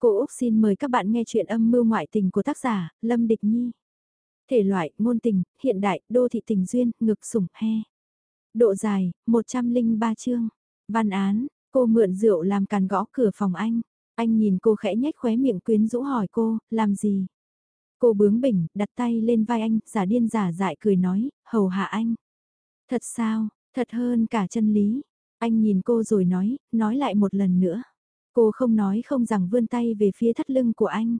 Cô Úc xin mời các bạn nghe chuyện âm mưu ngoại tình của tác giả Lâm Địch Nhi. Thể loại, ngôn tình, hiện đại, đô thị tình duyên, ngực sủng, he. Độ dài, 103 chương. Văn án, cô mượn rượu làm càn gõ cửa phòng anh. Anh nhìn cô khẽ nhếch khóe miệng quyến rũ hỏi cô, làm gì? Cô bướng bỉnh, đặt tay lên vai anh, giả điên giả dại cười nói, hầu hạ anh. Thật sao, thật hơn cả chân lý. Anh nhìn cô rồi nói, nói lại một lần nữa. Cô không nói không rằng vươn tay về phía thắt lưng của anh.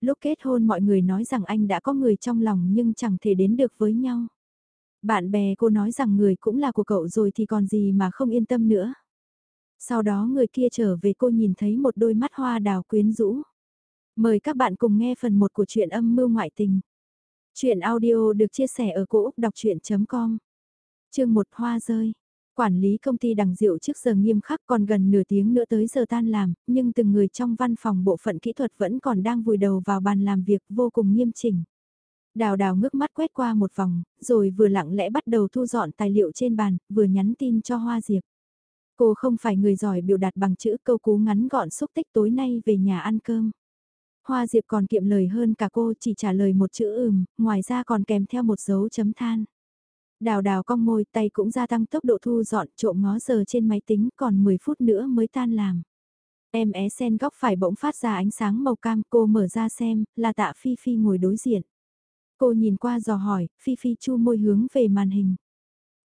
Lúc kết hôn mọi người nói rằng anh đã có người trong lòng nhưng chẳng thể đến được với nhau. Bạn bè cô nói rằng người cũng là của cậu rồi thì còn gì mà không yên tâm nữa. Sau đó người kia trở về cô nhìn thấy một đôi mắt hoa đào quyến rũ. Mời các bạn cùng nghe phần 1 của truyện âm mưu ngoại tình. Chuyện audio được chia sẻ ở cỗ đọc chuyện.com Chương 1 Hoa rơi Quản lý công ty đằng rượu trước giờ nghiêm khắc còn gần nửa tiếng nữa tới giờ tan làm, nhưng từng người trong văn phòng bộ phận kỹ thuật vẫn còn đang vùi đầu vào bàn làm việc vô cùng nghiêm chỉnh. Đào đào ngước mắt quét qua một vòng, rồi vừa lặng lẽ bắt đầu thu dọn tài liệu trên bàn, vừa nhắn tin cho Hoa Diệp. Cô không phải người giỏi biểu đạt bằng chữ câu cú ngắn gọn xúc tích tối nay về nhà ăn cơm. Hoa Diệp còn kiệm lời hơn cả cô chỉ trả lời một chữ ừm, ngoài ra còn kèm theo một dấu chấm than. Đào đào cong môi tay cũng gia tăng tốc độ thu dọn trộm ngó giờ trên máy tính còn 10 phút nữa mới tan làm. Em é sen góc phải bỗng phát ra ánh sáng màu cam cô mở ra xem là tạ Phi Phi ngồi đối diện. Cô nhìn qua dò hỏi, Phi Phi chu môi hướng về màn hình.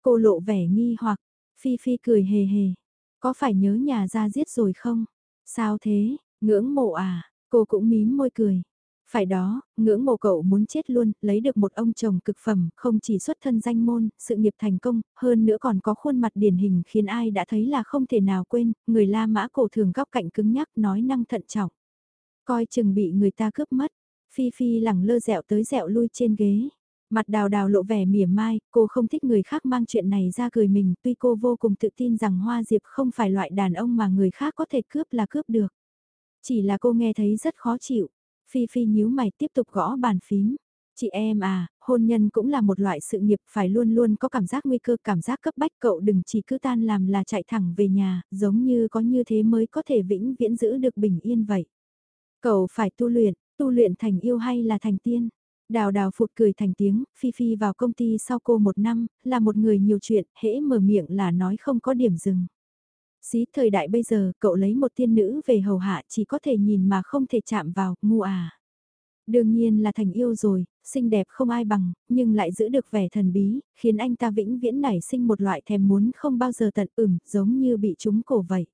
Cô lộ vẻ nghi hoặc, Phi Phi cười hề hề. Có phải nhớ nhà ra giết rồi không? Sao thế, ngưỡng mộ à? Cô cũng mím môi cười. Phải đó, ngưỡng mộ cậu muốn chết luôn, lấy được một ông chồng cực phẩm, không chỉ xuất thân danh môn, sự nghiệp thành công, hơn nữa còn có khuôn mặt điển hình khiến ai đã thấy là không thể nào quên, người La Mã cổ thường góc cạnh cứng nhắc nói năng thận trọng. Coi chừng bị người ta cướp mất, Phi Phi lẳng lơ dẹo tới dẹo lui trên ghế. Mặt đào đào lộ vẻ mỉa mai, cô không thích người khác mang chuyện này ra cười mình, tuy cô vô cùng tự tin rằng Hoa Diệp không phải loại đàn ông mà người khác có thể cướp là cướp được. Chỉ là cô nghe thấy rất khó chịu. Phi Phi nhíu mày tiếp tục gõ bàn phím. Chị em à, hôn nhân cũng là một loại sự nghiệp phải luôn luôn có cảm giác nguy cơ, cảm giác cấp bách cậu đừng chỉ cứ tan làm là chạy thẳng về nhà, giống như có như thế mới có thể vĩnh viễn giữ được bình yên vậy. Cậu phải tu luyện, tu luyện thành yêu hay là thành tiên? Đào đào phụt cười thành tiếng, Phi Phi vào công ty sau cô một năm, là một người nhiều chuyện, hễ mở miệng là nói không có điểm dừng. Xí thời đại bây giờ, cậu lấy một tiên nữ về hầu hạ chỉ có thể nhìn mà không thể chạm vào, ngu à. Đương nhiên là thành yêu rồi, xinh đẹp không ai bằng, nhưng lại giữ được vẻ thần bí, khiến anh ta vĩnh viễn nảy sinh một loại thèm muốn không bao giờ tận ửm, giống như bị trúng cổ vậy.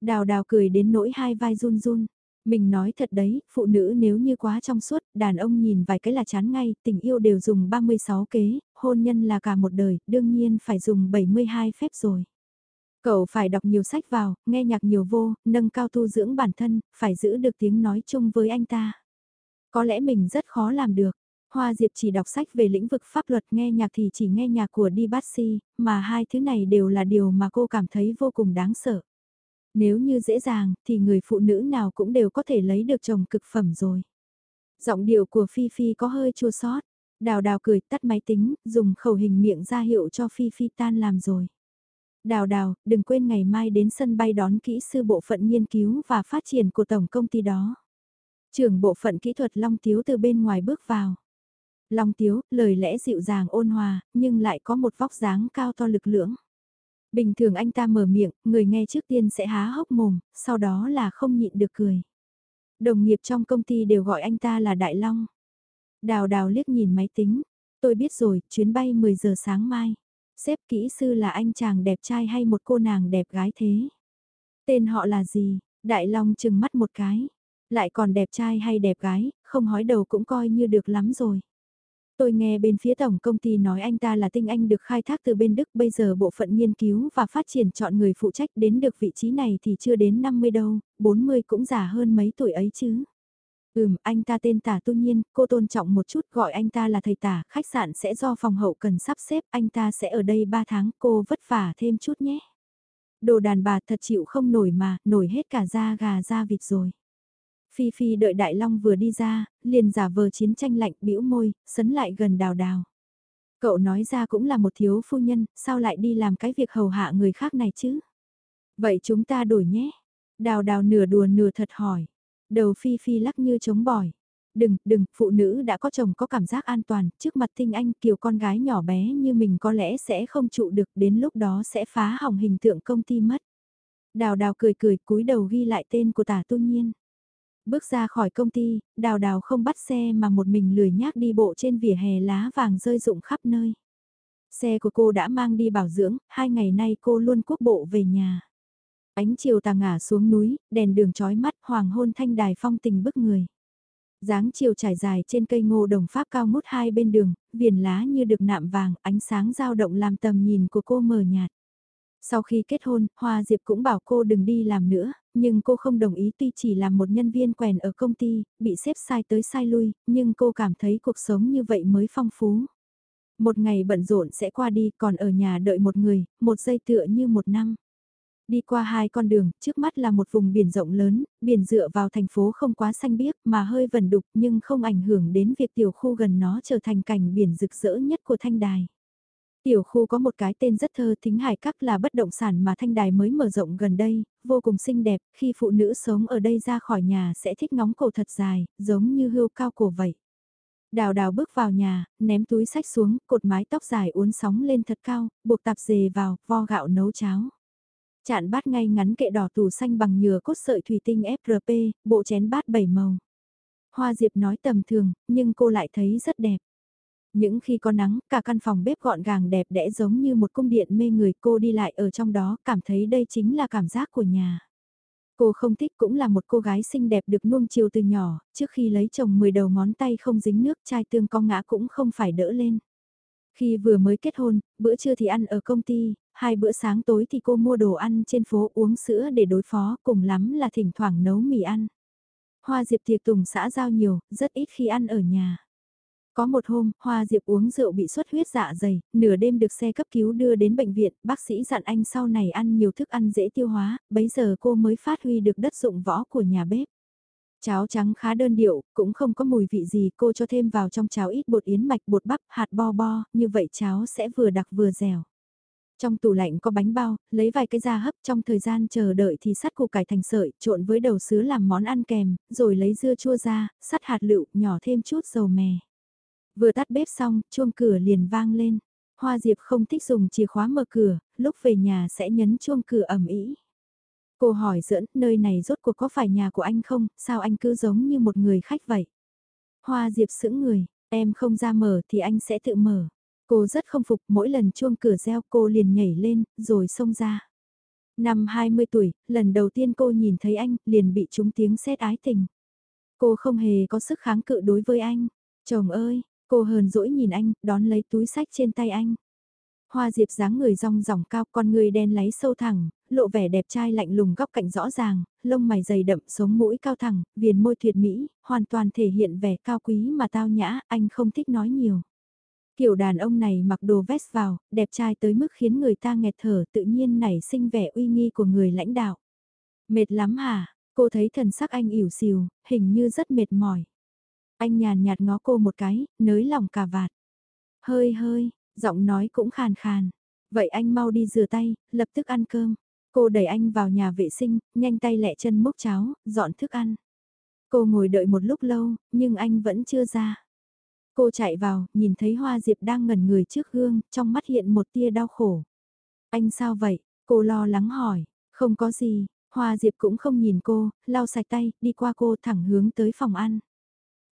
Đào đào cười đến nỗi hai vai run run. Mình nói thật đấy, phụ nữ nếu như quá trong suốt, đàn ông nhìn vài cái là chán ngay, tình yêu đều dùng 36 kế, hôn nhân là cả một đời, đương nhiên phải dùng 72 phép rồi. Cậu phải đọc nhiều sách vào, nghe nhạc nhiều vô, nâng cao tu dưỡng bản thân, phải giữ được tiếng nói chung với anh ta. Có lẽ mình rất khó làm được. Hoa Diệp chỉ đọc sách về lĩnh vực pháp luật nghe nhạc thì chỉ nghe nhạc của Di Bassi, mà hai thứ này đều là điều mà cô cảm thấy vô cùng đáng sợ. Nếu như dễ dàng, thì người phụ nữ nào cũng đều có thể lấy được chồng cực phẩm rồi. Giọng điệu của Phi Phi có hơi chua xót. Đào đào cười tắt máy tính, dùng khẩu hình miệng ra hiệu cho Phi Phi tan làm rồi. Đào đào, đừng quên ngày mai đến sân bay đón kỹ sư bộ phận nghiên cứu và phát triển của tổng công ty đó. Trưởng bộ phận kỹ thuật Long Tiếu từ bên ngoài bước vào. Long Tiếu, lời lẽ dịu dàng ôn hòa, nhưng lại có một vóc dáng cao to lực lưỡng. Bình thường anh ta mở miệng, người nghe trước tiên sẽ há hốc mồm, sau đó là không nhịn được cười. Đồng nghiệp trong công ty đều gọi anh ta là Đại Long. Đào đào liếc nhìn máy tính. Tôi biết rồi, chuyến bay 10 giờ sáng mai. Xếp kỹ sư là anh chàng đẹp trai hay một cô nàng đẹp gái thế? Tên họ là gì? Đại Long chừng mắt một cái. Lại còn đẹp trai hay đẹp gái, không hói đầu cũng coi như được lắm rồi. Tôi nghe bên phía tổng công ty nói anh ta là tinh anh được khai thác từ bên Đức bây giờ bộ phận nghiên cứu và phát triển chọn người phụ trách đến được vị trí này thì chưa đến 50 đâu, 40 cũng già hơn mấy tuổi ấy chứ. Ừm, anh ta tên tả tu nhiên, cô tôn trọng một chút gọi anh ta là thầy tả, khách sạn sẽ do phòng hậu cần sắp xếp, anh ta sẽ ở đây 3 tháng, cô vất vả thêm chút nhé. Đồ đàn bà thật chịu không nổi mà, nổi hết cả da gà da vịt rồi. Phi Phi đợi Đại Long vừa đi ra, liền giả vờ chiến tranh lạnh bĩu môi, sấn lại gần đào đào. Cậu nói ra cũng là một thiếu phu nhân, sao lại đi làm cái việc hầu hạ người khác này chứ? Vậy chúng ta đổi nhé. Đào đào nửa đùa nửa thật hỏi. Đầu Phi Phi lắc như chống bỏi. Đừng, đừng, phụ nữ đã có chồng có cảm giác an toàn, trước mặt tinh anh kiều con gái nhỏ bé như mình có lẽ sẽ không trụ được, đến lúc đó sẽ phá hỏng hình tượng công ty mất. Đào đào cười cười cúi đầu ghi lại tên của tả tu nhiên. Bước ra khỏi công ty, đào đào không bắt xe mà một mình lười nhác đi bộ trên vỉa hè lá vàng rơi rụng khắp nơi. Xe của cô đã mang đi bảo dưỡng, hai ngày nay cô luôn quốc bộ về nhà. Ánh chiều tà ngả xuống núi, đèn đường trói mắt, hoàng hôn thanh đài phong tình bức người. dáng chiều trải dài trên cây ngô đồng pháp cao ngút hai bên đường, viền lá như được nạm vàng, ánh sáng dao động làm tầm nhìn của cô mờ nhạt. Sau khi kết hôn, Hoa Diệp cũng bảo cô đừng đi làm nữa, nhưng cô không đồng ý tuy chỉ là một nhân viên quèn ở công ty, bị xếp sai tới sai lui, nhưng cô cảm thấy cuộc sống như vậy mới phong phú. Một ngày bận rộn sẽ qua đi, còn ở nhà đợi một người, một giây tựa như một năm. Đi qua hai con đường, trước mắt là một vùng biển rộng lớn, biển dựa vào thành phố không quá xanh biếc mà hơi vần đục nhưng không ảnh hưởng đến việc tiểu khu gần nó trở thành cảnh biển rực rỡ nhất của Thanh Đài. Tiểu khu có một cái tên rất thơ thính hải các là bất động sản mà Thanh Đài mới mở rộng gần đây, vô cùng xinh đẹp, khi phụ nữ sống ở đây ra khỏi nhà sẽ thích ngóng cổ thật dài, giống như hươu cao cổ vậy. Đào đào bước vào nhà, ném túi sách xuống, cột mái tóc dài uốn sóng lên thật cao, buộc tạp dề vào, vo gạo nấu cháo. Chạn bát ngay ngắn kệ đỏ tủ xanh bằng nhựa cốt sợi thủy tinh FRP, bộ chén bát bảy màu. Hoa Diệp nói tầm thường, nhưng cô lại thấy rất đẹp. Những khi có nắng, cả căn phòng bếp gọn gàng đẹp đẽ giống như một cung điện mê người cô đi lại ở trong đó, cảm thấy đây chính là cảm giác của nhà. Cô không thích cũng là một cô gái xinh đẹp được nuông chiều từ nhỏ, trước khi lấy chồng 10 đầu ngón tay không dính nước chai tương con ngã cũng không phải đỡ lên. Khi vừa mới kết hôn, bữa trưa thì ăn ở công ty, hai bữa sáng tối thì cô mua đồ ăn trên phố uống sữa để đối phó, cùng lắm là thỉnh thoảng nấu mì ăn. Hoa Diệp tiệc tùng xã giao nhiều, rất ít khi ăn ở nhà. Có một hôm, Hoa Diệp uống rượu bị xuất huyết dạ dày, nửa đêm được xe cấp cứu đưa đến bệnh viện, bác sĩ dặn anh sau này ăn nhiều thức ăn dễ tiêu hóa, bấy giờ cô mới phát huy được đất dụng võ của nhà bếp. Cháo trắng khá đơn điệu, cũng không có mùi vị gì, cô cho thêm vào trong cháo ít bột yến mạch, bột bắp, hạt bo bo, như vậy cháo sẽ vừa đặc vừa dẻo. Trong tủ lạnh có bánh bao, lấy vài cái da hấp trong thời gian chờ đợi thì sắt củ cải thành sợi, trộn với đầu sứ làm món ăn kèm, rồi lấy dưa chua ra, sắt hạt lựu, nhỏ thêm chút dầu mè. Vừa tắt bếp xong, chuông cửa liền vang lên. Hoa Diệp không thích dùng chìa khóa mở cửa, lúc về nhà sẽ nhấn chuông cửa ẩm ý. Cô hỏi dưỡng, nơi này rốt cuộc có phải nhà của anh không, sao anh cứ giống như một người khách vậy? Hoa Diệp sững người, em không ra mở thì anh sẽ tự mở. Cô rất không phục, mỗi lần chuông cửa reo cô liền nhảy lên, rồi xông ra. Năm 20 tuổi, lần đầu tiên cô nhìn thấy anh, liền bị trúng tiếng xét ái tình. Cô không hề có sức kháng cự đối với anh. Chồng ơi, Cô hờn dỗi nhìn anh, đón lấy túi sách trên tay anh. Hoa Diệp dáng người rong ròng cao, con người đen láy sâu thẳng, lộ vẻ đẹp trai lạnh lùng góc cạnh rõ ràng, lông mày dày đậm, sống mũi cao thẳng, viền môi tuyệt mỹ, hoàn toàn thể hiện vẻ cao quý mà tao nhã, anh không thích nói nhiều. Kiểu đàn ông này mặc đồ vest vào, đẹp trai tới mức khiến người ta nghẹt thở tự nhiên nảy sinh vẻ uy nghi của người lãnh đạo. Mệt lắm hả? Cô thấy thần sắc anh ỉu xìu, hình như rất mệt mỏi. Anh nhàn nhạt ngó cô một cái, nới lòng cà vạt. Hơi hơi, giọng nói cũng khàn khàn. Vậy anh mau đi rửa tay, lập tức ăn cơm. Cô đẩy anh vào nhà vệ sinh, nhanh tay lẹ chân múc cháo, dọn thức ăn. Cô ngồi đợi một lúc lâu, nhưng anh vẫn chưa ra. Cô chạy vào, nhìn thấy Hoa Diệp đang ngẩn người trước gương, trong mắt hiện một tia đau khổ. Anh sao vậy? Cô lo lắng hỏi. Không có gì, Hoa Diệp cũng không nhìn cô, lau sạch tay, đi qua cô thẳng hướng tới phòng ăn.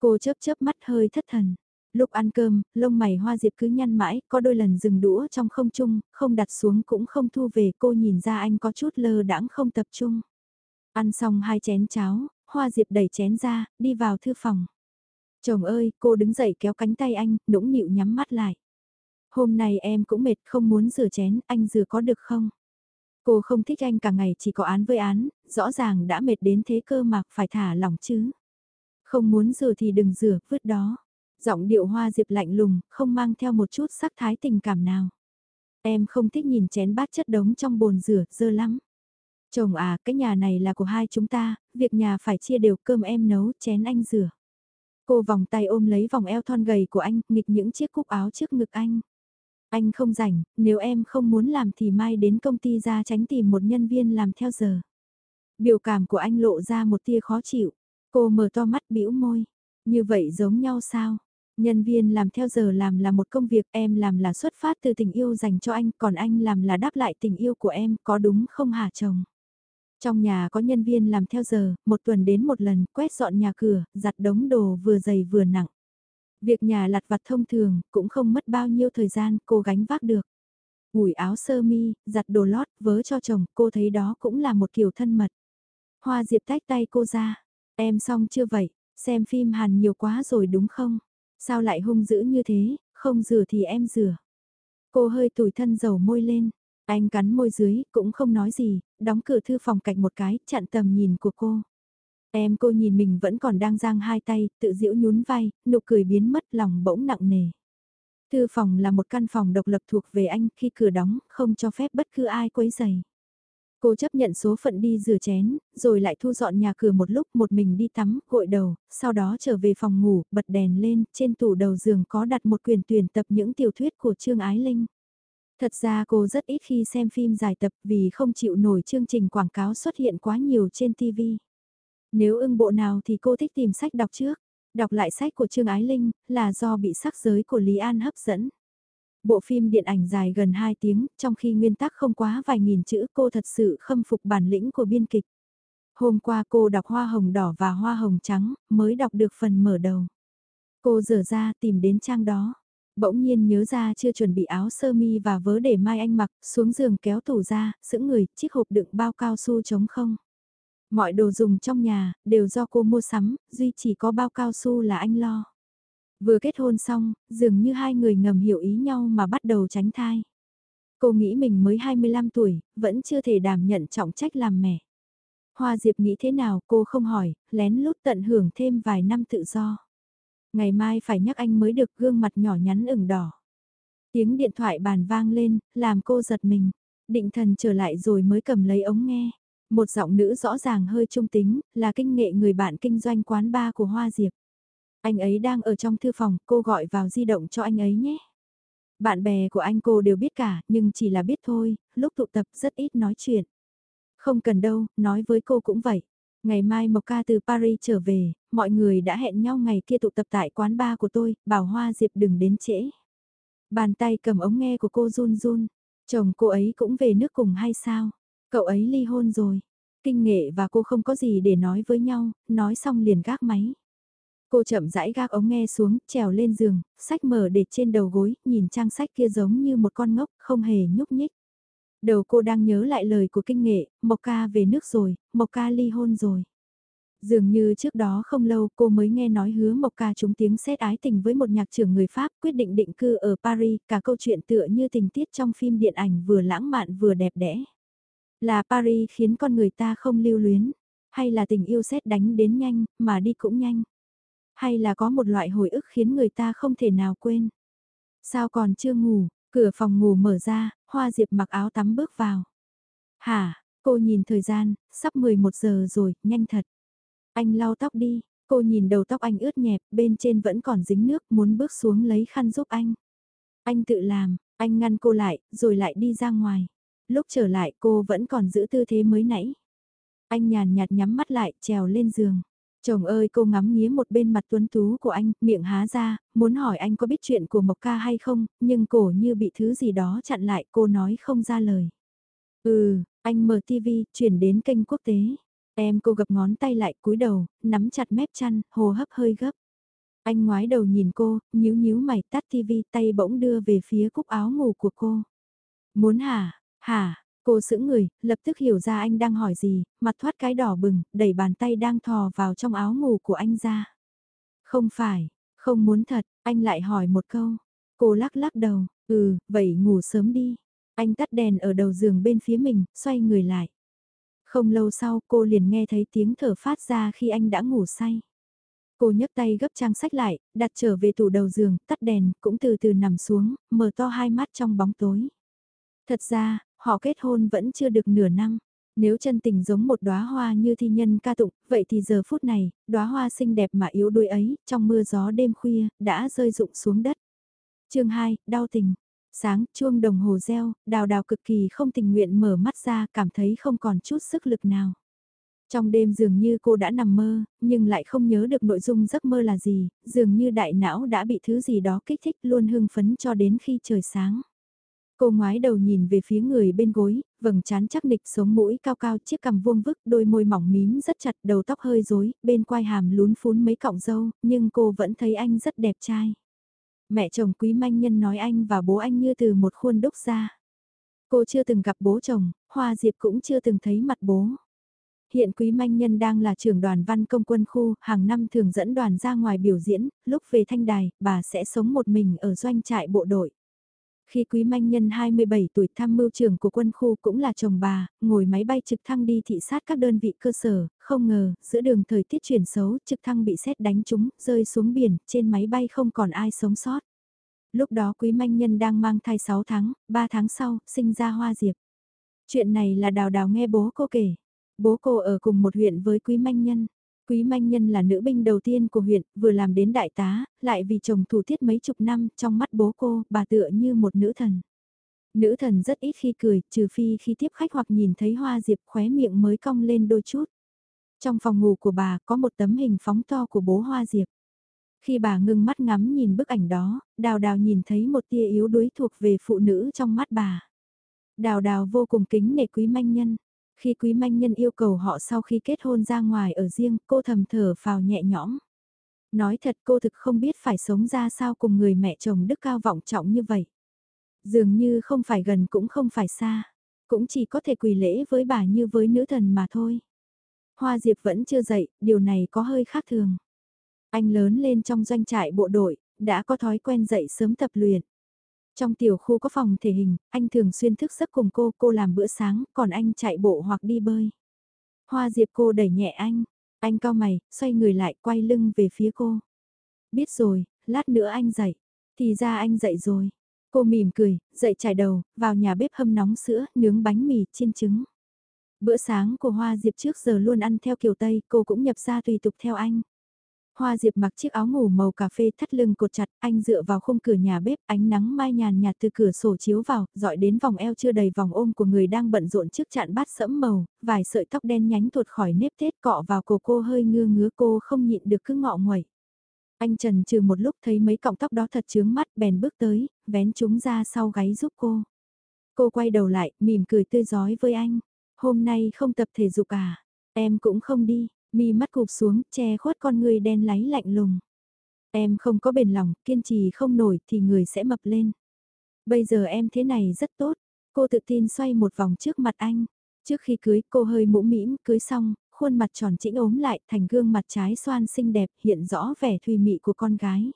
Cô chớp chớp mắt hơi thất thần. Lúc ăn cơm, lông mày hoa diệp cứ nhăn mãi, có đôi lần dừng đũa trong không trung, không đặt xuống cũng không thu về cô nhìn ra anh có chút lơ đãng không tập trung. Ăn xong hai chén cháo, hoa diệp đẩy chén ra, đi vào thư phòng. Chồng ơi, cô đứng dậy kéo cánh tay anh, nũng nịu nhắm mắt lại. Hôm nay em cũng mệt không muốn rửa chén, anh rửa có được không? Cô không thích anh cả ngày chỉ có án với án, rõ ràng đã mệt đến thế cơ mà phải thả lỏng chứ. Không muốn rửa thì đừng rửa, vứt đó. Giọng điệu hoa diệp lạnh lùng, không mang theo một chút sắc thái tình cảm nào. Em không thích nhìn chén bát chất đống trong bồn rửa, dơ lắm. Chồng à, cái nhà này là của hai chúng ta, việc nhà phải chia đều cơm em nấu, chén anh rửa. Cô vòng tay ôm lấy vòng eo thon gầy của anh, nghịch những chiếc cúc áo trước ngực anh. Anh không rảnh, nếu em không muốn làm thì mai đến công ty ra tránh tìm một nhân viên làm theo giờ. Biểu cảm của anh lộ ra một tia khó chịu. Cô mở to mắt bĩu môi. Như vậy giống nhau sao? Nhân viên làm theo giờ làm là một công việc, em làm là xuất phát từ tình yêu dành cho anh, còn anh làm là đáp lại tình yêu của em, có đúng không hả chồng? Trong nhà có nhân viên làm theo giờ, một tuần đến một lần, quét dọn nhà cửa, giặt đống đồ vừa dày vừa nặng. Việc nhà lặt vặt thông thường, cũng không mất bao nhiêu thời gian, cô gánh vác được. Ủi áo sơ mi, giặt đồ lót, vớ cho chồng, cô thấy đó cũng là một kiểu thân mật. Hoa Diệp tách tay cô ra, em xong chưa vậy, xem phim Hàn nhiều quá rồi đúng không? Sao lại hung dữ như thế, không rửa thì em rửa. Cô hơi tủi thân dầu môi lên, anh cắn môi dưới, cũng không nói gì, đóng cửa thư phòng cạnh một cái, chặn tầm nhìn của cô. Em cô nhìn mình vẫn còn đang giang hai tay, tự giễu nhún vai, nụ cười biến mất lòng bỗng nặng nề. Thư phòng là một căn phòng độc lập thuộc về anh, khi cửa đóng, không cho phép bất cứ ai quấy giày. Cô chấp nhận số phận đi rửa chén, rồi lại thu dọn nhà cửa một lúc một mình đi tắm, gội đầu, sau đó trở về phòng ngủ, bật đèn lên, trên tủ đầu giường có đặt một quyển tuyển tập những tiểu thuyết của Trương Ái Linh. Thật ra cô rất ít khi xem phim dài tập vì không chịu nổi chương trình quảng cáo xuất hiện quá nhiều trên TV. Nếu ưng bộ nào thì cô thích tìm sách đọc trước. Đọc lại sách của Trương Ái Linh là do bị sắc giới của Lý An hấp dẫn. Bộ phim điện ảnh dài gần 2 tiếng, trong khi nguyên tắc không quá vài nghìn chữ cô thật sự khâm phục bản lĩnh của biên kịch. Hôm qua cô đọc Hoa Hồng Đỏ và Hoa Hồng Trắng, mới đọc được phần mở đầu. Cô dở ra tìm đến trang đó. Bỗng nhiên nhớ ra chưa chuẩn bị áo sơ mi và vớ để mai anh mặc, xuống giường kéo tủ ra, sững người, chiếc hộp đựng bao cao su trống không. Mọi đồ dùng trong nhà, đều do cô mua sắm, duy chỉ có bao cao su là anh lo. Vừa kết hôn xong, dường như hai người ngầm hiểu ý nhau mà bắt đầu tránh thai. Cô nghĩ mình mới 25 tuổi, vẫn chưa thể đảm nhận trọng trách làm mẹ. Hoa Diệp nghĩ thế nào cô không hỏi, lén lút tận hưởng thêm vài năm tự do. Ngày mai phải nhắc anh mới được gương mặt nhỏ nhắn ửng đỏ. Tiếng điện thoại bàn vang lên, làm cô giật mình. Định thần trở lại rồi mới cầm lấy ống nghe. Một giọng nữ rõ ràng hơi trung tính, là kinh nghệ người bạn kinh doanh quán bar của Hoa Diệp. Anh ấy đang ở trong thư phòng, cô gọi vào di động cho anh ấy nhé. Bạn bè của anh cô đều biết cả, nhưng chỉ là biết thôi, lúc tụ tập rất ít nói chuyện. Không cần đâu, nói với cô cũng vậy. Ngày mai Mộc Ca từ Paris trở về, mọi người đã hẹn nhau ngày kia tụ tập tại quán bar của tôi, bảo Hoa Diệp đừng đến trễ. Bàn tay cầm ống nghe của cô run run, chồng cô ấy cũng về nước cùng hay sao? Cậu ấy ly hôn rồi. Kinh nghệ và cô không có gì để nói với nhau, nói xong liền gác máy. Cô chậm rãi gác ống nghe xuống, trèo lên giường, sách mở để trên đầu gối, nhìn trang sách kia giống như một con ngốc, không hề nhúc nhích. Đầu cô đang nhớ lại lời của kinh nghệ, Mộc ca về nước rồi, Mộc ca ly hôn rồi. Dường như trước đó không lâu cô mới nghe nói hứa Mộc ca trúng tiếng xét ái tình với một nhạc trưởng người Pháp quyết định định cư ở Paris, cả câu chuyện tựa như tình tiết trong phim điện ảnh vừa lãng mạn vừa đẹp đẽ. Là Paris khiến con người ta không lưu luyến, hay là tình yêu xét đánh đến nhanh, mà đi cũng nhanh. Hay là có một loại hồi ức khiến người ta không thể nào quên. Sao còn chưa ngủ, cửa phòng ngủ mở ra, Hoa Diệp mặc áo tắm bước vào. Hả, cô nhìn thời gian, sắp 11 giờ rồi, nhanh thật. Anh lau tóc đi, cô nhìn đầu tóc anh ướt nhẹp, bên trên vẫn còn dính nước, muốn bước xuống lấy khăn giúp anh. Anh tự làm, anh ngăn cô lại, rồi lại đi ra ngoài. Lúc trở lại cô vẫn còn giữ tư thế mới nãy. Anh nhàn nhạt nhắm mắt lại, trèo lên giường. Chồng ơi cô ngắm nghía một bên mặt tuấn tú của anh, miệng há ra, muốn hỏi anh có biết chuyện của Mộc Ca hay không, nhưng cổ như bị thứ gì đó chặn lại cô nói không ra lời. Ừ, anh mở tivi, chuyển đến kênh quốc tế. Em cô gập ngón tay lại cúi đầu, nắm chặt mép chăn, hồ hấp hơi gấp. Anh ngoái đầu nhìn cô, nhíu nhíu mày tắt tivi tay bỗng đưa về phía cúc áo ngủ của cô. Muốn hả, hả, Cô sững người, lập tức hiểu ra anh đang hỏi gì, mặt thoát cái đỏ bừng, đẩy bàn tay đang thò vào trong áo ngủ của anh ra. Không phải, không muốn thật, anh lại hỏi một câu. Cô lắc lắc đầu, ừ, vậy ngủ sớm đi. Anh tắt đèn ở đầu giường bên phía mình, xoay người lại. Không lâu sau cô liền nghe thấy tiếng thở phát ra khi anh đã ngủ say. Cô nhấc tay gấp trang sách lại, đặt trở về tủ đầu giường, tắt đèn, cũng từ từ nằm xuống, mở to hai mắt trong bóng tối. Thật ra, Họ kết hôn vẫn chưa được nửa năm. Nếu chân tình giống một đóa hoa như thi nhân ca tụng, vậy thì giờ phút này, đóa hoa xinh đẹp mà yếu đuôi ấy, trong mưa gió đêm khuya, đã rơi rụng xuống đất. chương 2, đau tình. Sáng, chuông đồng hồ reo, đào đào cực kỳ không tình nguyện mở mắt ra, cảm thấy không còn chút sức lực nào. Trong đêm dường như cô đã nằm mơ, nhưng lại không nhớ được nội dung giấc mơ là gì, dường như đại não đã bị thứ gì đó kích thích luôn hưng phấn cho đến khi trời sáng. Cô ngoái đầu nhìn về phía người bên gối, vầng trán chắc nịch sống mũi cao cao chiếc cằm vuông vức đôi môi mỏng mím rất chặt đầu tóc hơi rối, bên quai hàm lún phún mấy cọng râu, nhưng cô vẫn thấy anh rất đẹp trai. Mẹ chồng quý manh nhân nói anh và bố anh như từ một khuôn đúc ra. Cô chưa từng gặp bố chồng, Hoa Diệp cũng chưa từng thấy mặt bố. Hiện Quý Manh Nhân đang là trưởng đoàn văn công quân khu, hàng năm thường dẫn đoàn ra ngoài biểu diễn, lúc về thanh đài, bà sẽ sống một mình ở doanh trại bộ đội. Khi Quý Manh Nhân 27 tuổi tham mưu trưởng của quân khu cũng là chồng bà, ngồi máy bay trực thăng đi thị sát các đơn vị cơ sở, không ngờ, giữa đường thời tiết chuyển xấu, trực thăng bị xét đánh trúng, rơi xuống biển, trên máy bay không còn ai sống sót. Lúc đó Quý Manh Nhân đang mang thai 6 tháng, 3 tháng sau, sinh ra Hoa Diệp. Chuyện này là đào đào nghe bố cô kể. Bố cô ở cùng một huyện với Quý Manh Nhân. Quý Manh Nhân là nữ binh đầu tiên của huyện, vừa làm đến đại tá, lại vì chồng thủ tiết mấy chục năm, trong mắt bố cô, bà tựa như một nữ thần. Nữ thần rất ít khi cười, trừ phi khi tiếp khách hoặc nhìn thấy hoa diệp khóe miệng mới cong lên đôi chút. Trong phòng ngủ của bà có một tấm hình phóng to của bố hoa diệp. Khi bà ngưng mắt ngắm nhìn bức ảnh đó, đào đào nhìn thấy một tia yếu đuối thuộc về phụ nữ trong mắt bà. Đào đào vô cùng kính nể quý manh nhân. Khi quý manh nhân yêu cầu họ sau khi kết hôn ra ngoài ở riêng, cô thầm thở phào nhẹ nhõm. Nói thật cô thực không biết phải sống ra sao cùng người mẹ chồng đức cao vọng trọng như vậy. Dường như không phải gần cũng không phải xa, cũng chỉ có thể quỳ lễ với bà như với nữ thần mà thôi. Hoa Diệp vẫn chưa dậy, điều này có hơi khác thường. Anh lớn lên trong doanh trại bộ đội, đã có thói quen dậy sớm tập luyện. Trong tiểu khu có phòng thể hình, anh thường xuyên thức giấc cùng cô, cô làm bữa sáng, còn anh chạy bộ hoặc đi bơi. Hoa Diệp cô đẩy nhẹ anh, anh cao mày, xoay người lại, quay lưng về phía cô. Biết rồi, lát nữa anh dậy. Thì ra anh dậy rồi. Cô mỉm cười, dậy trải đầu, vào nhà bếp hâm nóng sữa, nướng bánh mì, chiên trứng. Bữa sáng của Hoa Diệp trước giờ luôn ăn theo kiểu Tây, cô cũng nhập ra tùy tục theo anh. Hoa Diệp mặc chiếc áo ngủ màu cà phê thắt lưng cột chặt, anh dựa vào khung cửa nhà bếp, ánh nắng mai nhàn nhạt từ cửa sổ chiếu vào, dọi đến vòng eo chưa đầy vòng ôm của người đang bận rộn trước chạn bát sẫm màu, vài sợi tóc đen nhánh tuột khỏi nếp tết cọ vào cổ cô hơi ngưa ngứa cô không nhịn được cứ ngọ nguậy. Anh trần trừ một lúc thấy mấy cọng tóc đó thật chướng mắt bèn bước tới, vén chúng ra sau gáy giúp cô. Cô quay đầu lại, mỉm cười tươi giói với anh. Hôm nay không tập thể dục à? Em cũng không đi, mi mắt cụp xuống, che khuất con người đen láy lạnh lùng. Em không có bền lòng, kiên trì không nổi thì người sẽ mập lên. Bây giờ em thế này rất tốt. Cô tự tin xoay một vòng trước mặt anh. Trước khi cưới cô hơi mũm mĩm, cưới xong, khuôn mặt tròn chỉnh ốm lại thành gương mặt trái xoan xinh đẹp hiện rõ vẻ thùy mị của con gái.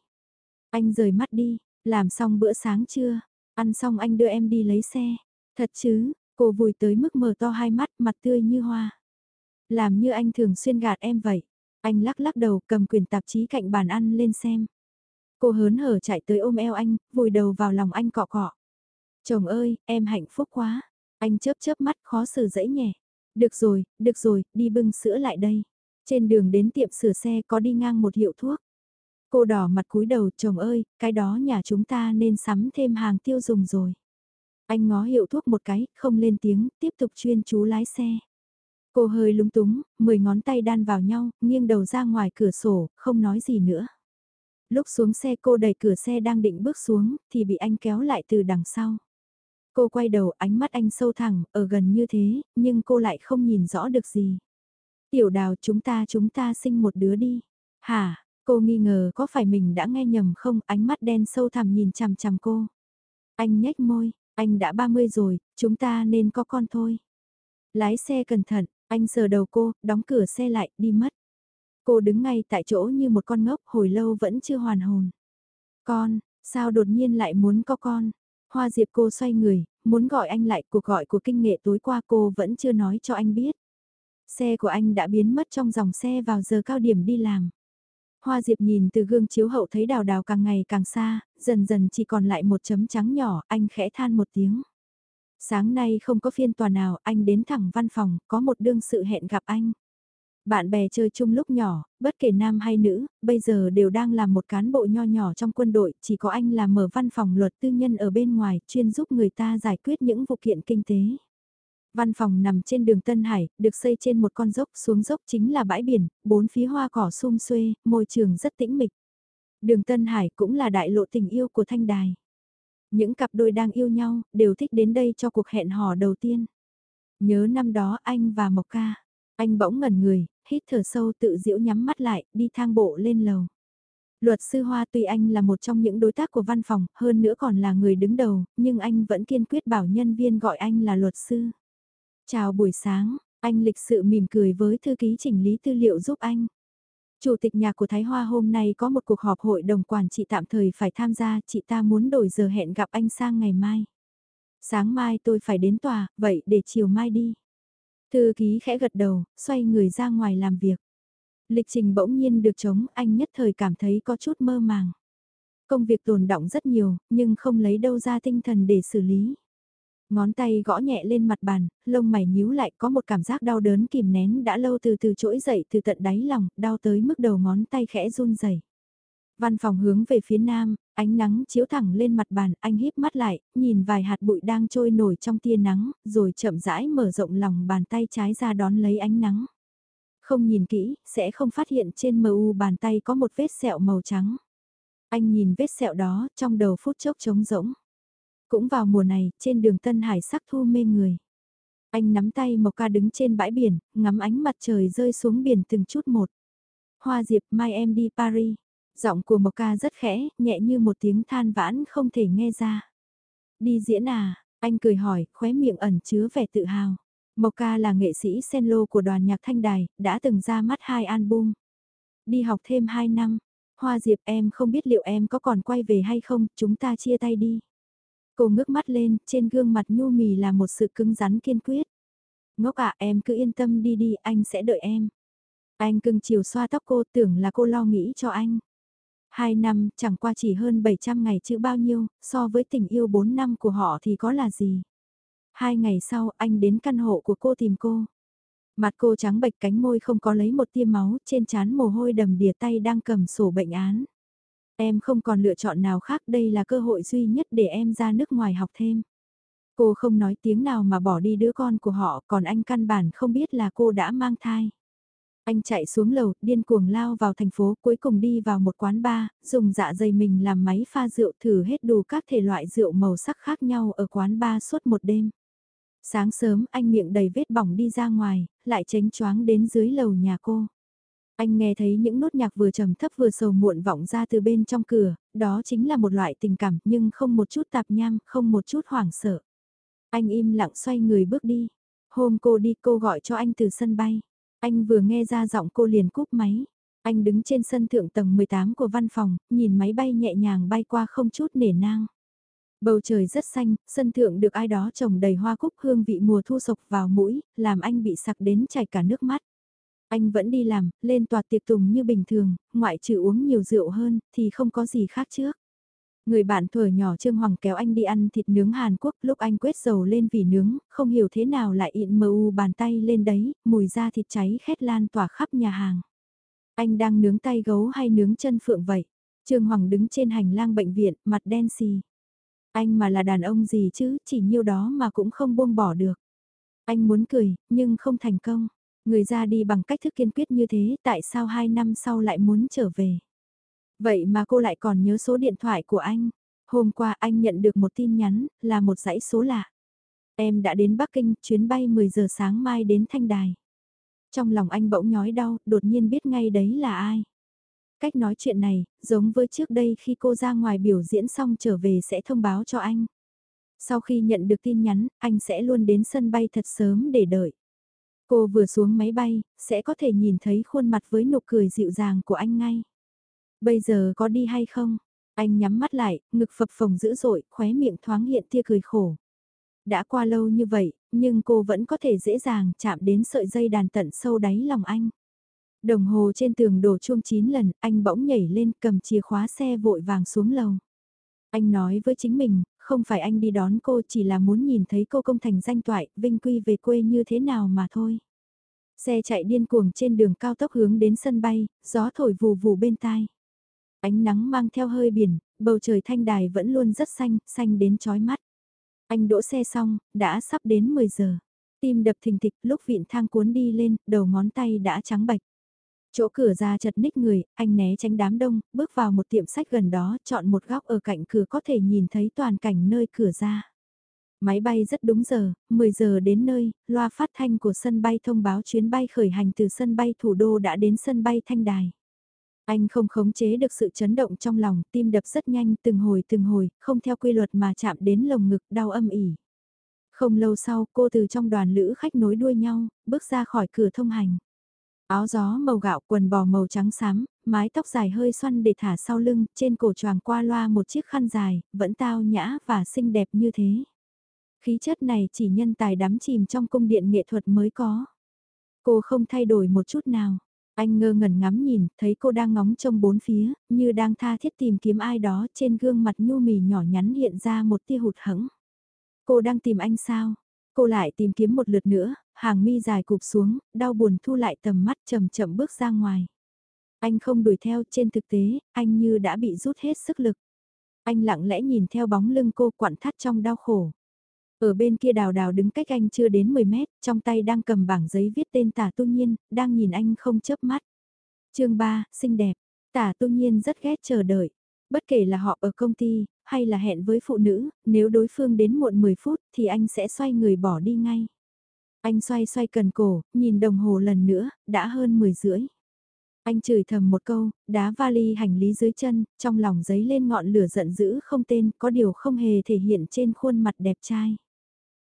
Anh rời mắt đi, làm xong bữa sáng chưa? Ăn xong anh đưa em đi lấy xe. Thật chứ, cô vùi tới mức mở to hai mắt mặt tươi như hoa. Làm như anh thường xuyên gạt em vậy. Anh lắc lắc đầu cầm quyền tạp chí cạnh bàn ăn lên xem. Cô hớn hở chạy tới ôm eo anh, vùi đầu vào lòng anh cọ cọ. Chồng ơi, em hạnh phúc quá. Anh chớp chớp mắt khó xử dẫy nhẹ. Được rồi, được rồi, đi bưng sữa lại đây. Trên đường đến tiệm sửa xe có đi ngang một hiệu thuốc. Cô đỏ mặt cúi đầu, chồng ơi, cái đó nhà chúng ta nên sắm thêm hàng tiêu dùng rồi. Anh ngó hiệu thuốc một cái, không lên tiếng, tiếp tục chuyên chú lái xe. Cô hơi lúng túng, mười ngón tay đan vào nhau, nghiêng đầu ra ngoài cửa sổ, không nói gì nữa. Lúc xuống xe cô đẩy cửa xe đang định bước xuống, thì bị anh kéo lại từ đằng sau. Cô quay đầu ánh mắt anh sâu thẳng, ở gần như thế, nhưng cô lại không nhìn rõ được gì. Tiểu đào chúng ta chúng ta sinh một đứa đi. Hả, cô nghi ngờ có phải mình đã nghe nhầm không, ánh mắt đen sâu thẳm nhìn chằm chằm cô. Anh nhếch môi, anh đã 30 rồi, chúng ta nên có con thôi. Lái xe cẩn thận, anh sờ đầu cô, đóng cửa xe lại, đi mất. Cô đứng ngay tại chỗ như một con ngốc, hồi lâu vẫn chưa hoàn hồn. Con, sao đột nhiên lại muốn có con? Hoa Diệp cô xoay người, muốn gọi anh lại cuộc gọi của kinh nghệ tối qua cô vẫn chưa nói cho anh biết. Xe của anh đã biến mất trong dòng xe vào giờ cao điểm đi làm. Hoa Diệp nhìn từ gương chiếu hậu thấy đào đào càng ngày càng xa, dần dần chỉ còn lại một chấm trắng nhỏ, anh khẽ than một tiếng. Sáng nay không có phiên tòa nào, anh đến thẳng văn phòng, có một đương sự hẹn gặp anh. Bạn bè chơi chung lúc nhỏ, bất kể nam hay nữ, bây giờ đều đang làm một cán bộ nho nhỏ trong quân đội, chỉ có anh là mở văn phòng luật tư nhân ở bên ngoài, chuyên giúp người ta giải quyết những vụ kiện kinh tế. Văn phòng nằm trên đường Tân Hải, được xây trên một con dốc, xuống dốc chính là bãi biển, bốn phía hoa cỏ sum xuê, môi trường rất tĩnh mịch. Đường Tân Hải cũng là đại lộ tình yêu của Thanh Đài. Những cặp đôi đang yêu nhau, đều thích đến đây cho cuộc hẹn hò đầu tiên. Nhớ năm đó anh và Mộc Ca, anh bỗng ngẩn người, hít thở sâu tự diễu nhắm mắt lại, đi thang bộ lên lầu. Luật sư Hoa tuy anh là một trong những đối tác của văn phòng, hơn nữa còn là người đứng đầu, nhưng anh vẫn kiên quyết bảo nhân viên gọi anh là luật sư. Chào buổi sáng, anh lịch sự mỉm cười với thư ký chỉnh lý tư liệu giúp anh. Chủ tịch nhà của Thái Hoa hôm nay có một cuộc họp hội đồng quản trị tạm thời phải tham gia, chị ta muốn đổi giờ hẹn gặp anh sang ngày mai. Sáng mai tôi phải đến tòa, vậy để chiều mai đi. Thư ký khẽ gật đầu, xoay người ra ngoài làm việc. Lịch trình bỗng nhiên được chống, anh nhất thời cảm thấy có chút mơ màng. Công việc tồn động rất nhiều, nhưng không lấy đâu ra tinh thần để xử lý. Ngón tay gõ nhẹ lên mặt bàn, lông mày nhíu lại có một cảm giác đau đớn kìm nén đã lâu từ từ trỗi dậy từ tận đáy lòng, đau tới mức đầu ngón tay khẽ run rẩy. Văn phòng hướng về phía nam, ánh nắng chiếu thẳng lên mặt bàn, anh híp mắt lại, nhìn vài hạt bụi đang trôi nổi trong tia nắng, rồi chậm rãi mở rộng lòng bàn tay trái ra đón lấy ánh nắng. Không nhìn kỹ, sẽ không phát hiện trên mu bàn tay có một vết sẹo màu trắng. Anh nhìn vết sẹo đó, trong đầu phút chốc trống rỗng. Cũng vào mùa này, trên đường Tân Hải sắc thu mê người. Anh nắm tay Mộc Ca đứng trên bãi biển, ngắm ánh mặt trời rơi xuống biển từng chút một. Hoa Diệp mai em đi Paris. Giọng của Mộc Ca rất khẽ, nhẹ như một tiếng than vãn không thể nghe ra. Đi diễn à? Anh cười hỏi, khóe miệng ẩn chứa vẻ tự hào. Mộc Ca là nghệ sĩ senlo của đoàn nhạc Thanh Đài, đã từng ra mắt hai album. Đi học thêm 2 năm. Hoa Diệp em không biết liệu em có còn quay về hay không, chúng ta chia tay đi. Cô ngước mắt lên, trên gương mặt nhu mì là một sự cứng rắn kiên quyết. Ngốc ạ em cứ yên tâm đi đi, anh sẽ đợi em. Anh cưng chiều xoa tóc cô tưởng là cô lo nghĩ cho anh. Hai năm, chẳng qua chỉ hơn 700 ngày chứ bao nhiêu, so với tình yêu 4 năm của họ thì có là gì. Hai ngày sau, anh đến căn hộ của cô tìm cô. Mặt cô trắng bệch cánh môi không có lấy một tia máu, trên trán mồ hôi đầm đìa tay đang cầm sổ bệnh án. Em không còn lựa chọn nào khác đây là cơ hội duy nhất để em ra nước ngoài học thêm. Cô không nói tiếng nào mà bỏ đi đứa con của họ còn anh căn bản không biết là cô đã mang thai. Anh chạy xuống lầu, điên cuồng lao vào thành phố, cuối cùng đi vào một quán bar, dùng dạ dày mình làm máy pha rượu thử hết đủ các thể loại rượu màu sắc khác nhau ở quán bar suốt một đêm. Sáng sớm anh miệng đầy vết bỏng đi ra ngoài, lại tránh choáng đến dưới lầu nhà cô. Anh nghe thấy những nốt nhạc vừa trầm thấp vừa sầu muộn vọng ra từ bên trong cửa, đó chính là một loại tình cảm nhưng không một chút tạp nham, không một chút hoảng sợ. Anh im lặng xoay người bước đi. Hôm cô đi cô gọi cho anh từ sân bay. Anh vừa nghe ra giọng cô liền cúp máy. Anh đứng trên sân thượng tầng 18 của văn phòng, nhìn máy bay nhẹ nhàng bay qua không chút nể nang. Bầu trời rất xanh, sân thượng được ai đó trồng đầy hoa cúc hương vị mùa thu sộc vào mũi, làm anh bị sặc đến chảy cả nước mắt. Anh vẫn đi làm, lên tòa tiệc tùng như bình thường, ngoại trừ uống nhiều rượu hơn, thì không có gì khác trước. Người bạn thuở nhỏ Trương Hoàng kéo anh đi ăn thịt nướng Hàn Quốc lúc anh quét dầu lên vì nướng, không hiểu thế nào lại ịn mờ u bàn tay lên đấy, mùi da thịt cháy khét lan tỏa khắp nhà hàng. Anh đang nướng tay gấu hay nướng chân phượng vậy? Trương Hoàng đứng trên hành lang bệnh viện, mặt đen xì. Anh mà là đàn ông gì chứ, chỉ nhiêu đó mà cũng không buông bỏ được. Anh muốn cười, nhưng không thành công. Người ra đi bằng cách thức kiên quyết như thế, tại sao hai năm sau lại muốn trở về? Vậy mà cô lại còn nhớ số điện thoại của anh. Hôm qua anh nhận được một tin nhắn, là một dãy số lạ. Em đã đến Bắc Kinh, chuyến bay 10 giờ sáng mai đến Thanh Đài. Trong lòng anh bỗng nhói đau, đột nhiên biết ngay đấy là ai. Cách nói chuyện này, giống với trước đây khi cô ra ngoài biểu diễn xong trở về sẽ thông báo cho anh. Sau khi nhận được tin nhắn, anh sẽ luôn đến sân bay thật sớm để đợi. Cô vừa xuống máy bay, sẽ có thể nhìn thấy khuôn mặt với nụ cười dịu dàng của anh ngay. Bây giờ có đi hay không? Anh nhắm mắt lại, ngực phập phồng dữ dội, khóe miệng thoáng hiện tia cười khổ. Đã qua lâu như vậy, nhưng cô vẫn có thể dễ dàng chạm đến sợi dây đàn tận sâu đáy lòng anh. Đồng hồ trên tường đổ chuông 9 lần, anh bỗng nhảy lên cầm chìa khóa xe vội vàng xuống lầu. Anh nói với chính mình, không phải anh đi đón cô chỉ là muốn nhìn thấy cô công thành danh toại, vinh quy về quê như thế nào mà thôi. Xe chạy điên cuồng trên đường cao tốc hướng đến sân bay, gió thổi vù vù bên tai. Ánh nắng mang theo hơi biển, bầu trời thanh đài vẫn luôn rất xanh, xanh đến chói mắt. Anh đỗ xe xong, đã sắp đến 10 giờ. Tim đập thình thịch lúc vịn thang cuốn đi lên, đầu ngón tay đã trắng bạch. Chỗ cửa ra chật ních người, anh né tránh đám đông, bước vào một tiệm sách gần đó, chọn một góc ở cạnh cửa có thể nhìn thấy toàn cảnh nơi cửa ra. Máy bay rất đúng giờ, 10 giờ đến nơi, loa phát thanh của sân bay thông báo chuyến bay khởi hành từ sân bay thủ đô đã đến sân bay Thanh Đài. Anh không khống chế được sự chấn động trong lòng, tim đập rất nhanh từng hồi từng hồi, không theo quy luật mà chạm đến lồng ngực đau âm ỉ. Không lâu sau, cô từ trong đoàn lữ khách nối đuôi nhau, bước ra khỏi cửa thông hành. Áo gió màu gạo quần bò màu trắng xám, mái tóc dài hơi xoăn để thả sau lưng, trên cổ choàng qua loa một chiếc khăn dài, vẫn tao nhã và xinh đẹp như thế. Khí chất này chỉ nhân tài đắm chìm trong cung điện nghệ thuật mới có. Cô không thay đổi một chút nào. Anh ngơ ngẩn ngắm nhìn, thấy cô đang ngóng trông bốn phía, như đang tha thiết tìm kiếm ai đó, trên gương mặt nhu mì nhỏ nhắn hiện ra một tia hụt hẫng. Cô đang tìm anh sao? Cô lại tìm kiếm một lượt nữa, hàng mi dài cụp xuống, đau buồn thu lại tầm mắt chậm chậm bước ra ngoài. Anh không đuổi theo trên thực tế, anh như đã bị rút hết sức lực. Anh lặng lẽ nhìn theo bóng lưng cô quặn thắt trong đau khổ. Ở bên kia đào đào đứng cách anh chưa đến 10 mét, trong tay đang cầm bảng giấy viết tên tả tu nhiên, đang nhìn anh không chớp mắt. chương 3, xinh đẹp, tả tu nhiên rất ghét chờ đợi. Bất kể là họ ở công ty, hay là hẹn với phụ nữ, nếu đối phương đến muộn 10 phút thì anh sẽ xoay người bỏ đi ngay. Anh xoay xoay cần cổ, nhìn đồng hồ lần nữa, đã hơn 10 rưỡi. Anh chửi thầm một câu, đá vali hành lý dưới chân, trong lòng giấy lên ngọn lửa giận dữ không tên, có điều không hề thể hiện trên khuôn mặt đẹp trai.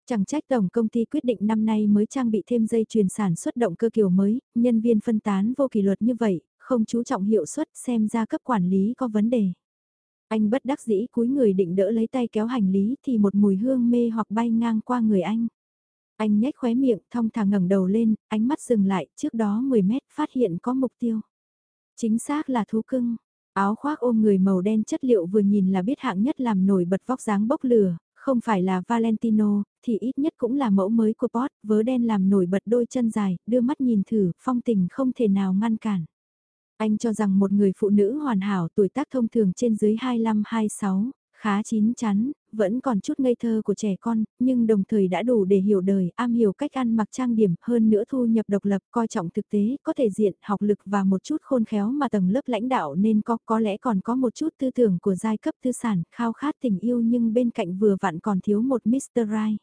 Chẳng trách tổng công ty quyết định năm nay mới trang bị thêm dây chuyền sản xuất động cơ kiểu mới, nhân viên phân tán vô kỷ luật như vậy, không chú trọng hiệu suất xem ra cấp quản lý có vấn đề. Anh bất đắc dĩ cúi người định đỡ lấy tay kéo hành lý thì một mùi hương mê hoặc bay ngang qua người anh. Anh nhếch khóe miệng, thong thả ngẩng đầu lên, ánh mắt dừng lại, trước đó 10 mét phát hiện có mục tiêu. Chính xác là thú cưng. Áo khoác ôm người màu đen chất liệu vừa nhìn là biết hạng nhất làm nổi bật vóc dáng bốc lửa, không phải là Valentino, thì ít nhất cũng là mẫu mới của Pot, vớ đen làm nổi bật đôi chân dài, đưa mắt nhìn thử, phong tình không thể nào ngăn cản. Anh cho rằng một người phụ nữ hoàn hảo tuổi tác thông thường trên dưới 25-26, khá chín chắn, vẫn còn chút ngây thơ của trẻ con, nhưng đồng thời đã đủ để hiểu đời, am hiểu cách ăn mặc trang điểm, hơn nữa thu nhập độc lập, coi trọng thực tế, có thể diện, học lực và một chút khôn khéo mà tầng lớp lãnh đạo nên có, có lẽ còn có một chút tư tưởng của giai cấp tư sản, khao khát tình yêu nhưng bên cạnh vừa vặn còn thiếu một Mr. Right.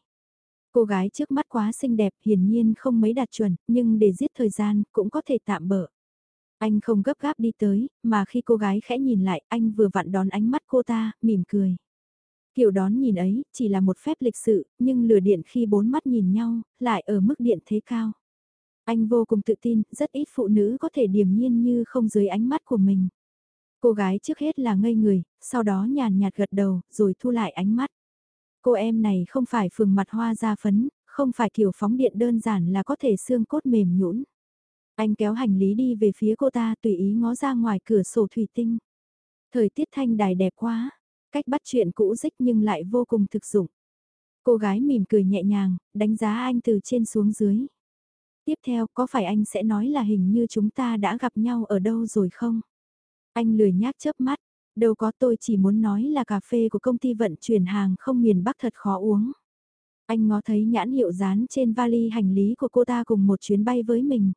Cô gái trước mắt quá xinh đẹp, hiển nhiên không mấy đạt chuẩn, nhưng để giết thời gian, cũng có thể tạm bỡ. Anh không gấp gáp đi tới, mà khi cô gái khẽ nhìn lại, anh vừa vặn đón ánh mắt cô ta, mỉm cười. Kiểu đón nhìn ấy, chỉ là một phép lịch sự, nhưng lửa điện khi bốn mắt nhìn nhau, lại ở mức điện thế cao. Anh vô cùng tự tin, rất ít phụ nữ có thể điềm nhiên như không dưới ánh mắt của mình. Cô gái trước hết là ngây người, sau đó nhàn nhạt gật đầu, rồi thu lại ánh mắt. Cô em này không phải phường mặt hoa da phấn, không phải kiểu phóng điện đơn giản là có thể xương cốt mềm nhũn. Anh kéo hành lý đi về phía cô ta tùy ý ngó ra ngoài cửa sổ thủy tinh. Thời tiết thanh đài đẹp quá, cách bắt chuyện cũ dích nhưng lại vô cùng thực dụng. Cô gái mỉm cười nhẹ nhàng, đánh giá anh từ trên xuống dưới. Tiếp theo, có phải anh sẽ nói là hình như chúng ta đã gặp nhau ở đâu rồi không? Anh lười nhác chớp mắt, đâu có tôi chỉ muốn nói là cà phê của công ty vận chuyển hàng không miền Bắc thật khó uống. Anh ngó thấy nhãn hiệu dán trên vali hành lý của cô ta cùng một chuyến bay với mình.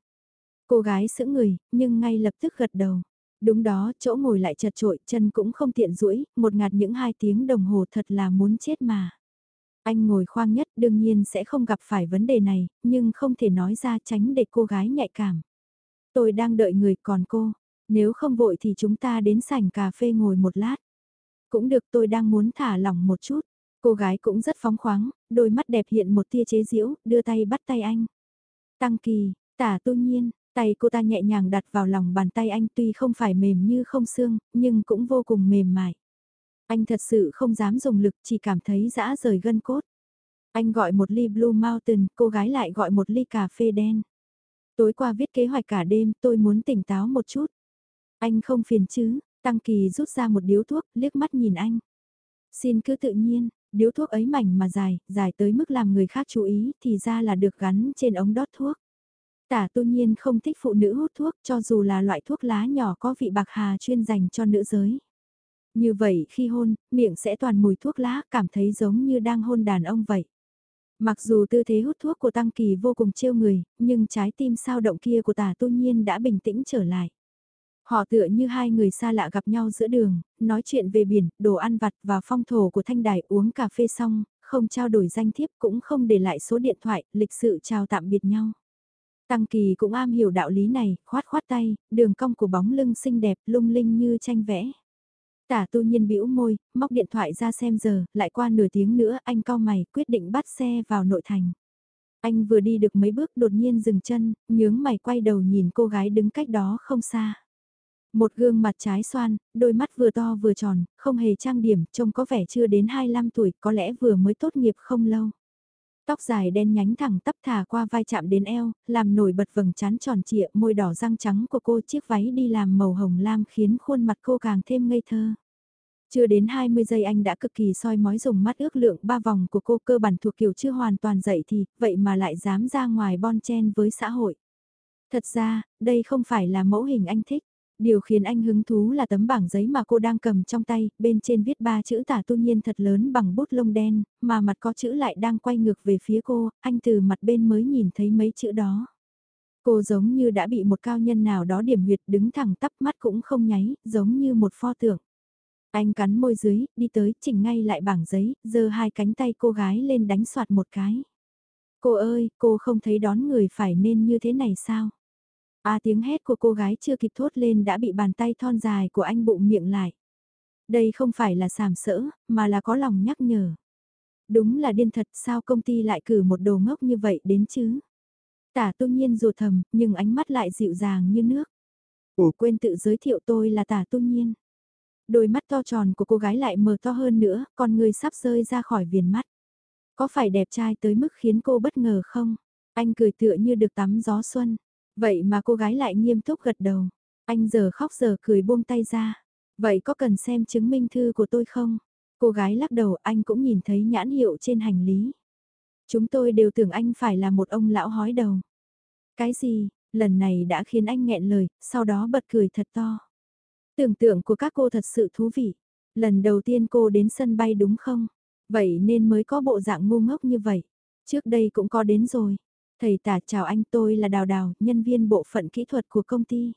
Cô gái sững người, nhưng ngay lập tức gật đầu. Đúng đó, chỗ ngồi lại chật trội, chân cũng không tiện duỗi một ngạt những hai tiếng đồng hồ thật là muốn chết mà. Anh ngồi khoang nhất đương nhiên sẽ không gặp phải vấn đề này, nhưng không thể nói ra tránh để cô gái nhạy cảm. Tôi đang đợi người còn cô, nếu không vội thì chúng ta đến sảnh cà phê ngồi một lát. Cũng được tôi đang muốn thả lỏng một chút. Cô gái cũng rất phóng khoáng, đôi mắt đẹp hiện một tia chế giễu, đưa tay bắt tay anh. Tăng kỳ, tả tu nhiên, Tay cô ta nhẹ nhàng đặt vào lòng bàn tay anh tuy không phải mềm như không xương, nhưng cũng vô cùng mềm mại. Anh thật sự không dám dùng lực chỉ cảm thấy dã rời gân cốt. Anh gọi một ly Blue Mountain, cô gái lại gọi một ly cà phê đen. Tối qua viết kế hoạch cả đêm, tôi muốn tỉnh táo một chút. Anh không phiền chứ, Tăng Kỳ rút ra một điếu thuốc, liếc mắt nhìn anh. Xin cứ tự nhiên, điếu thuốc ấy mảnh mà dài, dài tới mức làm người khác chú ý thì ra là được gắn trên ống đót thuốc. Tả tu nhiên không thích phụ nữ hút thuốc cho dù là loại thuốc lá nhỏ có vị bạc hà chuyên dành cho nữ giới. Như vậy khi hôn, miệng sẽ toàn mùi thuốc lá cảm thấy giống như đang hôn đàn ông vậy. Mặc dù tư thế hút thuốc của Tăng Kỳ vô cùng trêu người, nhưng trái tim sao động kia của tả tu nhiên đã bình tĩnh trở lại. Họ tựa như hai người xa lạ gặp nhau giữa đường, nói chuyện về biển, đồ ăn vặt và phong thổ của thanh đài uống cà phê xong, không trao đổi danh thiếp cũng không để lại số điện thoại, lịch sự chào tạm biệt nhau. Tăng Kỳ cũng am hiểu đạo lý này, khoát khoát tay, đường cong của bóng lưng xinh đẹp lung linh như tranh vẽ. Tả tu nhiên bĩu môi, móc điện thoại ra xem giờ, lại qua nửa tiếng nữa anh cao mày quyết định bắt xe vào nội thành. Anh vừa đi được mấy bước đột nhiên dừng chân, nhướng mày quay đầu nhìn cô gái đứng cách đó không xa. Một gương mặt trái xoan, đôi mắt vừa to vừa tròn, không hề trang điểm, trông có vẻ chưa đến 25 tuổi, có lẽ vừa mới tốt nghiệp không lâu. Tóc dài đen nhánh thẳng tắp thả qua vai chạm đến eo, làm nổi bật vầng trán tròn trịa, môi đỏ răng trắng của cô chiếc váy đi làm màu hồng lam khiến khuôn mặt cô càng thêm ngây thơ. Chưa đến 20 giây anh đã cực kỳ soi mói dùng mắt ước lượng ba vòng của cô cơ bản thuộc kiểu chưa hoàn toàn dậy thì, vậy mà lại dám ra ngoài bon chen với xã hội. Thật ra, đây không phải là mẫu hình anh thích. Điều khiến anh hứng thú là tấm bảng giấy mà cô đang cầm trong tay, bên trên viết ba chữ tả tu nhiên thật lớn bằng bút lông đen, mà mặt có chữ lại đang quay ngược về phía cô, anh từ mặt bên mới nhìn thấy mấy chữ đó. Cô giống như đã bị một cao nhân nào đó điểm huyệt đứng thẳng tắp mắt cũng không nháy, giống như một pho tượng. Anh cắn môi dưới, đi tới, chỉnh ngay lại bảng giấy, giơ hai cánh tay cô gái lên đánh soạt một cái. Cô ơi, cô không thấy đón người phải nên như thế này sao? A tiếng hét của cô gái chưa kịp thốt lên đã bị bàn tay thon dài của anh bụng miệng lại. Đây không phải là sàm sỡ, mà là có lòng nhắc nhở. Đúng là điên thật sao công ty lại cử một đồ ngốc như vậy đến chứ? Tả tu nhiên rùa thầm, nhưng ánh mắt lại dịu dàng như nước. Ủa quên tự giới thiệu tôi là tả tu nhiên. Đôi mắt to tròn của cô gái lại mở to hơn nữa, còn người sắp rơi ra khỏi viền mắt. Có phải đẹp trai tới mức khiến cô bất ngờ không? Anh cười tựa như được tắm gió xuân. Vậy mà cô gái lại nghiêm túc gật đầu. Anh giờ khóc giờ cười buông tay ra. Vậy có cần xem chứng minh thư của tôi không? Cô gái lắc đầu anh cũng nhìn thấy nhãn hiệu trên hành lý. Chúng tôi đều tưởng anh phải là một ông lão hói đầu. Cái gì, lần này đã khiến anh nghẹn lời, sau đó bật cười thật to. Tưởng tượng của các cô thật sự thú vị. Lần đầu tiên cô đến sân bay đúng không? Vậy nên mới có bộ dạng ngu ngốc như vậy. Trước đây cũng có đến rồi. Thầy tả chào anh tôi là Đào Đào, nhân viên bộ phận kỹ thuật của công ty.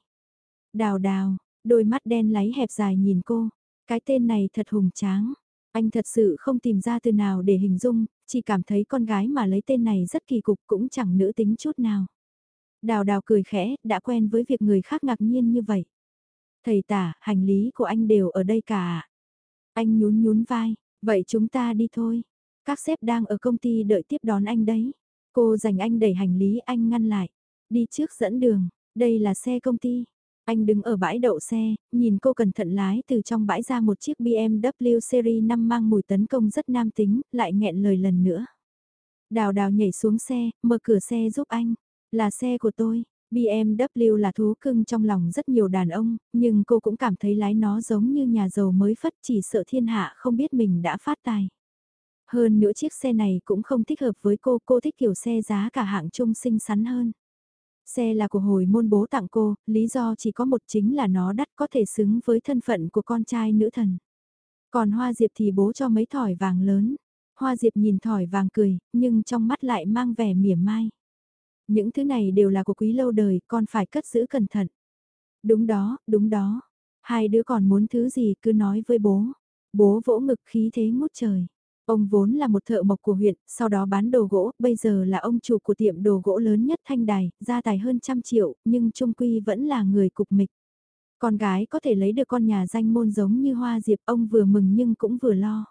Đào Đào, đôi mắt đen láy hẹp dài nhìn cô. Cái tên này thật hùng tráng. Anh thật sự không tìm ra từ nào để hình dung, chỉ cảm thấy con gái mà lấy tên này rất kỳ cục cũng chẳng nữ tính chút nào. Đào đào cười khẽ, đã quen với việc người khác ngạc nhiên như vậy. Thầy tả, hành lý của anh đều ở đây cả Anh nhún nhún vai, vậy chúng ta đi thôi. Các sếp đang ở công ty đợi tiếp đón anh đấy. Cô dành anh đẩy hành lý anh ngăn lại. Đi trước dẫn đường, đây là xe công ty. Anh đứng ở bãi đậu xe, nhìn cô cẩn thận lái từ trong bãi ra một chiếc BMW Series 5 mang mùi tấn công rất nam tính, lại nghẹn lời lần nữa. Đào đào nhảy xuống xe, mở cửa xe giúp anh. Là xe của tôi, BMW là thú cưng trong lòng rất nhiều đàn ông, nhưng cô cũng cảm thấy lái nó giống như nhà giàu mới phất chỉ sợ thiên hạ không biết mình đã phát tài. Hơn nữa chiếc xe này cũng không thích hợp với cô, cô thích kiểu xe giá cả hạng trung xinh xắn hơn. Xe là của hồi môn bố tặng cô, lý do chỉ có một chính là nó đắt có thể xứng với thân phận của con trai nữ thần. Còn Hoa Diệp thì bố cho mấy thỏi vàng lớn. Hoa Diệp nhìn thỏi vàng cười, nhưng trong mắt lại mang vẻ mỉa mai. Những thứ này đều là của quý lâu đời, con phải cất giữ cẩn thận. Đúng đó, đúng đó. Hai đứa còn muốn thứ gì cứ nói với bố. Bố vỗ ngực khí thế ngút trời. Ông vốn là một thợ mộc của huyện, sau đó bán đồ gỗ, bây giờ là ông chủ của tiệm đồ gỗ lớn nhất Thanh Đài, gia tài hơn trăm triệu, nhưng trung quy vẫn là người cục mịch. Con gái có thể lấy được con nhà danh môn giống như hoa diệp, ông vừa mừng nhưng cũng vừa lo.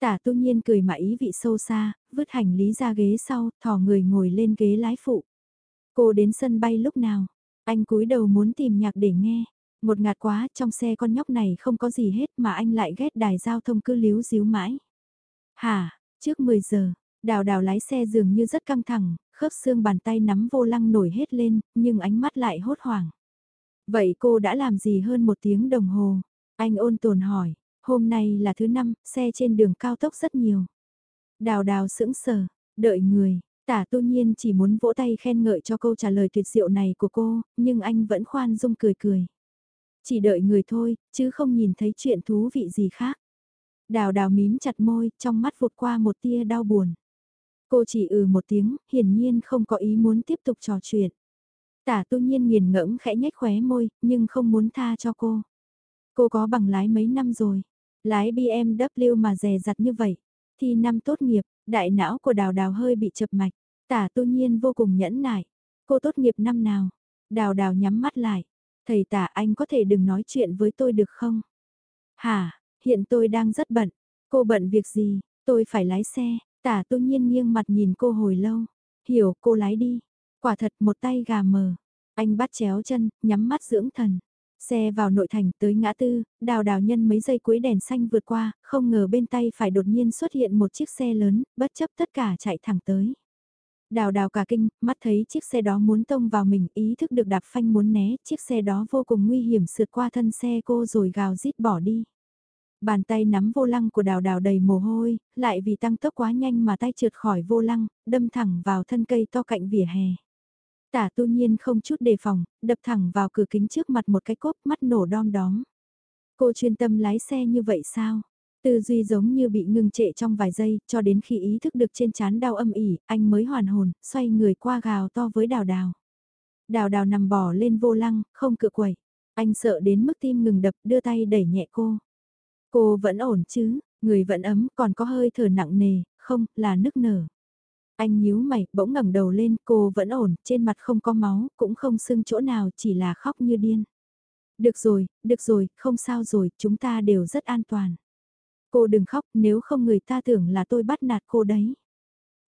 Tả tu nhiên cười mà ý vị sâu xa, vứt hành lý ra ghế sau, thò người ngồi lên ghế lái phụ. Cô đến sân bay lúc nào? Anh cúi đầu muốn tìm nhạc để nghe. Một ngạt quá, trong xe con nhóc này không có gì hết mà anh lại ghét đài giao thông cứ líu díu mãi. Hả, trước 10 giờ, đào đào lái xe dường như rất căng thẳng, khớp xương bàn tay nắm vô lăng nổi hết lên, nhưng ánh mắt lại hốt hoảng. Vậy cô đã làm gì hơn một tiếng đồng hồ? Anh ôn tồn hỏi, hôm nay là thứ năm, xe trên đường cao tốc rất nhiều. Đào đào sững sờ, đợi người, tả tu nhiên chỉ muốn vỗ tay khen ngợi cho câu trả lời tuyệt diệu này của cô, nhưng anh vẫn khoan dung cười cười. Chỉ đợi người thôi, chứ không nhìn thấy chuyện thú vị gì khác. Đào đào mím chặt môi, trong mắt vụt qua một tia đau buồn. Cô chỉ ừ một tiếng, hiển nhiên không có ý muốn tiếp tục trò chuyện. Tả tu nhiên nghiền ngẫm khẽ nhếch khóe môi, nhưng không muốn tha cho cô. Cô có bằng lái mấy năm rồi, lái BMW mà rè rặt như vậy. Thì năm tốt nghiệp, đại não của đào đào hơi bị chập mạch, tả tu nhiên vô cùng nhẫn nại. Cô tốt nghiệp năm nào? Đào đào nhắm mắt lại. Thầy tả anh có thể đừng nói chuyện với tôi được không? Hả, hiện tôi đang rất bận. Cô bận việc gì? Tôi phải lái xe. Tả tu nhiên nghiêng mặt nhìn cô hồi lâu. Hiểu cô lái đi. Quả thật một tay gà mờ. Anh bắt chéo chân, nhắm mắt dưỡng thần. Xe vào nội thành tới ngã tư, đào đào nhân mấy giây cuối đèn xanh vượt qua, không ngờ bên tay phải đột nhiên xuất hiện một chiếc xe lớn, bất chấp tất cả chạy thẳng tới. Đào đào cả kinh, mắt thấy chiếc xe đó muốn tông vào mình, ý thức được đạp phanh muốn né, chiếc xe đó vô cùng nguy hiểm sượt qua thân xe cô rồi gào rít bỏ đi. Bàn tay nắm vô lăng của đào đào đầy mồ hôi, lại vì tăng tốc quá nhanh mà tay trượt khỏi vô lăng, đâm thẳng vào thân cây to cạnh vỉa hè. Tả tu nhiên không chút đề phòng, đập thẳng vào cửa kính trước mặt một cái cốp mắt nổ đom đóm. Cô chuyên tâm lái xe như vậy sao? Tư duy giống như bị ngừng trệ trong vài giây, cho đến khi ý thức được trên chán đau âm ỉ, anh mới hoàn hồn, xoay người qua gào to với đào đào. Đào đào nằm bò lên vô lăng, không cựa quẩy. Anh sợ đến mức tim ngừng đập, đưa tay đẩy nhẹ cô. Cô vẫn ổn chứ, người vẫn ấm, còn có hơi thở nặng nề, không, là nức nở. Anh nhíu mày, bỗng ngẩng đầu lên, cô vẫn ổn, trên mặt không có máu, cũng không sưng chỗ nào, chỉ là khóc như điên. Được rồi, được rồi, không sao rồi, chúng ta đều rất an toàn. Cô đừng khóc, nếu không người ta tưởng là tôi bắt nạt cô đấy.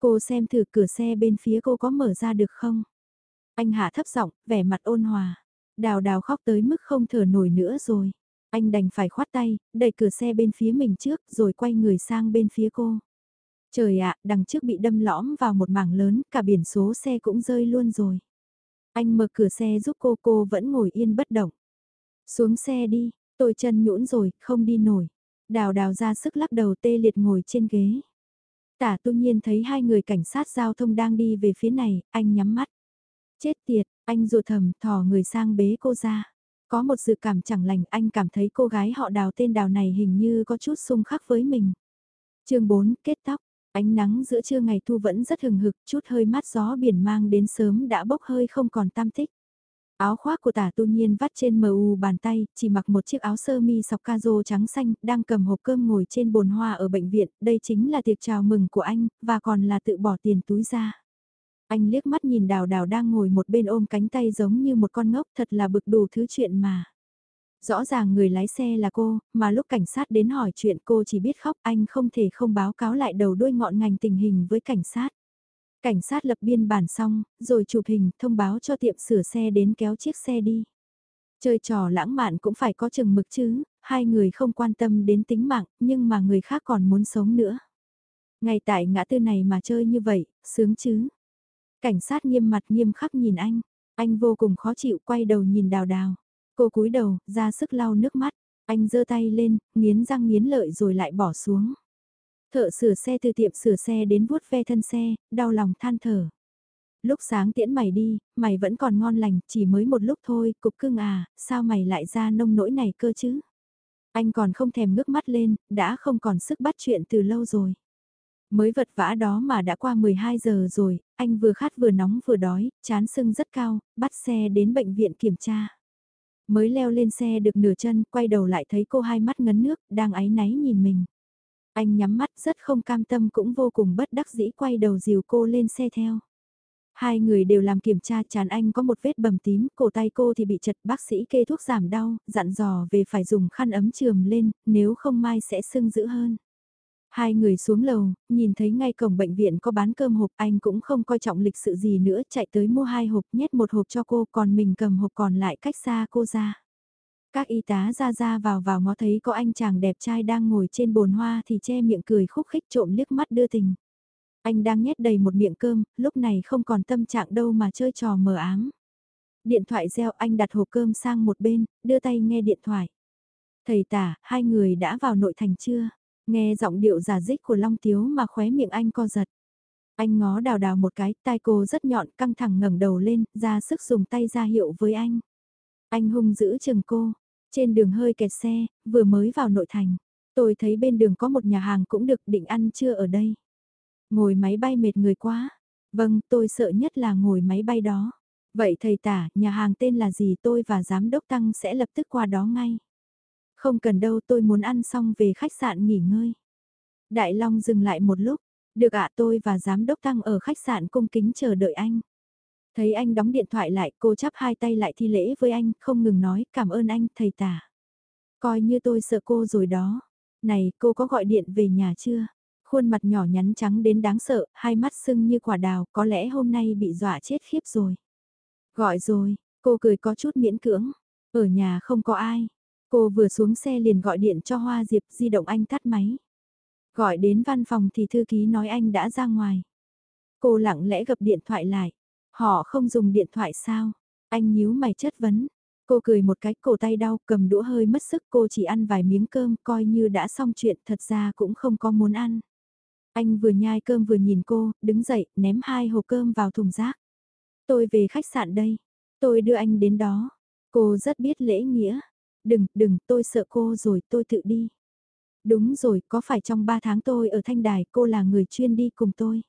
Cô xem thử cửa xe bên phía cô có mở ra được không? Anh hạ thấp giọng, vẻ mặt ôn hòa. Đào đào khóc tới mức không thở nổi nữa rồi. Anh đành phải khoát tay, đẩy cửa xe bên phía mình trước rồi quay người sang bên phía cô. Trời ạ, đằng trước bị đâm lõm vào một mảng lớn, cả biển số xe cũng rơi luôn rồi. Anh mở cửa xe giúp cô, cô vẫn ngồi yên bất động. Xuống xe đi, tôi chân nhũn rồi, không đi nổi. Đào đào ra sức lắc đầu tê liệt ngồi trên ghế. Tả tu nhiên thấy hai người cảnh sát giao thông đang đi về phía này, anh nhắm mắt. Chết tiệt, anh rụt thầm thò người sang bế cô ra. Có một dự cảm chẳng lành anh cảm thấy cô gái họ đào tên đào này hình như có chút xung khắc với mình. chương 4 kết tóc, ánh nắng giữa trưa ngày thu vẫn rất hừng hực, chút hơi mát gió biển mang đến sớm đã bốc hơi không còn tam tích. Áo khoác của tả tu nhiên vắt trên mờ u bàn tay, chỉ mặc một chiếc áo sơ mi sọc ca rô trắng xanh, đang cầm hộp cơm ngồi trên bồn hoa ở bệnh viện, đây chính là tiệc chào mừng của anh, và còn là tự bỏ tiền túi ra. Anh liếc mắt nhìn đào đào đang ngồi một bên ôm cánh tay giống như một con ngốc thật là bực đủ thứ chuyện mà. Rõ ràng người lái xe là cô, mà lúc cảnh sát đến hỏi chuyện cô chỉ biết khóc anh không thể không báo cáo lại đầu đuôi ngọn ngành tình hình với cảnh sát. Cảnh sát lập biên bản xong, rồi chụp hình, thông báo cho tiệm sửa xe đến kéo chiếc xe đi. Chơi trò lãng mạn cũng phải có chừng mực chứ, hai người không quan tâm đến tính mạng, nhưng mà người khác còn muốn sống nữa. Ngay tại ngã tư này mà chơi như vậy, sướng chứ. Cảnh sát nghiêm mặt nghiêm khắc nhìn anh, anh vô cùng khó chịu quay đầu nhìn đào đào. Cô cúi đầu, ra sức lau nước mắt, anh giơ tay lên, nghiến răng nghiến lợi rồi lại bỏ xuống. Thợ sửa xe từ tiệm sửa xe đến vuốt ve thân xe, đau lòng than thở. Lúc sáng tiễn mày đi, mày vẫn còn ngon lành, chỉ mới một lúc thôi, cục cưng à, sao mày lại ra nông nỗi này cơ chứ? Anh còn không thèm ngước mắt lên, đã không còn sức bắt chuyện từ lâu rồi. Mới vật vã đó mà đã qua 12 giờ rồi, anh vừa khát vừa nóng vừa đói, chán sưng rất cao, bắt xe đến bệnh viện kiểm tra. Mới leo lên xe được nửa chân, quay đầu lại thấy cô hai mắt ngấn nước, đang áy náy nhìn mình. Anh nhắm mắt rất không cam tâm cũng vô cùng bất đắc dĩ quay đầu dìu cô lên xe theo. Hai người đều làm kiểm tra chán anh có một vết bầm tím, cổ tay cô thì bị chật bác sĩ kê thuốc giảm đau, dặn dò về phải dùng khăn ấm trường lên, nếu không mai sẽ sưng dữ hơn. Hai người xuống lầu, nhìn thấy ngay cổng bệnh viện có bán cơm hộp anh cũng không coi trọng lịch sự gì nữa chạy tới mua hai hộp nhét một hộp cho cô còn mình cầm hộp còn lại cách xa cô ra. Các y tá ra ra vào vào ngó thấy có anh chàng đẹp trai đang ngồi trên bồn hoa thì che miệng cười khúc khích trộm liếc mắt đưa tình. Anh đang nhét đầy một miệng cơm, lúc này không còn tâm trạng đâu mà chơi trò mờ ám. Điện thoại reo anh đặt hộp cơm sang một bên, đưa tay nghe điện thoại. Thầy tả, hai người đã vào nội thành chưa? Nghe giọng điệu giả dích của Long Tiếu mà khóe miệng anh co giật. Anh ngó đào đào một cái, tai cô rất nhọn, căng thẳng ngẩng đầu lên, ra sức dùng tay ra hiệu với anh. Anh hung giữ chừng cô, trên đường hơi kẹt xe, vừa mới vào nội thành. Tôi thấy bên đường có một nhà hàng cũng được định ăn trưa ở đây. Ngồi máy bay mệt người quá. Vâng, tôi sợ nhất là ngồi máy bay đó. Vậy thầy tả, nhà hàng tên là gì tôi và giám đốc tăng sẽ lập tức qua đó ngay. Không cần đâu tôi muốn ăn xong về khách sạn nghỉ ngơi. Đại Long dừng lại một lúc, được ạ tôi và giám đốc tăng ở khách sạn cung kính chờ đợi anh. Thấy anh đóng điện thoại lại cô chắp hai tay lại thi lễ với anh, không ngừng nói cảm ơn anh thầy tả. Coi như tôi sợ cô rồi đó. Này cô có gọi điện về nhà chưa? Khuôn mặt nhỏ nhắn trắng đến đáng sợ, hai mắt sưng như quả đào, có lẽ hôm nay bị dọa chết khiếp rồi. Gọi rồi, cô cười có chút miễn cưỡng. Ở nhà không có ai. Cô vừa xuống xe liền gọi điện cho Hoa Diệp, di động anh tắt máy. Gọi đến văn phòng thì thư ký nói anh đã ra ngoài. Cô lặng lẽ gập điện thoại lại. Họ không dùng điện thoại sao? Anh nhíu mày chất vấn. Cô cười một cái cổ tay đau cầm đũa hơi mất sức cô chỉ ăn vài miếng cơm coi như đã xong chuyện thật ra cũng không có muốn ăn. Anh vừa nhai cơm vừa nhìn cô, đứng dậy, ném hai hộp cơm vào thùng rác. Tôi về khách sạn đây. Tôi đưa anh đến đó. Cô rất biết lễ nghĩa. Đừng, đừng, tôi sợ cô rồi, tôi tự đi. Đúng rồi, có phải trong 3 tháng tôi ở Thanh Đài cô là người chuyên đi cùng tôi?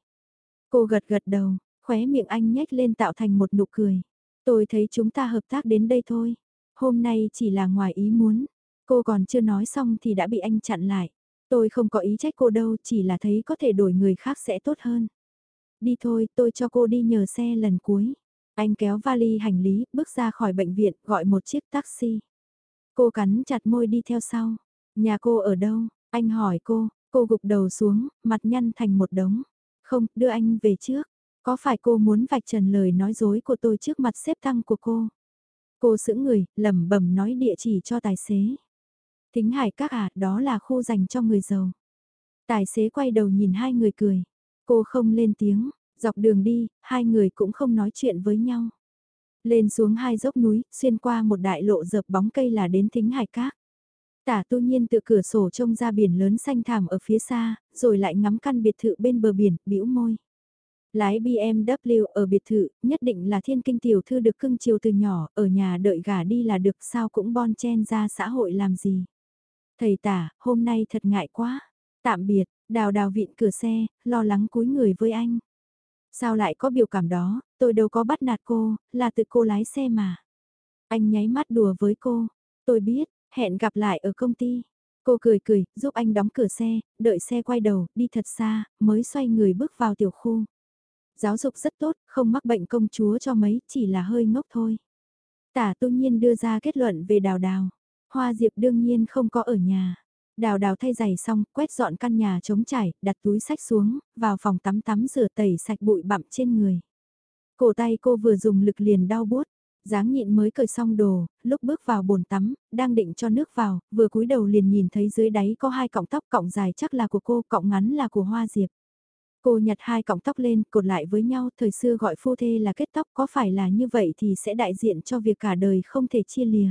Cô gật gật đầu, khóe miệng anh nhếch lên tạo thành một nụ cười. Tôi thấy chúng ta hợp tác đến đây thôi. Hôm nay chỉ là ngoài ý muốn. Cô còn chưa nói xong thì đã bị anh chặn lại. Tôi không có ý trách cô đâu, chỉ là thấy có thể đổi người khác sẽ tốt hơn. Đi thôi, tôi cho cô đi nhờ xe lần cuối. Anh kéo vali hành lý, bước ra khỏi bệnh viện, gọi một chiếc taxi. Cô cắn chặt môi đi theo sau. Nhà cô ở đâu? Anh hỏi cô, cô gục đầu xuống, mặt nhăn thành một đống. Không, đưa anh về trước. Có phải cô muốn vạch trần lời nói dối của tôi trước mặt xếp tăng của cô? Cô sững người, lẩm bẩm nói địa chỉ cho tài xế. Thính hải các à, đó là khu dành cho người giàu. Tài xế quay đầu nhìn hai người cười. Cô không lên tiếng, dọc đường đi, hai người cũng không nói chuyện với nhau. Lên xuống hai dốc núi, xuyên qua một đại lộ dợp bóng cây là đến thính hải Cát. Tả tu nhiên tự cửa sổ trông ra biển lớn xanh thảm ở phía xa, rồi lại ngắm căn biệt thự bên bờ biển, bĩu môi. Lái BMW ở biệt thự, nhất định là thiên kinh tiểu thư được cưng chiều từ nhỏ, ở nhà đợi gà đi là được sao cũng bon chen ra xã hội làm gì. Thầy tả, hôm nay thật ngại quá. Tạm biệt, đào đào vịn cửa xe, lo lắng cúi người với anh. Sao lại có biểu cảm đó, tôi đâu có bắt nạt cô, là tự cô lái xe mà. Anh nháy mắt đùa với cô, tôi biết, hẹn gặp lại ở công ty. Cô cười cười, giúp anh đóng cửa xe, đợi xe quay đầu, đi thật xa, mới xoay người bước vào tiểu khu. Giáo dục rất tốt, không mắc bệnh công chúa cho mấy, chỉ là hơi ngốc thôi. Tả tu nhiên đưa ra kết luận về đào đào. Hoa Diệp đương nhiên không có ở nhà. Đào đào thay giày xong, quét dọn căn nhà trống trải, đặt túi sách xuống, vào phòng tắm tắm rửa tẩy sạch bụi bặm trên người. Cổ tay cô vừa dùng lực liền đau buốt, dáng nhịn mới cởi xong đồ, lúc bước vào bồn tắm, đang định cho nước vào, vừa cúi đầu liền nhìn thấy dưới đáy có hai cọng tóc cọng dài chắc là của cô, cọng ngắn là của Hoa Diệp. Cô nhặt hai cọng tóc lên, cột lại với nhau, thời xưa gọi phu thê là kết tóc, có phải là như vậy thì sẽ đại diện cho việc cả đời không thể chia lìa.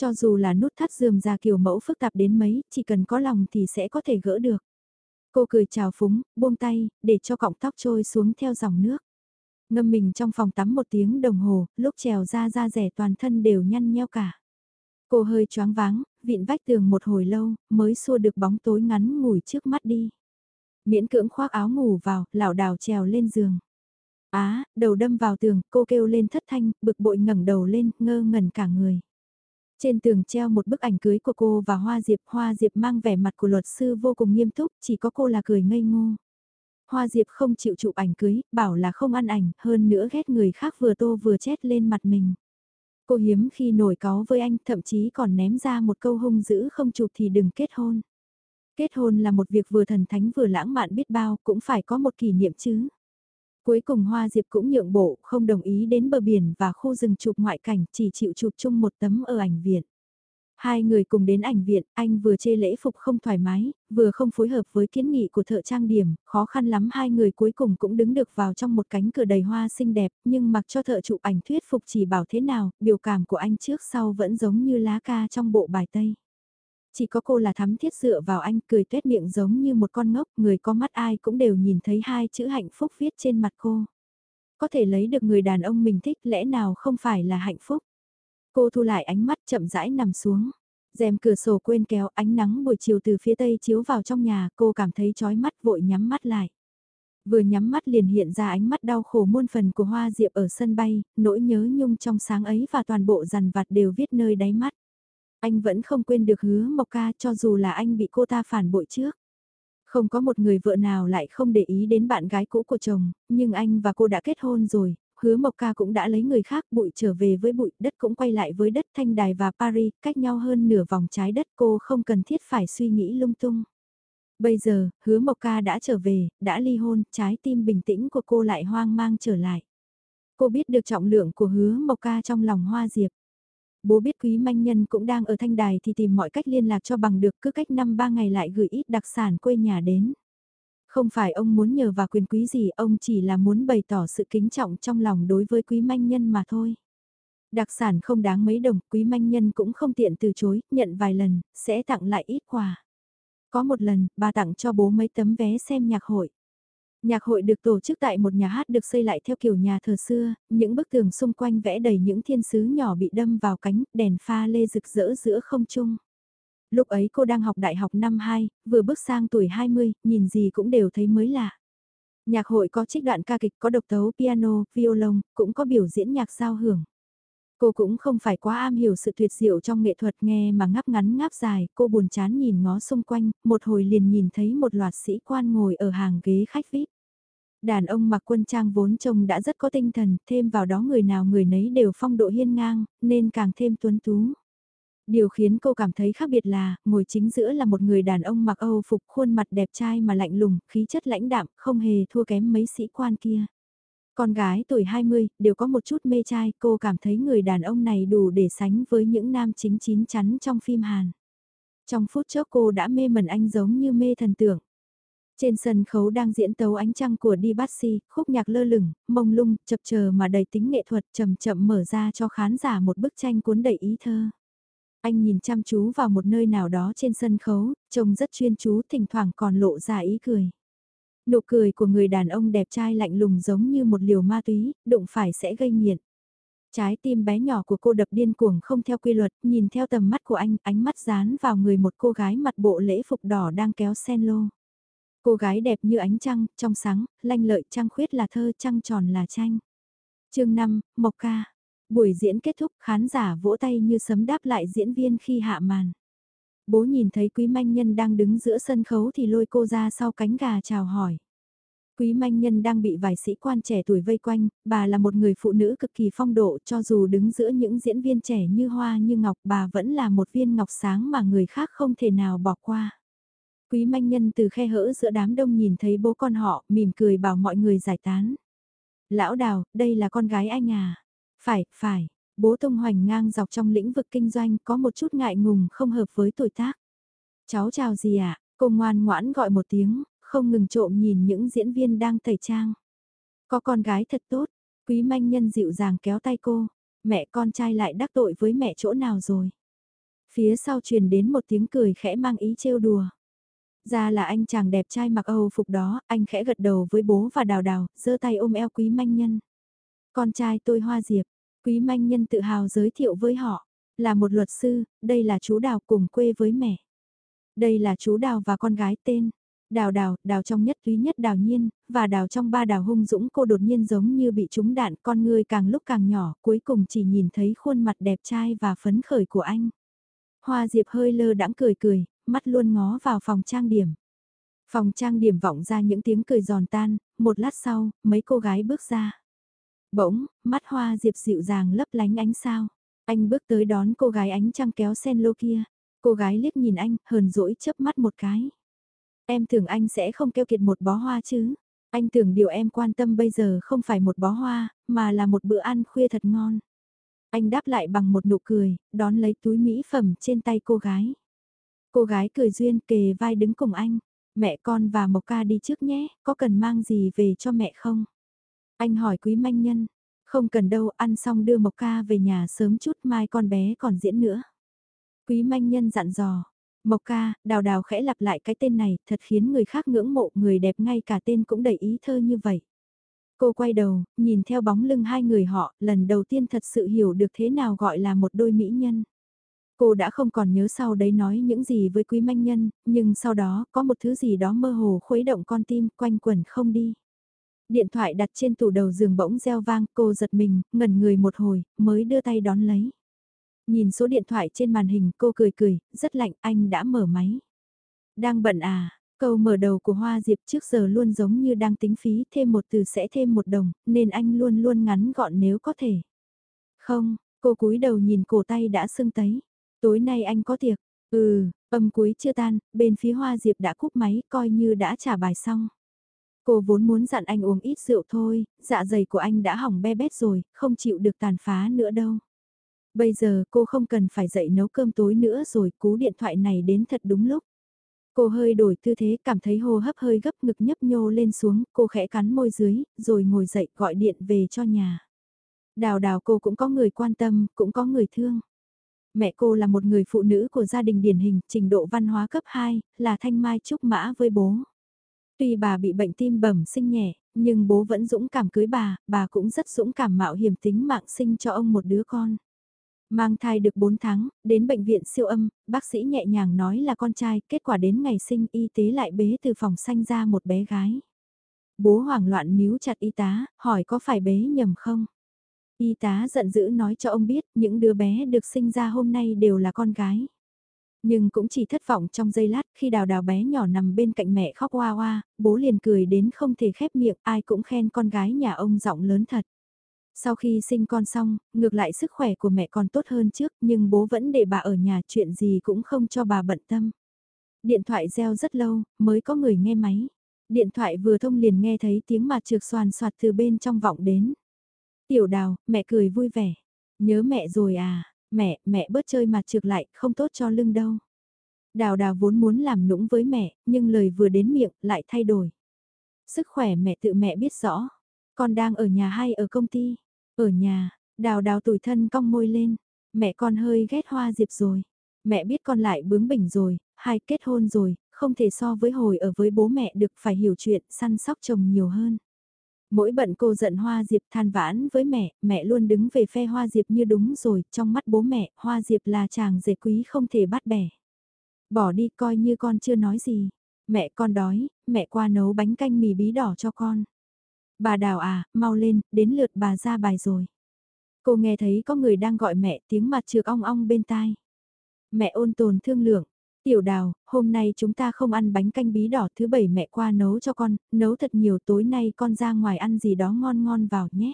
Cho dù là nút thắt dườm ra kiểu mẫu phức tạp đến mấy, chỉ cần có lòng thì sẽ có thể gỡ được. Cô cười chào phúng, buông tay, để cho cọng tóc trôi xuống theo dòng nước. Ngâm mình trong phòng tắm một tiếng đồng hồ, lúc trèo ra da rẻ toàn thân đều nhăn nheo cả. Cô hơi choáng váng, vịn vách tường một hồi lâu, mới xua được bóng tối ngắn ngủi trước mắt đi. Miễn cưỡng khoác áo ngủ vào, lảo đảo trèo lên giường. Á, đầu đâm vào tường, cô kêu lên thất thanh, bực bội ngẩng đầu lên, ngơ ngẩn cả người. Trên tường treo một bức ảnh cưới của cô và Hoa Diệp. Hoa Diệp mang vẻ mặt của luật sư vô cùng nghiêm túc, chỉ có cô là cười ngây ngô. Hoa Diệp không chịu chụp ảnh cưới, bảo là không ăn ảnh, hơn nữa ghét người khác vừa tô vừa chết lên mặt mình. Cô hiếm khi nổi cáu với anh, thậm chí còn ném ra một câu hung dữ không chụp thì đừng kết hôn. Kết hôn là một việc vừa thần thánh vừa lãng mạn biết bao, cũng phải có một kỷ niệm chứ. Cuối cùng Hoa Diệp cũng nhượng bộ, không đồng ý đến bờ biển và khu rừng chụp ngoại cảnh, chỉ chịu chụp chung một tấm ở ảnh viện. Hai người cùng đến ảnh viện, anh vừa chê lễ phục không thoải mái, vừa không phối hợp với kiến nghị của thợ trang điểm, khó khăn lắm hai người cuối cùng cũng đứng được vào trong một cánh cửa đầy hoa xinh đẹp, nhưng mặc cho thợ chụp ảnh thuyết phục chỉ bảo thế nào, biểu cảm của anh trước sau vẫn giống như lá ca trong bộ bài Tây. Chỉ có cô là thắm thiết dựa vào anh cười tuét miệng giống như một con ngốc, người có mắt ai cũng đều nhìn thấy hai chữ hạnh phúc viết trên mặt cô. Có thể lấy được người đàn ông mình thích lẽ nào không phải là hạnh phúc. Cô thu lại ánh mắt chậm rãi nằm xuống. rèm cửa sổ quên kéo ánh nắng buổi chiều từ phía tây chiếu vào trong nhà cô cảm thấy chói mắt vội nhắm mắt lại. Vừa nhắm mắt liền hiện ra ánh mắt đau khổ muôn phần của Hoa Diệp ở sân bay, nỗi nhớ nhung trong sáng ấy và toàn bộ dằn vặt đều viết nơi đáy mắt. Anh vẫn không quên được hứa Mộc Ca cho dù là anh bị cô ta phản bội trước. Không có một người vợ nào lại không để ý đến bạn gái cũ của chồng, nhưng anh và cô đã kết hôn rồi, hứa Mộc Ca cũng đã lấy người khác bụi trở về với bụi, đất cũng quay lại với đất Thanh Đài và Paris, cách nhau hơn nửa vòng trái đất cô không cần thiết phải suy nghĩ lung tung. Bây giờ, hứa Mộc Ca đã trở về, đã ly hôn, trái tim bình tĩnh của cô lại hoang mang trở lại. Cô biết được trọng lượng của hứa Mộc Ca trong lòng Hoa Diệp. Bố biết quý manh nhân cũng đang ở thanh đài thì tìm mọi cách liên lạc cho bằng được cứ cách năm ba ngày lại gửi ít đặc sản quê nhà đến. Không phải ông muốn nhờ và quyền quý gì, ông chỉ là muốn bày tỏ sự kính trọng trong lòng đối với quý manh nhân mà thôi. Đặc sản không đáng mấy đồng, quý manh nhân cũng không tiện từ chối, nhận vài lần, sẽ tặng lại ít quà. Có một lần, bà tặng cho bố mấy tấm vé xem nhạc hội. Nhạc hội được tổ chức tại một nhà hát được xây lại theo kiểu nhà thờ xưa, những bức tường xung quanh vẽ đầy những thiên sứ nhỏ bị đâm vào cánh, đèn pha lê rực rỡ giữa không trung. Lúc ấy cô đang học đại học năm 2, vừa bước sang tuổi 20, nhìn gì cũng đều thấy mới lạ. Nhạc hội có trích đoạn ca kịch, có độc tấu piano, violon, cũng có biểu diễn nhạc giao hưởng. Cô cũng không phải quá am hiểu sự tuyệt diệu trong nghệ thuật nghe mà ngắp ngắn ngáp dài, cô buồn chán nhìn ngó xung quanh, một hồi liền nhìn thấy một loạt sĩ quan ngồi ở hàng ghế khách VIP. Đàn ông mặc quân trang vốn trông đã rất có tinh thần, thêm vào đó người nào người nấy đều phong độ hiên ngang, nên càng thêm tuấn tú. Điều khiến cô cảm thấy khác biệt là, ngồi chính giữa là một người đàn ông mặc Âu phục khuôn mặt đẹp trai mà lạnh lùng, khí chất lãnh đạm, không hề thua kém mấy sĩ quan kia. Con gái tuổi 20, đều có một chút mê trai, cô cảm thấy người đàn ông này đủ để sánh với những nam chính chín chắn trong phim Hàn. Trong phút chốc cô đã mê mẩn anh giống như mê thần tượng. Trên sân khấu đang diễn tấu ánh trăng của Di Bassi, khúc nhạc lơ lửng, mông lung, chập chờ mà đầy tính nghệ thuật chậm chậm mở ra cho khán giả một bức tranh cuốn đầy ý thơ. Anh nhìn chăm chú vào một nơi nào đó trên sân khấu, trông rất chuyên chú thỉnh thoảng còn lộ ra ý cười. Nụ cười của người đàn ông đẹp trai lạnh lùng giống như một liều ma túy, đụng phải sẽ gây nghiện. Trái tim bé nhỏ của cô đập điên cuồng không theo quy luật, nhìn theo tầm mắt của anh, ánh mắt dán vào người một cô gái mặt bộ lễ phục đỏ đang kéo sen lô. Cô gái đẹp như ánh trăng, trong sáng, lanh lợi trăng khuyết là thơ, trăng tròn là tranh. chương 5, Mộc Ca. Buổi diễn kết thúc, khán giả vỗ tay như sấm đáp lại diễn viên khi hạ màn. Bố nhìn thấy quý manh nhân đang đứng giữa sân khấu thì lôi cô ra sau cánh gà chào hỏi. Quý manh nhân đang bị vài sĩ quan trẻ tuổi vây quanh, bà là một người phụ nữ cực kỳ phong độ cho dù đứng giữa những diễn viên trẻ như hoa như ngọc bà vẫn là một viên ngọc sáng mà người khác không thể nào bỏ qua. Quý manh nhân từ khe hỡ giữa đám đông nhìn thấy bố con họ, mỉm cười bảo mọi người giải tán. Lão đào, đây là con gái anh à? Phải, phải, bố tung hoành ngang dọc trong lĩnh vực kinh doanh có một chút ngại ngùng không hợp với tuổi tác. Cháu chào gì ạ? À? Cô ngoan ngoãn gọi một tiếng, không ngừng trộm nhìn những diễn viên đang tẩy trang. Có con gái thật tốt, quý manh nhân dịu dàng kéo tay cô, mẹ con trai lại đắc tội với mẹ chỗ nào rồi. Phía sau truyền đến một tiếng cười khẽ mang ý trêu đùa. Ra là anh chàng đẹp trai mặc Âu phục đó, anh khẽ gật đầu với bố và đào đào, giơ tay ôm eo quý manh nhân. Con trai tôi Hoa Diệp, quý manh nhân tự hào giới thiệu với họ, là một luật sư, đây là chú đào cùng quê với mẹ. Đây là chú đào và con gái tên. Đào đào, đào trong nhất túy nhất đào nhiên, và đào trong ba đào hung dũng cô đột nhiên giống như bị trúng đạn con người càng lúc càng nhỏ, cuối cùng chỉ nhìn thấy khuôn mặt đẹp trai và phấn khởi của anh. Hoa Diệp hơi lơ đãng cười cười, mắt luôn ngó vào phòng trang điểm. Phòng trang điểm vọng ra những tiếng cười giòn tan, một lát sau, mấy cô gái bước ra. Bỗng, mắt hoa diệp dịu dàng lấp lánh ánh sao. Anh bước tới đón cô gái ánh trăng kéo sen lô kia. Cô gái liếc nhìn anh, hờn dỗi chớp mắt một cái. Em tưởng anh sẽ không keo kiệt một bó hoa chứ. Anh tưởng điều em quan tâm bây giờ không phải một bó hoa, mà là một bữa ăn khuya thật ngon. Anh đáp lại bằng một nụ cười, đón lấy túi mỹ phẩm trên tay cô gái. Cô gái cười duyên kề vai đứng cùng anh. Mẹ con và Mộc Ca đi trước nhé, có cần mang gì về cho mẹ không? Anh hỏi quý manh nhân. Không cần đâu, ăn xong đưa Mộc Ca về nhà sớm chút mai con bé còn diễn nữa. Quý manh nhân dặn dò. Mộc Ca, đào đào khẽ lặp lại cái tên này, thật khiến người khác ngưỡng mộ người đẹp ngay cả tên cũng đầy ý thơ như vậy. Cô quay đầu, nhìn theo bóng lưng hai người họ, lần đầu tiên thật sự hiểu được thế nào gọi là một đôi mỹ nhân. Cô đã không còn nhớ sau đấy nói những gì với quý manh nhân, nhưng sau đó có một thứ gì đó mơ hồ khuấy động con tim quanh quẩn không đi. Điện thoại đặt trên tủ đầu giường bỗng reo vang, cô giật mình, ngẩn người một hồi, mới đưa tay đón lấy. Nhìn số điện thoại trên màn hình cô cười cười, rất lạnh, anh đã mở máy. Đang bận à, câu mở đầu của Hoa Diệp trước giờ luôn giống như đang tính phí thêm một từ sẽ thêm một đồng, nên anh luôn luôn ngắn gọn nếu có thể. Không, cô cúi đầu nhìn cổ tay đã sưng tấy. Tối nay anh có tiệc, ừ, âm cuối chưa tan, bên phía Hoa Diệp đã cúp máy coi như đã trả bài xong. Cô vốn muốn dặn anh uống ít rượu thôi, dạ dày của anh đã hỏng be bét rồi, không chịu được tàn phá nữa đâu. Bây giờ cô không cần phải dậy nấu cơm tối nữa rồi cú điện thoại này đến thật đúng lúc. Cô hơi đổi tư thế cảm thấy hô hấp hơi gấp ngực nhấp nhô lên xuống, cô khẽ cắn môi dưới, rồi ngồi dậy gọi điện về cho nhà. Đào đào cô cũng có người quan tâm, cũng có người thương. Mẹ cô là một người phụ nữ của gia đình điển hình, trình độ văn hóa cấp 2, là thanh mai trúc mã với bố. Tuy bà bị bệnh tim bẩm sinh nhẹ, nhưng bố vẫn dũng cảm cưới bà, bà cũng rất dũng cảm mạo hiểm tính mạng sinh cho ông một đứa con. Mang thai được 4 tháng, đến bệnh viện siêu âm, bác sĩ nhẹ nhàng nói là con trai, kết quả đến ngày sinh y tế lại bế từ phòng sanh ra một bé gái. Bố hoảng loạn níu chặt y tá, hỏi có phải bế nhầm không? Y tá giận dữ nói cho ông biết những đứa bé được sinh ra hôm nay đều là con gái. Nhưng cũng chỉ thất vọng trong giây lát khi đào đào bé nhỏ nằm bên cạnh mẹ khóc oa oa, bố liền cười đến không thể khép miệng ai cũng khen con gái nhà ông giọng lớn thật. Sau khi sinh con xong, ngược lại sức khỏe của mẹ còn tốt hơn trước nhưng bố vẫn để bà ở nhà chuyện gì cũng không cho bà bận tâm. Điện thoại reo rất lâu, mới có người nghe máy. Điện thoại vừa thông liền nghe thấy tiếng mặt trượt soàn xoạt từ bên trong vọng đến. Tiểu đào, mẹ cười vui vẻ. Nhớ mẹ rồi à, mẹ, mẹ bớt chơi mặt trượt lại, không tốt cho lưng đâu. Đào đào vốn muốn làm nũng với mẹ, nhưng lời vừa đến miệng, lại thay đổi. Sức khỏe mẹ tự mẹ biết rõ. Con đang ở nhà hay ở công ty? Ở nhà, đào đào tủi thân cong môi lên. Mẹ con hơi ghét hoa diệp rồi. Mẹ biết con lại bướng bỉnh rồi, hai kết hôn rồi, không thể so với hồi ở với bố mẹ được phải hiểu chuyện săn sóc chồng nhiều hơn. Mỗi bận cô giận Hoa Diệp than vãn với mẹ, mẹ luôn đứng về phe Hoa Diệp như đúng rồi, trong mắt bố mẹ, Hoa Diệp là chàng rể quý không thể bắt bẻ. Bỏ đi coi như con chưa nói gì. Mẹ con đói, mẹ qua nấu bánh canh mì bí đỏ cho con. Bà đào à, mau lên, đến lượt bà ra bài rồi. Cô nghe thấy có người đang gọi mẹ tiếng mặt trượt ong ong bên tai. Mẹ ôn tồn thương lượng, Tiểu đào, hôm nay chúng ta không ăn bánh canh bí đỏ thứ bảy mẹ qua nấu cho con, nấu thật nhiều tối nay con ra ngoài ăn gì đó ngon ngon vào nhé.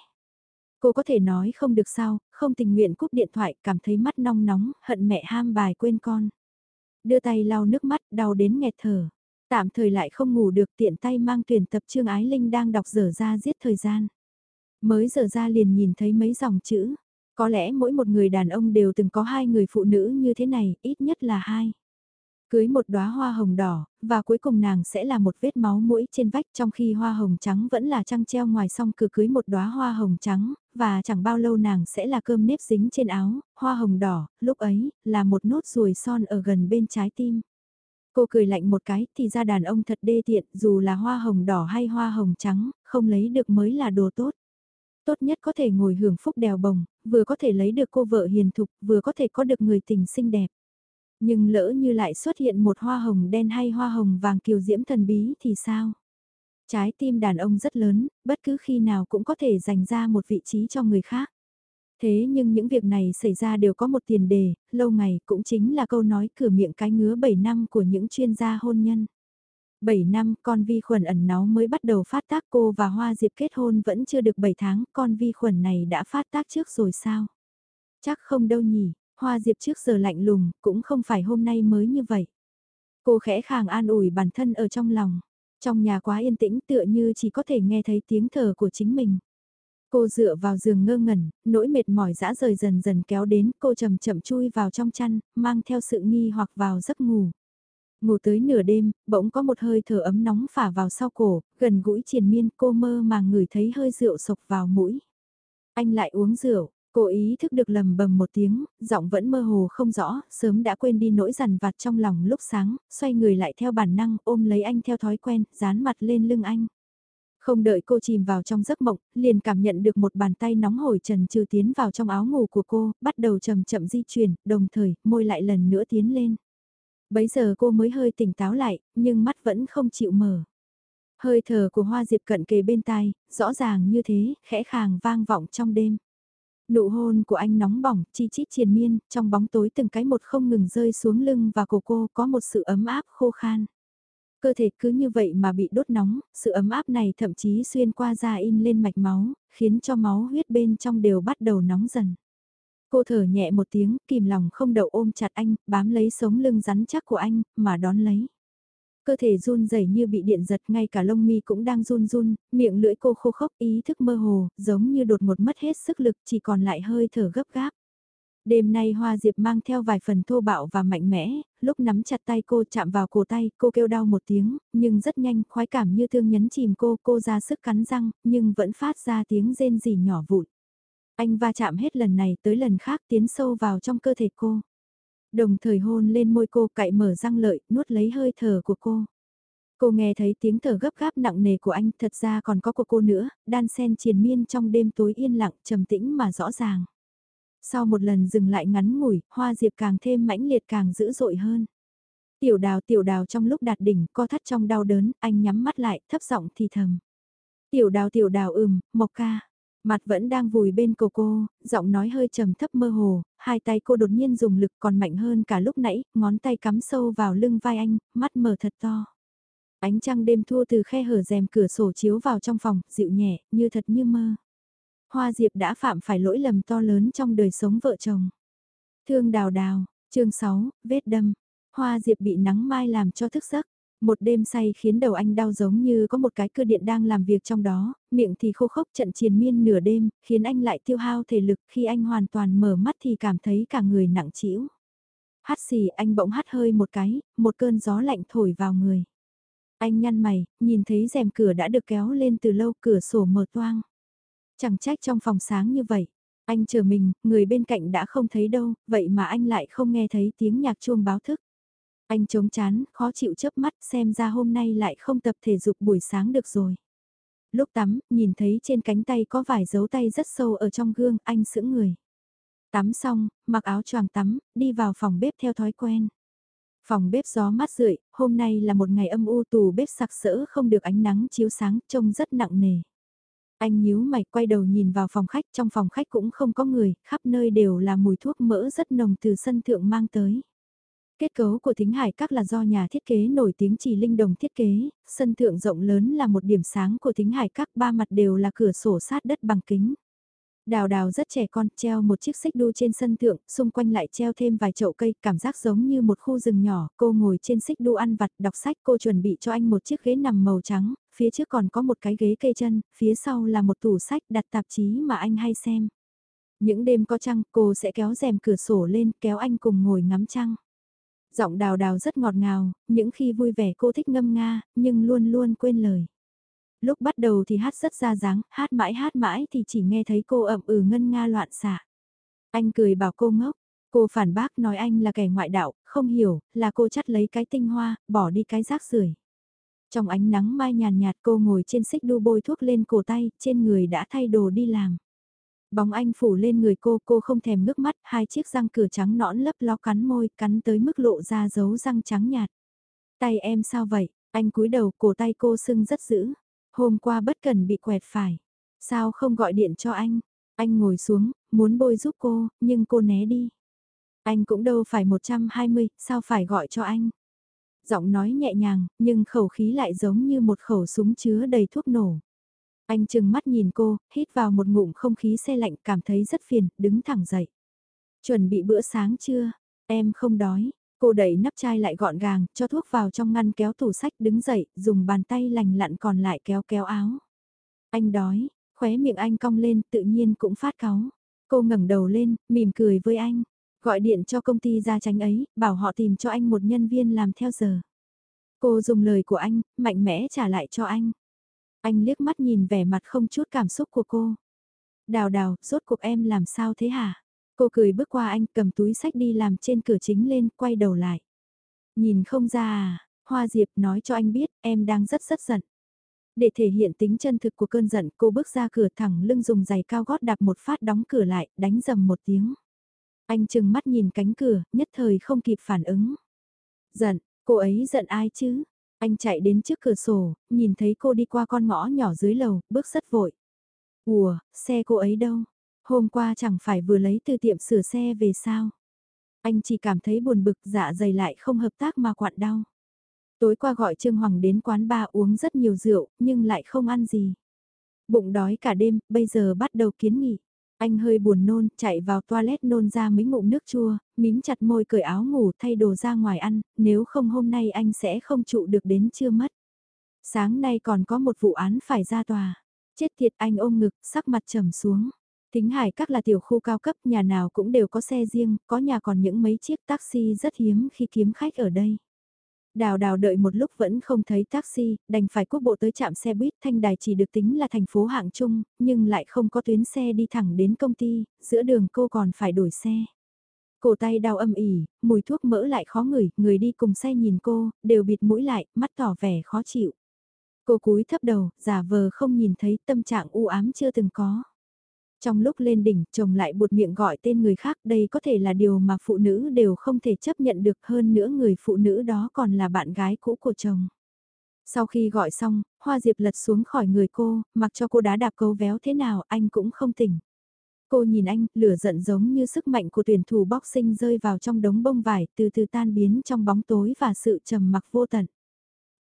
Cô có thể nói không được sao, không tình nguyện cúp điện thoại, cảm thấy mắt nong nóng, hận mẹ ham bài quên con. Đưa tay lau nước mắt, đau đến nghẹt thở. Tạm thời lại không ngủ được tiện tay mang tuyển tập trương ái linh đang đọc dở ra giết thời gian. Mới dở ra liền nhìn thấy mấy dòng chữ. Có lẽ mỗi một người đàn ông đều từng có hai người phụ nữ như thế này, ít nhất là hai. Cưới một đóa hoa hồng đỏ, và cuối cùng nàng sẽ là một vết máu mũi trên vách trong khi hoa hồng trắng vẫn là trăng treo ngoài song cửa cưới một đóa hoa hồng trắng, và chẳng bao lâu nàng sẽ là cơm nếp dính trên áo, hoa hồng đỏ, lúc ấy, là một nốt ruồi son ở gần bên trái tim. Cô cười lạnh một cái thì ra đàn ông thật đê tiện dù là hoa hồng đỏ hay hoa hồng trắng, không lấy được mới là đồ tốt. Tốt nhất có thể ngồi hưởng phúc đèo bồng, vừa có thể lấy được cô vợ hiền thục, vừa có thể có được người tình xinh đẹp. Nhưng lỡ như lại xuất hiện một hoa hồng đen hay hoa hồng vàng kiều diễm thần bí thì sao? Trái tim đàn ông rất lớn, bất cứ khi nào cũng có thể dành ra một vị trí cho người khác. Thế nhưng những việc này xảy ra đều có một tiền đề, lâu ngày cũng chính là câu nói cửa miệng cái ngứa 7 năm của những chuyên gia hôn nhân. 7 năm con vi khuẩn ẩn náu mới bắt đầu phát tác cô và Hoa Diệp kết hôn vẫn chưa được 7 tháng, con vi khuẩn này đã phát tác trước rồi sao? Chắc không đâu nhỉ, Hoa Diệp trước giờ lạnh lùng, cũng không phải hôm nay mới như vậy. Cô khẽ khàng an ủi bản thân ở trong lòng. Trong nhà quá yên tĩnh tựa như chỉ có thể nghe thấy tiếng thở của chính mình. Cô dựa vào giường ngơ ngẩn, nỗi mệt mỏi dã rời dần dần kéo đến, cô chậm chậm chui vào trong chăn, mang theo sự nghi hoặc vào giấc ngủ. Ngủ tới nửa đêm, bỗng có một hơi thở ấm nóng phả vào sau cổ, gần gũi triền miên cô mơ mà ngửi thấy hơi rượu sộc vào mũi. Anh lại uống rượu, Cô ý thức được lầm bầm một tiếng, giọng vẫn mơ hồ không rõ, sớm đã quên đi nỗi rằn vặt trong lòng lúc sáng, xoay người lại theo bản năng ôm lấy anh theo thói quen, dán mặt lên lưng anh. Không đợi cô chìm vào trong giấc mộng, liền cảm nhận được một bàn tay nóng hổi trần trừ tiến vào trong áo ngủ của cô, bắt đầu chậm chậm di chuyển, đồng thời, môi lại lần nữa tiến lên. Bấy giờ cô mới hơi tỉnh táo lại, nhưng mắt vẫn không chịu mở. Hơi thở của hoa diệp cận kề bên tai, rõ ràng như thế, khẽ khàng vang vọng trong đêm. Nụ hôn của anh nóng bỏng, chi chít triền miên, trong bóng tối từng cái một không ngừng rơi xuống lưng và cổ cô có một sự ấm áp khô khan. Cơ thể cứ như vậy mà bị đốt nóng, sự ấm áp này thậm chí xuyên qua da in lên mạch máu, khiến cho máu huyết bên trong đều bắt đầu nóng dần. Cô thở nhẹ một tiếng, kìm lòng không đậu ôm chặt anh, bám lấy sống lưng rắn chắc của anh, mà đón lấy. Cơ thể run rẩy như bị điện giật, ngay cả lông mi cũng đang run run, miệng lưỡi cô khô khốc ý thức mơ hồ, giống như đột ngột mất hết sức lực, chỉ còn lại hơi thở gấp gáp. Đêm nay Hoa Diệp mang theo vài phần thô bạo và mạnh mẽ, lúc nắm chặt tay cô chạm vào cổ tay, cô kêu đau một tiếng, nhưng rất nhanh, khoái cảm như thương nhấn chìm cô, cô ra sức cắn răng, nhưng vẫn phát ra tiếng rên rỉ nhỏ vụn. Anh va chạm hết lần này tới lần khác tiến sâu vào trong cơ thể cô. Đồng thời hôn lên môi cô cậy mở răng lợi, nuốt lấy hơi thở của cô. Cô nghe thấy tiếng thở gấp gáp nặng nề của anh, thật ra còn có của cô nữa, đan sen triền miên trong đêm tối yên lặng, trầm tĩnh mà rõ ràng. Sau một lần dừng lại ngắn ngủi, hoa diệp càng thêm mãnh liệt càng dữ dội hơn. Tiểu đào tiểu đào trong lúc đạt đỉnh, co thắt trong đau đớn, anh nhắm mắt lại, thấp giọng thì thầm. Tiểu đào tiểu đào ừm, mộc ca. Mặt vẫn đang vùi bên cổ cô, giọng nói hơi trầm thấp mơ hồ, hai tay cô đột nhiên dùng lực còn mạnh hơn cả lúc nãy, ngón tay cắm sâu vào lưng vai anh, mắt mở thật to. Ánh trăng đêm thua từ khe hở rèm cửa sổ chiếu vào trong phòng, dịu nhẹ, như thật như mơ. Hoa Diệp đã phạm phải lỗi lầm to lớn trong đời sống vợ chồng. Thương đào đào, chương 6, vết đâm. Hoa Diệp bị nắng mai làm cho thức giấc. Một đêm say khiến đầu anh đau giống như có một cái cơ điện đang làm việc trong đó, miệng thì khô khốc trận triền miên nửa đêm, khiến anh lại tiêu hao thể lực khi anh hoàn toàn mở mắt thì cảm thấy cả người nặng trĩu. Hát xì anh bỗng hát hơi một cái, một cơn gió lạnh thổi vào người. Anh nhăn mày, nhìn thấy rèm cửa đã được kéo lên từ lâu cửa sổ mở toang. Chẳng trách trong phòng sáng như vậy. Anh chờ mình, người bên cạnh đã không thấy đâu, vậy mà anh lại không nghe thấy tiếng nhạc chuông báo thức. Anh chống chán, khó chịu chớp mắt xem ra hôm nay lại không tập thể dục buổi sáng được rồi. Lúc tắm, nhìn thấy trên cánh tay có vài dấu tay rất sâu ở trong gương, anh sững người. Tắm xong, mặc áo choàng tắm, đi vào phòng bếp theo thói quen. Phòng bếp gió mát rượi, hôm nay là một ngày âm u tù bếp sặc sỡ không được ánh nắng chiếu sáng, trông rất nặng nề. Anh nhíu mày quay đầu nhìn vào phòng khách, trong phòng khách cũng không có người, khắp nơi đều là mùi thuốc mỡ rất nồng từ sân thượng mang tới. Kết cấu của thính hải các là do nhà thiết kế nổi tiếng chỉ linh đồng thiết kế, sân thượng rộng lớn là một điểm sáng của thính hải các ba mặt đều là cửa sổ sát đất bằng kính. Đào đào rất trẻ con, treo một chiếc xích đu trên sân thượng, xung quanh lại treo thêm vài chậu cây, cảm giác giống như một khu rừng nhỏ, cô ngồi trên xích đu ăn vặt, đọc sách, cô chuẩn bị cho anh một chiếc ghế nằm màu trắng, phía trước còn có một cái ghế cây chân, phía sau là một tủ sách đặt tạp chí mà anh hay xem. Những đêm có trăng, cô sẽ kéo rèm cửa sổ lên, kéo anh cùng ngồi ngắm trăng. Giọng đào đào rất ngọt ngào, những khi vui vẻ cô thích ngâm nga, nhưng luôn luôn quên lời. Lúc bắt đầu thì hát rất ra dáng, hát mãi hát mãi thì chỉ nghe thấy cô ậm ừ ngân nga loạn xạ. Anh cười bảo cô ngốc, cô phản bác nói anh là kẻ ngoại đạo, không hiểu, là cô chắt lấy cái tinh hoa, bỏ đi cái rác rưởi. Trong ánh nắng mai nhàn nhạt cô ngồi trên xích đu bôi thuốc lên cổ tay, trên người đã thay đồ đi làm. Bóng anh phủ lên người cô, cô không thèm ngước mắt, hai chiếc răng cửa trắng nõn lấp ló cắn môi, cắn tới mức lộ ra dấu răng trắng nhạt. Tay em sao vậy? Anh cúi đầu, cổ tay cô sưng rất dữ. Hôm qua bất cần bị quẹt phải. Sao không gọi điện cho anh? Anh ngồi xuống, muốn bôi giúp cô, nhưng cô né đi. Anh cũng đâu phải 120, sao phải gọi cho anh? Giọng nói nhẹ nhàng, nhưng khẩu khí lại giống như một khẩu súng chứa đầy thuốc nổ. Anh chừng mắt nhìn cô, hít vào một ngụm không khí xe lạnh cảm thấy rất phiền, đứng thẳng dậy. Chuẩn bị bữa sáng chưa? Em không đói. Cô đẩy nắp chai lại gọn gàng, cho thuốc vào trong ngăn kéo tủ sách đứng dậy, dùng bàn tay lành lặn còn lại kéo kéo áo. Anh đói, khóe miệng anh cong lên tự nhiên cũng phát cáu. Cô ngẩng đầu lên, mỉm cười với anh. Gọi điện cho công ty ra tránh ấy, bảo họ tìm cho anh một nhân viên làm theo giờ. Cô dùng lời của anh, mạnh mẽ trả lại cho anh. Anh liếc mắt nhìn vẻ mặt không chút cảm xúc của cô. Đào đào, rốt cuộc em làm sao thế hả? Cô cười bước qua anh cầm túi sách đi làm trên cửa chính lên, quay đầu lại. Nhìn không ra à, Hoa Diệp nói cho anh biết em đang rất rất giận. Để thể hiện tính chân thực của cơn giận cô bước ra cửa thẳng lưng dùng giày cao gót đạp một phát đóng cửa lại, đánh dầm một tiếng. Anh chừng mắt nhìn cánh cửa, nhất thời không kịp phản ứng. Giận, cô ấy giận ai chứ? Anh chạy đến trước cửa sổ, nhìn thấy cô đi qua con ngõ nhỏ dưới lầu, bước rất vội. Ủa, xe cô ấy đâu? Hôm qua chẳng phải vừa lấy từ tiệm sửa xe về sao? Anh chỉ cảm thấy buồn bực dạ dày lại không hợp tác mà quặn đau. Tối qua gọi Trương Hoàng đến quán ba uống rất nhiều rượu, nhưng lại không ăn gì. Bụng đói cả đêm, bây giờ bắt đầu kiến nghị. Anh hơi buồn nôn, chạy vào toilet nôn ra mấy ngụm nước chua, mím chặt môi cởi áo ngủ thay đồ ra ngoài ăn, nếu không hôm nay anh sẽ không trụ được đến trưa mất. Sáng nay còn có một vụ án phải ra tòa. Chết thiệt anh ôm ngực, sắc mặt trầm xuống. Thính hải các là tiểu khu cao cấp, nhà nào cũng đều có xe riêng, có nhà còn những mấy chiếc taxi rất hiếm khi kiếm khách ở đây. Đào đào đợi một lúc vẫn không thấy taxi, đành phải quốc bộ tới trạm xe buýt thanh đài chỉ được tính là thành phố hạng trung, nhưng lại không có tuyến xe đi thẳng đến công ty, giữa đường cô còn phải đổi xe. Cổ tay đau âm ỉ, mùi thuốc mỡ lại khó ngửi, người đi cùng xe nhìn cô, đều bịt mũi lại, mắt tỏ vẻ khó chịu. Cô cúi thấp đầu, giả vờ không nhìn thấy tâm trạng u ám chưa từng có. Trong lúc lên đỉnh, chồng lại buột miệng gọi tên người khác, đây có thể là điều mà phụ nữ đều không thể chấp nhận được hơn nữa người phụ nữ đó còn là bạn gái cũ của chồng. Sau khi gọi xong, Hoa Diệp lật xuống khỏi người cô, mặc cho cô đá đạp cấu véo thế nào anh cũng không tỉnh. Cô nhìn anh, lửa giận giống như sức mạnh của tuyển thủ boxing rơi vào trong đống bông vải từ từ tan biến trong bóng tối và sự trầm mặc vô tận.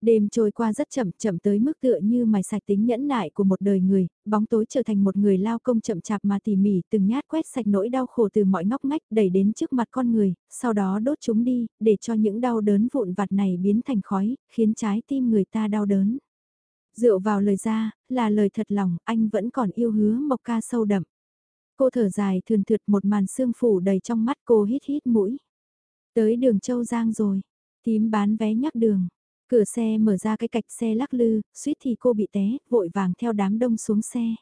Đêm trôi qua rất chậm, chậm tới mức tựa như mài sạch tính nhẫn nại của một đời người, bóng tối trở thành một người lao công chậm chạp mà tỉ mỉ từng nhát quét sạch nỗi đau khổ từ mọi ngóc ngách đẩy đến trước mặt con người, sau đó đốt chúng đi, để cho những đau đớn vụn vặt này biến thành khói, khiến trái tim người ta đau đớn. Dựa vào lời ra, là lời thật lòng, anh vẫn còn yêu hứa mộc ca sâu đậm. Cô thở dài thườn thượt một màn sương phủ đầy trong mắt cô hít hít mũi. Tới đường Châu Giang rồi, tím bán vé nhắc đường, Cửa xe mở ra cái cạch xe lắc lư, suýt thì cô bị té, vội vàng theo đám đông xuống xe.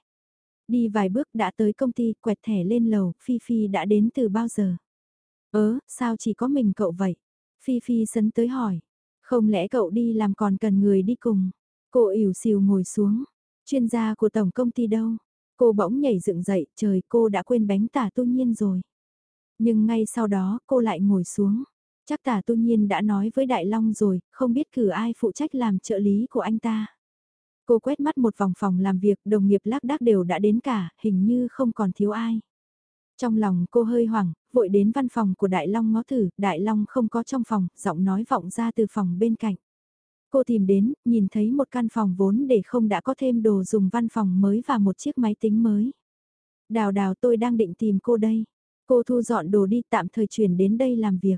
Đi vài bước đã tới công ty, quẹt thẻ lên lầu, Phi Phi đã đến từ bao giờ? Ớ, sao chỉ có mình cậu vậy? Phi Phi sấn tới hỏi. Không lẽ cậu đi làm còn cần người đi cùng? Cô ỉu xìu ngồi xuống. Chuyên gia của tổng công ty đâu? Cô bỗng nhảy dựng dậy, trời cô đã quên bánh tả tu nhiên rồi. Nhưng ngay sau đó cô lại ngồi xuống. Chắc tả tu nhiên đã nói với Đại Long rồi, không biết cử ai phụ trách làm trợ lý của anh ta. Cô quét mắt một vòng phòng làm việc, đồng nghiệp lác đác đều đã đến cả, hình như không còn thiếu ai. Trong lòng cô hơi hoảng, vội đến văn phòng của Đại Long ngó thử, Đại Long không có trong phòng, giọng nói vọng ra từ phòng bên cạnh. Cô tìm đến, nhìn thấy một căn phòng vốn để không đã có thêm đồ dùng văn phòng mới và một chiếc máy tính mới. Đào đào tôi đang định tìm cô đây. Cô thu dọn đồ đi tạm thời chuyển đến đây làm việc.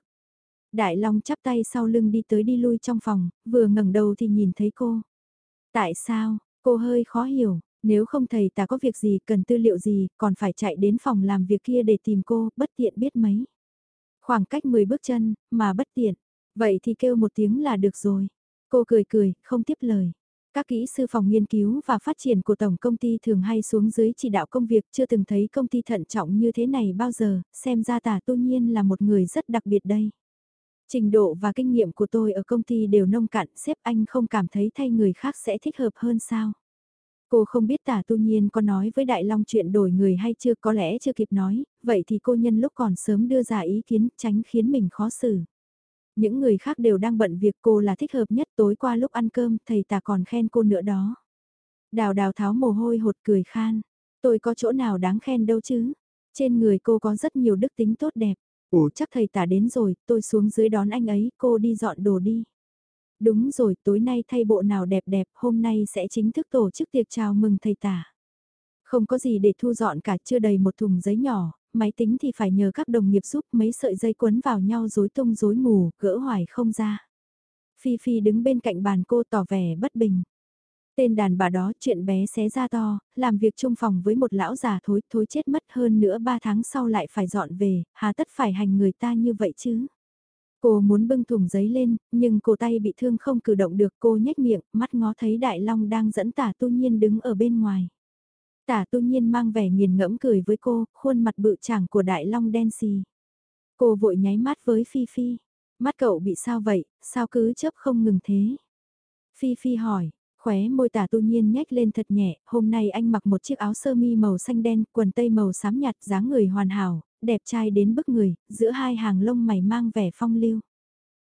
Đại Long chắp tay sau lưng đi tới đi lui trong phòng, vừa ngẩng đầu thì nhìn thấy cô. Tại sao, cô hơi khó hiểu, nếu không thầy ta có việc gì cần tư liệu gì, còn phải chạy đến phòng làm việc kia để tìm cô, bất tiện biết mấy. Khoảng cách 10 bước chân, mà bất tiện. Vậy thì kêu một tiếng là được rồi. Cô cười cười, không tiếp lời. Các kỹ sư phòng nghiên cứu và phát triển của tổng công ty thường hay xuống dưới chỉ đạo công việc chưa từng thấy công ty thận trọng như thế này bao giờ, xem ra tả tu nhiên là một người rất đặc biệt đây. Trình độ và kinh nghiệm của tôi ở công ty đều nông cạn, sếp anh không cảm thấy thay người khác sẽ thích hợp hơn sao? Cô không biết tả tu nhiên có nói với Đại Long chuyện đổi người hay chưa có lẽ chưa kịp nói, vậy thì cô nhân lúc còn sớm đưa ra ý kiến tránh khiến mình khó xử. Những người khác đều đang bận việc cô là thích hợp nhất tối qua lúc ăn cơm thầy tả còn khen cô nữa đó. Đào đào tháo mồ hôi hột cười khan, tôi có chỗ nào đáng khen đâu chứ, trên người cô có rất nhiều đức tính tốt đẹp. Ủa chắc thầy tả đến rồi, tôi xuống dưới đón anh ấy, cô đi dọn đồ đi. Đúng rồi, tối nay thay bộ nào đẹp đẹp, hôm nay sẽ chính thức tổ chức tiệc chào mừng thầy tả. Không có gì để thu dọn cả, chưa đầy một thùng giấy nhỏ, máy tính thì phải nhờ các đồng nghiệp giúp mấy sợi dây quấn vào nhau rối tung rối mù, gỡ hoài không ra. Phi Phi đứng bên cạnh bàn cô tỏ vẻ bất bình. Tên đàn bà đó chuyện bé xé ra to, làm việc chung phòng với một lão già thối thối chết mất hơn nữa ba tháng sau lại phải dọn về, hà tất phải hành người ta như vậy chứ. Cô muốn bưng thùng giấy lên, nhưng cổ tay bị thương không cử động được cô nhếch miệng, mắt ngó thấy Đại Long đang dẫn tả tu nhiên đứng ở bên ngoài. Tả tu nhiên mang vẻ nghiền ngẫm cười với cô, khuôn mặt bự chảng của Đại Long đen xì. Cô vội nháy mắt với Phi Phi. Mắt cậu bị sao vậy, sao cứ chớp không ngừng thế? Phi Phi hỏi, Khóe môi tả tu nhiên nhếch lên thật nhẹ, hôm nay anh mặc một chiếc áo sơ mi màu xanh đen, quần tây màu xám nhạt, dáng người hoàn hảo, đẹp trai đến bức người, giữa hai hàng lông mày mang vẻ phong lưu.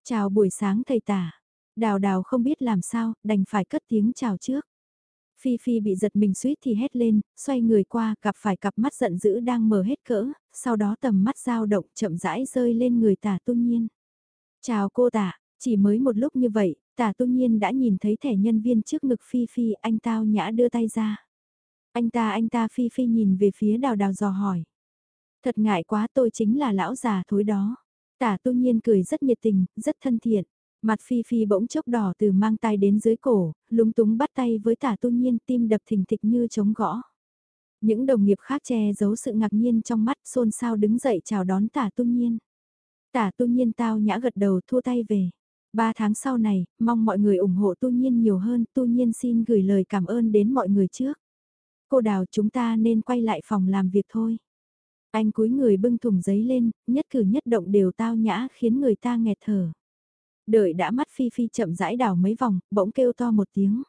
Chào buổi sáng thầy tả. Đào đào không biết làm sao, đành phải cất tiếng chào trước. Phi Phi bị giật mình suýt thì hét lên, xoay người qua, gặp phải cặp mắt giận dữ đang mở hết cỡ, sau đó tầm mắt dao động chậm rãi rơi lên người tả tu nhiên. Chào cô tả, chỉ mới một lúc như vậy, tả tu nhiên đã nhìn thấy thẻ nhân viên trước ngực Phi Phi, anh tao nhã đưa tay ra. Anh ta anh ta Phi Phi nhìn về phía đào đào dò hỏi. Thật ngại quá tôi chính là lão già thối đó. Tả tu nhiên cười rất nhiệt tình, rất thân thiện. Mặt Phi Phi bỗng chốc đỏ từ mang tay đến dưới cổ, lúng túng bắt tay với tả tu nhiên tim đập thình thịch như trống gõ. Những đồng nghiệp khác che giấu sự ngạc nhiên trong mắt xôn xao đứng dậy chào đón tả tu nhiên. Tả tu nhiên tao nhã gật đầu thua tay về. Ba tháng sau này, mong mọi người ủng hộ tu nhiên nhiều hơn, tu nhiên xin gửi lời cảm ơn đến mọi người trước. Cô đào chúng ta nên quay lại phòng làm việc thôi. Anh cúi người bưng thùng giấy lên, nhất cử nhất động đều tao nhã khiến người ta nghẹt thở. Đợi đã mắt Phi Phi chậm rãi đảo mấy vòng, bỗng kêu to một tiếng.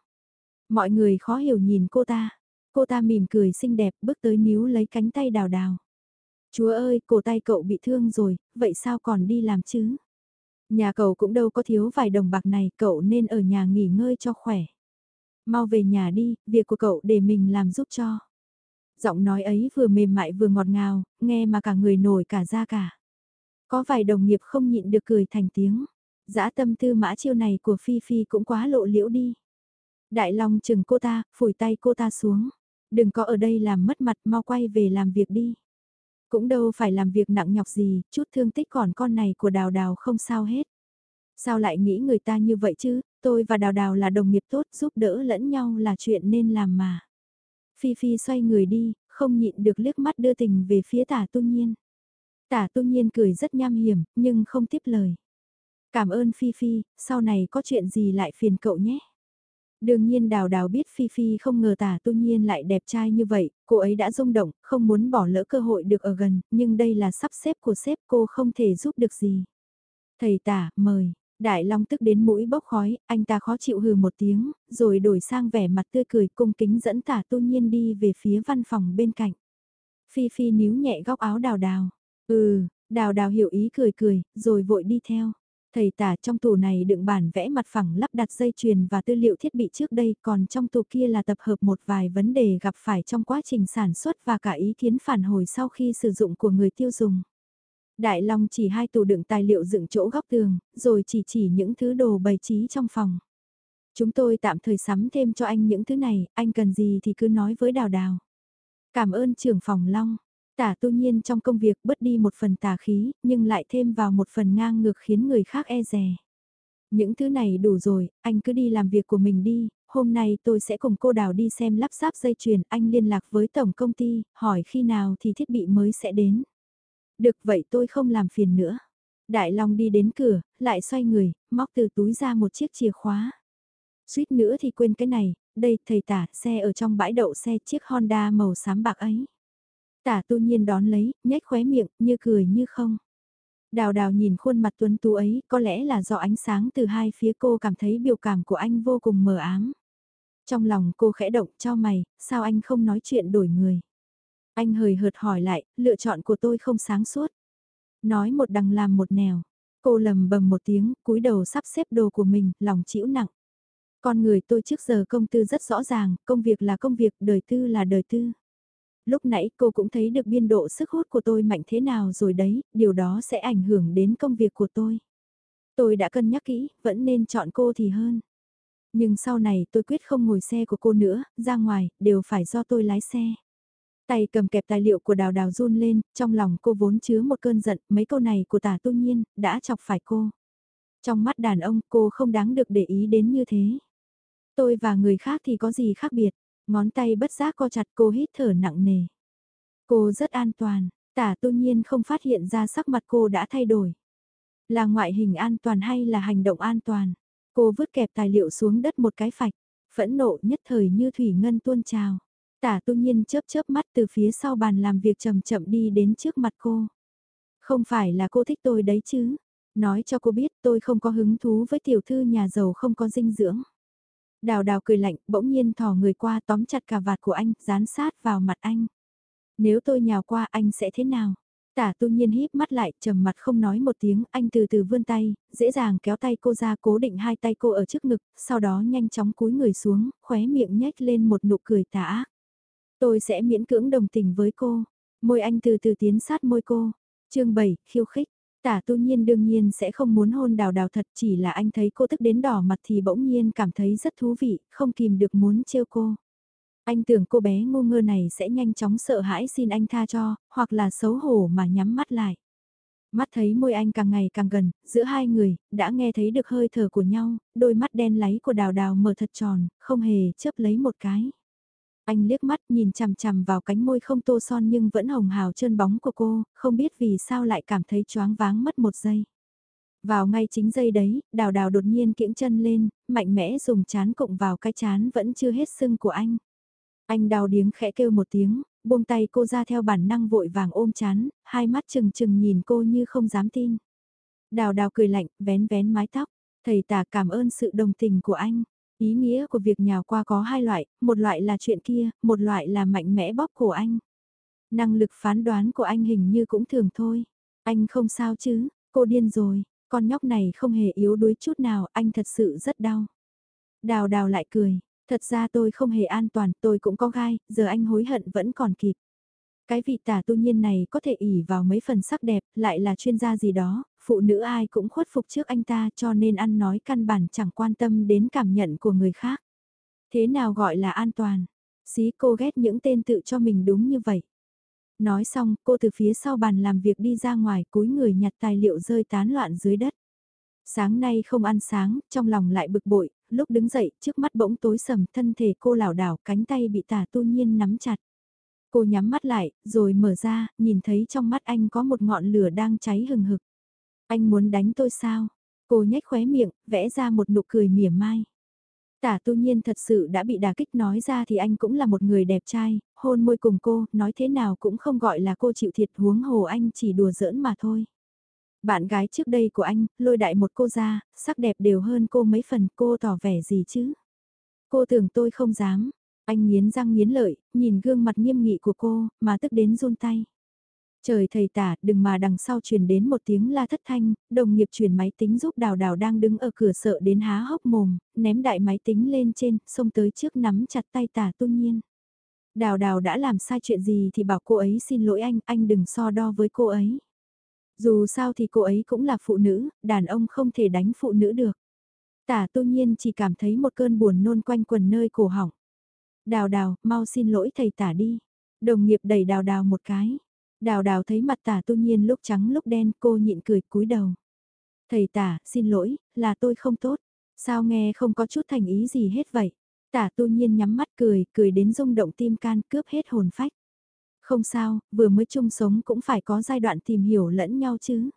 Mọi người khó hiểu nhìn cô ta. Cô ta mỉm cười xinh đẹp bước tới níu lấy cánh tay đào đào. Chúa ơi, cổ tay cậu bị thương rồi, vậy sao còn đi làm chứ? Nhà cậu cũng đâu có thiếu vài đồng bạc này, cậu nên ở nhà nghỉ ngơi cho khỏe. Mau về nhà đi, việc của cậu để mình làm giúp cho. Giọng nói ấy vừa mềm mại vừa ngọt ngào, nghe mà cả người nổi cả da cả. Có vài đồng nghiệp không nhịn được cười thành tiếng. Dã tâm tư mã chiêu này của Phi Phi cũng quá lộ liễu đi. Đại Long chừng cô ta, phủi tay cô ta xuống. Đừng có ở đây làm mất mặt mau quay về làm việc đi. Cũng đâu phải làm việc nặng nhọc gì, chút thương tích còn con này của đào đào không sao hết. Sao lại nghĩ người ta như vậy chứ, tôi và đào đào là đồng nghiệp tốt giúp đỡ lẫn nhau là chuyện nên làm mà. Phi Phi xoay người đi, không nhịn được liếc mắt đưa tình về phía tả tu nhiên. Tả tu nhiên cười rất nham hiểm, nhưng không tiếp lời. Cảm ơn Phi Phi, sau này có chuyện gì lại phiền cậu nhé. Đương nhiên đào đào biết Phi Phi không ngờ tả tu nhiên lại đẹp trai như vậy, cô ấy đã rung động, không muốn bỏ lỡ cơ hội được ở gần, nhưng đây là sắp xếp của sếp cô không thể giúp được gì. Thầy tả, mời. Đại Long tức đến mũi bốc khói, anh ta khó chịu hừ một tiếng, rồi đổi sang vẻ mặt tươi cười cung kính dẫn tả tu nhiên đi về phía văn phòng bên cạnh. Phi Phi níu nhẹ góc áo đào đào. Ừ, đào đào hiểu ý cười cười, rồi vội đi theo. Thầy tả trong tủ này đựng bản vẽ mặt phẳng lắp đặt dây chuyền và tư liệu thiết bị trước đây còn trong tủ kia là tập hợp một vài vấn đề gặp phải trong quá trình sản xuất và cả ý kiến phản hồi sau khi sử dụng của người tiêu dùng. Đại Long chỉ hai tủ đựng tài liệu dựng chỗ góc tường, rồi chỉ chỉ những thứ đồ bày trí trong phòng. Chúng tôi tạm thời sắm thêm cho anh những thứ này, anh cần gì thì cứ nói với Đào Đào. Cảm ơn trưởng phòng Long. Tả tu nhiên trong công việc bớt đi một phần tà khí, nhưng lại thêm vào một phần ngang ngược khiến người khác e rè. Những thứ này đủ rồi, anh cứ đi làm việc của mình đi, hôm nay tôi sẽ cùng cô Đào đi xem lắp ráp dây chuyền, anh liên lạc với tổng công ty, hỏi khi nào thì thiết bị mới sẽ đến. Được vậy tôi không làm phiền nữa. Đại Long đi đến cửa, lại xoay người, móc từ túi ra một chiếc chìa khóa. Suýt nữa thì quên cái này, đây thầy tả, xe ở trong bãi đậu xe chiếc Honda màu xám bạc ấy. Tả tu nhiên đón lấy, nhếch khóe miệng, như cười như không. Đào đào nhìn khuôn mặt tuấn tú ấy, có lẽ là do ánh sáng từ hai phía cô cảm thấy biểu cảm của anh vô cùng mờ ám. Trong lòng cô khẽ động cho mày, sao anh không nói chuyện đổi người. Anh hời hợt hỏi lại, lựa chọn của tôi không sáng suốt. Nói một đằng làm một nẻo. Cô lầm bầm một tiếng, cúi đầu sắp xếp đồ của mình, lòng chịu nặng. Con người tôi trước giờ công tư rất rõ ràng, công việc là công việc, đời tư là đời tư. Lúc nãy cô cũng thấy được biên độ sức hút của tôi mạnh thế nào rồi đấy, điều đó sẽ ảnh hưởng đến công việc của tôi. Tôi đã cân nhắc kỹ, vẫn nên chọn cô thì hơn. Nhưng sau này tôi quyết không ngồi xe của cô nữa, ra ngoài, đều phải do tôi lái xe. Tay cầm kẹp tài liệu của đào đào run lên, trong lòng cô vốn chứa một cơn giận, mấy câu này của tả tu nhiên, đã chọc phải cô. Trong mắt đàn ông cô không đáng được để ý đến như thế. Tôi và người khác thì có gì khác biệt, ngón tay bất giác co chặt cô hít thở nặng nề. Cô rất an toàn, tả tu nhiên không phát hiện ra sắc mặt cô đã thay đổi. Là ngoại hình an toàn hay là hành động an toàn? Cô vứt kẹp tài liệu xuống đất một cái phạch, phẫn nộ nhất thời như thủy ngân tuôn trào. Tả tu nhiên chớp chớp mắt từ phía sau bàn làm việc chậm chậm đi đến trước mặt cô. Không phải là cô thích tôi đấy chứ. Nói cho cô biết tôi không có hứng thú với tiểu thư nhà giàu không có dinh dưỡng. Đào đào cười lạnh, bỗng nhiên thò người qua tóm chặt cà vạt của anh, dán sát vào mặt anh. Nếu tôi nhào qua anh sẽ thế nào? Tả tu nhiên híp mắt lại, trầm mặt không nói một tiếng, anh từ từ vươn tay, dễ dàng kéo tay cô ra cố định hai tay cô ở trước ngực, sau đó nhanh chóng cúi người xuống, khóe miệng nhếch lên một nụ cười tả ác. Tôi sẽ miễn cưỡng đồng tình với cô. Môi anh từ từ tiến sát môi cô. chương 7, khiêu khích. Tả tu nhiên đương nhiên sẽ không muốn hôn đào đào thật chỉ là anh thấy cô tức đến đỏ mặt thì bỗng nhiên cảm thấy rất thú vị, không kìm được muốn trêu cô. Anh tưởng cô bé ngu ngơ này sẽ nhanh chóng sợ hãi xin anh tha cho, hoặc là xấu hổ mà nhắm mắt lại. Mắt thấy môi anh càng ngày càng gần, giữa hai người, đã nghe thấy được hơi thở của nhau, đôi mắt đen láy của đào đào mở thật tròn, không hề chớp lấy một cái. Anh liếc mắt nhìn chằm chằm vào cánh môi không tô son nhưng vẫn hồng hào trơn bóng của cô, không biết vì sao lại cảm thấy choáng váng mất một giây. Vào ngay chính giây đấy, đào đào đột nhiên kiễng chân lên, mạnh mẽ dùng chán cộng vào cái chán vẫn chưa hết sưng của anh. Anh đào điếng khẽ kêu một tiếng, buông tay cô ra theo bản năng vội vàng ôm chán, hai mắt trừng trừng nhìn cô như không dám tin. Đào đào cười lạnh, vén vén mái tóc, thầy tả cảm ơn sự đồng tình của anh. Ý nghĩa của việc nhào qua có hai loại, một loại là chuyện kia, một loại là mạnh mẽ bóp cổ anh. Năng lực phán đoán của anh hình như cũng thường thôi. Anh không sao chứ, cô điên rồi, con nhóc này không hề yếu đuối chút nào, anh thật sự rất đau. Đào đào lại cười, thật ra tôi không hề an toàn, tôi cũng có gai, giờ anh hối hận vẫn còn kịp. Cái vị tả tu nhiên này có thể ỉ vào mấy phần sắc đẹp, lại là chuyên gia gì đó, phụ nữ ai cũng khuất phục trước anh ta cho nên ăn nói căn bản chẳng quan tâm đến cảm nhận của người khác. Thế nào gọi là an toàn? Xí cô ghét những tên tự cho mình đúng như vậy. Nói xong, cô từ phía sau bàn làm việc đi ra ngoài cúi người nhặt tài liệu rơi tán loạn dưới đất. Sáng nay không ăn sáng, trong lòng lại bực bội, lúc đứng dậy, trước mắt bỗng tối sầm, thân thể cô lảo đảo, cánh tay bị tả tu nhiên nắm chặt. Cô nhắm mắt lại, rồi mở ra, nhìn thấy trong mắt anh có một ngọn lửa đang cháy hừng hực. Anh muốn đánh tôi sao? Cô nhếch khóe miệng, vẽ ra một nụ cười mỉa mai. Tả tu nhiên thật sự đã bị đả kích nói ra thì anh cũng là một người đẹp trai, hôn môi cùng cô, nói thế nào cũng không gọi là cô chịu thiệt huống hồ anh chỉ đùa giỡn mà thôi. Bạn gái trước đây của anh, lôi đại một cô ra, sắc đẹp đều hơn cô mấy phần cô tỏ vẻ gì chứ. Cô tưởng tôi không dám, anh nghiến răng nghiến lợi, nhìn gương mặt nghiêm nghị của cô, mà tức đến run tay. Trời thầy tả, đừng mà đằng sau truyền đến một tiếng la thất thanh, đồng nghiệp chuyển máy tính giúp đào đào đang đứng ở cửa sợ đến há hốc mồm, ném đại máy tính lên trên, xông tới trước nắm chặt tay tả tu nhiên. Đào đào đã làm sai chuyện gì thì bảo cô ấy xin lỗi anh, anh đừng so đo với cô ấy. Dù sao thì cô ấy cũng là phụ nữ, đàn ông không thể đánh phụ nữ được. Tả tu nhiên chỉ cảm thấy một cơn buồn nôn quanh quần nơi cổ họng. Đào đào, mau xin lỗi thầy tả đi. Đồng nghiệp đẩy đào đào một cái. Đào đào thấy mặt tả tu nhiên lúc trắng lúc đen cô nhịn cười cúi đầu. Thầy tả, xin lỗi, là tôi không tốt. Sao nghe không có chút thành ý gì hết vậy? Tả tu nhiên nhắm mắt cười, cười đến rung động tim can cướp hết hồn phách. Không sao, vừa mới chung sống cũng phải có giai đoạn tìm hiểu lẫn nhau chứ.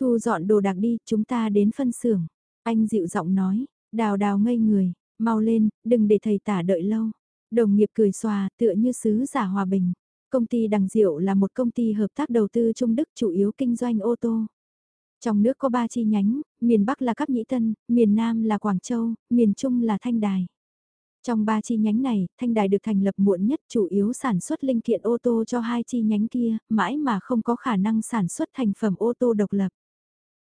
Thu dọn đồ đạc đi, chúng ta đến phân xưởng. Anh dịu giọng nói, đào đào ngây người, mau lên, đừng để thầy tả đợi lâu. Đồng nghiệp cười xòa, tựa như sứ giả hòa bình. Công ty Đằng Diệu là một công ty hợp tác đầu tư Trung Đức chủ yếu kinh doanh ô tô. Trong nước có 3 chi nhánh, miền Bắc là Cáp Nhĩ Tân, miền Nam là Quảng Châu, miền Trung là Thanh Đài. Trong ba chi nhánh này, Thanh Đài được thành lập muộn nhất chủ yếu sản xuất linh kiện ô tô cho hai chi nhánh kia, mãi mà không có khả năng sản xuất thành phẩm ô tô độc lập.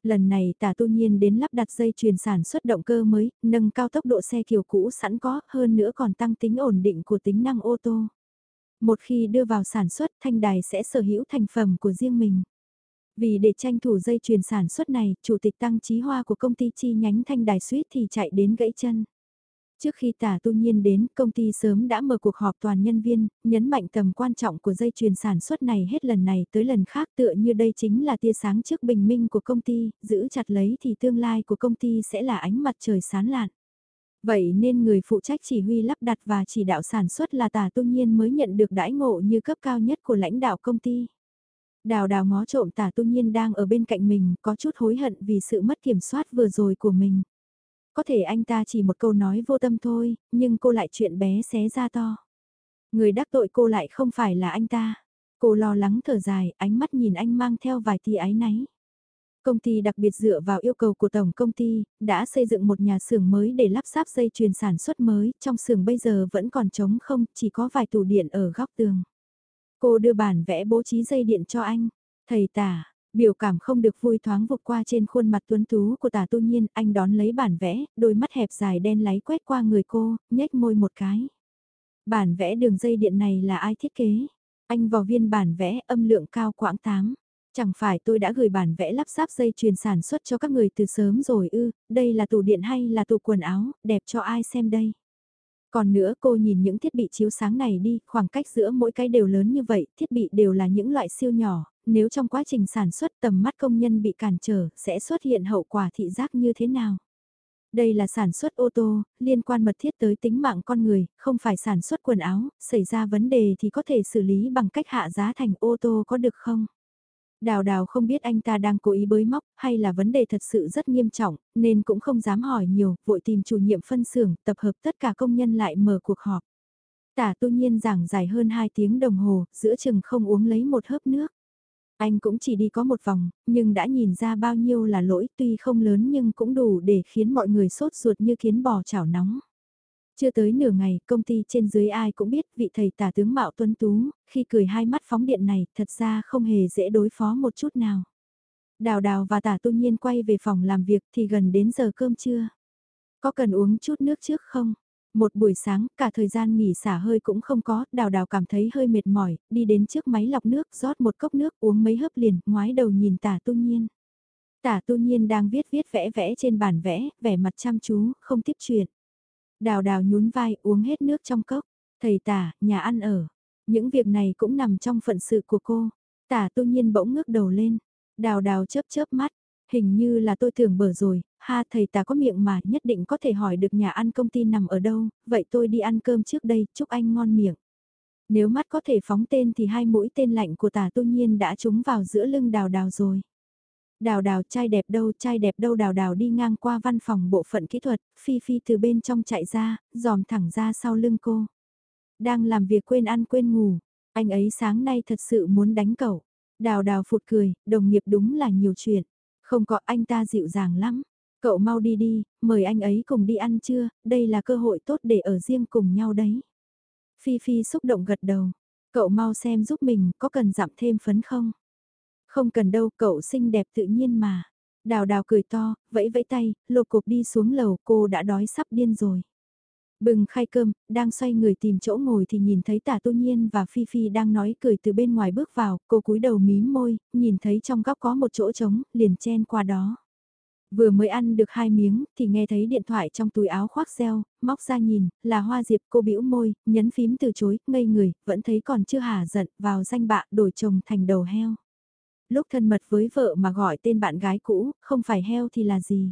Lần này tả tu nhiên đến lắp đặt dây chuyền sản xuất động cơ mới, nâng cao tốc độ xe kiểu cũ sẵn có, hơn nữa còn tăng tính ổn định của tính năng ô tô. Một khi đưa vào sản xuất, Thanh Đài sẽ sở hữu thành phẩm của riêng mình. Vì để tranh thủ dây chuyền sản xuất này, chủ tịch tăng trí hoa của công ty chi nhánh Thanh Đài suýt thì chạy đến gãy chân. Trước khi tả tu nhiên đến, công ty sớm đã mở cuộc họp toàn nhân viên, nhấn mạnh tầm quan trọng của dây chuyền sản xuất này hết lần này tới lần khác tựa như đây chính là tia sáng trước bình minh của công ty, giữ chặt lấy thì tương lai của công ty sẽ là ánh mặt trời sáng lạn. Vậy nên người phụ trách chỉ huy lắp đặt và chỉ đạo sản xuất là tả tu nhiên mới nhận được đãi ngộ như cấp cao nhất của lãnh đạo công ty. Đào đào ngó trộm tả tu nhiên đang ở bên cạnh mình có chút hối hận vì sự mất kiểm soát vừa rồi của mình. Có thể anh ta chỉ một câu nói vô tâm thôi, nhưng cô lại chuyện bé xé ra to. Người đắc tội cô lại không phải là anh ta. Cô lo lắng thở dài, ánh mắt nhìn anh mang theo vài tia ái náy. Công ty đặc biệt dựa vào yêu cầu của tổng công ty, đã xây dựng một nhà xưởng mới để lắp ráp dây chuyền sản xuất mới, trong xưởng bây giờ vẫn còn trống không, chỉ có vài tủ điện ở góc tường. Cô đưa bản vẽ bố trí dây điện cho anh. Thầy tả, biểu cảm không được vui thoáng vụt qua trên khuôn mặt tuấn tú của tả tu nhiên, anh đón lấy bản vẽ, đôi mắt hẹp dài đen láy quét qua người cô, nhếch môi một cái. Bản vẽ đường dây điện này là ai thiết kế? Anh vào viên bản vẽ âm lượng cao quãng 8. Chẳng phải tôi đã gửi bản vẽ lắp ráp dây chuyền sản xuất cho các người từ sớm rồi ư, đây là tủ điện hay là tủ quần áo, đẹp cho ai xem đây. Còn nữa cô nhìn những thiết bị chiếu sáng này đi, khoảng cách giữa mỗi cái đều lớn như vậy, thiết bị đều là những loại siêu nhỏ, nếu trong quá trình sản xuất tầm mắt công nhân bị cản trở, sẽ xuất hiện hậu quả thị giác như thế nào? Đây là sản xuất ô tô, liên quan mật thiết tới tính mạng con người, không phải sản xuất quần áo, xảy ra vấn đề thì có thể xử lý bằng cách hạ giá thành ô tô có được không? Đào đào không biết anh ta đang cố ý bới móc hay là vấn đề thật sự rất nghiêm trọng, nên cũng không dám hỏi nhiều, vội tìm chủ nhiệm phân xưởng tập hợp tất cả công nhân lại mở cuộc họp. Tả tu nhiên giảng dài hơn 2 tiếng đồng hồ, giữa chừng không uống lấy một hớp nước. Anh cũng chỉ đi có một vòng, nhưng đã nhìn ra bao nhiêu là lỗi tuy không lớn nhưng cũng đủ để khiến mọi người sốt ruột như kiến bò chảo nóng. Chưa tới nửa ngày, công ty trên dưới ai cũng biết vị thầy tả tướng Mạo Tuấn Tú, khi cười hai mắt phóng điện này thật ra không hề dễ đối phó một chút nào. Đào đào và tả tu nhiên quay về phòng làm việc thì gần đến giờ cơm trưa. Có cần uống chút nước trước không? Một buổi sáng, cả thời gian nghỉ xả hơi cũng không có, đào đào cảm thấy hơi mệt mỏi, đi đến trước máy lọc nước, rót một cốc nước uống mấy hớp liền, ngoái đầu nhìn tả tu nhiên. Tả tu nhiên đang viết viết vẽ vẽ trên bản vẽ, vẻ mặt chăm chú, không tiếp chuyện. Đào đào nhún vai uống hết nước trong cốc. Thầy tả, nhà ăn ở. Những việc này cũng nằm trong phận sự của cô. Tả tu nhiên bỗng ngước đầu lên. Đào đào chớp chớp mắt. Hình như là tôi tưởng bở rồi, ha thầy ta có miệng mà nhất định có thể hỏi được nhà ăn công ty nằm ở đâu, vậy tôi đi ăn cơm trước đây, chúc anh ngon miệng. Nếu mắt có thể phóng tên thì hai mũi tên lạnh của tả tu nhiên đã trúng vào giữa lưng đào đào rồi. Đào đào trai đẹp đâu, trai đẹp đâu đào đào đi ngang qua văn phòng bộ phận kỹ thuật, Phi Phi từ bên trong chạy ra, dòm thẳng ra sau lưng cô. Đang làm việc quên ăn quên ngủ, anh ấy sáng nay thật sự muốn đánh cậu. Đào đào phụt cười, đồng nghiệp đúng là nhiều chuyện. Không có anh ta dịu dàng lắm. Cậu mau đi đi, mời anh ấy cùng đi ăn trưa, đây là cơ hội tốt để ở riêng cùng nhau đấy. Phi Phi xúc động gật đầu. Cậu mau xem giúp mình, có cần giảm thêm phấn không? Không cần đâu, cậu xinh đẹp tự nhiên mà. Đào đào cười to, vẫy vẫy tay, lột cục đi xuống lầu, cô đã đói sắp điên rồi. Bừng khai cơm, đang xoay người tìm chỗ ngồi thì nhìn thấy tả tu nhiên và Phi Phi đang nói cười từ bên ngoài bước vào, cô cúi đầu mím môi, nhìn thấy trong góc có một chỗ trống, liền chen qua đó. Vừa mới ăn được hai miếng thì nghe thấy điện thoại trong túi áo khoác reo, móc ra nhìn, là hoa diệp cô bĩu môi, nhấn phím từ chối, ngây người, vẫn thấy còn chưa hả giận, vào danh bạ đổi chồng thành đầu heo lúc thân mật với vợ mà gọi tên bạn gái cũ, không phải heo thì là gì.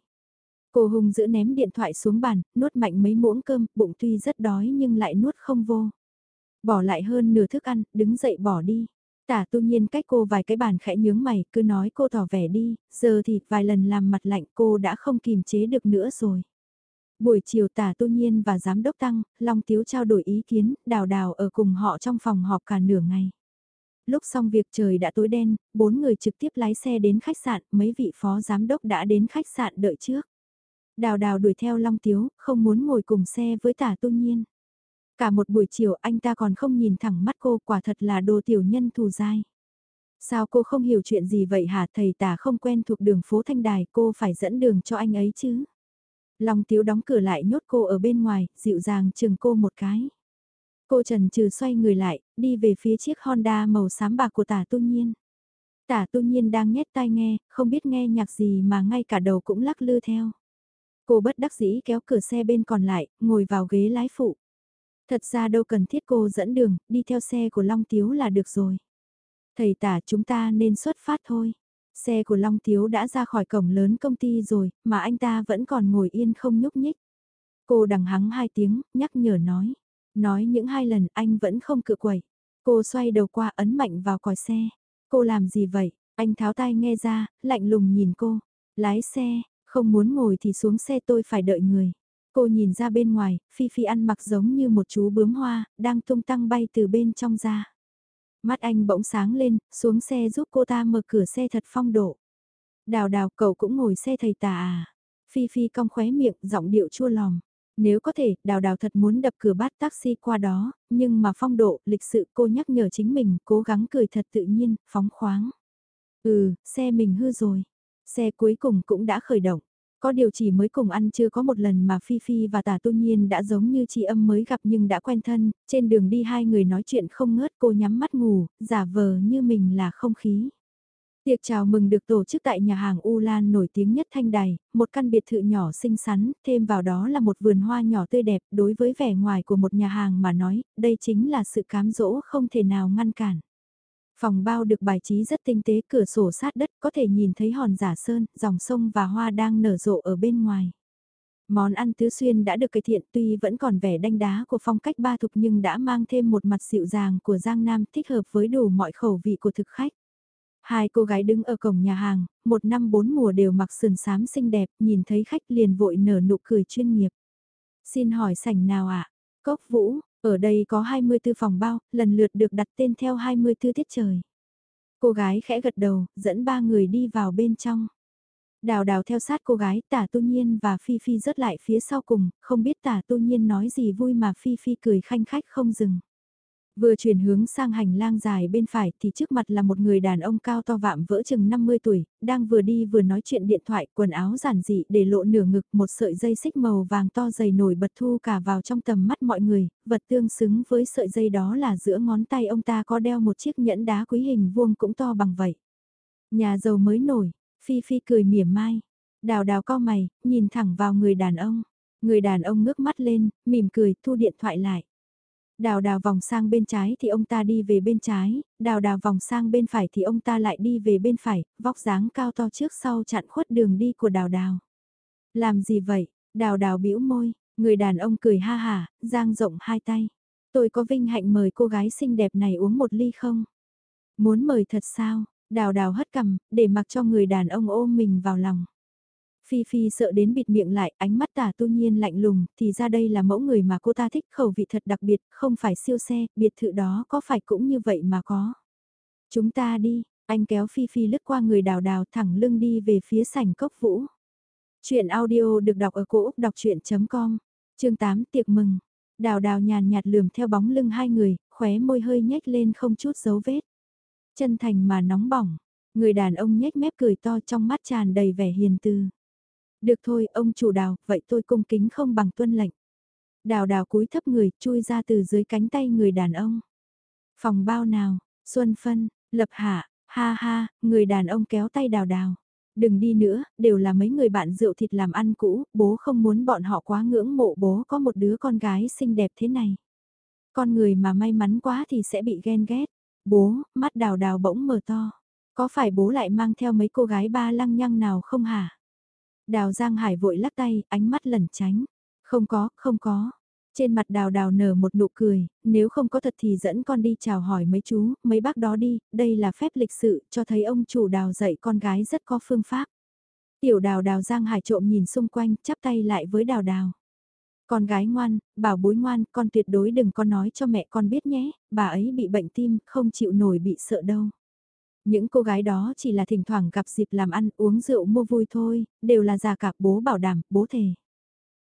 Cô hùng giữ ném điện thoại xuống bàn, nuốt mạnh mấy muỗng cơm, bụng tuy rất đói nhưng lại nuốt không vô. Bỏ lại hơn nửa thức ăn, đứng dậy bỏ đi. Tả tu nhiên cách cô vài cái bàn khẽ nhướng mày, cứ nói cô tỏ vẻ đi, giờ thì vài lần làm mặt lạnh cô đã không kìm chế được nữa rồi. Buổi chiều tả tu nhiên và giám đốc tăng, Long Tiếu trao đổi ý kiến, đào đào ở cùng họ trong phòng họp cả nửa ngày lúc xong việc trời đã tối đen, bốn người trực tiếp lái xe đến khách sạn, mấy vị phó giám đốc đã đến khách sạn đợi trước. Đào đào đuổi theo Long Tiếu, không muốn ngồi cùng xe với tả tu nhiên. Cả một buổi chiều anh ta còn không nhìn thẳng mắt cô quả thật là đồ tiểu nhân thù dai. Sao cô không hiểu chuyện gì vậy hả thầy tả không quen thuộc đường phố Thanh Đài cô phải dẫn đường cho anh ấy chứ. Long Tiếu đóng cửa lại nhốt cô ở bên ngoài, dịu dàng chừng cô một cái. Cô trần trừ xoay người lại, đi về phía chiếc Honda màu xám bạc của tả tu nhiên. Tả tu nhiên đang nhét tai nghe, không biết nghe nhạc gì mà ngay cả đầu cũng lắc lư theo. Cô bất đắc dĩ kéo cửa xe bên còn lại, ngồi vào ghế lái phụ. Thật ra đâu cần thiết cô dẫn đường, đi theo xe của Long Tiếu là được rồi. Thầy tả chúng ta nên xuất phát thôi. Xe của Long Tiếu đã ra khỏi cổng lớn công ty rồi, mà anh ta vẫn còn ngồi yên không nhúc nhích. Cô đằng hắng hai tiếng, nhắc nhở nói. Nói những hai lần anh vẫn không cự quẩy. Cô xoay đầu qua ấn mạnh vào còi xe. Cô làm gì vậy? Anh tháo tay nghe ra, lạnh lùng nhìn cô. Lái xe, không muốn ngồi thì xuống xe tôi phải đợi người. Cô nhìn ra bên ngoài, Phi Phi ăn mặc giống như một chú bướm hoa, đang tung tăng bay từ bên trong ra. Mắt anh bỗng sáng lên, xuống xe giúp cô ta mở cửa xe thật phong độ. Đào đào cậu cũng ngồi xe thầy tà à. Phi Phi cong khóe miệng, giọng điệu chua lòng. Nếu có thể, đào đào thật muốn đập cửa bắt taxi qua đó, nhưng mà phong độ, lịch sự cô nhắc nhở chính mình, cố gắng cười thật tự nhiên, phóng khoáng. Ừ, xe mình hư rồi. Xe cuối cùng cũng đã khởi động. Có điều chỉ mới cùng ăn chưa có một lần mà Phi Phi và Tả Tu Nhiên đã giống như chị âm mới gặp nhưng đã quen thân, trên đường đi hai người nói chuyện không ngớt cô nhắm mắt ngủ, giả vờ như mình là không khí. Tiệc chào mừng được tổ chức tại nhà hàng U Lan nổi tiếng nhất Thanh Đài, một căn biệt thự nhỏ xinh xắn, thêm vào đó là một vườn hoa nhỏ tươi đẹp đối với vẻ ngoài của một nhà hàng mà nói, đây chính là sự cám dỗ không thể nào ngăn cản. Phòng bao được bài trí rất tinh tế, cửa sổ sát đất có thể nhìn thấy hòn giả sơn, dòng sông và hoa đang nở rộ ở bên ngoài. Món ăn tứ xuyên đã được cải thiện tuy vẫn còn vẻ đanh đá của phong cách ba thục nhưng đã mang thêm một mặt dịu dàng của Giang Nam thích hợp với đủ mọi khẩu vị của thực khách. Hai cô gái đứng ở cổng nhà hàng, một năm bốn mùa đều mặc sườn xám xinh đẹp, nhìn thấy khách liền vội nở nụ cười chuyên nghiệp. Xin hỏi sảnh nào ạ? Cốc Vũ, ở đây có 24 phòng bao, lần lượt được đặt tên theo 24 tiết trời. Cô gái khẽ gật đầu, dẫn ba người đi vào bên trong. Đào đào theo sát cô gái tả tu nhiên và Phi Phi rớt lại phía sau cùng, không biết tả tu nhiên nói gì vui mà Phi Phi cười khanh khách không dừng. Vừa chuyển hướng sang hành lang dài bên phải thì trước mặt là một người đàn ông cao to vạm vỡ chừng 50 tuổi, đang vừa đi vừa nói chuyện điện thoại, quần áo giản dị để lộ nửa ngực một sợi dây xích màu vàng to dày nổi bật thu cả vào trong tầm mắt mọi người, vật tương xứng với sợi dây đó là giữa ngón tay ông ta có đeo một chiếc nhẫn đá quý hình vuông cũng to bằng vậy. Nhà giàu mới nổi, Phi Phi cười mỉa mai, đào đào co mày, nhìn thẳng vào người đàn ông. Người đàn ông ngước mắt lên, mỉm cười, thu điện thoại lại. Đào đào vòng sang bên trái thì ông ta đi về bên trái, đào đào vòng sang bên phải thì ông ta lại đi về bên phải, vóc dáng cao to trước sau chặn khuất đường đi của đào đào. Làm gì vậy? Đào đào bĩu môi, người đàn ông cười ha hà, giang rộng hai tay. Tôi có vinh hạnh mời cô gái xinh đẹp này uống một ly không? Muốn mời thật sao? Đào đào hất cằm, để mặc cho người đàn ông ôm mình vào lòng. Phi Phi sợ đến bịt miệng lại, ánh mắt tả tu nhiên lạnh lùng, thì ra đây là mẫu người mà cô ta thích khẩu vị thật đặc biệt, không phải siêu xe, biệt thự đó có phải cũng như vậy mà có. Chúng ta đi, anh kéo Phi Phi lướt qua người đào đào thẳng lưng đi về phía sảnh cốc vũ. Chuyện audio được đọc ở cổ Úc đọc chuyện.com, chương 8 tiệc mừng. Đào đào nhàn nhạt lườm theo bóng lưng hai người, khóe môi hơi nhếch lên không chút dấu vết. Chân thành mà nóng bỏng, người đàn ông nhếch mép cười to trong mắt tràn đầy vẻ hiền từ. Được thôi, ông chủ đào, vậy tôi cung kính không bằng tuân lệnh. Đào đào cúi thấp người, chui ra từ dưới cánh tay người đàn ông. Phòng bao nào, Xuân Phân, Lập Hạ, ha ha, người đàn ông kéo tay đào đào. Đừng đi nữa, đều là mấy người bạn rượu thịt làm ăn cũ, bố không muốn bọn họ quá ngưỡng mộ bố có một đứa con gái xinh đẹp thế này. Con người mà may mắn quá thì sẽ bị ghen ghét. Bố, mắt đào đào bỗng mở to. Có phải bố lại mang theo mấy cô gái ba lăng nhăng nào không hả? Đào Giang Hải vội lắc tay, ánh mắt lẩn tránh. Không có, không có. Trên mặt đào đào nở một nụ cười, nếu không có thật thì dẫn con đi chào hỏi mấy chú, mấy bác đó đi, đây là phép lịch sự, cho thấy ông chủ đào dạy con gái rất có phương pháp. Tiểu đào đào Giang Hải trộm nhìn xung quanh, chắp tay lại với đào đào. Con gái ngoan, bảo bối ngoan, con tuyệt đối đừng có nói cho mẹ con biết nhé, bà ấy bị bệnh tim, không chịu nổi bị sợ đâu. Những cô gái đó chỉ là thỉnh thoảng gặp dịp làm ăn uống rượu mua vui thôi, đều là già cả bố bảo đảm, bố thề.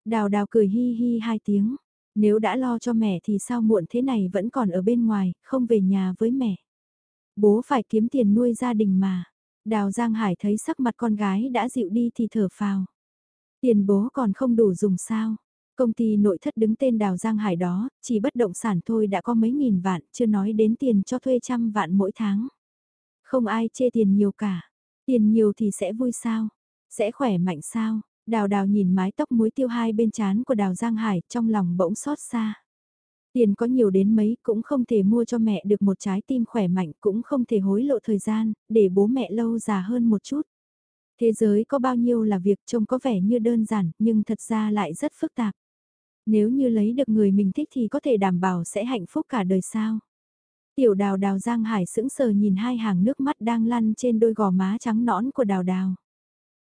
Đào đào cười hi hi hai tiếng, nếu đã lo cho mẹ thì sao muộn thế này vẫn còn ở bên ngoài, không về nhà với mẹ. Bố phải kiếm tiền nuôi gia đình mà. Đào Giang Hải thấy sắc mặt con gái đã dịu đi thì thở phào. Tiền bố còn không đủ dùng sao. Công ty nội thất đứng tên Đào Giang Hải đó, chỉ bất động sản thôi đã có mấy nghìn vạn, chưa nói đến tiền cho thuê trăm vạn mỗi tháng. Không ai chê tiền nhiều cả. Tiền nhiều thì sẽ vui sao? Sẽ khỏe mạnh sao? Đào đào nhìn mái tóc muối tiêu hai bên trán của đào Giang Hải, trong lòng bỗng xót xa. Tiền có nhiều đến mấy cũng không thể mua cho mẹ được một trái tim khỏe mạnh, cũng không thể hối lộ thời gian, để bố mẹ lâu già hơn một chút. Thế giới có bao nhiêu là việc trông có vẻ như đơn giản, nhưng thật ra lại rất phức tạp. Nếu như lấy được người mình thích thì có thể đảm bảo sẽ hạnh phúc cả đời sao. Tiểu đào đào Giang Hải sững sờ nhìn hai hàng nước mắt đang lăn trên đôi gò má trắng nõn của đào đào.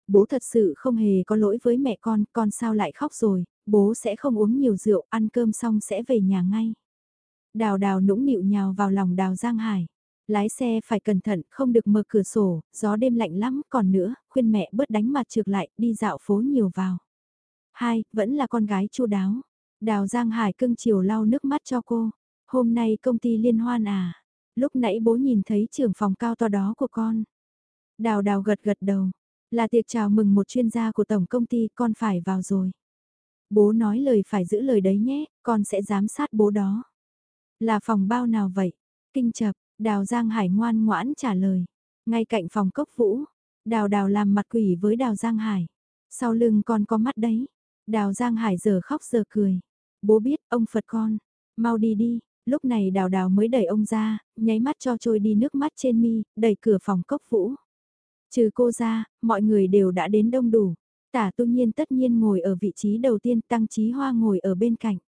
Bố thật sự không hề có lỗi với mẹ con, con sao lại khóc rồi, bố sẽ không uống nhiều rượu, ăn cơm xong sẽ về nhà ngay. Đào đào nũng nịu nhào vào lòng đào Giang Hải. Lái xe phải cẩn thận, không được mở cửa sổ, gió đêm lạnh lắm, còn nữa, khuyên mẹ bớt đánh mặt trượt lại, đi dạo phố nhiều vào. Hai, vẫn là con gái chu đáo. Đào Giang Hải cưng chiều lau nước mắt cho cô. Hôm nay công ty liên hoan à? Lúc nãy bố nhìn thấy trưởng phòng cao to đó của con. Đào đào gật gật đầu, là tiệc chào mừng một chuyên gia của tổng công ty con phải vào rồi. Bố nói lời phải giữ lời đấy nhé, con sẽ giám sát bố đó. Là phòng bao nào vậy? Kinh chập, đào Giang Hải ngoan ngoãn trả lời. Ngay cạnh phòng cốc vũ, đào đào làm mặt quỷ với đào Giang Hải. Sau lưng con có mắt đấy. Đào Giang Hải giờ khóc giờ cười. Bố biết, ông Phật con. Mau đi đi, lúc này đào đào mới đẩy ông ra, nháy mắt cho trôi đi nước mắt trên mi, đẩy cửa phòng cốc vũ. Trừ cô ra, mọi người đều đã đến đông đủ. Tả tu nhiên tất nhiên ngồi ở vị trí đầu tiên, tăng trí hoa ngồi ở bên cạnh.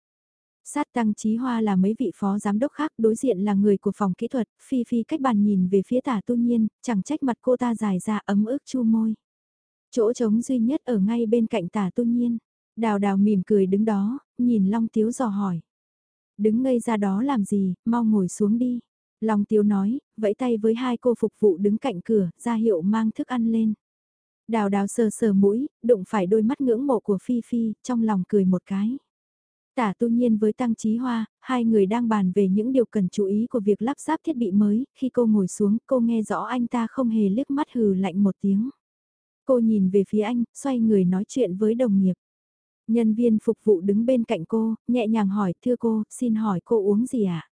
Sát tăng trí hoa là mấy vị phó giám đốc khác đối diện là người của phòng kỹ thuật, phi phi cách bàn nhìn về phía tả tu nhiên, chẳng trách mặt cô ta dài ra ấm ức chu môi. Chỗ trống duy nhất ở ngay bên cạnh tả tu nhiên. Đào đào mỉm cười đứng đó, nhìn Long Tiếu dò hỏi. Đứng ngây ra đó làm gì, mau ngồi xuống đi. Long Tiếu nói, vẫy tay với hai cô phục vụ đứng cạnh cửa, ra hiệu mang thức ăn lên. Đào đào sờ sờ mũi, đụng phải đôi mắt ngưỡng mộ của Phi Phi, trong lòng cười một cái. Tả tu nhiên với Tăng Trí Hoa, hai người đang bàn về những điều cần chú ý của việc lắp ráp thiết bị mới, khi cô ngồi xuống cô nghe rõ anh ta không hề liếc mắt hừ lạnh một tiếng. Cô nhìn về phía anh, xoay người nói chuyện với đồng nghiệp. Nhân viên phục vụ đứng bên cạnh cô, nhẹ nhàng hỏi, thưa cô, xin hỏi cô uống gì ạ? À?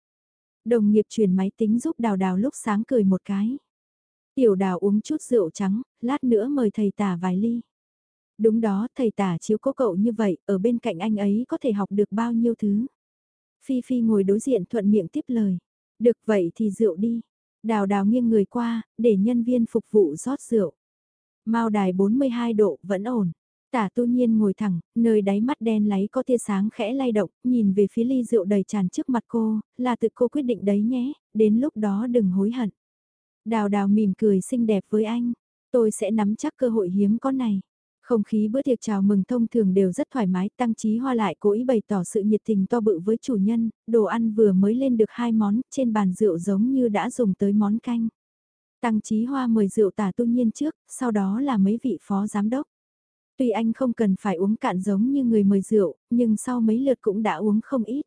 Đồng nghiệp chuyển máy tính giúp đào đào lúc sáng cười một cái. Tiểu đào uống chút rượu trắng, lát nữa mời thầy tả vài ly. Đúng đó, thầy tả chiếu cố cậu như vậy, ở bên cạnh anh ấy có thể học được bao nhiêu thứ. Phi Phi ngồi đối diện thuận miệng tiếp lời. Được vậy thì rượu đi. Đào đào nghiêng người qua, để nhân viên phục vụ rót rượu. Mao đài 42 độ, vẫn ổn. Tả tu nhiên ngồi thẳng, nơi đáy mắt đen láy có tia sáng khẽ lay động, nhìn về phía ly rượu đầy tràn trước mặt cô, là tự cô quyết định đấy nhé, đến lúc đó đừng hối hận. Đào đào mỉm cười xinh đẹp với anh, tôi sẽ nắm chắc cơ hội hiếm có này. Không khí bữa tiệc chào mừng thông thường đều rất thoải mái, tăng trí hoa lại cố ý bày tỏ sự nhiệt tình to bự với chủ nhân, đồ ăn vừa mới lên được hai món, trên bàn rượu giống như đã dùng tới món canh. Tăng trí hoa mời rượu tả tu nhiên trước, sau đó là mấy vị phó giám đốc. Tuy anh không cần phải uống cạn giống như người mời rượu, nhưng sau mấy lượt cũng đã uống không ít.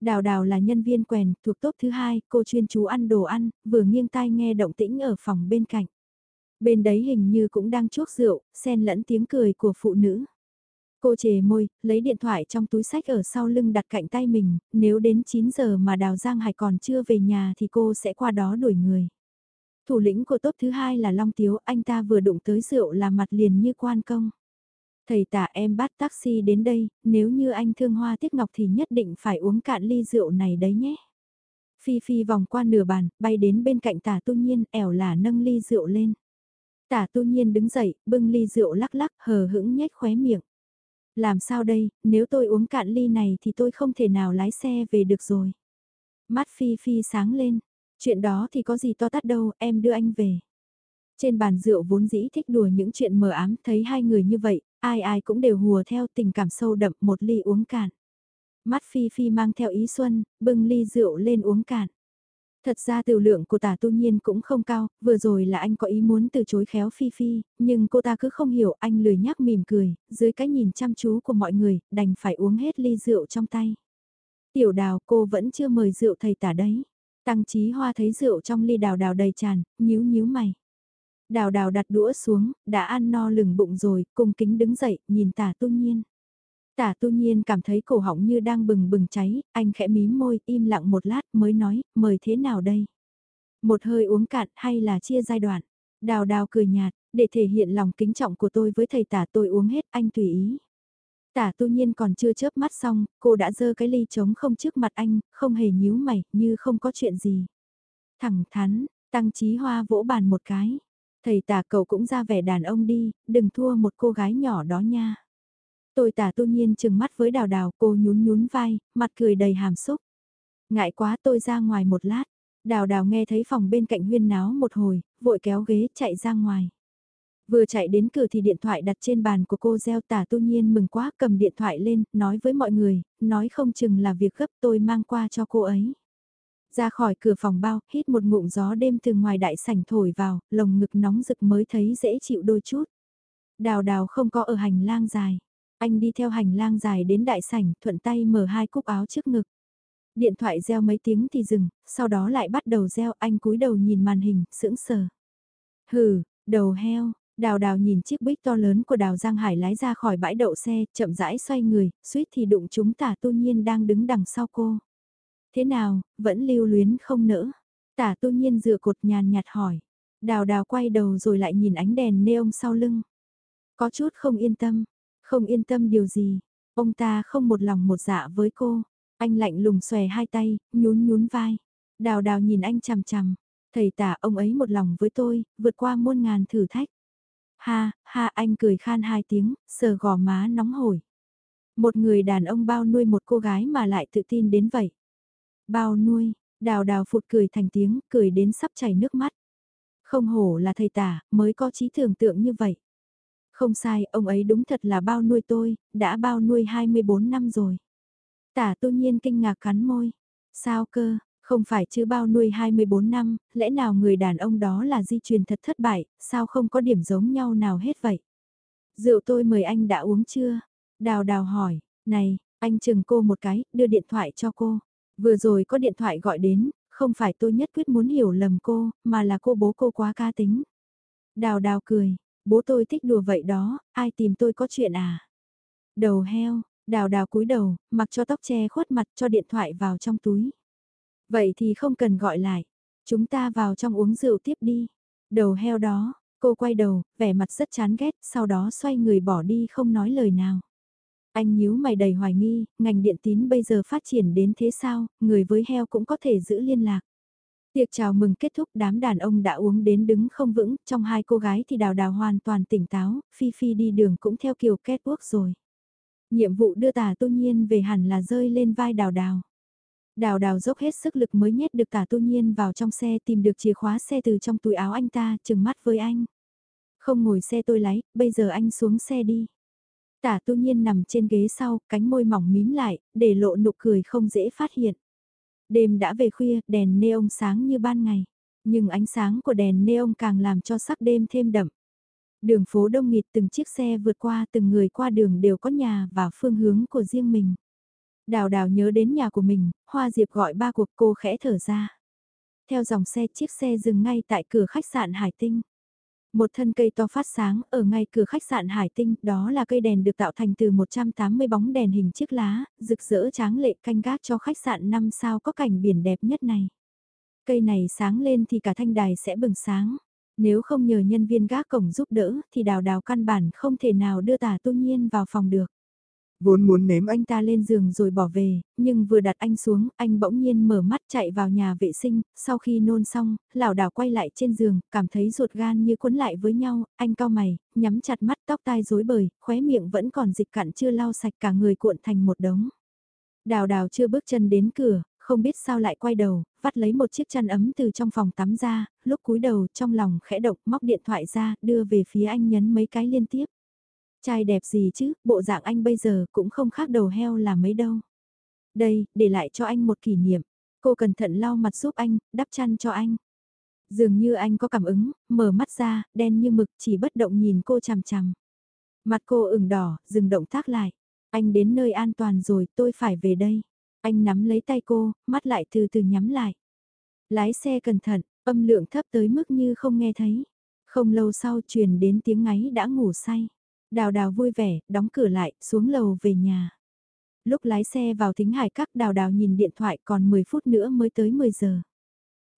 Đào đào là nhân viên quèn, thuộc top thứ hai, cô chuyên chú ăn đồ ăn, vừa nghiêng tai nghe động tĩnh ở phòng bên cạnh. Bên đấy hình như cũng đang chuốc rượu, xen lẫn tiếng cười của phụ nữ. Cô chề môi, lấy điện thoại trong túi sách ở sau lưng đặt cạnh tay mình, nếu đến 9 giờ mà Đào Giang Hải còn chưa về nhà thì cô sẽ qua đó đuổi người. Thủ lĩnh của top thứ hai là Long Tiếu, anh ta vừa đụng tới rượu là mặt liền như quan công. Thầy tả em bắt taxi đến đây, nếu như anh thương hoa tiết ngọc thì nhất định phải uống cạn ly rượu này đấy nhé. Phi Phi vòng qua nửa bàn, bay đến bên cạnh tả tu nhiên, ẻo là nâng ly rượu lên. Tả tu nhiên đứng dậy, bưng ly rượu lắc lắc, hờ hững nhếch khóe miệng. Làm sao đây, nếu tôi uống cạn ly này thì tôi không thể nào lái xe về được rồi. Mắt Phi Phi sáng lên, chuyện đó thì có gì to tát đâu, em đưa anh về. Trên bàn rượu vốn dĩ thích đùa những chuyện mờ ám, thấy hai người như vậy, ai ai cũng đều hùa theo tình cảm sâu đậm một ly uống cạn. Mắt Phi Phi mang theo ý xuân, bưng ly rượu lên uống cạn. Thật ra tiểu lượng của tả tu nhiên cũng không cao, vừa rồi là anh có ý muốn từ chối khéo Phi Phi, nhưng cô ta cứ không hiểu anh lười nhác mỉm cười, dưới cái nhìn chăm chú của mọi người, đành phải uống hết ly rượu trong tay. Tiểu đào cô vẫn chưa mời rượu thầy tả đấy. Tăng trí hoa thấy rượu trong ly đào đào đầy tràn, nhíu nhíu mày. Đào đào đặt đũa xuống, đã ăn no lừng bụng rồi, cung kính đứng dậy, nhìn tả tu nhiên. Tả tu nhiên cảm thấy cổ họng như đang bừng bừng cháy, anh khẽ mím môi, im lặng một lát mới nói, mời thế nào đây? Một hơi uống cạn hay là chia giai đoạn? Đào đào cười nhạt, để thể hiện lòng kính trọng của tôi với thầy tả tôi uống hết anh tùy ý. Tả tu nhiên còn chưa chớp mắt xong, cô đã dơ cái ly trống không trước mặt anh, không hề nhíu mày, như không có chuyện gì. Thẳng thắn, tăng trí hoa vỗ bàn một cái. Thầy tà cậu cũng ra vẻ đàn ông đi, đừng thua một cô gái nhỏ đó nha. Tôi tả tu nhiên chừng mắt với đào đào, cô nhún nhún vai, mặt cười đầy hàm xúc. Ngại quá tôi ra ngoài một lát. Đào đào nghe thấy phòng bên cạnh huyên náo một hồi, vội kéo ghế chạy ra ngoài. Vừa chạy đến cửa thì điện thoại đặt trên bàn của cô gieo tả tu nhiên mừng quá cầm điện thoại lên, nói với mọi người, nói không chừng là việc gấp tôi mang qua cho cô ấy. Ra khỏi cửa phòng bao, hít một ngụm gió đêm từ ngoài đại sảnh thổi vào, lồng ngực nóng rực mới thấy dễ chịu đôi chút. Đào đào không có ở hành lang dài. Anh đi theo hành lang dài đến đại sảnh, thuận tay mở hai cúc áo trước ngực. Điện thoại reo mấy tiếng thì dừng, sau đó lại bắt đầu reo anh cúi đầu nhìn màn hình, sững sờ. Hừ, Đầu heo, đào đào nhìn chiếc bích to lớn của đào Giang Hải lái ra khỏi bãi đậu xe, chậm rãi xoay người, suýt thì đụng chúng tả tu nhiên đang đứng đằng sau cô. Thế nào, vẫn lưu luyến không nỡ. Tả tu nhiên dựa cột nhàn nhạt hỏi. Đào đào quay đầu rồi lại nhìn ánh đèn neon sau lưng. Có chút không yên tâm. Không yên tâm điều gì. Ông ta không một lòng một dạ với cô. Anh lạnh lùng xòe hai tay, nhún nhún vai. Đào đào nhìn anh chằm chằm. Thầy tả ông ấy một lòng với tôi, vượt qua muôn ngàn thử thách. Ha, ha anh cười khan hai tiếng, sờ gò má nóng hổi. Một người đàn ông bao nuôi một cô gái mà lại tự tin đến vậy. Bao nuôi, đào đào phụt cười thành tiếng, cười đến sắp chảy nước mắt. Không hổ là thầy tả, mới có trí tưởng tượng như vậy. Không sai, ông ấy đúng thật là bao nuôi tôi, đã bao nuôi 24 năm rồi. Tả tu nhiên kinh ngạc cắn môi. Sao cơ, không phải chứ bao nuôi 24 năm, lẽ nào người đàn ông đó là di truyền thật thất bại, sao không có điểm giống nhau nào hết vậy? Rượu tôi mời anh đã uống chưa? Đào đào hỏi, này, anh chừng cô một cái, đưa điện thoại cho cô. Vừa rồi có điện thoại gọi đến, không phải tôi nhất quyết muốn hiểu lầm cô, mà là cô bố cô quá ca tính. Đào đào cười, bố tôi thích đùa vậy đó, ai tìm tôi có chuyện à? Đầu heo, đào đào cúi đầu, mặc cho tóc che khuất mặt cho điện thoại vào trong túi. Vậy thì không cần gọi lại, chúng ta vào trong uống rượu tiếp đi. Đầu heo đó, cô quay đầu, vẻ mặt rất chán ghét, sau đó xoay người bỏ đi không nói lời nào. Anh nhíu mày đầy hoài nghi, ngành điện tín bây giờ phát triển đến thế sao, người với heo cũng có thể giữ liên lạc. Tiệc chào mừng kết thúc đám đàn ông đã uống đến đứng không vững, trong hai cô gái thì đào đào hoàn toàn tỉnh táo, Phi Phi đi đường cũng theo kiểu kết quốc rồi. Nhiệm vụ đưa tả tu nhiên về hẳn là rơi lên vai đào đào. Đào đào dốc hết sức lực mới nhét được tả tu nhiên vào trong xe tìm được chìa khóa xe từ trong túi áo anh ta, chừng mắt với anh. Không ngồi xe tôi lái, bây giờ anh xuống xe đi. Tả tu nhiên nằm trên ghế sau, cánh môi mỏng mím lại, để lộ nụ cười không dễ phát hiện. Đêm đã về khuya, đèn neon sáng như ban ngày. Nhưng ánh sáng của đèn neon càng làm cho sắc đêm thêm đậm. Đường phố đông nghịt từng chiếc xe vượt qua từng người qua đường đều có nhà và phương hướng của riêng mình. Đào đào nhớ đến nhà của mình, Hoa Diệp gọi ba cuộc cô khẽ thở ra. Theo dòng xe chiếc xe dừng ngay tại cửa khách sạn Hải Tinh. Một thân cây to phát sáng ở ngay cửa khách sạn Hải Tinh, đó là cây đèn được tạo thành từ 180 bóng đèn hình chiếc lá, rực rỡ tráng lệ canh gác cho khách sạn 5 sao có cảnh biển đẹp nhất này. Cây này sáng lên thì cả thanh đài sẽ bừng sáng. Nếu không nhờ nhân viên gác cổng giúp đỡ thì đào đào căn bản không thể nào đưa tả tu nhiên vào phòng được. Vốn muốn ném anh ta lên giường rồi bỏ về, nhưng vừa đặt anh xuống, anh bỗng nhiên mở mắt chạy vào nhà vệ sinh, sau khi nôn xong, lảo đảo quay lại trên giường, cảm thấy ruột gan như cuốn lại với nhau, anh cao mày, nhắm chặt mắt tóc tai rối bời, khóe miệng vẫn còn dịch cặn chưa lau sạch cả người cuộn thành một đống. Đào đào chưa bước chân đến cửa, không biết sao lại quay đầu, vắt lấy một chiếc chăn ấm từ trong phòng tắm ra, lúc cúi đầu trong lòng khẽ động móc điện thoại ra, đưa về phía anh nhấn mấy cái liên tiếp. Trai đẹp gì chứ, bộ dạng anh bây giờ cũng không khác đầu heo là mấy đâu. Đây, để lại cho anh một kỷ niệm. Cô cẩn thận lau mặt giúp anh, đắp chăn cho anh. Dường như anh có cảm ứng, mở mắt ra, đen như mực chỉ bất động nhìn cô chằm chằm. Mặt cô ửng đỏ, dừng động tác lại. Anh đến nơi an toàn rồi, tôi phải về đây. Anh nắm lấy tay cô, mắt lại từ từ nhắm lại. Lái xe cẩn thận, âm lượng thấp tới mức như không nghe thấy. Không lâu sau truyền đến tiếng ngáy đã ngủ say. Đào đào vui vẻ, đóng cửa lại, xuống lầu về nhà. Lúc lái xe vào thính hải các đào đào nhìn điện thoại còn 10 phút nữa mới tới 10 giờ.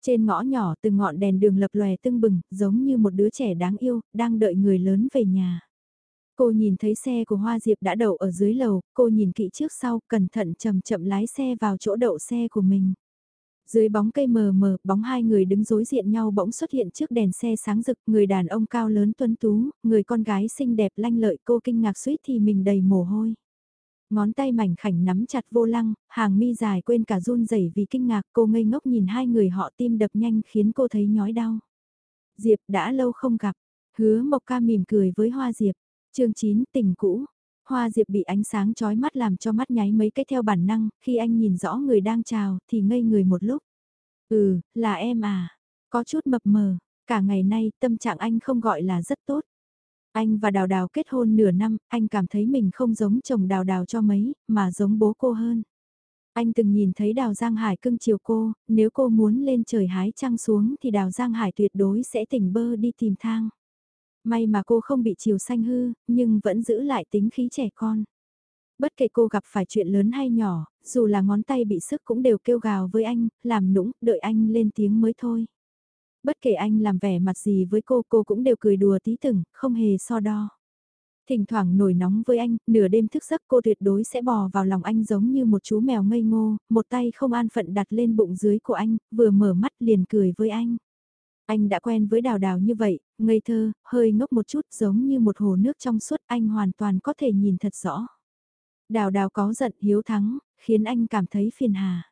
Trên ngõ nhỏ từng ngọn đèn đường lập lòe tưng bừng, giống như một đứa trẻ đáng yêu, đang đợi người lớn về nhà. Cô nhìn thấy xe của Hoa Diệp đã đậu ở dưới lầu, cô nhìn kỹ trước sau, cẩn thận chậm chậm lái xe vào chỗ đậu xe của mình. Dưới bóng cây mờ mờ, bóng hai người đứng đối diện nhau bỗng xuất hiện trước đèn xe sáng rực, người đàn ông cao lớn tuấn tú, người con gái xinh đẹp lanh lợi cô kinh ngạc suýt thì mình đầy mồ hôi. Ngón tay mảnh khảnh nắm chặt vô lăng, hàng mi dài quên cả run rẩy vì kinh ngạc cô ngây ngốc nhìn hai người họ tim đập nhanh khiến cô thấy nhói đau. Diệp đã lâu không gặp, hứa Mộc Ca mỉm cười với Hoa Diệp, chương 9 tình cũ, Hoa Diệp bị ánh sáng chói mắt làm cho mắt nháy mấy cái theo bản năng, khi anh nhìn rõ người đang chào thì ngây người một lúc. Ừ, là em à. Có chút mập mờ, cả ngày nay tâm trạng anh không gọi là rất tốt. Anh và Đào Đào kết hôn nửa năm, anh cảm thấy mình không giống chồng Đào Đào cho mấy, mà giống bố cô hơn. Anh từng nhìn thấy Đào Giang Hải cưng chiều cô, nếu cô muốn lên trời hái trăng xuống thì Đào Giang Hải tuyệt đối sẽ tỉnh bơ đi tìm thang. May mà cô không bị chiều xanh hư, nhưng vẫn giữ lại tính khí trẻ con. Bất kể cô gặp phải chuyện lớn hay nhỏ, dù là ngón tay bị sức cũng đều kêu gào với anh, làm nũng, đợi anh lên tiếng mới thôi. Bất kể anh làm vẻ mặt gì với cô, cô cũng đều cười đùa tí từng, không hề so đo. Thỉnh thoảng nổi nóng với anh, nửa đêm thức giấc cô tuyệt đối sẽ bò vào lòng anh giống như một chú mèo ngây ngô, một tay không an phận đặt lên bụng dưới của anh, vừa mở mắt liền cười với anh. Anh đã quen với đào đào như vậy, ngây thơ, hơi ngốc một chút giống như một hồ nước trong suốt anh hoàn toàn có thể nhìn thật rõ. Đào đào có giận hiếu thắng, khiến anh cảm thấy phiền hà.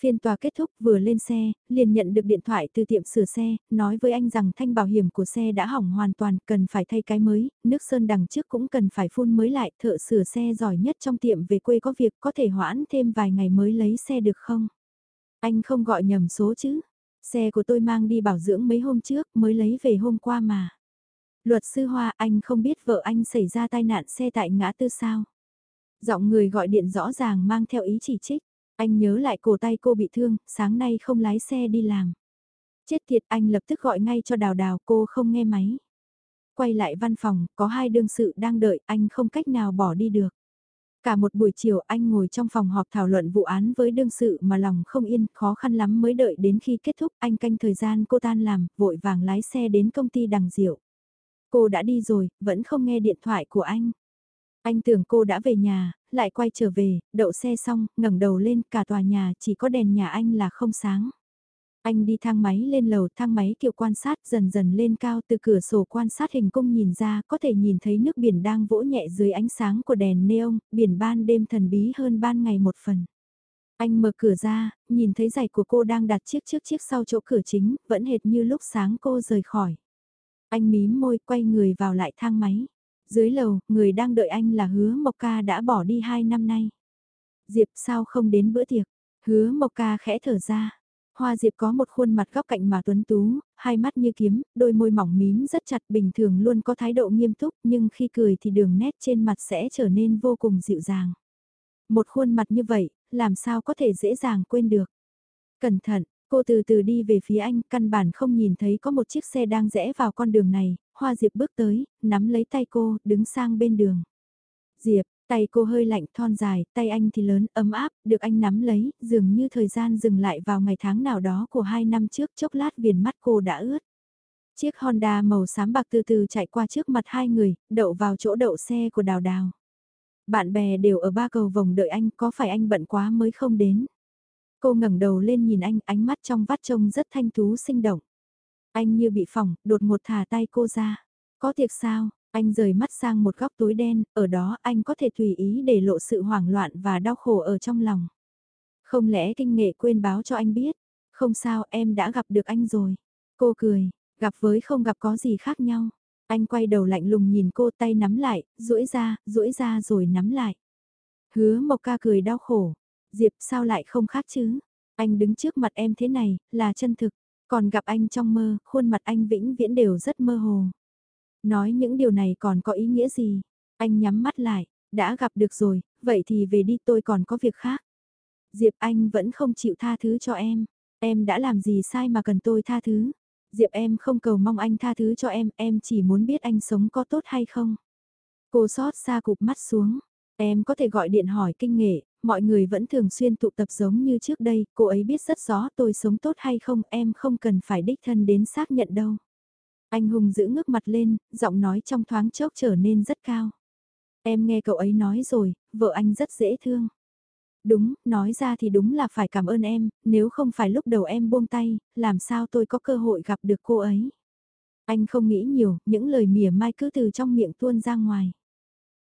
Phiên tòa kết thúc vừa lên xe, liền nhận được điện thoại từ tiệm sửa xe, nói với anh rằng thanh bảo hiểm của xe đã hỏng hoàn toàn, cần phải thay cái mới, nước sơn đằng trước cũng cần phải phun mới lại, thợ sửa xe giỏi nhất trong tiệm về quê có việc có thể hoãn thêm vài ngày mới lấy xe được không? Anh không gọi nhầm số chứ? Xe của tôi mang đi bảo dưỡng mấy hôm trước mới lấy về hôm qua mà. Luật sư Hoa anh không biết vợ anh xảy ra tai nạn xe tại ngã tư sao? Giọng người gọi điện rõ ràng mang theo ý chỉ trích. Anh nhớ lại cổ tay cô bị thương, sáng nay không lái xe đi làm. Chết thiệt anh lập tức gọi ngay cho đào đào cô không nghe máy. Quay lại văn phòng, có hai đương sự đang đợi, anh không cách nào bỏ đi được. Cả một buổi chiều anh ngồi trong phòng họp thảo luận vụ án với đương sự mà lòng không yên, khó khăn lắm mới đợi đến khi kết thúc anh canh thời gian cô tan làm, vội vàng lái xe đến công ty đằng diệu. Cô đã đi rồi, vẫn không nghe điện thoại của anh. Anh tưởng cô đã về nhà, lại quay trở về, đậu xe xong, ngẩng đầu lên, cả tòa nhà chỉ có đèn nhà anh là không sáng. Anh đi thang máy lên lầu, thang máy kiểu quan sát dần dần lên cao từ cửa sổ quan sát hình cung nhìn ra có thể nhìn thấy nước biển đang vỗ nhẹ dưới ánh sáng của đèn neon, biển ban đêm thần bí hơn ban ngày một phần. Anh mở cửa ra, nhìn thấy giày của cô đang đặt chiếc trước chiếc sau chỗ cửa chính, vẫn hệt như lúc sáng cô rời khỏi. Anh mím môi quay người vào lại thang máy. Dưới lầu, người đang đợi anh là hứa Mộc Ca đã bỏ đi hai năm nay. Diệp sao không đến bữa tiệc? Hứa Mộc Ca khẽ thở ra. Hoa Diệp có một khuôn mặt góc cạnh mà tuấn tú, hai mắt như kiếm, đôi môi mỏng mím rất chặt bình thường luôn có thái độ nghiêm túc nhưng khi cười thì đường nét trên mặt sẽ trở nên vô cùng dịu dàng. Một khuôn mặt như vậy, làm sao có thể dễ dàng quên được. Cẩn thận, cô từ từ đi về phía anh, căn bản không nhìn thấy có một chiếc xe đang rẽ vào con đường này, Hoa Diệp bước tới, nắm lấy tay cô, đứng sang bên đường. Diệp, tay cô hơi lạnh thon dài, tay anh thì lớn, ấm áp, được anh nắm lấy, dường như thời gian dừng lại vào ngày tháng nào đó của hai năm trước, chốc lát viền mắt cô đã ướt. Chiếc Honda màu xám bạc từ từ chạy qua trước mặt hai người, đậu vào chỗ đậu xe của Đào Đào. Bạn bè đều ở ba cầu vòng đợi anh, có phải anh bận quá mới không đến? Cô ngẩng đầu lên nhìn anh, ánh mắt trong vắt trông rất thanh thú sinh động. Anh như bị phỏng, đột ngột thả tay cô ra. Có tiệc sao? Anh rời mắt sang một góc tối đen, ở đó anh có thể tùy ý để lộ sự hoảng loạn và đau khổ ở trong lòng. Không lẽ kinh nghệ quên báo cho anh biết? Không sao, em đã gặp được anh rồi. Cô cười, gặp với không gặp có gì khác nhau. Anh quay đầu lạnh lùng nhìn cô tay nắm lại, duỗi ra, duỗi ra rồi nắm lại. Hứa Mộc Ca cười đau khổ. Diệp sao lại không khác chứ? Anh đứng trước mặt em thế này, là chân thực. Còn gặp anh trong mơ, khuôn mặt anh vĩnh viễn đều rất mơ hồ. Nói những điều này còn có ý nghĩa gì? Anh nhắm mắt lại, đã gặp được rồi, vậy thì về đi tôi còn có việc khác. Diệp Anh vẫn không chịu tha thứ cho em. Em đã làm gì sai mà cần tôi tha thứ? Diệp em không cầu mong anh tha thứ cho em, em chỉ muốn biết anh sống có tốt hay không. Cô xót xa cụp mắt xuống. Em có thể gọi điện hỏi kinh nghệ, mọi người vẫn thường xuyên tụ tập giống như trước đây, cô ấy biết rất rõ tôi sống tốt hay không, em không cần phải đích thân đến xác nhận đâu. Anh hùng giữ ngước mặt lên, giọng nói trong thoáng chốc trở nên rất cao. Em nghe cậu ấy nói rồi, vợ anh rất dễ thương. Đúng, nói ra thì đúng là phải cảm ơn em, nếu không phải lúc đầu em buông tay, làm sao tôi có cơ hội gặp được cô ấy. Anh không nghĩ nhiều, những lời mỉa mai cứ từ trong miệng tuôn ra ngoài.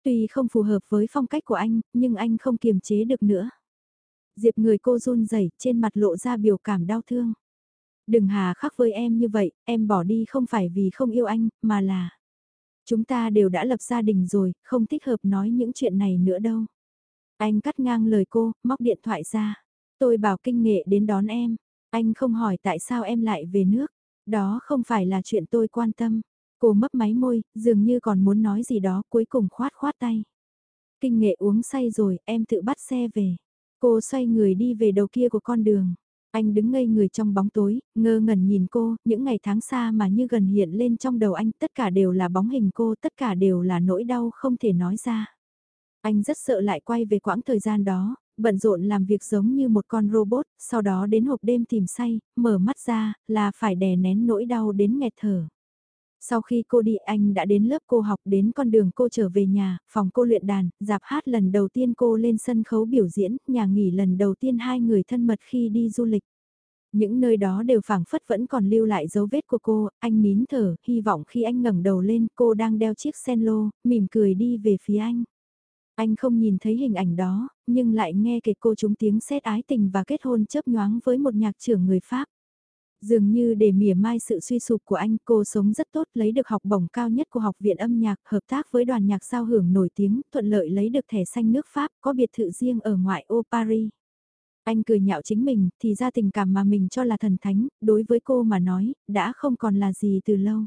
Tuy không phù hợp với phong cách của anh, nhưng anh không kiềm chế được nữa. Diệp người cô run rẩy trên mặt lộ ra biểu cảm đau thương. Đừng hà khắc với em như vậy, em bỏ đi không phải vì không yêu anh, mà là... Chúng ta đều đã lập gia đình rồi, không thích hợp nói những chuyện này nữa đâu. Anh cắt ngang lời cô, móc điện thoại ra. Tôi bảo kinh nghệ đến đón em. Anh không hỏi tại sao em lại về nước. Đó không phải là chuyện tôi quan tâm. Cô mấp máy môi, dường như còn muốn nói gì đó cuối cùng khoát khoát tay. Kinh nghệ uống say rồi, em tự bắt xe về. Cô xoay người đi về đầu kia của con đường. Anh đứng ngây người trong bóng tối, ngơ ngẩn nhìn cô, những ngày tháng xa mà như gần hiện lên trong đầu anh, tất cả đều là bóng hình cô, tất cả đều là nỗi đau không thể nói ra. Anh rất sợ lại quay về quãng thời gian đó, bận rộn làm việc giống như một con robot, sau đó đến hộp đêm tìm say, mở mắt ra, là phải đè nén nỗi đau đến nghẹt thở. Sau khi cô đi anh đã đến lớp cô học đến con đường cô trở về nhà, phòng cô luyện đàn, dạp hát lần đầu tiên cô lên sân khấu biểu diễn, nhà nghỉ lần đầu tiên hai người thân mật khi đi du lịch. Những nơi đó đều phảng phất vẫn còn lưu lại dấu vết của cô, anh nín thở, hy vọng khi anh ngẩng đầu lên cô đang đeo chiếc sen lô, mỉm cười đi về phía anh. Anh không nhìn thấy hình ảnh đó, nhưng lại nghe kể cô chúng tiếng xét ái tình và kết hôn chớp nhoáng với một nhạc trưởng người Pháp. Dường như để mỉa mai sự suy sụp của anh, cô sống rất tốt lấy được học bổng cao nhất của Học viện âm nhạc, hợp tác với đoàn nhạc giao hưởng nổi tiếng, thuận lợi lấy được thẻ xanh nước Pháp, có biệt thự riêng ở ngoại ô Paris. Anh cười nhạo chính mình, thì ra tình cảm mà mình cho là thần thánh, đối với cô mà nói, đã không còn là gì từ lâu.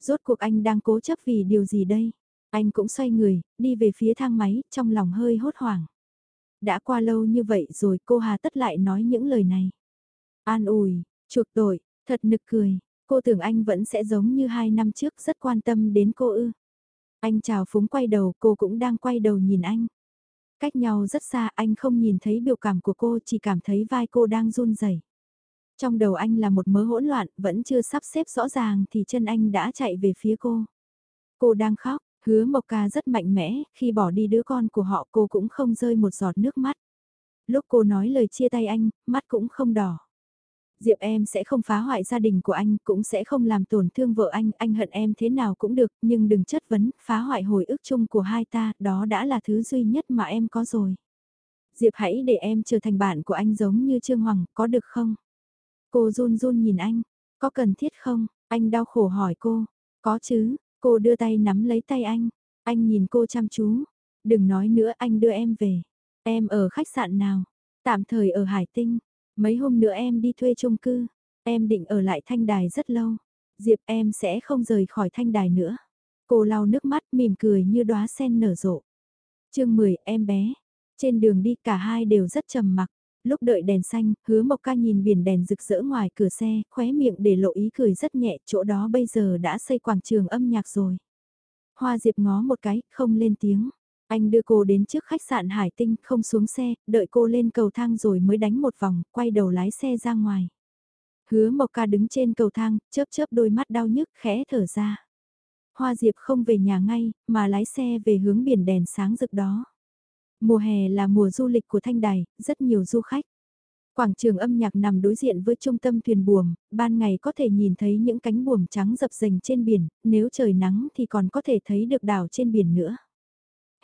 Rốt cuộc anh đang cố chấp vì điều gì đây? Anh cũng xoay người, đi về phía thang máy, trong lòng hơi hốt hoảng. Đã qua lâu như vậy rồi cô Hà tất lại nói những lời này. An ủi, chuộc tội, thật nực cười, cô tưởng anh vẫn sẽ giống như hai năm trước rất quan tâm đến cô ư. Anh chào phúng quay đầu, cô cũng đang quay đầu nhìn anh. Cách nhau rất xa anh không nhìn thấy biểu cảm của cô chỉ cảm thấy vai cô đang run rẩy. Trong đầu anh là một mớ hỗn loạn, vẫn chưa sắp xếp rõ ràng thì chân anh đã chạy về phía cô. Cô đang khóc, hứa Mộc Ca rất mạnh mẽ, khi bỏ đi đứa con của họ cô cũng không rơi một giọt nước mắt. Lúc cô nói lời chia tay anh, mắt cũng không đỏ. Diệp em sẽ không phá hoại gia đình của anh, cũng sẽ không làm tổn thương vợ anh, anh hận em thế nào cũng được, nhưng đừng chất vấn, phá hoại hồi ức chung của hai ta, đó đã là thứ duy nhất mà em có rồi. Diệp hãy để em trở thành bạn của anh giống như Trương Hoàng, có được không? Cô run run nhìn anh, có cần thiết không? Anh đau khổ hỏi cô, có chứ, cô đưa tay nắm lấy tay anh, anh nhìn cô chăm chú, đừng nói nữa anh đưa em về. Em ở khách sạn nào? Tạm thời ở Hải Tinh, Mấy hôm nữa em đi thuê chung cư, em định ở lại thanh đài rất lâu. Diệp em sẽ không rời khỏi thanh đài nữa. Cô lau nước mắt mỉm cười như đóa sen nở rộ. chương 10 em bé. Trên đường đi cả hai đều rất trầm mặc. Lúc đợi đèn xanh, hứa Mộc Ca nhìn biển đèn rực rỡ ngoài cửa xe, khóe miệng để lộ ý cười rất nhẹ, chỗ đó bây giờ đã xây quảng trường âm nhạc rồi. Hoa Diệp ngó một cái, không lên tiếng. Anh đưa cô đến trước khách sạn Hải Tinh, không xuống xe, đợi cô lên cầu thang rồi mới đánh một vòng, quay đầu lái xe ra ngoài. Hứa Mộc Ca đứng trên cầu thang, chớp chớp đôi mắt đau nhức, khẽ thở ra. Hoa Diệp không về nhà ngay, mà lái xe về hướng biển đèn sáng rực đó. Mùa hè là mùa du lịch của Thanh Đài, rất nhiều du khách. Quảng trường âm nhạc nằm đối diện với trung tâm thuyền buồm, ban ngày có thể nhìn thấy những cánh buồm trắng dập dềnh trên biển, nếu trời nắng thì còn có thể thấy được đảo trên biển nữa.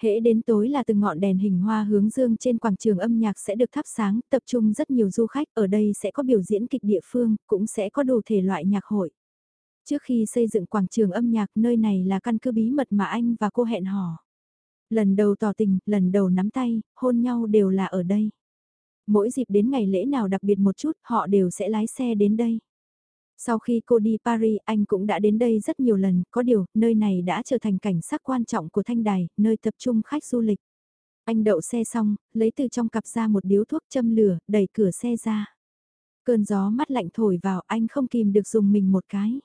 Hễ đến tối là từng ngọn đèn hình hoa hướng dương trên quảng trường âm nhạc sẽ được thắp sáng, tập trung rất nhiều du khách, ở đây sẽ có biểu diễn kịch địa phương, cũng sẽ có đủ thể loại nhạc hội. Trước khi xây dựng quảng trường âm nhạc, nơi này là căn cứ bí mật mà anh và cô hẹn hò. Lần đầu tỏ tình, lần đầu nắm tay, hôn nhau đều là ở đây. Mỗi dịp đến ngày lễ nào đặc biệt một chút, họ đều sẽ lái xe đến đây. Sau khi cô đi Paris, anh cũng đã đến đây rất nhiều lần, có điều, nơi này đã trở thành cảnh sắc quan trọng của Thanh Đài, nơi tập trung khách du lịch. Anh đậu xe xong, lấy từ trong cặp ra một điếu thuốc châm lửa, đẩy cửa xe ra. Cơn gió mắt lạnh thổi vào, anh không kìm được dùng mình một cái.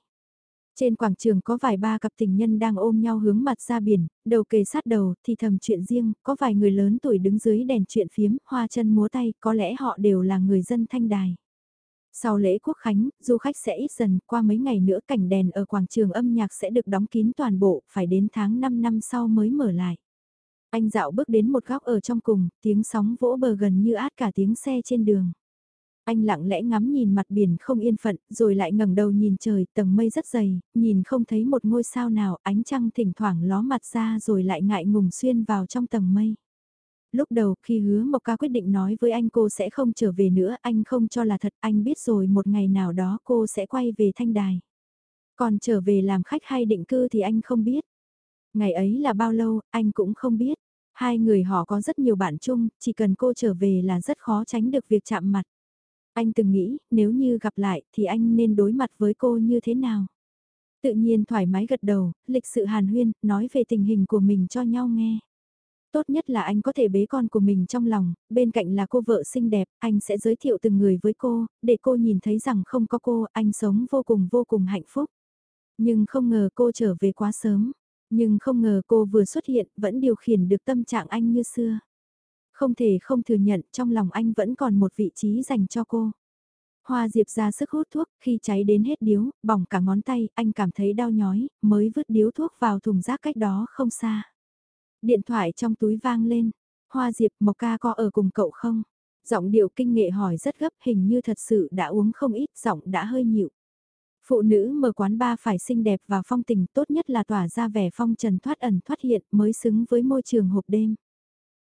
Trên quảng trường có vài ba cặp tình nhân đang ôm nhau hướng mặt ra biển, đầu kề sát đầu, thì thầm chuyện riêng, có vài người lớn tuổi đứng dưới đèn chuyện phiếm, hoa chân múa tay, có lẽ họ đều là người dân thanh đài. Sau lễ quốc khánh, du khách sẽ ít dần, qua mấy ngày nữa cảnh đèn ở quảng trường âm nhạc sẽ được đóng kín toàn bộ, phải đến tháng 5 năm sau mới mở lại. Anh dạo bước đến một góc ở trong cùng, tiếng sóng vỗ bờ gần như át cả tiếng xe trên đường. Anh lặng lẽ ngắm nhìn mặt biển không yên phận, rồi lại ngẩng đầu nhìn trời, tầng mây rất dày, nhìn không thấy một ngôi sao nào, ánh trăng thỉnh thoảng ló mặt ra rồi lại ngại ngùng xuyên vào trong tầng mây. Lúc đầu khi hứa Mộc Ca quyết định nói với anh cô sẽ không trở về nữa, anh không cho là thật, anh biết rồi một ngày nào đó cô sẽ quay về thanh đài. Còn trở về làm khách hay định cư thì anh không biết. Ngày ấy là bao lâu, anh cũng không biết. Hai người họ có rất nhiều bạn chung, chỉ cần cô trở về là rất khó tránh được việc chạm mặt. Anh từng nghĩ, nếu như gặp lại thì anh nên đối mặt với cô như thế nào? Tự nhiên thoải mái gật đầu, lịch sự hàn huyên, nói về tình hình của mình cho nhau nghe. Tốt nhất là anh có thể bế con của mình trong lòng, bên cạnh là cô vợ xinh đẹp, anh sẽ giới thiệu từng người với cô, để cô nhìn thấy rằng không có cô, anh sống vô cùng vô cùng hạnh phúc. Nhưng không ngờ cô trở về quá sớm, nhưng không ngờ cô vừa xuất hiện vẫn điều khiển được tâm trạng anh như xưa. Không thể không thừa nhận trong lòng anh vẫn còn một vị trí dành cho cô. Hoa Diệp ra sức hút thuốc, khi cháy đến hết điếu, bỏng cả ngón tay, anh cảm thấy đau nhói, mới vứt điếu thuốc vào thùng rác cách đó không xa. Điện thoại trong túi vang lên, Hoa Diệp Mộc Ca có ở cùng cậu không? Giọng điệu kinh nghệ hỏi rất gấp hình như thật sự đã uống không ít, giọng đã hơi nhịu. Phụ nữ mở quán ba phải xinh đẹp và phong tình tốt nhất là tỏa ra vẻ phong trần thoát ẩn thoát hiện mới xứng với môi trường hộp đêm.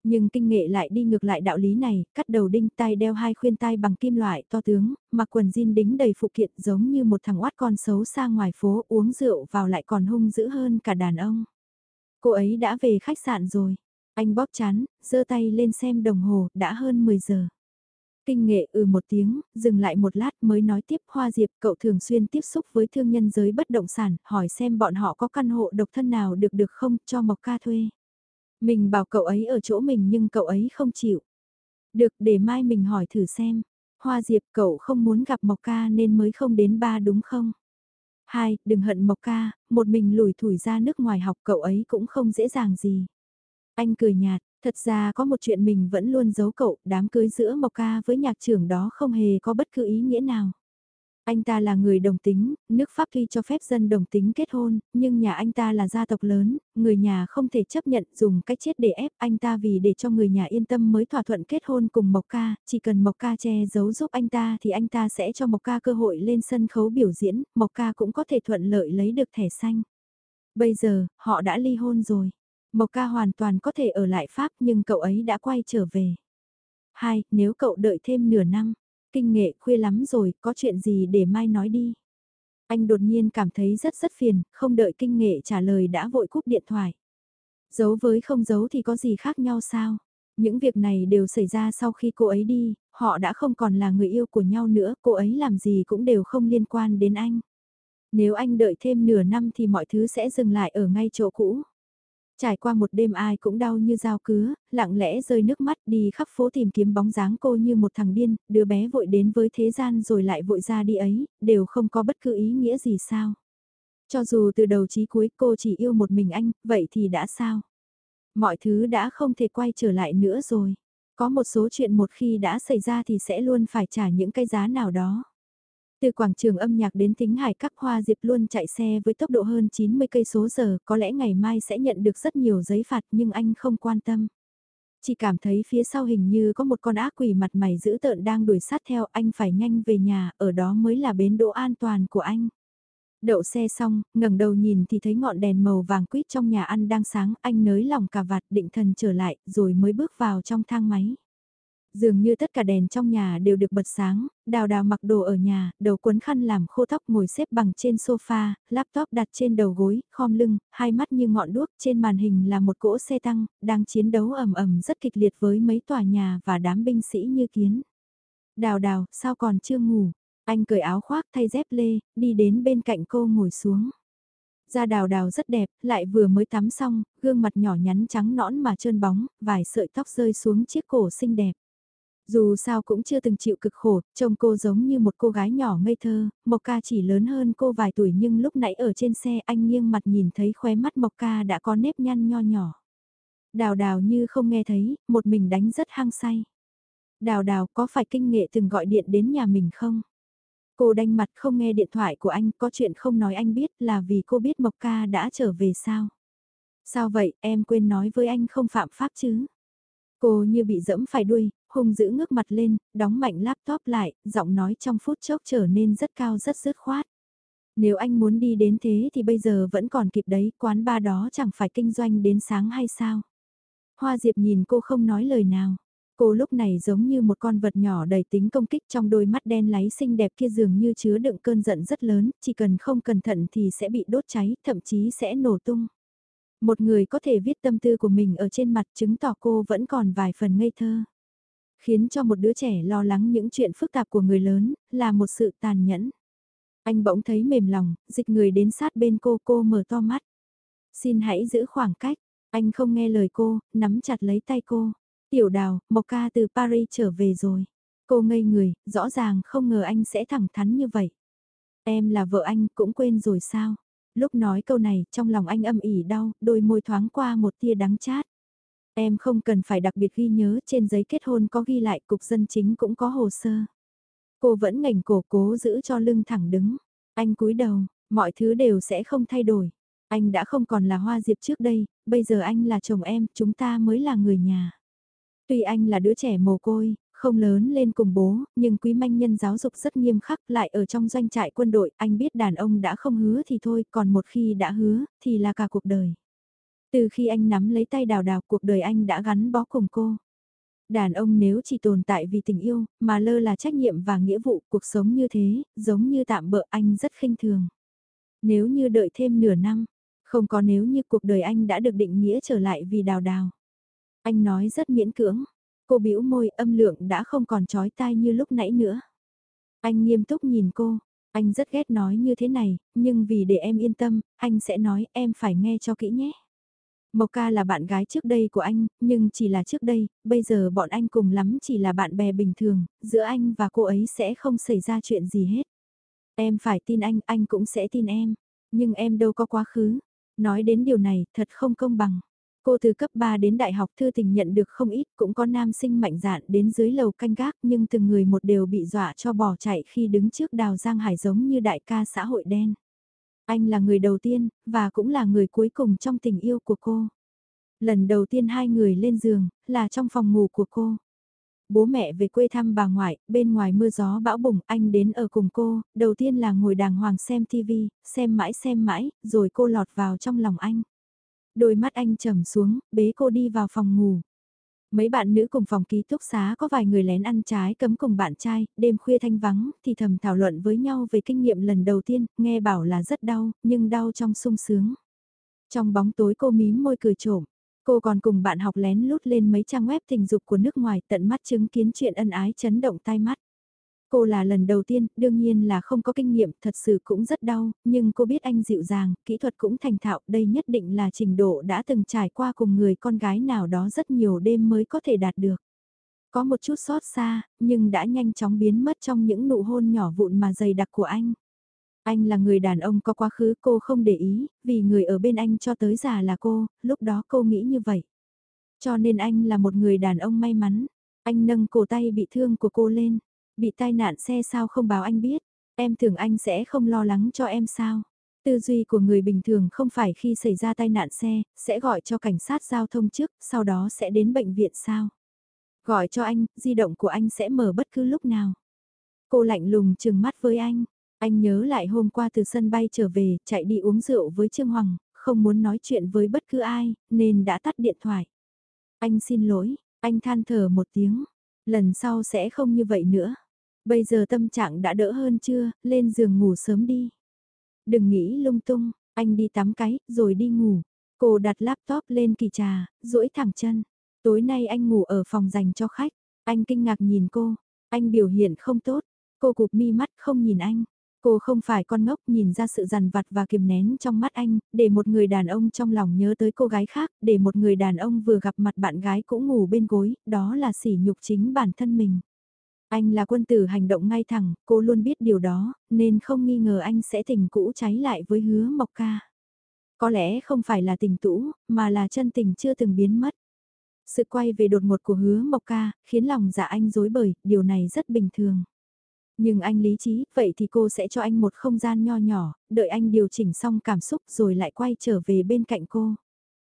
Nhưng kinh nghệ lại đi ngược lại đạo lý này, cắt đầu đinh tai đeo hai khuyên tai bằng kim loại to tướng, mặc quần jean đính đầy phụ kiện giống như một thằng oát con xấu xa ngoài phố uống rượu vào lại còn hung dữ hơn cả đàn ông. Cô ấy đã về khách sạn rồi. Anh bóp chán, giơ tay lên xem đồng hồ, đã hơn 10 giờ. Kinh nghệ ừ một tiếng, dừng lại một lát mới nói tiếp Hoa Diệp cậu thường xuyên tiếp xúc với thương nhân giới bất động sản, hỏi xem bọn họ có căn hộ độc thân nào được được không cho Mộc Ca thuê. Mình bảo cậu ấy ở chỗ mình nhưng cậu ấy không chịu. Được để mai mình hỏi thử xem. Hoa Diệp cậu không muốn gặp Mộc Ca nên mới không đến ba đúng không? Hai, đừng hận Mộc Ca, một mình lùi thủi ra nước ngoài học cậu ấy cũng không dễ dàng gì. Anh cười nhạt, thật ra có một chuyện mình vẫn luôn giấu cậu, đám cưới giữa Mộc Ca với nhạc trưởng đó không hề có bất cứ ý nghĩa nào. Anh ta là người đồng tính, nước Pháp tuy cho phép dân đồng tính kết hôn, nhưng nhà anh ta là gia tộc lớn, người nhà không thể chấp nhận dùng cách chết để ép anh ta vì để cho người nhà yên tâm mới thỏa thuận kết hôn cùng Mộc Ca, chỉ cần Mộc Ca che giấu giúp anh ta thì anh ta sẽ cho Mộc Ca cơ hội lên sân khấu biểu diễn, Mộc Ca cũng có thể thuận lợi lấy được thẻ xanh. Bây giờ, họ đã ly hôn rồi. Mộc Ca hoàn toàn có thể ở lại Pháp nhưng cậu ấy đã quay trở về. Hai, nếu cậu đợi thêm nửa năm, kinh nghệ khuya lắm rồi, có chuyện gì để mai nói đi. Anh đột nhiên cảm thấy rất rất phiền, không đợi kinh nghệ trả lời đã vội cúp điện thoại. Giấu với không giấu thì có gì khác nhau sao? Những việc này đều xảy ra sau khi cô ấy đi, họ đã không còn là người yêu của nhau nữa, cô ấy làm gì cũng đều không liên quan đến anh. Nếu anh đợi thêm nửa năm thì mọi thứ sẽ dừng lại ở ngay chỗ cũ. Trải qua một đêm ai cũng đau như dao cứa, lặng lẽ rơi nước mắt đi khắp phố tìm kiếm bóng dáng cô như một thằng điên, đứa bé vội đến với thế gian rồi lại vội ra đi ấy, đều không có bất cứ ý nghĩa gì sao. Cho dù từ đầu chí cuối cô chỉ yêu một mình anh, vậy thì đã sao? Mọi thứ đã không thể quay trở lại nữa rồi. Có một số chuyện một khi đã xảy ra thì sẽ luôn phải trả những cái giá nào đó. Từ quảng trường âm nhạc đến tính hải các hoa diệp luôn chạy xe với tốc độ hơn 90 cây số giờ, có lẽ ngày mai sẽ nhận được rất nhiều giấy phạt nhưng anh không quan tâm. Chỉ cảm thấy phía sau hình như có một con ác quỷ mặt mày dữ tợn đang đuổi sát theo anh phải nhanh về nhà, ở đó mới là bến đỗ an toàn của anh. Đậu xe xong, ngẩng đầu nhìn thì thấy ngọn đèn màu vàng quýt trong nhà ăn đang sáng, anh nới lòng cả vạt định thần trở lại, rồi mới bước vào trong thang máy. Dường như tất cả đèn trong nhà đều được bật sáng, đào đào mặc đồ ở nhà, đầu quấn khăn làm khô tóc ngồi xếp bằng trên sofa, laptop đặt trên đầu gối, khom lưng, hai mắt như ngọn đuốc, trên màn hình là một cỗ xe tăng, đang chiến đấu ầm ầm rất kịch liệt với mấy tòa nhà và đám binh sĩ như kiến. Đào đào, sao còn chưa ngủ? Anh cởi áo khoác thay dép lê, đi đến bên cạnh cô ngồi xuống. Da đào đào rất đẹp, lại vừa mới tắm xong, gương mặt nhỏ nhắn trắng nõn mà trơn bóng, vài sợi tóc rơi xuống chiếc cổ xinh đẹp. Dù sao cũng chưa từng chịu cực khổ, trông cô giống như một cô gái nhỏ ngây thơ, Mộc Ca chỉ lớn hơn cô vài tuổi nhưng lúc nãy ở trên xe anh nghiêng mặt nhìn thấy khóe mắt Mộc Ca đã có nếp nhăn nho nhỏ. Đào đào như không nghe thấy, một mình đánh rất hăng say. Đào đào có phải kinh nghệ từng gọi điện đến nhà mình không? Cô đanh mặt không nghe điện thoại của anh, có chuyện không nói anh biết là vì cô biết Mộc Ca đã trở về sao? Sao vậy, em quên nói với anh không phạm pháp chứ? Cô như bị dẫm phải đuôi, hung giữ ngước mặt lên, đóng mạnh laptop lại, giọng nói trong phút chốc trở nên rất cao rất dứt khoát. Nếu anh muốn đi đến thế thì bây giờ vẫn còn kịp đấy, quán ba đó chẳng phải kinh doanh đến sáng hay sao? Hoa Diệp nhìn cô không nói lời nào. Cô lúc này giống như một con vật nhỏ đầy tính công kích trong đôi mắt đen láy xinh đẹp kia dường như chứa đựng cơn giận rất lớn, chỉ cần không cẩn thận thì sẽ bị đốt cháy, thậm chí sẽ nổ tung. Một người có thể viết tâm tư của mình ở trên mặt chứng tỏ cô vẫn còn vài phần ngây thơ. Khiến cho một đứa trẻ lo lắng những chuyện phức tạp của người lớn, là một sự tàn nhẫn. Anh bỗng thấy mềm lòng, dịch người đến sát bên cô, cô mở to mắt. Xin hãy giữ khoảng cách. Anh không nghe lời cô, nắm chặt lấy tay cô. Tiểu đào, Mộc ca từ Paris trở về rồi. Cô ngây người, rõ ràng không ngờ anh sẽ thẳng thắn như vậy. Em là vợ anh, cũng quên rồi sao? Lúc nói câu này, trong lòng anh âm ỉ đau, đôi môi thoáng qua một tia đắng chát. Em không cần phải đặc biệt ghi nhớ, trên giấy kết hôn có ghi lại, cục dân chính cũng có hồ sơ. Cô vẫn ngảnh cổ cố giữ cho lưng thẳng đứng. Anh cúi đầu, mọi thứ đều sẽ không thay đổi. Anh đã không còn là hoa diệp trước đây, bây giờ anh là chồng em, chúng ta mới là người nhà. Tuy anh là đứa trẻ mồ côi, không lớn lên cùng bố, nhưng quý manh nhân giáo dục rất nghiêm khắc lại ở trong doanh trại quân đội, anh biết đàn ông đã không hứa thì thôi, còn một khi đã hứa, thì là cả cuộc đời. Từ khi anh nắm lấy tay đào đào, cuộc đời anh đã gắn bó cùng cô. Đàn ông nếu chỉ tồn tại vì tình yêu, mà lơ là trách nhiệm và nghĩa vụ, cuộc sống như thế, giống như tạm bỡ anh rất khinh thường. Nếu như đợi thêm nửa năm, không có nếu như cuộc đời anh đã được định nghĩa trở lại vì đào đào. Anh nói rất miễn cưỡng, cô bĩu môi âm lượng đã không còn trói tai như lúc nãy nữa. Anh nghiêm túc nhìn cô, anh rất ghét nói như thế này, nhưng vì để em yên tâm, anh sẽ nói em phải nghe cho kỹ nhé. Mộc ca là bạn gái trước đây của anh, nhưng chỉ là trước đây, bây giờ bọn anh cùng lắm chỉ là bạn bè bình thường, giữa anh và cô ấy sẽ không xảy ra chuyện gì hết. Em phải tin anh, anh cũng sẽ tin em. Nhưng em đâu có quá khứ. Nói đến điều này, thật không công bằng. Cô từ cấp 3 đến đại học thư tình nhận được không ít, cũng có nam sinh mạnh dạn đến dưới lầu canh gác nhưng từng người một đều bị dọa cho bỏ chạy khi đứng trước đào Giang Hải giống như đại ca xã hội đen. Anh là người đầu tiên, và cũng là người cuối cùng trong tình yêu của cô. Lần đầu tiên hai người lên giường, là trong phòng ngủ của cô. Bố mẹ về quê thăm bà ngoại, bên ngoài mưa gió bão bùng, anh đến ở cùng cô, đầu tiên là ngồi đàng hoàng xem TV, xem mãi xem mãi, rồi cô lọt vào trong lòng anh. Đôi mắt anh trầm xuống, bế cô đi vào phòng ngủ. Mấy bạn nữ cùng phòng ký túc xá có vài người lén ăn trái cấm cùng bạn trai, đêm khuya thanh vắng, thì thầm thảo luận với nhau về kinh nghiệm lần đầu tiên, nghe bảo là rất đau, nhưng đau trong sung sướng. Trong bóng tối cô mím môi cười trộm, cô còn cùng bạn học lén lút lên mấy trang web tình dục của nước ngoài tận mắt chứng kiến chuyện ân ái chấn động tai mắt. Cô là lần đầu tiên, đương nhiên là không có kinh nghiệm, thật sự cũng rất đau, nhưng cô biết anh dịu dàng, kỹ thuật cũng thành thạo, đây nhất định là trình độ đã từng trải qua cùng người con gái nào đó rất nhiều đêm mới có thể đạt được. Có một chút xót xa, nhưng đã nhanh chóng biến mất trong những nụ hôn nhỏ vụn mà dày đặc của anh. Anh là người đàn ông có quá khứ cô không để ý, vì người ở bên anh cho tới già là cô, lúc đó cô nghĩ như vậy. Cho nên anh là một người đàn ông may mắn. Anh nâng cổ tay bị thương của cô lên. Bị tai nạn xe sao không báo anh biết, em tưởng anh sẽ không lo lắng cho em sao. Tư duy của người bình thường không phải khi xảy ra tai nạn xe, sẽ gọi cho cảnh sát giao thông trước, sau đó sẽ đến bệnh viện sao. Gọi cho anh, di động của anh sẽ mở bất cứ lúc nào. Cô lạnh lùng trừng mắt với anh. Anh nhớ lại hôm qua từ sân bay trở về, chạy đi uống rượu với Trương Hoàng, không muốn nói chuyện với bất cứ ai, nên đã tắt điện thoại. Anh xin lỗi, anh than thở một tiếng, lần sau sẽ không như vậy nữa. Bây giờ tâm trạng đã đỡ hơn chưa, lên giường ngủ sớm đi. Đừng nghĩ lung tung, anh đi tắm cái, rồi đi ngủ. Cô đặt laptop lên kỳ trà, duỗi thẳng chân. Tối nay anh ngủ ở phòng dành cho khách. Anh kinh ngạc nhìn cô. Anh biểu hiện không tốt. Cô cụp mi mắt không nhìn anh. Cô không phải con ngốc nhìn ra sự dằn vặt và kiềm nén trong mắt anh, để một người đàn ông trong lòng nhớ tới cô gái khác, để một người đàn ông vừa gặp mặt bạn gái cũng ngủ bên gối, đó là sỉ nhục chính bản thân mình. Anh là quân tử hành động ngay thẳng, cô luôn biết điều đó, nên không nghi ngờ anh sẽ tình cũ cháy lại với hứa mộc ca. Có lẽ không phải là tình tũ, mà là chân tình chưa từng biến mất. Sự quay về đột ngột của hứa mộc ca, khiến lòng dạ anh dối bời, điều này rất bình thường. Nhưng anh lý trí, vậy thì cô sẽ cho anh một không gian nho nhỏ, đợi anh điều chỉnh xong cảm xúc rồi lại quay trở về bên cạnh cô.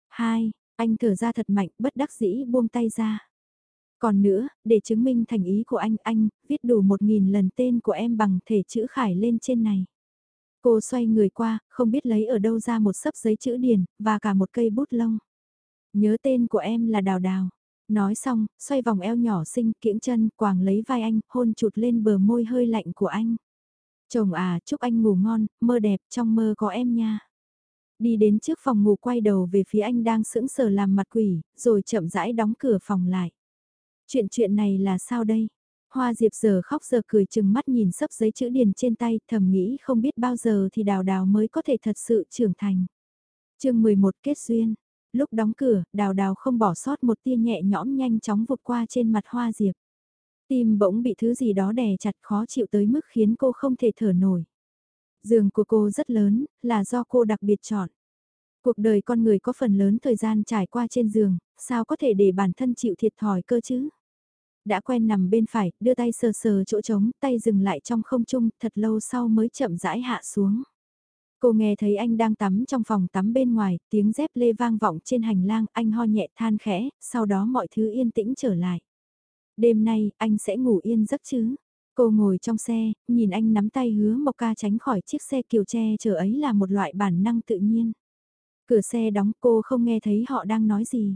Hai, anh thở ra thật mạnh, bất đắc dĩ buông tay ra. Còn nữa, để chứng minh thành ý của anh, anh, viết đủ một nghìn lần tên của em bằng thể chữ khải lên trên này. Cô xoay người qua, không biết lấy ở đâu ra một sấp giấy chữ điền, và cả một cây bút lông. Nhớ tên của em là Đào Đào. Nói xong, xoay vòng eo nhỏ xinh, kiễng chân, quàng lấy vai anh, hôn chụt lên bờ môi hơi lạnh của anh. Chồng à, chúc anh ngủ ngon, mơ đẹp, trong mơ có em nha. Đi đến trước phòng ngủ quay đầu về phía anh đang sững sờ làm mặt quỷ, rồi chậm rãi đóng cửa phòng lại. Chuyện chuyện này là sao đây? Hoa Diệp giờ khóc giờ cười chừng mắt nhìn sấp giấy chữ điền trên tay thầm nghĩ không biết bao giờ thì đào đào mới có thể thật sự trưởng thành. chương 11 kết duyên. Lúc đóng cửa, đào đào không bỏ sót một tia nhẹ nhõm nhanh chóng vụt qua trên mặt hoa diệp. Tim bỗng bị thứ gì đó đè chặt khó chịu tới mức khiến cô không thể thở nổi. Giường của cô rất lớn, là do cô đặc biệt chọn. Cuộc đời con người có phần lớn thời gian trải qua trên giường, sao có thể để bản thân chịu thiệt thòi cơ chứ? Đã quen nằm bên phải, đưa tay sờ sờ chỗ trống, tay dừng lại trong không trung, thật lâu sau mới chậm rãi hạ xuống. Cô nghe thấy anh đang tắm trong phòng tắm bên ngoài, tiếng dép lê vang vọng trên hành lang, anh ho nhẹ than khẽ, sau đó mọi thứ yên tĩnh trở lại. Đêm nay, anh sẽ ngủ yên giấc chứ? Cô ngồi trong xe, nhìn anh nắm tay hứa Mộc Ca tránh khỏi chiếc xe kiều tre chờ ấy là một loại bản năng tự nhiên. Cửa xe đóng cô không nghe thấy họ đang nói gì.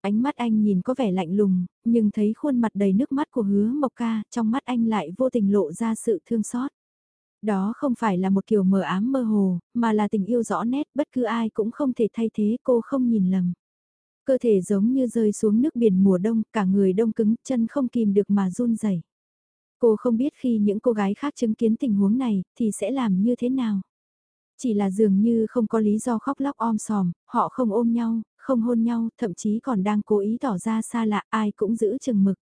Ánh mắt anh nhìn có vẻ lạnh lùng, nhưng thấy khuôn mặt đầy nước mắt của hứa Mộc Ca, trong mắt anh lại vô tình lộ ra sự thương xót. Đó không phải là một kiểu mờ ám mơ hồ, mà là tình yêu rõ nét, bất cứ ai cũng không thể thay thế cô không nhìn lầm. Cơ thể giống như rơi xuống nước biển mùa đông, cả người đông cứng, chân không kìm được mà run rẩy. Cô không biết khi những cô gái khác chứng kiến tình huống này, thì sẽ làm như thế nào. Chỉ là dường như không có lý do khóc lóc om sòm, họ không ôm nhau, không hôn nhau, thậm chí còn đang cố ý tỏ ra xa lạ, ai cũng giữ chừng mực.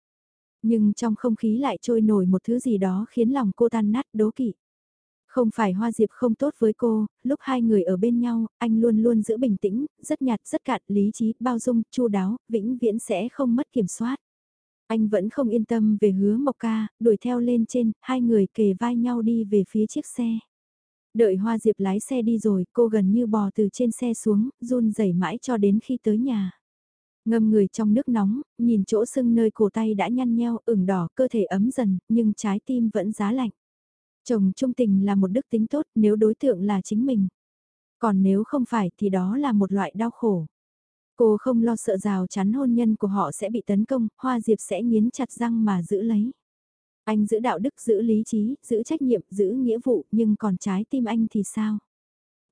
Nhưng trong không khí lại trôi nổi một thứ gì đó khiến lòng cô tan nát đố kỵ. Không phải Hoa Diệp không tốt với cô, lúc hai người ở bên nhau, anh luôn luôn giữ bình tĩnh, rất nhạt, rất cạn, lý trí, bao dung, chu đáo, vĩnh viễn sẽ không mất kiểm soát. Anh vẫn không yên tâm về hứa Mộc Ca, đuổi theo lên trên, hai người kề vai nhau đi về phía chiếc xe. Đợi Hoa Diệp lái xe đi rồi, cô gần như bò từ trên xe xuống, run rẩy mãi cho đến khi tới nhà. Ngâm người trong nước nóng, nhìn chỗ sưng nơi cổ tay đã nhăn nheo, ửng đỏ, cơ thể ấm dần, nhưng trái tim vẫn giá lạnh. Chồng trung tình là một đức tính tốt nếu đối tượng là chính mình. Còn nếu không phải thì đó là một loại đau khổ. Cô không lo sợ rào chắn hôn nhân của họ sẽ bị tấn công, Hoa Diệp sẽ nghiến chặt răng mà giữ lấy. Anh giữ đạo đức, giữ lý trí, giữ trách nhiệm, giữ nghĩa vụ, nhưng còn trái tim anh thì sao?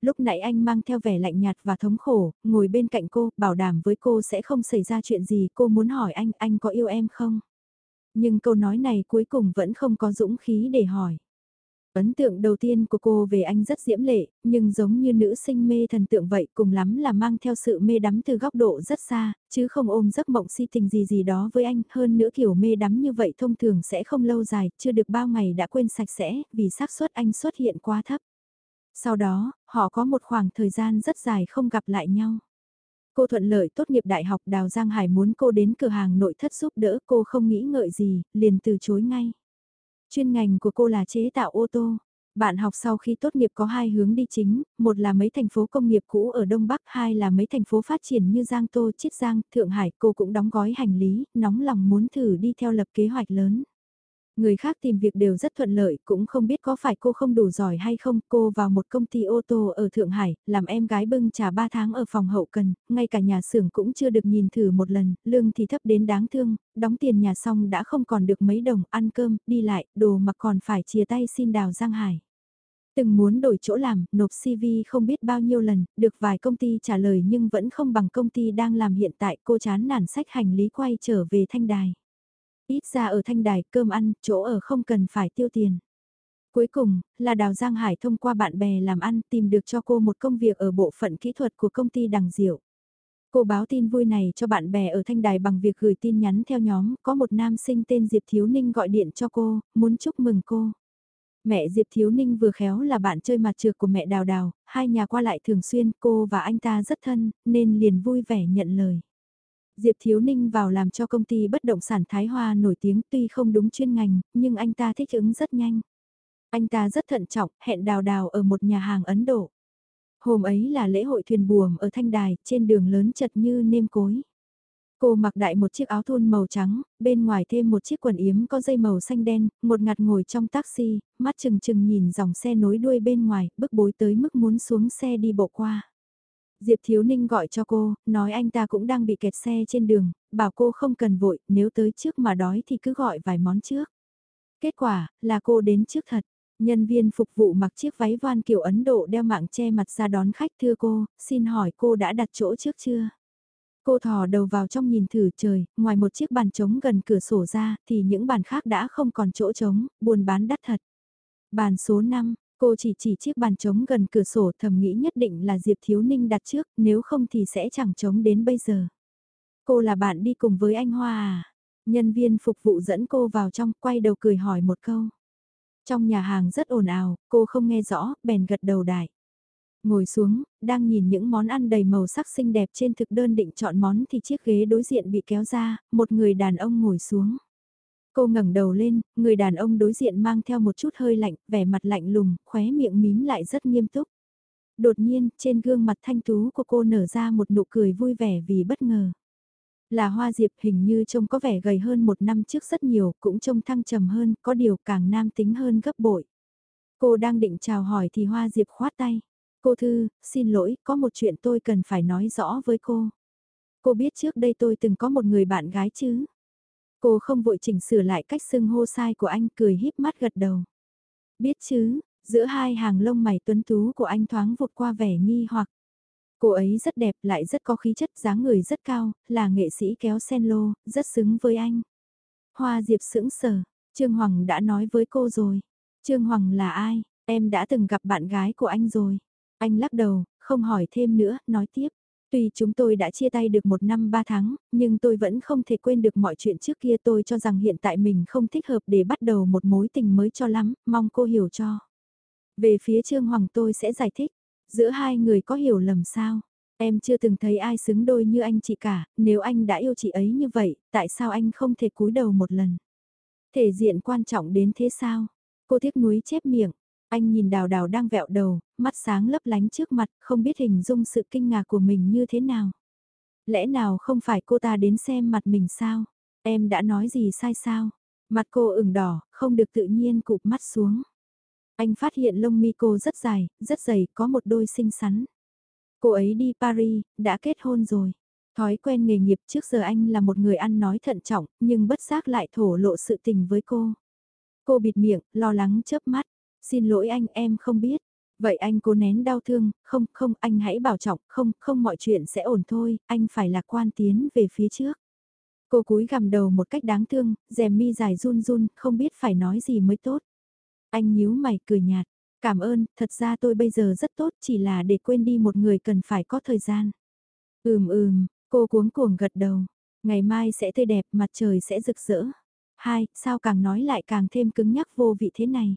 Lúc nãy anh mang theo vẻ lạnh nhạt và thống khổ, ngồi bên cạnh cô, bảo đảm với cô sẽ không xảy ra chuyện gì, cô muốn hỏi anh, anh có yêu em không? Nhưng câu nói này cuối cùng vẫn không có dũng khí để hỏi. Ấn tượng đầu tiên của cô về anh rất diễm lệ, nhưng giống như nữ sinh mê thần tượng vậy cùng lắm là mang theo sự mê đắm từ góc độ rất xa, chứ không ôm giấc mộng si tình gì gì đó với anh. Hơn nữa kiểu mê đắm như vậy thông thường sẽ không lâu dài, chưa được bao ngày đã quên sạch sẽ, vì xác suất anh xuất hiện quá thấp. Sau đó, họ có một khoảng thời gian rất dài không gặp lại nhau. Cô thuận lợi tốt nghiệp đại học Đào Giang Hải muốn cô đến cửa hàng nội thất giúp đỡ cô không nghĩ ngợi gì, liền từ chối ngay. Chuyên ngành của cô là chế tạo ô tô. Bạn học sau khi tốt nghiệp có hai hướng đi chính, một là mấy thành phố công nghiệp cũ ở Đông Bắc, hai là mấy thành phố phát triển như Giang Tô, Chiết Giang, Thượng Hải. Cô cũng đóng gói hành lý, nóng lòng muốn thử đi theo lập kế hoạch lớn. Người khác tìm việc đều rất thuận lợi, cũng không biết có phải cô không đủ giỏi hay không. Cô vào một công ty ô tô ở Thượng Hải, làm em gái bưng trà 3 tháng ở phòng hậu cần, ngay cả nhà xưởng cũng chưa được nhìn thử một lần, lương thì thấp đến đáng thương, đóng tiền nhà xong đã không còn được mấy đồng, ăn cơm, đi lại, đồ mà còn phải chia tay xin đào Giang Hải. Từng muốn đổi chỗ làm, nộp CV không biết bao nhiêu lần, được vài công ty trả lời nhưng vẫn không bằng công ty đang làm hiện tại cô chán nản sách hành lý quay trở về thanh đài. Ít ra ở thanh đài cơm ăn, chỗ ở không cần phải tiêu tiền. Cuối cùng, là Đào Giang Hải thông qua bạn bè làm ăn tìm được cho cô một công việc ở bộ phận kỹ thuật của công ty Đằng Diệu. Cô báo tin vui này cho bạn bè ở thanh đài bằng việc gửi tin nhắn theo nhóm, có một nam sinh tên Diệp Thiếu Ninh gọi điện cho cô, muốn chúc mừng cô. Mẹ Diệp Thiếu Ninh vừa khéo là bạn chơi mặt trược của mẹ Đào Đào, hai nhà qua lại thường xuyên, cô và anh ta rất thân, nên liền vui vẻ nhận lời. Diệp Thiếu Ninh vào làm cho công ty bất động sản Thái Hoa nổi tiếng tuy không đúng chuyên ngành, nhưng anh ta thích ứng rất nhanh. Anh ta rất thận trọng, hẹn đào đào ở một nhà hàng Ấn Độ. Hôm ấy là lễ hội thuyền buồm ở Thanh Đài, trên đường lớn chật như nêm cối. Cô mặc đại một chiếc áo thun màu trắng, bên ngoài thêm một chiếc quần yếm có dây màu xanh đen, một ngặt ngồi trong taxi, mắt chừng chừng nhìn dòng xe nối đuôi bên ngoài, bức bối tới mức muốn xuống xe đi bộ qua. Diệp Thiếu Ninh gọi cho cô, nói anh ta cũng đang bị kẹt xe trên đường, bảo cô không cần vội, nếu tới trước mà đói thì cứ gọi vài món trước. Kết quả, là cô đến trước thật. Nhân viên phục vụ mặc chiếc váy voan kiểu Ấn Độ đeo mạng che mặt ra đón khách thưa cô, xin hỏi cô đã đặt chỗ trước chưa? Cô thò đầu vào trong nhìn thử trời, ngoài một chiếc bàn trống gần cửa sổ ra thì những bàn khác đã không còn chỗ trống, buồn bán đắt thật. Bàn số 5, Cô chỉ chỉ chiếc bàn trống gần cửa sổ thầm nghĩ nhất định là Diệp Thiếu Ninh đặt trước, nếu không thì sẽ chẳng trống đến bây giờ. Cô là bạn đi cùng với anh Hoa à? Nhân viên phục vụ dẫn cô vào trong, quay đầu cười hỏi một câu. Trong nhà hàng rất ồn ào, cô không nghe rõ, bèn gật đầu đại. Ngồi xuống, đang nhìn những món ăn đầy màu sắc xinh đẹp trên thực đơn định chọn món thì chiếc ghế đối diện bị kéo ra, một người đàn ông ngồi xuống. Cô ngẩng đầu lên, người đàn ông đối diện mang theo một chút hơi lạnh, vẻ mặt lạnh lùng, khóe miệng mím lại rất nghiêm túc. Đột nhiên, trên gương mặt thanh tú của cô nở ra một nụ cười vui vẻ vì bất ngờ. Là hoa diệp hình như trông có vẻ gầy hơn một năm trước rất nhiều, cũng trông thăng trầm hơn, có điều càng nam tính hơn gấp bội. Cô đang định chào hỏi thì hoa diệp khoát tay. Cô Thư, xin lỗi, có một chuyện tôi cần phải nói rõ với cô. Cô biết trước đây tôi từng có một người bạn gái chứ? Cô không vội chỉnh sửa lại cách xưng hô sai của anh cười híp mắt gật đầu. Biết chứ, giữa hai hàng lông mày tuấn tú của anh thoáng vụt qua vẻ nghi hoặc. Cô ấy rất đẹp lại rất có khí chất dáng người rất cao, là nghệ sĩ kéo sen lô, rất xứng với anh. Hoa Diệp sững sờ, Trương Hoàng đã nói với cô rồi. Trương Hoàng là ai? Em đã từng gặp bạn gái của anh rồi. Anh lắc đầu, không hỏi thêm nữa, nói tiếp. Tuy chúng tôi đã chia tay được một năm ba tháng, nhưng tôi vẫn không thể quên được mọi chuyện trước kia tôi cho rằng hiện tại mình không thích hợp để bắt đầu một mối tình mới cho lắm, mong cô hiểu cho. Về phía Trương Hoàng tôi sẽ giải thích, giữa hai người có hiểu lầm sao? Em chưa từng thấy ai xứng đôi như anh chị cả, nếu anh đã yêu chị ấy như vậy, tại sao anh không thể cúi đầu một lần? Thể diện quan trọng đến thế sao? Cô tiếc nuối chép miệng, anh nhìn đào đào đang vẹo đầu, mắt sáng lấp lánh trước mặt, không biết hình dung sự kinh ngạc của mình như thế nào. Lẽ nào không phải cô ta đến xem mặt mình sao? Em đã nói gì sai sao? Mặt cô ửng đỏ, không được tự nhiên cụp mắt xuống. Anh phát hiện lông mi cô rất dài, rất dày, có một đôi xinh xắn. Cô ấy đi Paris, đã kết hôn rồi. Thói quen nghề nghiệp trước giờ anh là một người ăn nói thận trọng, nhưng bất giác lại thổ lộ sự tình với cô. Cô bịt miệng, lo lắng chớp mắt. Xin lỗi anh em không biết. Vậy anh cố nén đau thương, không, không, anh hãy bảo trọng, không, không mọi chuyện sẽ ổn thôi, anh phải lạc quan tiến về phía trước. Cô cúi gằm đầu một cách đáng thương, rèm mi dài run run, không biết phải nói gì mới tốt. Anh nhíu mày cười nhạt, cảm ơn, thật ra tôi bây giờ rất tốt chỉ là để quên đi một người cần phải có thời gian. Ừm ừm, cô cuống cuồng gật đầu, ngày mai sẽ tươi đẹp, mặt trời sẽ rực rỡ. Hai, sao càng nói lại càng thêm cứng nhắc vô vị thế này.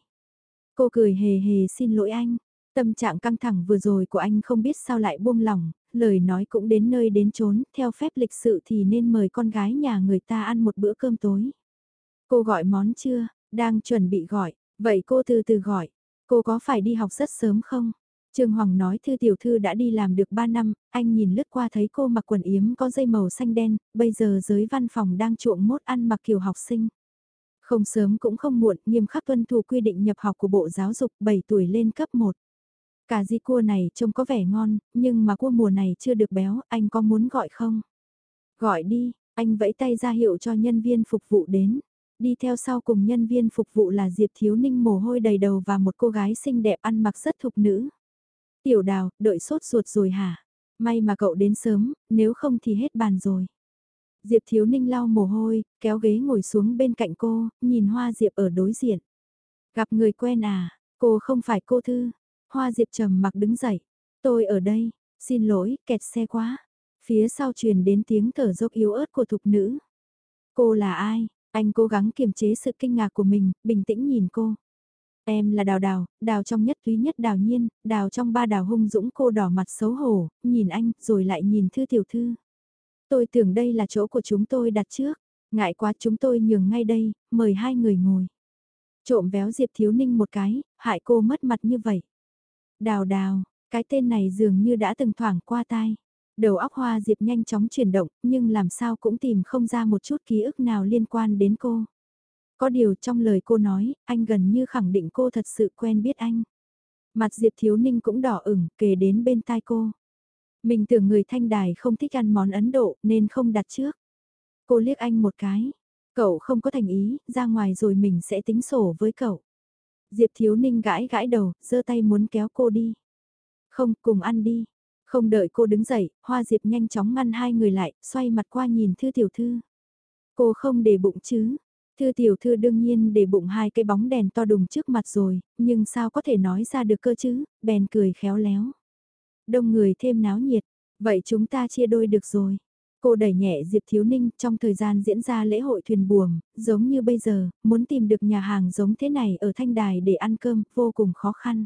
Cô cười hề hề xin lỗi anh. Tâm trạng căng thẳng vừa rồi của anh không biết sao lại buông lỏng, lời nói cũng đến nơi đến chốn, theo phép lịch sự thì nên mời con gái nhà người ta ăn một bữa cơm tối. Cô gọi món chưa? Đang chuẩn bị gọi, vậy cô từ từ gọi. Cô có phải đi học rất sớm không? Trương Hoàng nói thư tiểu thư đã đi làm được 3 năm, anh nhìn lướt qua thấy cô mặc quần yếm có dây màu xanh đen, bây giờ giới văn phòng đang chuộng mốt ăn mặc kiểu học sinh. Không sớm cũng không muộn, nghiêm khắc tuân thủ quy định nhập học của Bộ Giáo dục 7 tuổi lên cấp 1. Cả di cua này trông có vẻ ngon, nhưng mà cua mùa này chưa được béo, anh có muốn gọi không? Gọi đi, anh vẫy tay ra hiệu cho nhân viên phục vụ đến. Đi theo sau cùng nhân viên phục vụ là Diệp Thiếu Ninh mồ hôi đầy đầu và một cô gái xinh đẹp ăn mặc rất thục nữ. Tiểu đào, đợi sốt ruột rồi hả? May mà cậu đến sớm, nếu không thì hết bàn rồi. Diệp Thiếu Ninh lau mồ hôi, kéo ghế ngồi xuống bên cạnh cô, nhìn Hoa Diệp ở đối diện. Gặp người quen à, cô không phải cô Thư. Hoa Diệp trầm mặc đứng dậy. Tôi ở đây, xin lỗi, kẹt xe quá. Phía sau truyền đến tiếng thở dốc yếu ớt của thục nữ. Cô là ai? Anh cố gắng kiềm chế sự kinh ngạc của mình, bình tĩnh nhìn cô. Em là đào đào, đào trong nhất túy nhất đào nhiên, đào trong ba đào hung dũng cô đỏ mặt xấu hổ, nhìn anh, rồi lại nhìn thư tiểu thư. Tôi tưởng đây là chỗ của chúng tôi đặt trước. Ngại quá chúng tôi nhường ngay đây, mời hai người ngồi. Trộm véo Diệp Thiếu Ninh một cái, hại cô mất mặt như vậy. Đào đào, cái tên này dường như đã từng thoảng qua tai. Đầu óc hoa Diệp nhanh chóng chuyển động, nhưng làm sao cũng tìm không ra một chút ký ức nào liên quan đến cô. Có điều trong lời cô nói, anh gần như khẳng định cô thật sự quen biết anh. Mặt Diệp Thiếu Ninh cũng đỏ ửng, kề đến bên tai cô. Mình tưởng người thanh đài không thích ăn món Ấn Độ nên không đặt trước. Cô liếc anh một cái. Cậu không có thành ý, ra ngoài rồi mình sẽ tính sổ với cậu. Diệp Thiếu Ninh gãi gãi đầu, giơ tay muốn kéo cô đi. Không, cùng ăn đi. Không đợi cô đứng dậy, Hoa Diệp nhanh chóng ngăn hai người lại, xoay mặt qua nhìn Thư Tiểu Thư. Cô không để bụng chứ. Thư tiểu thư đương nhiên để bụng hai cái bóng đèn to đùng trước mặt rồi, nhưng sao có thể nói ra được cơ chứ, bèn cười khéo léo. Đông người thêm náo nhiệt, vậy chúng ta chia đôi được rồi. Cô đẩy nhẹ Diệp Thiếu Ninh trong thời gian diễn ra lễ hội thuyền buồm, giống như bây giờ, muốn tìm được nhà hàng giống thế này ở Thanh Đài để ăn cơm, vô cùng khó khăn.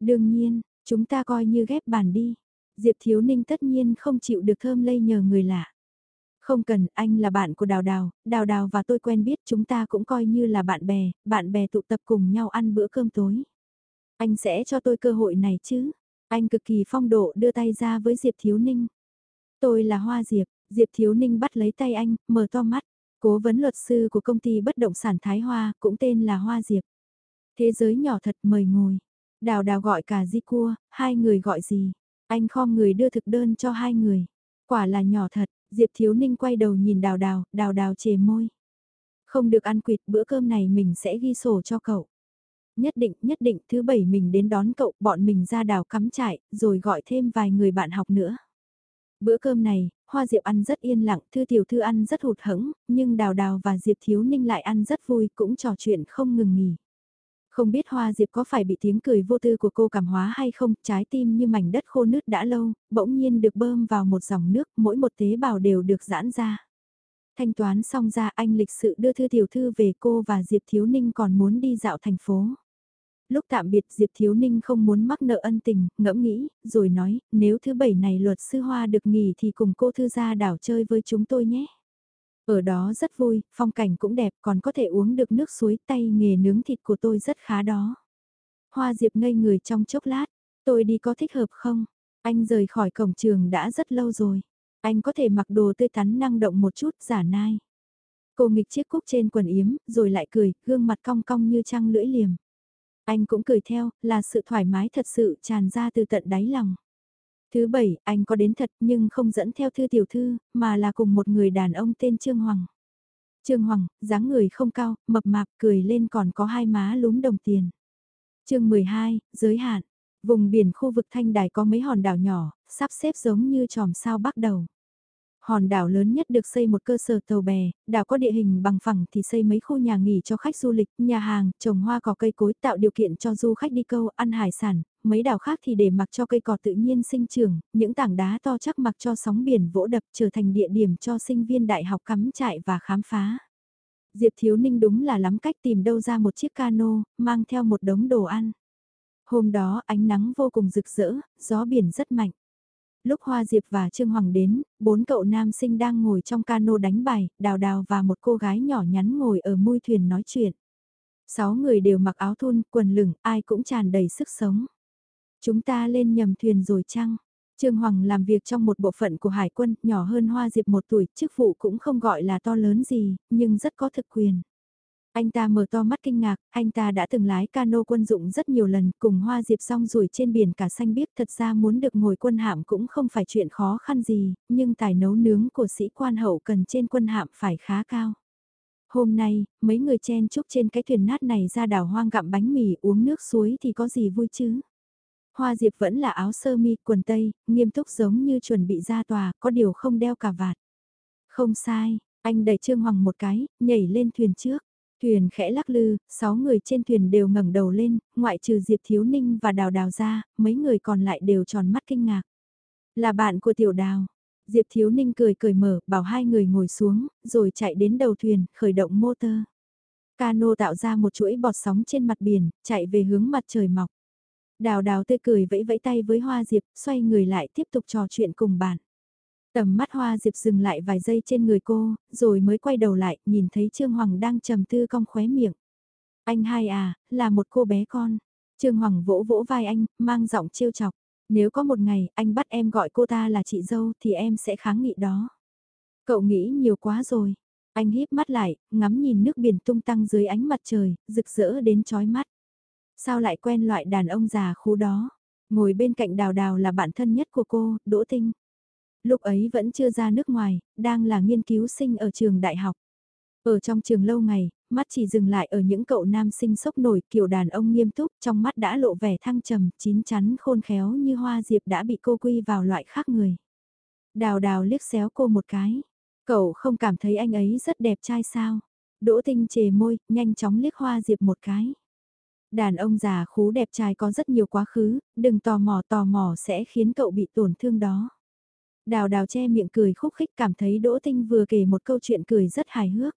Đương nhiên, chúng ta coi như ghép bàn đi. Diệp Thiếu Ninh tất nhiên không chịu được thơm lây nhờ người lạ. Không cần, anh là bạn của Đào Đào, Đào Đào và tôi quen biết chúng ta cũng coi như là bạn bè, bạn bè tụ tập cùng nhau ăn bữa cơm tối. Anh sẽ cho tôi cơ hội này chứ? Anh cực kỳ phong độ đưa tay ra với Diệp Thiếu Ninh. Tôi là Hoa Diệp, Diệp Thiếu Ninh bắt lấy tay anh, mở to mắt. Cố vấn luật sư của công ty bất động sản Thái Hoa, cũng tên là Hoa Diệp. Thế giới nhỏ thật mời ngồi. Đào đào gọi cả di cua, hai người gọi gì? Anh khom người đưa thực đơn cho hai người. Quả là nhỏ thật, Diệp Thiếu Ninh quay đầu nhìn đào đào, đào đào chề môi. Không được ăn quỵt bữa cơm này mình sẽ ghi sổ cho cậu. Nhất định, nhất định, thứ bảy mình đến đón cậu, bọn mình ra đào cắm trại, rồi gọi thêm vài người bạn học nữa. Bữa cơm này, Hoa Diệp ăn rất yên lặng, Thư Tiểu Thư ăn rất hụt hẫng, nhưng Đào Đào và Diệp Thiếu Ninh lại ăn rất vui, cũng trò chuyện không ngừng nghỉ. Không biết Hoa Diệp có phải bị tiếng cười vô tư của cô cảm hóa hay không, trái tim như mảnh đất khô nứt đã lâu, bỗng nhiên được bơm vào một dòng nước, mỗi một tế bào đều được giãn ra. Thanh toán xong ra anh lịch sự đưa Thư Tiểu Thư về cô và Diệp Thiếu Ninh còn muốn đi dạo thành phố. Lúc tạm biệt Diệp Thiếu Ninh không muốn mắc nợ ân tình, ngẫm nghĩ, rồi nói, nếu thứ bảy này luật sư Hoa được nghỉ thì cùng cô thư ra đảo chơi với chúng tôi nhé. Ở đó rất vui, phong cảnh cũng đẹp, còn có thể uống được nước suối tay nghề nướng thịt của tôi rất khá đó. Hoa Diệp ngây người trong chốc lát, tôi đi có thích hợp không? Anh rời khỏi cổng trường đã rất lâu rồi. Anh có thể mặc đồ tươi tắn năng động một chút, giả nai. Cô nghịch chiếc cúc trên quần yếm, rồi lại cười, gương mặt cong cong như trăng lưỡi liềm. Anh cũng cười theo, là sự thoải mái thật sự tràn ra từ tận đáy lòng. Thứ bảy, anh có đến thật nhưng không dẫn theo thư tiểu thư, mà là cùng một người đàn ông tên Trương Hoàng. Trương Hoàng, dáng người không cao, mập mạp, cười lên còn có hai má lúm đồng tiền. chương 12, giới hạn. Vùng biển khu vực Thanh Đài có mấy hòn đảo nhỏ, sắp xếp giống như tròm sao bắt đầu. Hòn đảo lớn nhất được xây một cơ sở tàu bè, đảo có địa hình bằng phẳng thì xây mấy khu nhà nghỉ cho khách du lịch, nhà hàng, trồng hoa cỏ cây cối tạo điều kiện cho du khách đi câu, ăn hải sản, mấy đảo khác thì để mặc cho cây cỏ tự nhiên sinh trưởng, những tảng đá to chắc mặc cho sóng biển vỗ đập trở thành địa điểm cho sinh viên đại học cắm trại và khám phá. Diệp Thiếu Ninh đúng là lắm cách tìm đâu ra một chiếc cano, mang theo một đống đồ ăn. Hôm đó ánh nắng vô cùng rực rỡ, gió biển rất mạnh. Lúc Hoa Diệp và Trương Hoàng đến, bốn cậu nam sinh đang ngồi trong cano đánh bài, đào đào và một cô gái nhỏ nhắn ngồi ở mui thuyền nói chuyện. Sáu người đều mặc áo thun, quần lửng, ai cũng tràn đầy sức sống. Chúng ta lên nhầm thuyền rồi chăng? Trương Hoàng làm việc trong một bộ phận của Hải quân, nhỏ hơn Hoa Diệp một tuổi, chức vụ cũng không gọi là to lớn gì, nhưng rất có thực quyền. Anh ta mở to mắt kinh ngạc, anh ta đã từng lái cano quân dụng rất nhiều lần, cùng Hoa Diệp song rủi trên biển cả xanh biếc thật ra muốn được ngồi quân hạm cũng không phải chuyện khó khăn gì, nhưng tài nấu nướng của sĩ quan hậu cần trên quân hạm phải khá cao. Hôm nay, mấy người chen chúc trên cái thuyền nát này ra đảo hoang gặm bánh mì uống nước suối thì có gì vui chứ? Hoa Diệp vẫn là áo sơ mi, quần tây, nghiêm túc giống như chuẩn bị ra tòa, có điều không đeo cà vạt. Không sai, anh đẩy Trương Hoàng một cái, nhảy lên thuyền trước. Thuyền khẽ lắc lư, sáu người trên thuyền đều ngẩng đầu lên, ngoại trừ Diệp Thiếu Ninh và Đào Đào ra, mấy người còn lại đều tròn mắt kinh ngạc. Là bạn của Tiểu Đào. Diệp Thiếu Ninh cười cười mở, bảo hai người ngồi xuống, rồi chạy đến đầu thuyền, khởi động motor. Cano tạo ra một chuỗi bọt sóng trên mặt biển, chạy về hướng mặt trời mọc. Đào đào tươi cười vẫy vẫy tay với Hoa Diệp, xoay người lại tiếp tục trò chuyện cùng bạn. Tầm mắt Hoa Diệp dừng lại vài giây trên người cô, rồi mới quay đầu lại, nhìn thấy Trương Hoàng đang trầm tư cong khóe miệng. Anh hai à, là một cô bé con. Trương Hoàng vỗ vỗ vai anh, mang giọng trêu chọc. Nếu có một ngày anh bắt em gọi cô ta là chị dâu thì em sẽ kháng nghị đó. Cậu nghĩ nhiều quá rồi. Anh híp mắt lại, ngắm nhìn nước biển tung tăng dưới ánh mặt trời, rực rỡ đến chói mắt. Sao lại quen loại đàn ông già khú đó? Ngồi bên cạnh đào đào là bạn thân nhất của cô, Đỗ Tinh. Lúc ấy vẫn chưa ra nước ngoài, đang là nghiên cứu sinh ở trường đại học. Ở trong trường lâu ngày, mắt chỉ dừng lại ở những cậu nam sinh sốc nổi kiểu đàn ông nghiêm túc, trong mắt đã lộ vẻ thăng trầm, chín chắn khôn khéo như hoa diệp đã bị cô quy vào loại khác người. Đào đào liếc xéo cô một cái. Cậu không cảm thấy anh ấy rất đẹp trai sao? Đỗ Tinh chề môi, nhanh chóng liếc Hoa Diệp một cái. Đàn ông già khú đẹp trai có rất nhiều quá khứ, đừng tò mò tò mò sẽ khiến cậu bị tổn thương đó. Đào đào che miệng cười khúc khích cảm thấy Đỗ Tinh vừa kể một câu chuyện cười rất hài hước.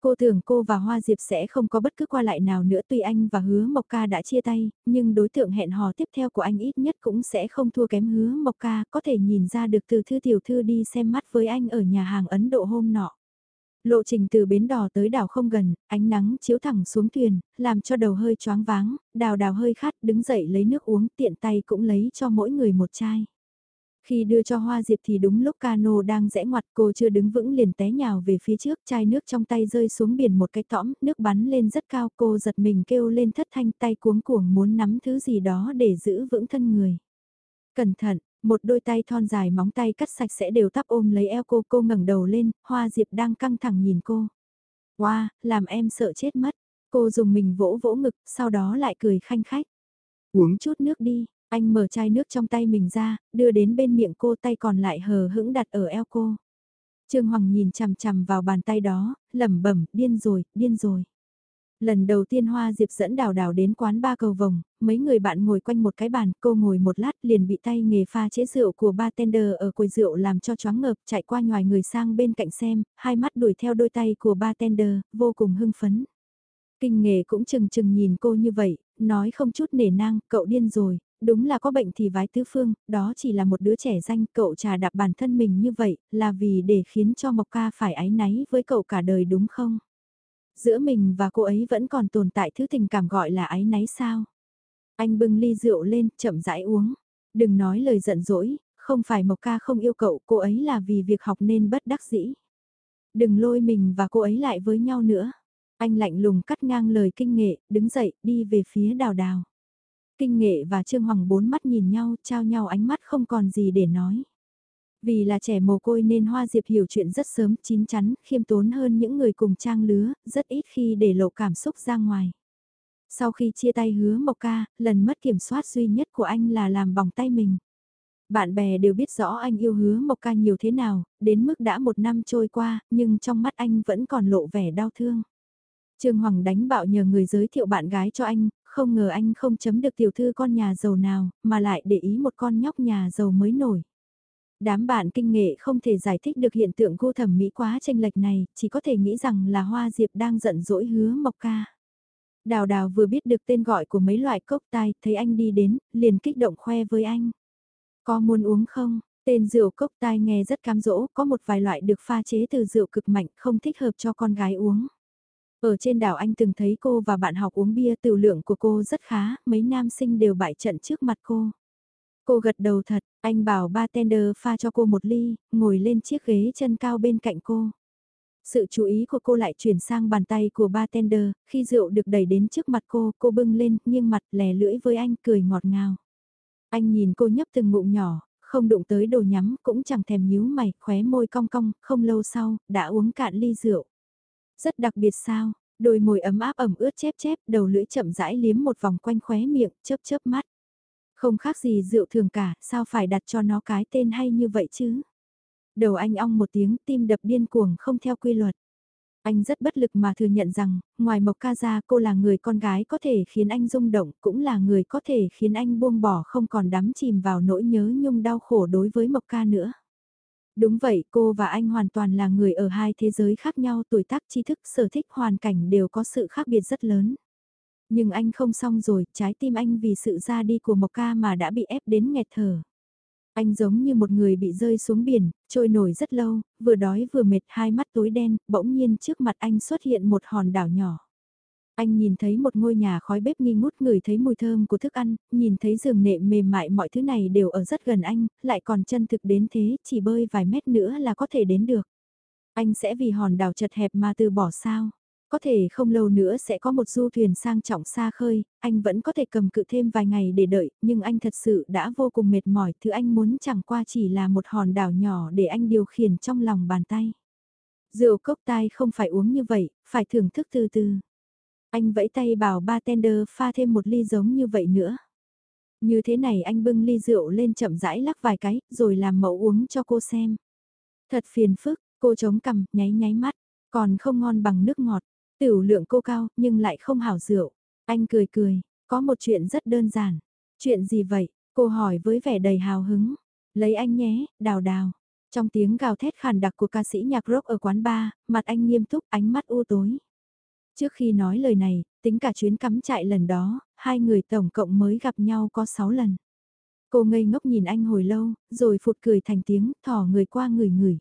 Cô tưởng cô và Hoa Diệp sẽ không có bất cứ qua lại nào nữa tuy anh và Hứa Mộc Ca đã chia tay, nhưng đối tượng hẹn hò tiếp theo của anh ít nhất cũng sẽ không thua kém Hứa Mộc Ca, có thể nhìn ra được từ thư tiểu thư đi xem mắt với anh ở nhà hàng Ấn Độ hôm nọ. Lộ trình từ bến đò tới đảo không gần, ánh nắng chiếu thẳng xuống thuyền, làm cho đầu hơi choáng váng, đào đào hơi khát đứng dậy lấy nước uống tiện tay cũng lấy cho mỗi người một chai. Khi đưa cho Hoa Diệp thì đúng lúc cano đang rẽ ngoặt cô chưa đứng vững liền té nhào về phía trước chai nước trong tay rơi xuống biển một cái tõm, nước bắn lên rất cao cô giật mình kêu lên thất thanh tay cuống cuồng muốn nắm thứ gì đó để giữ vững thân người. Cẩn thận, một đôi tay thon dài móng tay cắt sạch sẽ đều tắp ôm lấy eo cô cô ngẩng đầu lên, Hoa Diệp đang căng thẳng nhìn cô. Wow, làm em sợ chết mất. Cô dùng mình vỗ vỗ ngực, sau đó lại cười khanh khách. Uống chút nước đi, anh mở chai nước trong tay mình ra, đưa đến bên miệng cô tay còn lại hờ hững đặt ở eo cô. Trương Hoàng nhìn chằm chằm vào bàn tay đó, lẩm bẩm, điên rồi, điên rồi. Lần đầu tiên Hoa Diệp dẫn đào đào đến quán ba cầu vồng, mấy người bạn ngồi quanh một cái bàn, cô ngồi một lát liền bị tay nghề pha chế rượu của bartender ở quầy rượu làm cho choáng ngợp chạy qua nhòi người sang bên cạnh xem, hai mắt đuổi theo đôi tay của bartender, vô cùng hưng phấn. Kinh nghề cũng chừng chừng nhìn cô như vậy, nói không chút nể nang, cậu điên rồi, đúng là có bệnh thì vái tứ phương, đó chỉ là một đứa trẻ danh cậu trà đạp bản thân mình như vậy, là vì để khiến cho Mộc Ca phải ái náy với cậu cả đời đúng không? Giữa mình và cô ấy vẫn còn tồn tại thứ tình cảm gọi là ái náy sao? Anh bưng ly rượu lên, chậm rãi uống. Đừng nói lời giận dỗi, không phải Mộc Ca không yêu cậu, cô ấy là vì việc học nên bất đắc dĩ. Đừng lôi mình và cô ấy lại với nhau nữa. Anh lạnh lùng cắt ngang lời kinh nghệ, đứng dậy, đi về phía đào đào. Kinh nghệ và Trương Hoàng bốn mắt nhìn nhau, trao nhau ánh mắt không còn gì để nói. Vì là trẻ mồ côi nên Hoa Diệp hiểu chuyện rất sớm, chín chắn, khiêm tốn hơn những người cùng trang lứa, rất ít khi để lộ cảm xúc ra ngoài. Sau khi chia tay hứa Mộc Ca, lần mất kiểm soát duy nhất của anh là làm bỏng tay mình. Bạn bè đều biết rõ anh yêu hứa Mộc Ca nhiều thế nào, đến mức đã một năm trôi qua, nhưng trong mắt anh vẫn còn lộ vẻ đau thương. Trương Hoàng đánh bạo nhờ người giới thiệu bạn gái cho anh, không ngờ anh không chấm được tiểu thư con nhà giàu nào, mà lại để ý một con nhóc nhà giàu mới nổi. Đám bạn kinh nghệ không thể giải thích được hiện tượng cô thẩm mỹ quá tranh lệch này, chỉ có thể nghĩ rằng là Hoa Diệp đang giận dỗi hứa Mộc Ca. Đào đào vừa biết được tên gọi của mấy loại cốc tai, thấy anh đi đến, liền kích động khoe với anh. Có muốn uống không? Tên rượu cốc tai nghe rất cam dỗ, có một vài loại được pha chế từ rượu cực mạnh, không thích hợp cho con gái uống. Ở trên đảo anh từng thấy cô và bạn học uống bia tiểu lượng của cô rất khá, mấy nam sinh đều bại trận trước mặt cô. Cô gật đầu thật, anh bảo bartender pha cho cô một ly, ngồi lên chiếc ghế chân cao bên cạnh cô. Sự chú ý của cô lại chuyển sang bàn tay của bartender, khi rượu được đẩy đến trước mặt cô, cô bưng lên, nghiêng mặt lè lưỡi với anh cười ngọt ngào. Anh nhìn cô nhấp từng ngụm nhỏ, không đụng tới đồ nhắm, cũng chẳng thèm nhíu mày, khóe môi cong cong, không lâu sau, đã uống cạn ly rượu. Rất đặc biệt sao, đôi môi ấm áp ẩm ướt chép chép, đầu lưỡi chậm rãi liếm một vòng quanh khóe miệng, chớp chớp mắt. Không khác gì rượu thường cả, sao phải đặt cho nó cái tên hay như vậy chứ? Đầu anh ong một tiếng, tim đập điên cuồng không theo quy luật. Anh rất bất lực mà thừa nhận rằng, ngoài Mộc Ca ra cô là người con gái có thể khiến anh rung động, cũng là người có thể khiến anh buông bỏ không còn đắm chìm vào nỗi nhớ nhung đau khổ đối với Mộc Ca nữa. Đúng vậy, cô và anh hoàn toàn là người ở hai thế giới khác nhau, tuổi tác tri thức, sở thích, hoàn cảnh đều có sự khác biệt rất lớn. Nhưng anh không xong rồi, trái tim anh vì sự ra đi của Mộc Ca mà đã bị ép đến nghẹt thở. Anh giống như một người bị rơi xuống biển, trôi nổi rất lâu, vừa đói vừa mệt hai mắt tối đen, bỗng nhiên trước mặt anh xuất hiện một hòn đảo nhỏ. Anh nhìn thấy một ngôi nhà khói bếp nghi ngút người thấy mùi thơm của thức ăn, nhìn thấy giường nệm mềm mại mọi thứ này đều ở rất gần anh, lại còn chân thực đến thế, chỉ bơi vài mét nữa là có thể đến được. Anh sẽ vì hòn đảo chật hẹp mà từ bỏ sao? Có thể không lâu nữa sẽ có một du thuyền sang trọng xa khơi, anh vẫn có thể cầm cự thêm vài ngày để đợi, nhưng anh thật sự đã vô cùng mệt mỏi, thứ anh muốn chẳng qua chỉ là một hòn đảo nhỏ để anh điều khiển trong lòng bàn tay. Rượu cốc tai không phải uống như vậy, phải thưởng thức từ từ. Anh vẫy tay bảo bartender pha thêm một ly giống như vậy nữa. Như thế này anh bưng ly rượu lên chậm rãi lắc vài cái, rồi làm mẫu uống cho cô xem. Thật phiền phức, cô chống cằm, nháy nháy mắt. Còn không ngon bằng nước ngọt, tiểu lượng cô cao nhưng lại không hảo rượu. Anh cười cười, có một chuyện rất đơn giản. Chuyện gì vậy? Cô hỏi với vẻ đầy hào hứng. Lấy anh nhé, đào đào. Trong tiếng gào thét khàn đặc của ca sĩ nhạc rock ở quán bar, mặt anh nghiêm túc ánh mắt u tối. Trước khi nói lời này, tính cả chuyến cắm trại lần đó, hai người tổng cộng mới gặp nhau có 6 lần. Cô ngây ngốc nhìn anh hồi lâu, rồi phụt cười thành tiếng, thỏ người qua người người.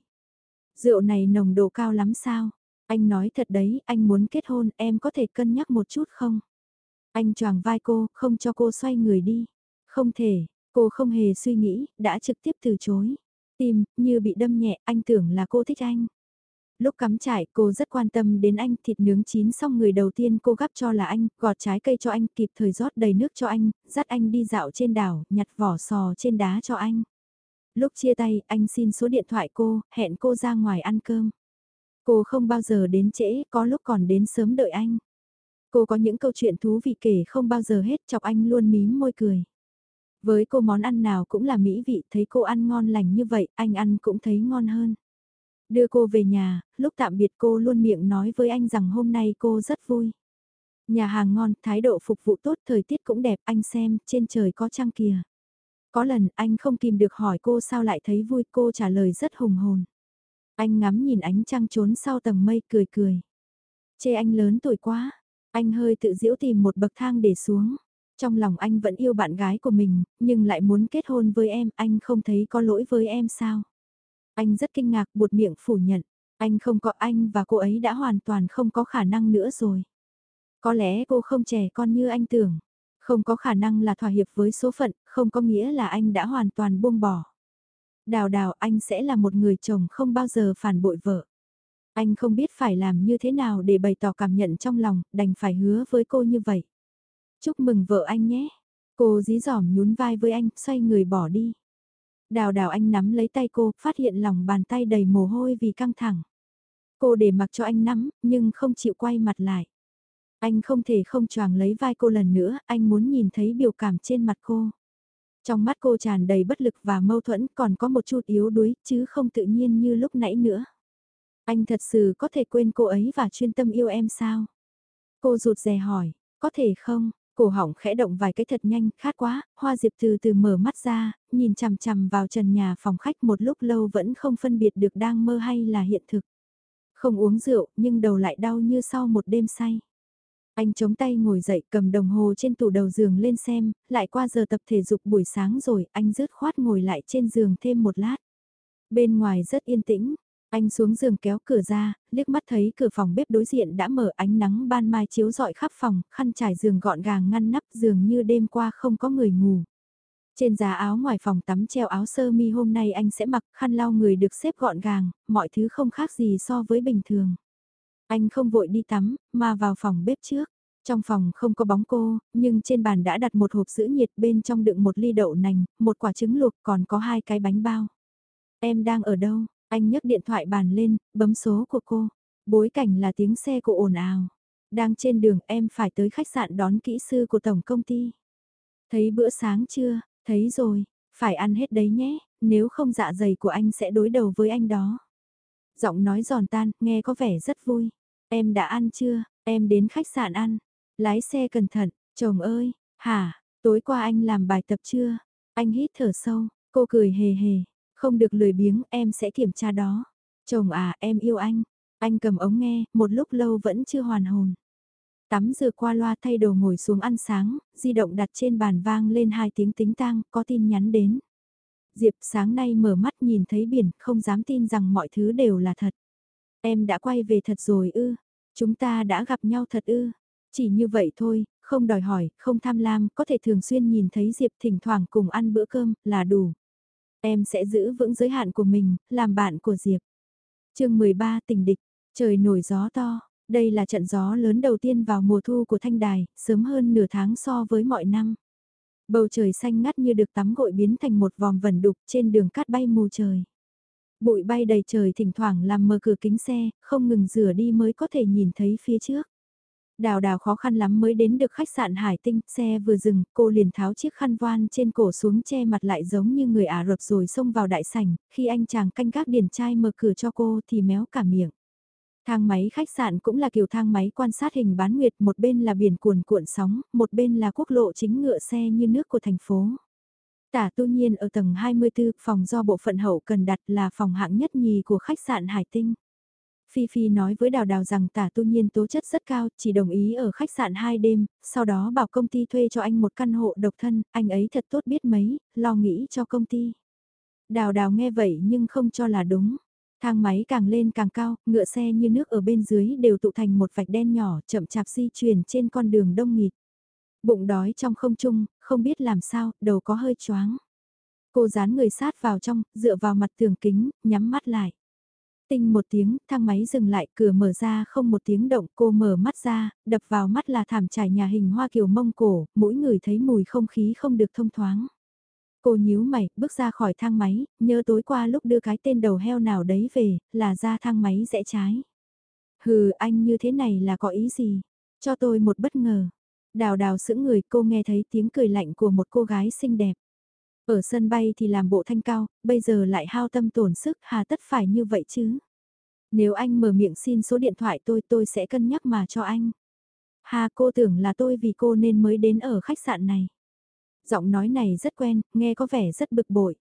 Rượu này nồng độ cao lắm sao? Anh nói thật đấy, anh muốn kết hôn, em có thể cân nhắc một chút không? Anh choàng vai cô, không cho cô xoay người đi. Không thể, cô không hề suy nghĩ, đã trực tiếp từ chối. Tim, như bị đâm nhẹ, anh tưởng là cô thích anh. Lúc cắm trại cô rất quan tâm đến anh, thịt nướng chín xong người đầu tiên cô gắp cho là anh, gọt trái cây cho anh, kịp thời rót đầy nước cho anh, dắt anh đi dạo trên đảo, nhặt vỏ sò trên đá cho anh. Lúc chia tay, anh xin số điện thoại cô, hẹn cô ra ngoài ăn cơm. Cô không bao giờ đến trễ, có lúc còn đến sớm đợi anh. Cô có những câu chuyện thú vị kể không bao giờ hết chọc anh luôn mím môi cười. Với cô món ăn nào cũng là mỹ vị, thấy cô ăn ngon lành như vậy, anh ăn cũng thấy ngon hơn. Đưa cô về nhà, lúc tạm biệt cô luôn miệng nói với anh rằng hôm nay cô rất vui. Nhà hàng ngon, thái độ phục vụ tốt, thời tiết cũng đẹp, anh xem, trên trời có trăng kìa. Có lần anh không kìm được hỏi cô sao lại thấy vui, cô trả lời rất hùng hồn. Anh ngắm nhìn ánh trăng trốn sau tầng mây cười cười. Chê anh lớn tuổi quá, anh hơi tự diễu tìm một bậc thang để xuống. Trong lòng anh vẫn yêu bạn gái của mình, nhưng lại muốn kết hôn với em, anh không thấy có lỗi với em sao? Anh rất kinh ngạc buột miệng phủ nhận, anh không có anh và cô ấy đã hoàn toàn không có khả năng nữa rồi. Có lẽ cô không trẻ con như anh tưởng, không có khả năng là thỏa hiệp với số phận, không có nghĩa là anh đã hoàn toàn buông bỏ. Đào đào anh sẽ là một người chồng không bao giờ phản bội vợ. Anh không biết phải làm như thế nào để bày tỏ cảm nhận trong lòng, đành phải hứa với cô như vậy. Chúc mừng vợ anh nhé. Cô dí dỏm nhún vai với anh, xoay người bỏ đi. Đào đào anh nắm lấy tay cô, phát hiện lòng bàn tay đầy mồ hôi vì căng thẳng. Cô để mặc cho anh nắm, nhưng không chịu quay mặt lại. Anh không thể không choàng lấy vai cô lần nữa, anh muốn nhìn thấy biểu cảm trên mặt cô. Trong mắt cô tràn đầy bất lực và mâu thuẫn còn có một chút yếu đuối chứ không tự nhiên như lúc nãy nữa. Anh thật sự có thể quên cô ấy và chuyên tâm yêu em sao? Cô rụt rè hỏi, có thể không? Cổ họng khẽ động vài cái thật nhanh, khát quá, hoa diệp từ từ mở mắt ra, nhìn chằm chằm vào trần nhà phòng khách một lúc lâu vẫn không phân biệt được đang mơ hay là hiện thực. Không uống rượu, nhưng đầu lại đau như sau một đêm say. Anh chống tay ngồi dậy cầm đồng hồ trên tủ đầu giường lên xem, lại qua giờ tập thể dục buổi sáng rồi, anh rớt khoát ngồi lại trên giường thêm một lát. Bên ngoài rất yên tĩnh, anh xuống giường kéo cửa ra, liếc mắt thấy cửa phòng bếp đối diện đã mở ánh nắng ban mai chiếu rọi khắp phòng, khăn trải giường gọn gàng ngăn nắp giường như đêm qua không có người ngủ. Trên giá áo ngoài phòng tắm treo áo sơ mi hôm nay anh sẽ mặc khăn lau người được xếp gọn gàng, mọi thứ không khác gì so với bình thường. Anh không vội đi tắm, mà vào phòng bếp trước. Trong phòng không có bóng cô, nhưng trên bàn đã đặt một hộp sữa nhiệt bên trong đựng một ly đậu nành, một quả trứng luộc còn có hai cái bánh bao. Em đang ở đâu? Anh nhấc điện thoại bàn lên, bấm số của cô. Bối cảnh là tiếng xe của ồn ào. Đang trên đường em phải tới khách sạn đón kỹ sư của tổng công ty. Thấy bữa sáng chưa? Thấy rồi, phải ăn hết đấy nhé, nếu không dạ dày của anh sẽ đối đầu với anh đó. Giọng nói giòn tan, nghe có vẻ rất vui. Em đã ăn chưa? Em đến khách sạn ăn. Lái xe cẩn thận, chồng ơi, hả, tối qua anh làm bài tập chưa? Anh hít thở sâu, cô cười hề hề, không được lười biếng, em sẽ kiểm tra đó. Chồng à, em yêu anh. Anh cầm ống nghe, một lúc lâu vẫn chưa hoàn hồn. Tắm rửa qua loa thay đồ ngồi xuống ăn sáng, di động đặt trên bàn vang lên hai tiếng tính tang, có tin nhắn đến. Diệp sáng nay mở mắt nhìn thấy biển, không dám tin rằng mọi thứ đều là thật. Em đã quay về thật rồi ư, chúng ta đã gặp nhau thật ư. Chỉ như vậy thôi, không đòi hỏi, không tham lam, có thể thường xuyên nhìn thấy Diệp thỉnh thoảng cùng ăn bữa cơm, là đủ. Em sẽ giữ vững giới hạn của mình, làm bạn của Diệp. chương 13 tình địch, trời nổi gió to, đây là trận gió lớn đầu tiên vào mùa thu của Thanh Đài, sớm hơn nửa tháng so với mọi năm. Bầu trời xanh ngắt như được tắm gội biến thành một vòng vẩn đục trên đường cát bay mù trời. Bụi bay đầy trời thỉnh thoảng làm mờ cửa kính xe, không ngừng rửa đi mới có thể nhìn thấy phía trước. Đào đào khó khăn lắm mới đến được khách sạn Hải Tinh, xe vừa dừng, cô liền tháo chiếc khăn voan trên cổ xuống che mặt lại giống như người Ả Rập rồi xông vào đại sảnh, khi anh chàng canh gác điển trai mở cửa cho cô thì méo cả miệng. Thang máy khách sạn cũng là kiểu thang máy quan sát hình bán nguyệt, một bên là biển cuồn cuộn sóng, một bên là quốc lộ chính ngựa xe như nước của thành phố. Tả tu nhiên ở tầng 24, phòng do bộ phận hậu cần đặt là phòng hạng nhất nhì của khách sạn Hải Tinh. Phi Phi nói với Đào Đào rằng tả tu nhiên tố chất rất cao, chỉ đồng ý ở khách sạn 2 đêm, sau đó bảo công ty thuê cho anh một căn hộ độc thân, anh ấy thật tốt biết mấy, lo nghĩ cho công ty. Đào Đào nghe vậy nhưng không cho là đúng. Thang máy càng lên càng cao, ngựa xe như nước ở bên dưới đều tụ thành một vạch đen nhỏ chậm chạp di chuyển trên con đường đông nghịt. Bụng đói trong không trung, không biết làm sao, đầu có hơi choáng. Cô dán người sát vào trong, dựa vào mặt tường kính, nhắm mắt lại. Tinh một tiếng, thang máy dừng lại, cửa mở ra không một tiếng động, cô mở mắt ra, đập vào mắt là thảm trải nhà hình hoa kiều mông cổ, mỗi người thấy mùi không khí không được thông thoáng. Cô nhíu mày, bước ra khỏi thang máy, nhớ tối qua lúc đưa cái tên đầu heo nào đấy về, là ra thang máy rẽ trái. Hừ, anh như thế này là có ý gì? Cho tôi một bất ngờ. Đào đào sững người cô nghe thấy tiếng cười lạnh của một cô gái xinh đẹp. Ở sân bay thì làm bộ thanh cao, bây giờ lại hao tâm tổn sức hà tất phải như vậy chứ. Nếu anh mở miệng xin số điện thoại tôi tôi sẽ cân nhắc mà cho anh. Hà cô tưởng là tôi vì cô nên mới đến ở khách sạn này. Giọng nói này rất quen, nghe có vẻ rất bực bội.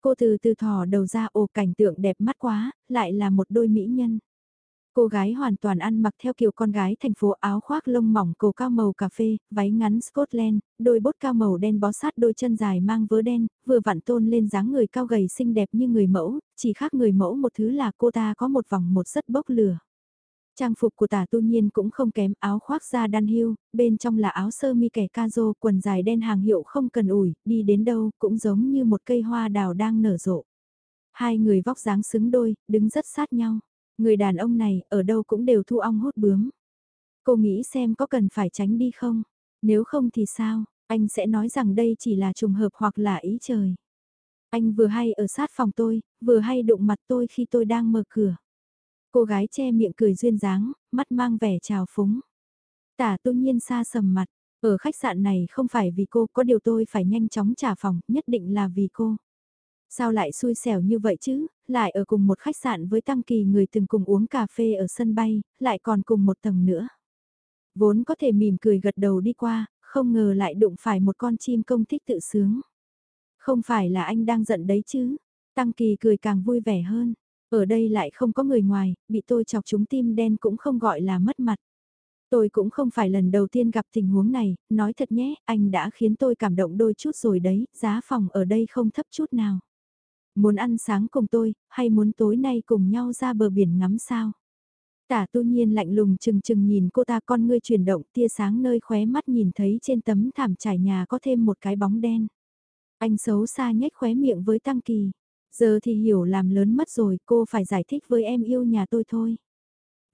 Cô từ từ thò đầu ra ồ cảnh tượng đẹp mắt quá, lại là một đôi mỹ nhân. Cô gái hoàn toàn ăn mặc theo kiểu con gái thành phố áo khoác lông mỏng cổ cao màu cà phê, váy ngắn Scotland, đôi bốt cao màu đen bó sát đôi chân dài mang vớ đen, vừa vặn tôn lên dáng người cao gầy xinh đẹp như người mẫu, chỉ khác người mẫu một thứ là cô ta có một vòng một rất bốc lửa. Trang phục của tả tu nhiên cũng không kém áo khoác da đan hưu, bên trong là áo sơ mi kẻ ca rô, quần dài đen hàng hiệu không cần ủi, đi đến đâu cũng giống như một cây hoa đào đang nở rộ. Hai người vóc dáng xứng đôi, đứng rất sát nhau. Người đàn ông này ở đâu cũng đều thu ong hút bướm. Cô nghĩ xem có cần phải tránh đi không? Nếu không thì sao? Anh sẽ nói rằng đây chỉ là trùng hợp hoặc là ý trời. Anh vừa hay ở sát phòng tôi, vừa hay đụng mặt tôi khi tôi đang mở cửa. Cô gái che miệng cười duyên dáng, mắt mang vẻ trào phúng. Tả tu nhiên xa sầm mặt, ở khách sạn này không phải vì cô, có điều tôi phải nhanh chóng trả phòng, nhất định là vì cô. Sao lại xui xẻo như vậy chứ, lại ở cùng một khách sạn với Tăng Kỳ người từng cùng uống cà phê ở sân bay, lại còn cùng một tầng nữa. Vốn có thể mỉm cười gật đầu đi qua, không ngờ lại đụng phải một con chim công thích tự sướng. Không phải là anh đang giận đấy chứ, Tăng Kỳ cười càng vui vẻ hơn. Ở đây lại không có người ngoài, bị tôi chọc trúng tim đen cũng không gọi là mất mặt. Tôi cũng không phải lần đầu tiên gặp tình huống này, nói thật nhé, anh đã khiến tôi cảm động đôi chút rồi đấy, giá phòng ở đây không thấp chút nào. Muốn ăn sáng cùng tôi, hay muốn tối nay cùng nhau ra bờ biển ngắm sao? Tả tu nhiên lạnh lùng chừng chừng nhìn cô ta con ngươi chuyển động tia sáng nơi khóe mắt nhìn thấy trên tấm thảm trải nhà có thêm một cái bóng đen. Anh xấu xa nhếch khóe miệng với Tăng Kỳ. Giờ thì hiểu làm lớn mất rồi cô phải giải thích với em yêu nhà tôi thôi.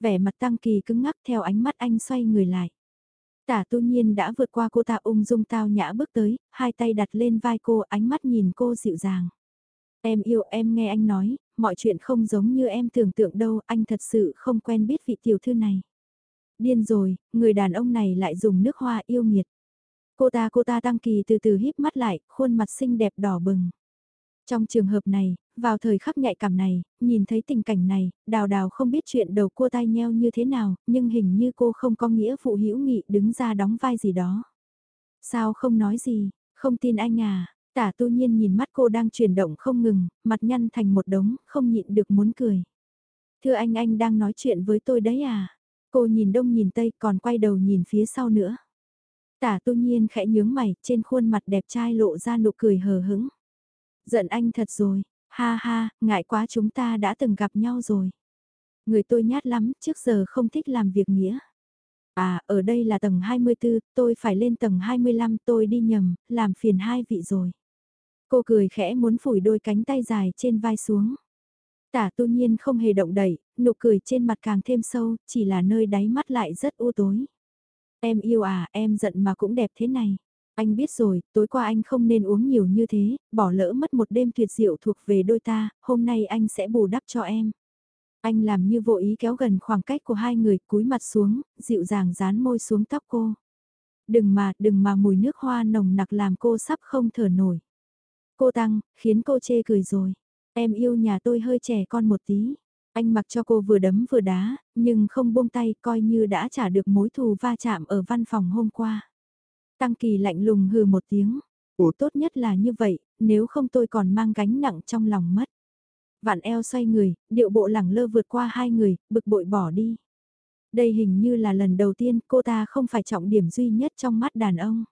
Vẻ mặt Tăng Kỳ cứng ngắc theo ánh mắt anh xoay người lại. Tả tu nhiên đã vượt qua cô ta ung dung tao nhã bước tới, hai tay đặt lên vai cô ánh mắt nhìn cô dịu dàng. Em yêu em nghe anh nói, mọi chuyện không giống như em tưởng tượng đâu, anh thật sự không quen biết vị tiểu thư này. Điên rồi, người đàn ông này lại dùng nước hoa yêu nghiệt. Cô ta cô ta tăng kỳ từ từ híp mắt lại, khuôn mặt xinh đẹp đỏ bừng. Trong trường hợp này, vào thời khắc nhạy cảm này, nhìn thấy tình cảnh này, đào đào không biết chuyện đầu cô tai nheo như thế nào, nhưng hình như cô không có nghĩa phụ hữu nghị đứng ra đóng vai gì đó. Sao không nói gì, không tin anh à, Tả tu nhiên nhìn mắt cô đang chuyển động không ngừng, mặt nhăn thành một đống, không nhịn được muốn cười. Thưa anh anh đang nói chuyện với tôi đấy à? Cô nhìn đông nhìn tây còn quay đầu nhìn phía sau nữa. Tả tu nhiên khẽ nhướng mày, trên khuôn mặt đẹp trai lộ ra nụ cười hờ hững. Giận anh thật rồi, ha ha, ngại quá chúng ta đã từng gặp nhau rồi. Người tôi nhát lắm, trước giờ không thích làm việc nghĩa. À, ở đây là tầng 24, tôi phải lên tầng 25, tôi đi nhầm, làm phiền hai vị rồi. Cô cười khẽ muốn phủi đôi cánh tay dài trên vai xuống. Tả tu nhiên không hề động đẩy, nụ cười trên mặt càng thêm sâu, chỉ là nơi đáy mắt lại rất u tối. Em yêu à, em giận mà cũng đẹp thế này. Anh biết rồi, tối qua anh không nên uống nhiều như thế, bỏ lỡ mất một đêm tuyệt diệu thuộc về đôi ta, hôm nay anh sẽ bù đắp cho em. Anh làm như vô ý kéo gần khoảng cách của hai người, cúi mặt xuống, dịu dàng dán môi xuống tóc cô. Đừng mà, đừng mà mùi nước hoa nồng nặc làm cô sắp không thở nổi. Cô Tăng, khiến cô chê cười rồi. Em yêu nhà tôi hơi trẻ con một tí. Anh mặc cho cô vừa đấm vừa đá, nhưng không buông tay coi như đã trả được mối thù va chạm ở văn phòng hôm qua. Tăng Kỳ lạnh lùng hừ một tiếng. Ủa tốt nhất là như vậy, nếu không tôi còn mang gánh nặng trong lòng mất. Vạn eo xoay người, điệu bộ lẳng lơ vượt qua hai người, bực bội bỏ đi. Đây hình như là lần đầu tiên cô ta không phải trọng điểm duy nhất trong mắt đàn ông.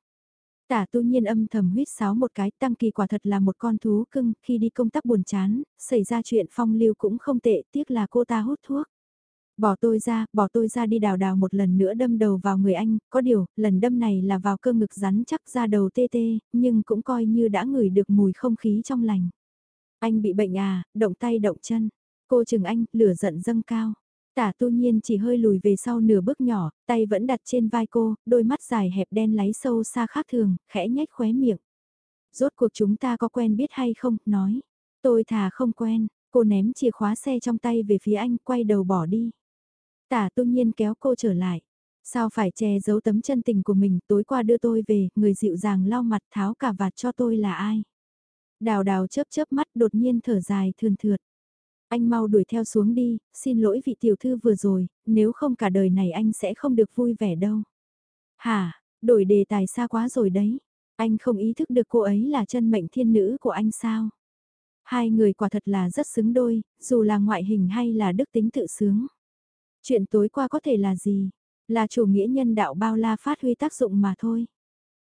Tả tu nhiên âm thầm huyết sáo một cái tăng kỳ quả thật là một con thú cưng, khi đi công tác buồn chán, xảy ra chuyện phong lưu cũng không tệ, tiếc là cô ta hút thuốc. Bỏ tôi ra, bỏ tôi ra đi đào đào một lần nữa đâm đầu vào người anh, có điều, lần đâm này là vào cơ ngực rắn chắc ra đầu tê tê, nhưng cũng coi như đã ngửi được mùi không khí trong lành. Anh bị bệnh à, động tay động chân. Cô chừng anh, lửa giận dâng cao. Tả tu nhiên chỉ hơi lùi về sau nửa bước nhỏ, tay vẫn đặt trên vai cô, đôi mắt dài hẹp đen láy sâu xa khác thường, khẽ nhếch khóe miệng. Rốt cuộc chúng ta có quen biết hay không, nói. Tôi thà không quen, cô ném chìa khóa xe trong tay về phía anh, quay đầu bỏ đi. Tả tu nhiên kéo cô trở lại. Sao phải che giấu tấm chân tình của mình, tối qua đưa tôi về, người dịu dàng lau mặt tháo cả vạt cho tôi là ai? Đào đào chớp chớp mắt đột nhiên thở dài thườn thượt. Anh mau đuổi theo xuống đi, xin lỗi vị tiểu thư vừa rồi, nếu không cả đời này anh sẽ không được vui vẻ đâu. Hả, đổi đề tài xa quá rồi đấy. Anh không ý thức được cô ấy là chân mệnh thiên nữ của anh sao? Hai người quả thật là rất xứng đôi, dù là ngoại hình hay là đức tính tự sướng. Chuyện tối qua có thể là gì? Là chủ nghĩa nhân đạo bao la phát huy tác dụng mà thôi.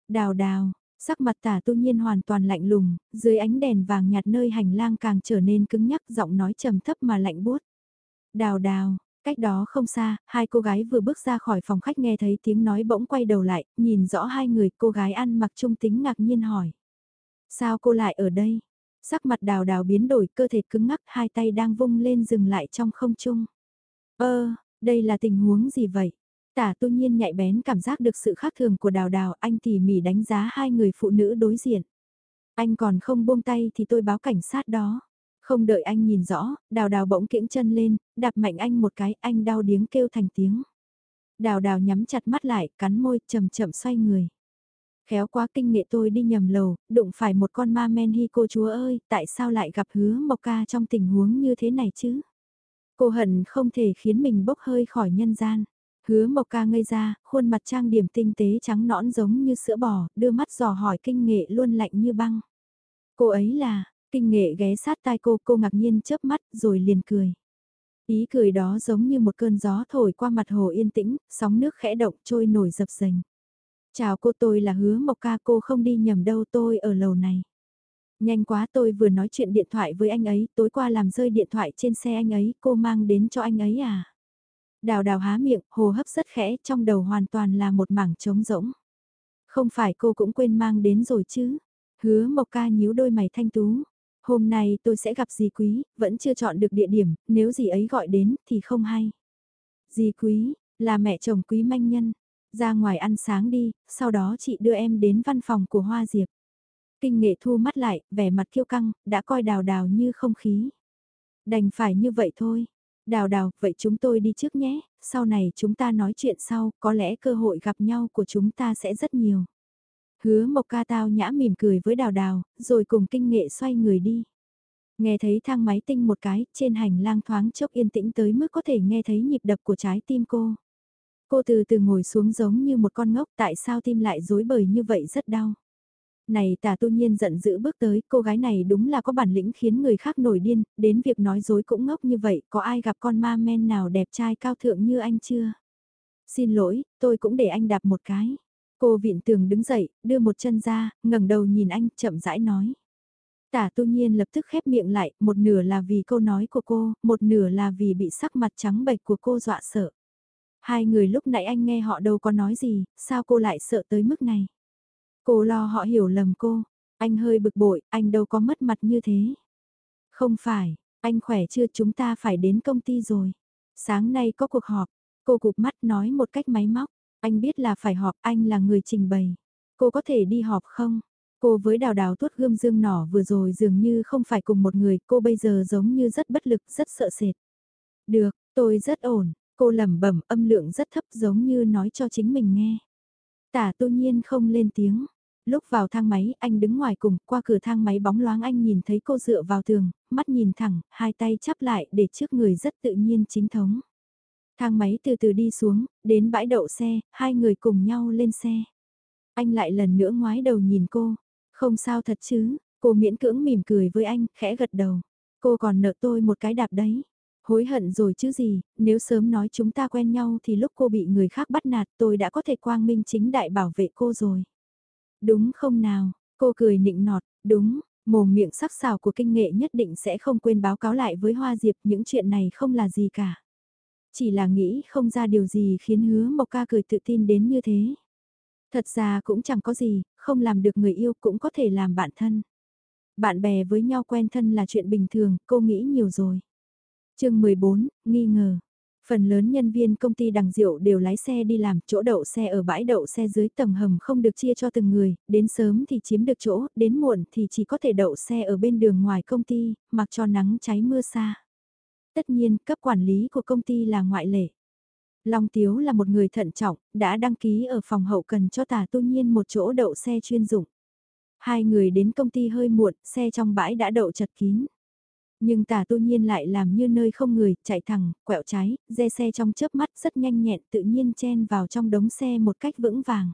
Đào đào, Sắc mặt tả tu nhiên hoàn toàn lạnh lùng, dưới ánh đèn vàng nhạt nơi hành lang càng trở nên cứng nhắc giọng nói trầm thấp mà lạnh buốt. Đào đào, cách đó không xa, hai cô gái vừa bước ra khỏi phòng khách nghe thấy tiếng nói bỗng quay đầu lại, nhìn rõ hai người cô gái ăn mặc trung tính ngạc nhiên hỏi. Sao cô lại ở đây? Sắc mặt đào đào biến đổi cơ thể cứng ngắc hai tay đang vung lên dừng lại trong không trung. Ơ, đây là tình huống gì vậy? Tả tu nhiên nhạy bén cảm giác được sự khác thường của đào đào, anh tỉ mỉ đánh giá hai người phụ nữ đối diện. Anh còn không buông tay thì tôi báo cảnh sát đó. Không đợi anh nhìn rõ, đào đào bỗng kiễng chân lên, đạp mạnh anh một cái, anh đau điếng kêu thành tiếng. Đào đào nhắm chặt mắt lại, cắn môi, chậm chậm xoay người. Khéo quá kinh nghệ tôi đi nhầm lầu, đụng phải một con ma men hi cô chúa ơi, tại sao lại gặp hứa mộc ca trong tình huống như thế này chứ? Cô hận không thể khiến mình bốc hơi khỏi nhân gian. Hứa Mộc Ca ngây ra, khuôn mặt trang điểm tinh tế trắng nõn giống như sữa bò, đưa mắt dò hỏi kinh nghệ luôn lạnh như băng. Cô ấy là, kinh nghệ ghé sát tai cô, cô ngạc nhiên chớp mắt rồi liền cười. Ý cười đó giống như một cơn gió thổi qua mặt hồ yên tĩnh, sóng nước khẽ động trôi nổi dập dềnh. Chào cô tôi là hứa Mộc Ca cô không đi nhầm đâu tôi ở lầu này. Nhanh quá tôi vừa nói chuyện điện thoại với anh ấy, tối qua làm rơi điện thoại trên xe anh ấy, cô mang đến cho anh ấy à? Đào đào há miệng, hồ hấp rất khẽ, trong đầu hoàn toàn là một mảng trống rỗng. Không phải cô cũng quên mang đến rồi chứ? Hứa Mộc Ca nhíu đôi mày thanh tú. Hôm nay tôi sẽ gặp dì quý, vẫn chưa chọn được địa điểm, nếu dì ấy gọi đến thì không hay. Dì quý, là mẹ chồng quý manh nhân. Ra ngoài ăn sáng đi, sau đó chị đưa em đến văn phòng của Hoa Diệp. Kinh nghệ thu mắt lại, vẻ mặt kiêu căng, đã coi đào đào như không khí. Đành phải như vậy thôi, Đào đào, vậy chúng tôi đi trước nhé, sau này chúng ta nói chuyện sau, có lẽ cơ hội gặp nhau của chúng ta sẽ rất nhiều. Hứa Mộc Ca tao nhã mỉm cười với đào đào, rồi cùng kinh nghệ xoay người đi. Nghe thấy thang máy tinh một cái, trên hành lang thoáng chốc yên tĩnh tới mức có thể nghe thấy nhịp đập của trái tim cô. Cô từ từ ngồi xuống giống như một con ngốc tại sao tim lại dối bời như vậy rất đau này tả tu nhiên giận dữ bước tới, cô gái này đúng là có bản lĩnh khiến người khác nổi điên, đến việc nói dối cũng ngốc như vậy, có ai gặp con ma men nào đẹp trai cao thượng như anh chưa? Xin lỗi, tôi cũng để anh đạp một cái. Cô viện tường đứng dậy, đưa một chân ra, ngẩng đầu nhìn anh, chậm rãi nói. Tả tu nhiên lập tức khép miệng lại, một nửa là vì câu nói của cô, một nửa là vì bị sắc mặt trắng bệch của cô dọa sợ. Hai người lúc nãy anh nghe họ đâu có nói gì, sao cô lại sợ tới mức này? Cô lo họ hiểu lầm cô, anh hơi bực bội, anh đâu có mất mặt như thế. Không phải, anh khỏe chưa chúng ta phải đến công ty rồi. Sáng nay có cuộc họp, cô cụp mắt nói một cách máy móc, anh biết là phải họp, anh là người trình bày. Cô có thể đi họp không? Cô với đào đào tuốt gươm dương nỏ vừa rồi dường như không phải cùng một người, cô bây giờ giống như rất bất lực, rất sợ sệt. Được, tôi rất ổn, cô lẩm bẩm âm lượng rất thấp giống như nói cho chính mình nghe. Tả tu nhiên không lên tiếng, Lúc vào thang máy, anh đứng ngoài cùng, qua cửa thang máy bóng loáng anh nhìn thấy cô dựa vào tường, mắt nhìn thẳng, hai tay chắp lại để trước người rất tự nhiên chính thống. Thang máy từ từ đi xuống, đến bãi đậu xe, hai người cùng nhau lên xe. Anh lại lần nữa ngoái đầu nhìn cô. Không sao thật chứ, cô miễn cưỡng mỉm cười với anh, khẽ gật đầu. Cô còn nợ tôi một cái đạp đấy. Hối hận rồi chứ gì, nếu sớm nói chúng ta quen nhau thì lúc cô bị người khác bắt nạt tôi đã có thể quang minh chính đại bảo vệ cô rồi. Đúng không nào, cô cười nịnh nọt, đúng, mồm miệng sắc sảo của kinh nghệ nhất định sẽ không quên báo cáo lại với Hoa Diệp những chuyện này không là gì cả. Chỉ là nghĩ không ra điều gì khiến hứa Mộc Ca cười tự tin đến như thế. Thật ra cũng chẳng có gì, không làm được người yêu cũng có thể làm bạn thân. Bạn bè với nhau quen thân là chuyện bình thường, cô nghĩ nhiều rồi chương 14, nghi ngờ. Phần lớn nhân viên công ty đằng diệu đều lái xe đi làm, chỗ đậu xe ở bãi đậu xe dưới tầng hầm không được chia cho từng người, đến sớm thì chiếm được chỗ, đến muộn thì chỉ có thể đậu xe ở bên đường ngoài công ty, mặc cho nắng cháy mưa xa. Tất nhiên, cấp quản lý của công ty là ngoại lệ. Long Tiếu là một người thận trọng, đã đăng ký ở phòng hậu cần cho tà tu nhiên một chỗ đậu xe chuyên dụng. Hai người đến công ty hơi muộn, xe trong bãi đã đậu chật kín. Nhưng tả tu nhiên lại làm như nơi không người, chạy thẳng, quẹo trái, re xe trong chớp mắt rất nhanh nhẹn tự nhiên chen vào trong đống xe một cách vững vàng.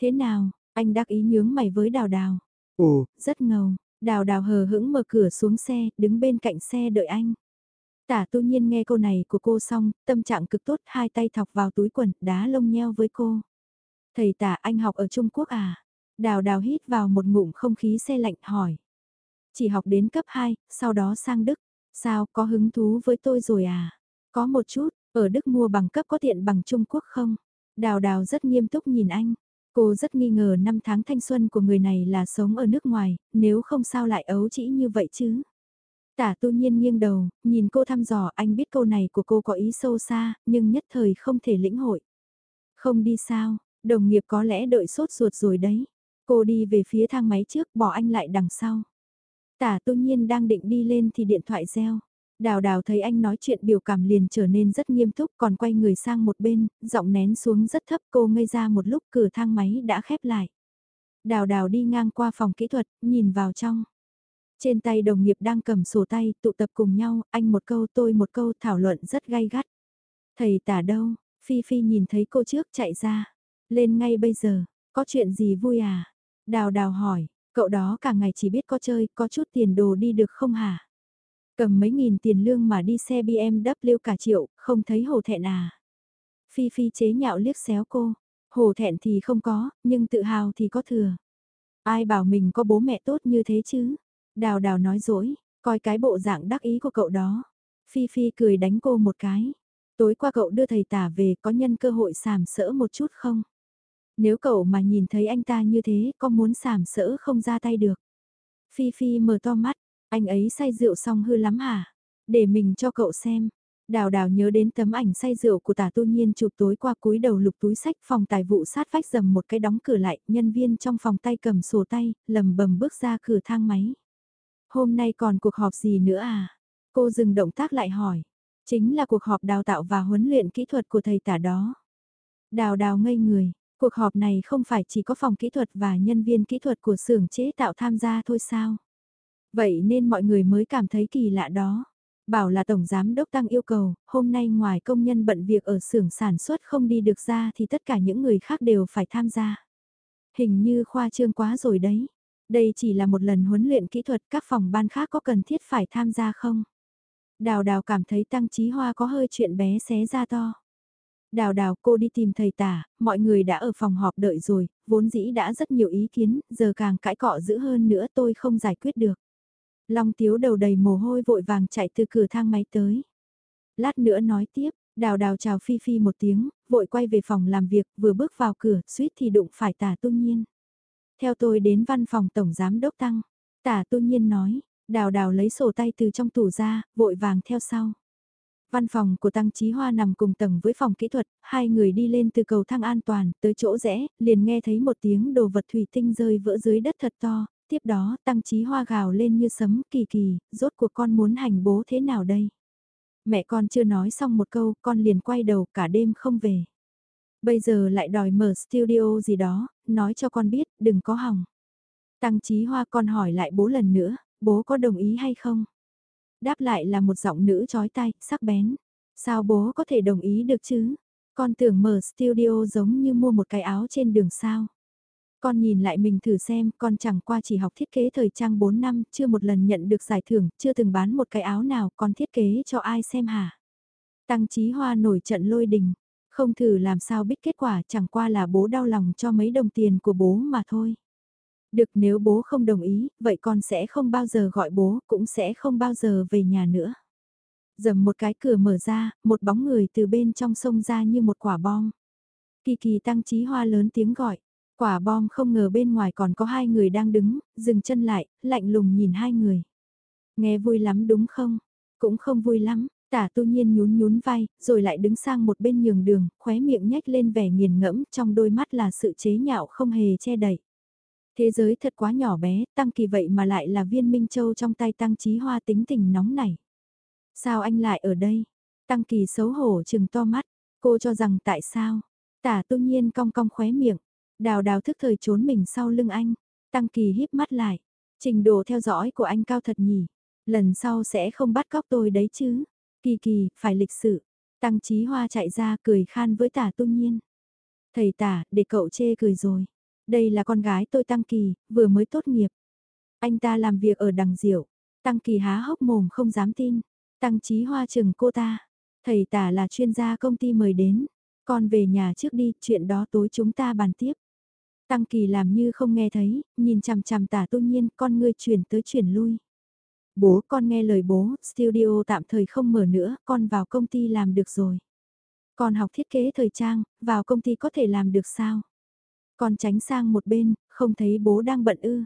Thế nào, anh đắc ý nhướng mày với đào đào. Ồ, rất ngầu, đào đào hờ hững mở cửa xuống xe, đứng bên cạnh xe đợi anh. Tả tu nhiên nghe câu này của cô xong, tâm trạng cực tốt, hai tay thọc vào túi quần, đá lông nheo với cô. Thầy tả anh học ở Trung Quốc à? Đào đào hít vào một ngụm không khí xe lạnh hỏi. Chỉ học đến cấp 2, sau đó sang Đức. Sao, có hứng thú với tôi rồi à? Có một chút, ở Đức mua bằng cấp có tiện bằng Trung Quốc không? Đào đào rất nghiêm túc nhìn anh. Cô rất nghi ngờ năm tháng thanh xuân của người này là sống ở nước ngoài, nếu không sao lại ấu chỉ như vậy chứ? Tả tu nhiên nghiêng đầu, nhìn cô thăm dò anh biết câu này của cô có ý sâu xa, nhưng nhất thời không thể lĩnh hội. Không đi sao, đồng nghiệp có lẽ đợi sốt ruột rồi đấy. Cô đi về phía thang máy trước bỏ anh lại đằng sau. Tả tu nhiên đang định đi lên thì điện thoại reo. Đào đào thấy anh nói chuyện biểu cảm liền trở nên rất nghiêm túc còn quay người sang một bên, giọng nén xuống rất thấp cô ngây ra một lúc cửa thang máy đã khép lại. Đào đào đi ngang qua phòng kỹ thuật, nhìn vào trong. Trên tay đồng nghiệp đang cầm sổ tay, tụ tập cùng nhau, anh một câu tôi một câu thảo luận rất gay gắt. Thầy tả đâu, Phi Phi nhìn thấy cô trước chạy ra. Lên ngay bây giờ, có chuyện gì vui à? Đào đào hỏi, cậu đó cả ngày chỉ biết có chơi, có chút tiền đồ đi được không hả? Cầm mấy nghìn tiền lương mà đi xe BMW cả triệu, không thấy hổ thẹn à? Phi Phi chế nhạo liếc xéo cô, hổ thẹn thì không có, nhưng tự hào thì có thừa. Ai bảo mình có bố mẹ tốt như thế chứ? Đào đào nói dối, coi cái bộ dạng đắc ý của cậu đó. Phi Phi cười đánh cô một cái. Tối qua cậu đưa thầy tả về có nhân cơ hội sàm sỡ một chút không? Nếu cậu mà nhìn thấy anh ta như thế có muốn sàm sỡ không ra tay được? Phi Phi mở to mắt, anh ấy say rượu xong hư lắm hả? Để mình cho cậu xem. Đào đào nhớ đến tấm ảnh say rượu của tả tu nhiên chụp tối qua cúi đầu lục túi sách phòng tài vụ sát vách dầm một cái đóng cửa lại, nhân viên trong phòng tay cầm sổ tay, lầm bầm bước ra cửa thang máy. Hôm nay còn cuộc họp gì nữa à? Cô dừng động tác lại hỏi. Chính là cuộc họp đào tạo và huấn luyện kỹ thuật của thầy tả đó. Đào đào ngây người, cuộc họp này không phải chỉ có phòng kỹ thuật và nhân viên kỹ thuật của xưởng chế tạo tham gia thôi sao? Vậy nên mọi người mới cảm thấy kỳ lạ đó. Bảo là Tổng Giám Đốc Tăng yêu cầu, hôm nay ngoài công nhân bận việc ở xưởng sản xuất không đi được ra thì tất cả những người khác đều phải tham gia. Hình như khoa trương quá rồi đấy. Đây chỉ là một lần huấn luyện kỹ thuật các phòng ban khác có cần thiết phải tham gia không? Đào đào cảm thấy tăng trí hoa có hơi chuyện bé xé ra to. Đào đào cô đi tìm thầy tả, mọi người đã ở phòng họp đợi rồi, vốn dĩ đã rất nhiều ý kiến, giờ càng cãi cọ dữ hơn nữa tôi không giải quyết được. Long tiếu đầu đầy mồ hôi vội vàng chạy từ cửa thang máy tới. Lát nữa nói tiếp, đào đào chào Phi Phi một tiếng, vội quay về phòng làm việc, vừa bước vào cửa, suýt thì đụng phải tả tu nhiên. Theo tôi đến văn phòng Tổng Giám Đốc Tăng. Tả tu nhiên nói, đào đào lấy sổ tay từ trong tủ ra, vội vàng theo sau. Văn phòng của Tăng Chí Hoa nằm cùng tầng với phòng kỹ thuật, hai người đi lên từ cầu thang an toàn, tới chỗ rẽ, liền nghe thấy một tiếng đồ vật thủy tinh rơi vỡ dưới đất thật to, tiếp đó Tăng Chí Hoa gào lên như sấm kỳ kỳ, rốt cuộc con muốn hành bố thế nào đây? Mẹ con chưa nói xong một câu, con liền quay đầu cả đêm không về. Bây giờ lại đòi mở studio gì đó, nói cho con biết, đừng có hỏng. Tăng Chí Hoa con hỏi lại bố lần nữa, bố có đồng ý hay không? Đáp lại là một giọng nữ chói tai, sắc bén. Sao bố có thể đồng ý được chứ? Con tưởng mở studio giống như mua một cái áo trên đường sao. Con nhìn lại mình thử xem, con chẳng qua chỉ học thiết kế thời trang 4 năm, chưa một lần nhận được giải thưởng, chưa từng bán một cái áo nào, con thiết kế cho ai xem hả? Tăng Chí Hoa nổi trận lôi đình, không thử làm sao biết kết quả chẳng qua là bố đau lòng cho mấy đồng tiền của bố mà thôi. Được nếu bố không đồng ý, vậy con sẽ không bao giờ gọi bố, cũng sẽ không bao giờ về nhà nữa. Dầm một cái cửa mở ra, một bóng người từ bên trong sông ra như một quả bom. Kỳ kỳ tăng trí hoa lớn tiếng gọi. Quả bom không ngờ bên ngoài còn có hai người đang đứng, dừng chân lại, lạnh lùng nhìn hai người. Nghe vui lắm đúng không? Cũng không vui lắm, tả tu nhiên nhún nhún vai, rồi lại đứng sang một bên nhường đường, khóe miệng nhếch lên vẻ nghiền ngẫm, trong đôi mắt là sự chế nhạo không hề che đậy. Thế giới thật quá nhỏ bé, tăng kỳ vậy mà lại là viên minh châu trong tay tăng trí hoa tính tình nóng này. Sao anh lại ở đây? Tăng kỳ xấu hổ chừng to mắt, cô cho rằng tại sao? Tả tu nhiên cong cong khóe miệng, đào đào thức thời trốn mình sau lưng anh. Tăng kỳ híp mắt lại, trình độ theo dõi của anh cao thật nhỉ. Lần sau sẽ không bắt cóc tôi đấy chứ. Kỳ kỳ, phải lịch sự. Tăng trí hoa chạy ra cười khan với tả tu nhiên. Thầy tả, để cậu chê cười rồi. Đây là con gái tôi Tăng Kỳ, vừa mới tốt nghiệp. Anh ta làm việc ở đằng diệu. Tăng Kỳ há hốc mồm không dám tin. Tăng Chí Hoa chừng cô ta. Thầy tả là chuyên gia công ty mời đến. Con về nhà trước đi, chuyện đó tối chúng ta bàn tiếp. Tăng Kỳ làm như không nghe thấy, nhìn chằm chằm tả tu nhiên, con ngươi chuyển tới chuyển lui. Bố con nghe lời bố, studio tạm thời không mở nữa, con vào công ty làm được rồi. Con học thiết kế thời trang, vào công ty có thể làm được sao? Con tránh sang một bên, không thấy bố đang bận ư.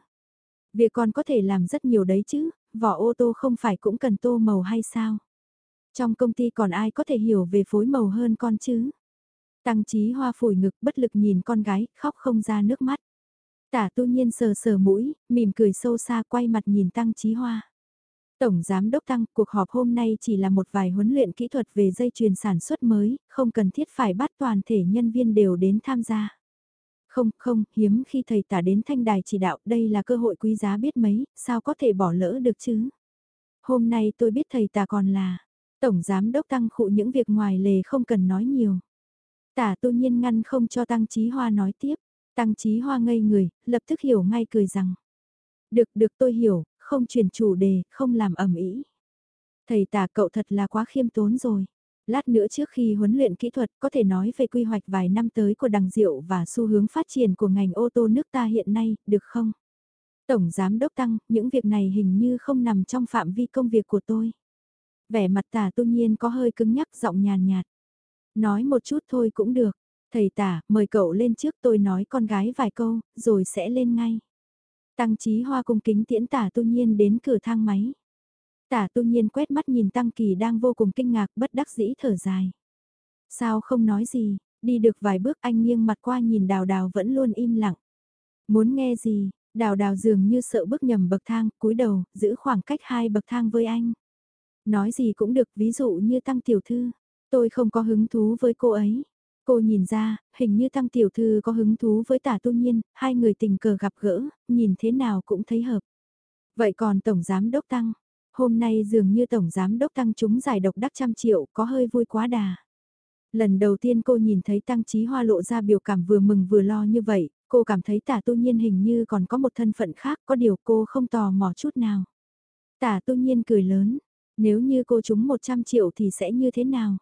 Việc con có thể làm rất nhiều đấy chứ, vỏ ô tô không phải cũng cần tô màu hay sao? Trong công ty còn ai có thể hiểu về phối màu hơn con chứ? Tăng trí hoa phủi ngực bất lực nhìn con gái, khóc không ra nước mắt. Tả tu nhiên sờ sờ mũi, mỉm cười sâu xa quay mặt nhìn tăng trí hoa. Tổng Giám Đốc Tăng, cuộc họp hôm nay chỉ là một vài huấn luyện kỹ thuật về dây chuyền sản xuất mới, không cần thiết phải bắt toàn thể nhân viên đều đến tham gia. Không, không, hiếm khi thầy tả đến thanh đài chỉ đạo, đây là cơ hội quý giá biết mấy, sao có thể bỏ lỡ được chứ? Hôm nay tôi biết thầy tả còn là, Tổng Giám Đốc Tăng khụ những việc ngoài lề không cần nói nhiều. Tả tu nhiên ngăn không cho Tăng trí Hoa nói tiếp, Tăng trí Hoa ngây người, lập tức hiểu ngay cười rằng. Được, được tôi hiểu, không chuyển chủ đề, không làm ẩm ý. Thầy tả cậu thật là quá khiêm tốn rồi. Lát nữa trước khi huấn luyện kỹ thuật có thể nói về quy hoạch vài năm tới của đằng diệu và xu hướng phát triển của ngành ô tô nước ta hiện nay, được không? Tổng Giám Đốc Tăng, những việc này hình như không nằm trong phạm vi công việc của tôi. Vẻ mặt tả tu nhiên có hơi cứng nhắc giọng nhàn nhạt. Nói một chút thôi cũng được. Thầy tả, mời cậu lên trước tôi nói con gái vài câu, rồi sẽ lên ngay. Tăng trí hoa cung kính tiễn tả tu nhiên đến cửa thang máy. Tả tu nhiên quét mắt nhìn Tăng Kỳ đang vô cùng kinh ngạc bất đắc dĩ thở dài. Sao không nói gì, đi được vài bước anh nghiêng mặt qua nhìn đào đào vẫn luôn im lặng. Muốn nghe gì, đào đào dường như sợ bước nhầm bậc thang, cúi đầu, giữ khoảng cách hai bậc thang với anh. Nói gì cũng được, ví dụ như Tăng Tiểu Thư. Tôi không có hứng thú với cô ấy. Cô nhìn ra, hình như Tăng Tiểu Thư có hứng thú với tả tu nhiên, hai người tình cờ gặp gỡ, nhìn thế nào cũng thấy hợp. Vậy còn Tổng Giám Đốc Tăng, Hôm nay dường như Tổng Giám Đốc Tăng chúng giải độc đắc trăm triệu có hơi vui quá đà. Lần đầu tiên cô nhìn thấy Tăng Chí Hoa lộ ra biểu cảm vừa mừng vừa lo như vậy, cô cảm thấy tả tu nhiên hình như còn có một thân phận khác có điều cô không tò mò chút nào. Tả tu nhiên cười lớn, nếu như cô trúng 100 triệu thì sẽ như thế nào?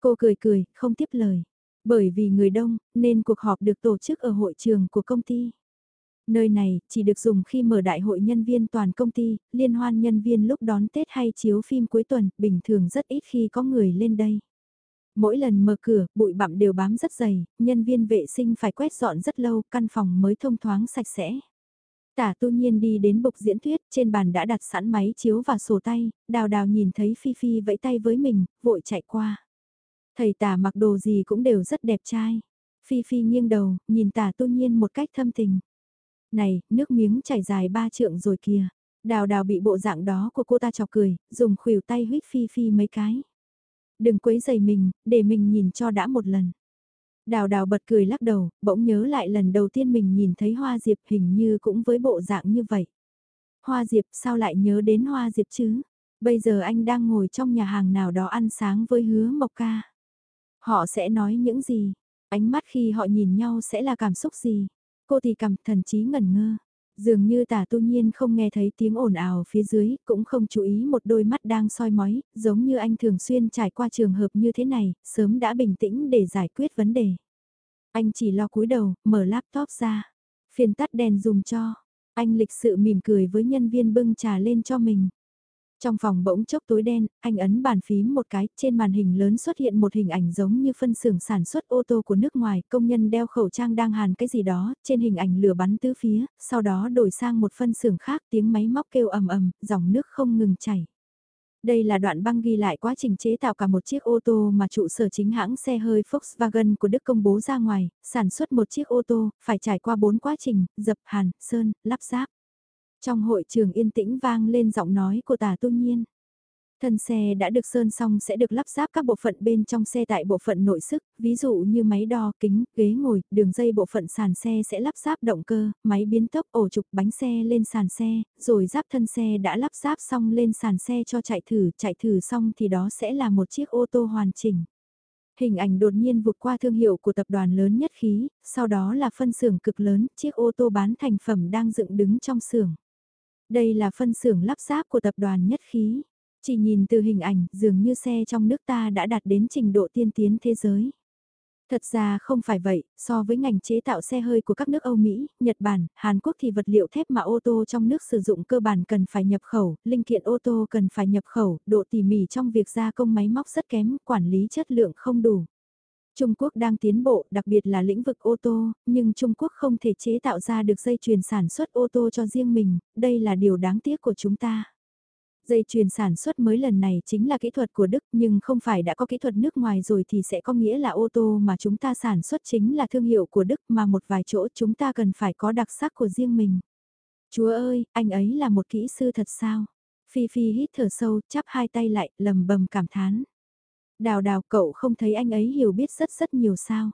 Cô cười cười, không tiếp lời. Bởi vì người đông, nên cuộc họp được tổ chức ở hội trường của công ty. Nơi này chỉ được dùng khi mở đại hội nhân viên toàn công ty, liên hoan nhân viên lúc đón Tết hay chiếu phim cuối tuần, bình thường rất ít khi có người lên đây. Mỗi lần mở cửa, bụi bặm đều bám rất dày, nhân viên vệ sinh phải quét dọn rất lâu, căn phòng mới thông thoáng sạch sẽ. Tả tu nhiên đi đến bục diễn thuyết, trên bàn đã đặt sẵn máy chiếu và sổ tay, đào đào nhìn thấy Phi Phi vẫy tay với mình, vội chạy qua. Thầy tả mặc đồ gì cũng đều rất đẹp trai. Phi Phi nghiêng đầu, nhìn tả tu nhiên một cách thâm tình. Này, nước miếng chảy dài ba trượng rồi kìa. Đào đào bị bộ dạng đó của cô ta chọc cười, dùng khuỷu tay huyết phi phi mấy cái. Đừng quấy giày mình, để mình nhìn cho đã một lần. Đào đào bật cười lắc đầu, bỗng nhớ lại lần đầu tiên mình nhìn thấy hoa diệp hình như cũng với bộ dạng như vậy. Hoa diệp sao lại nhớ đến hoa diệp chứ? Bây giờ anh đang ngồi trong nhà hàng nào đó ăn sáng với hứa mộc ca. Họ sẽ nói những gì? Ánh mắt khi họ nhìn nhau sẽ là cảm xúc gì? Cô thì cầm thần trí ngẩn ngơ. Dường như tả tu nhiên không nghe thấy tiếng ồn ào phía dưới, cũng không chú ý một đôi mắt đang soi mói, giống như anh thường xuyên trải qua trường hợp như thế này, sớm đã bình tĩnh để giải quyết vấn đề. Anh chỉ lo cúi đầu, mở laptop ra. Phiên tắt đèn dùng cho. Anh lịch sự mỉm cười với nhân viên bưng trà lên cho mình. Trong phòng bỗng chốc tối đen, anh ấn bàn phím một cái, trên màn hình lớn xuất hiện một hình ảnh giống như phân xưởng sản xuất ô tô của nước ngoài, công nhân đeo khẩu trang đang hàn cái gì đó, trên hình ảnh lửa bắn tứ phía, sau đó đổi sang một phân xưởng khác tiếng máy móc kêu ầm ầm, dòng nước không ngừng chảy. Đây là đoạn băng ghi lại quá trình chế tạo cả một chiếc ô tô mà trụ sở chính hãng xe hơi Volkswagen của Đức công bố ra ngoài, sản xuất một chiếc ô tô, phải trải qua bốn quá trình, dập, hàn, sơn, lắp ráp. Trong hội trường yên tĩnh vang lên giọng nói của tả tu nhiên. Thân xe đã được sơn xong sẽ được lắp ráp các bộ phận bên trong xe tại bộ phận nội sức, ví dụ như máy đo, kính, ghế ngồi, đường dây bộ phận sàn xe sẽ lắp ráp động cơ, máy biến tốc, ổ trục bánh xe lên sàn xe, rồi giáp thân xe đã lắp ráp xong lên sàn xe cho chạy thử, chạy thử xong thì đó sẽ là một chiếc ô tô hoàn chỉnh. Hình ảnh đột nhiên vụt qua thương hiệu của tập đoàn lớn nhất khí, sau đó là phân xưởng cực lớn, chiếc ô tô bán thành phẩm đang dựng đứng trong xưởng. Đây là phân xưởng lắp ráp của tập đoàn nhất khí. Chỉ nhìn từ hình ảnh dường như xe trong nước ta đã đạt đến trình độ tiên tiến thế giới. Thật ra không phải vậy, so với ngành chế tạo xe hơi của các nước Âu Mỹ, Nhật Bản, Hàn Quốc thì vật liệu thép mà ô tô trong nước sử dụng cơ bản cần phải nhập khẩu, linh kiện ô tô cần phải nhập khẩu, độ tỉ mỉ trong việc gia công máy móc rất kém, quản lý chất lượng không đủ. Trung Quốc đang tiến bộ, đặc biệt là lĩnh vực ô tô, nhưng Trung Quốc không thể chế tạo ra được dây chuyền sản xuất ô tô cho riêng mình, đây là điều đáng tiếc của chúng ta. Dây chuyền sản xuất mới lần này chính là kỹ thuật của Đức nhưng không phải đã có kỹ thuật nước ngoài rồi thì sẽ có nghĩa là ô tô mà chúng ta sản xuất chính là thương hiệu của Đức mà một vài chỗ chúng ta cần phải có đặc sắc của riêng mình. Chúa ơi, anh ấy là một kỹ sư thật sao? Phi Phi hít thở sâu, chắp hai tay lại, lầm bầm cảm thán. Đào đào cậu không thấy anh ấy hiểu biết rất rất nhiều sao.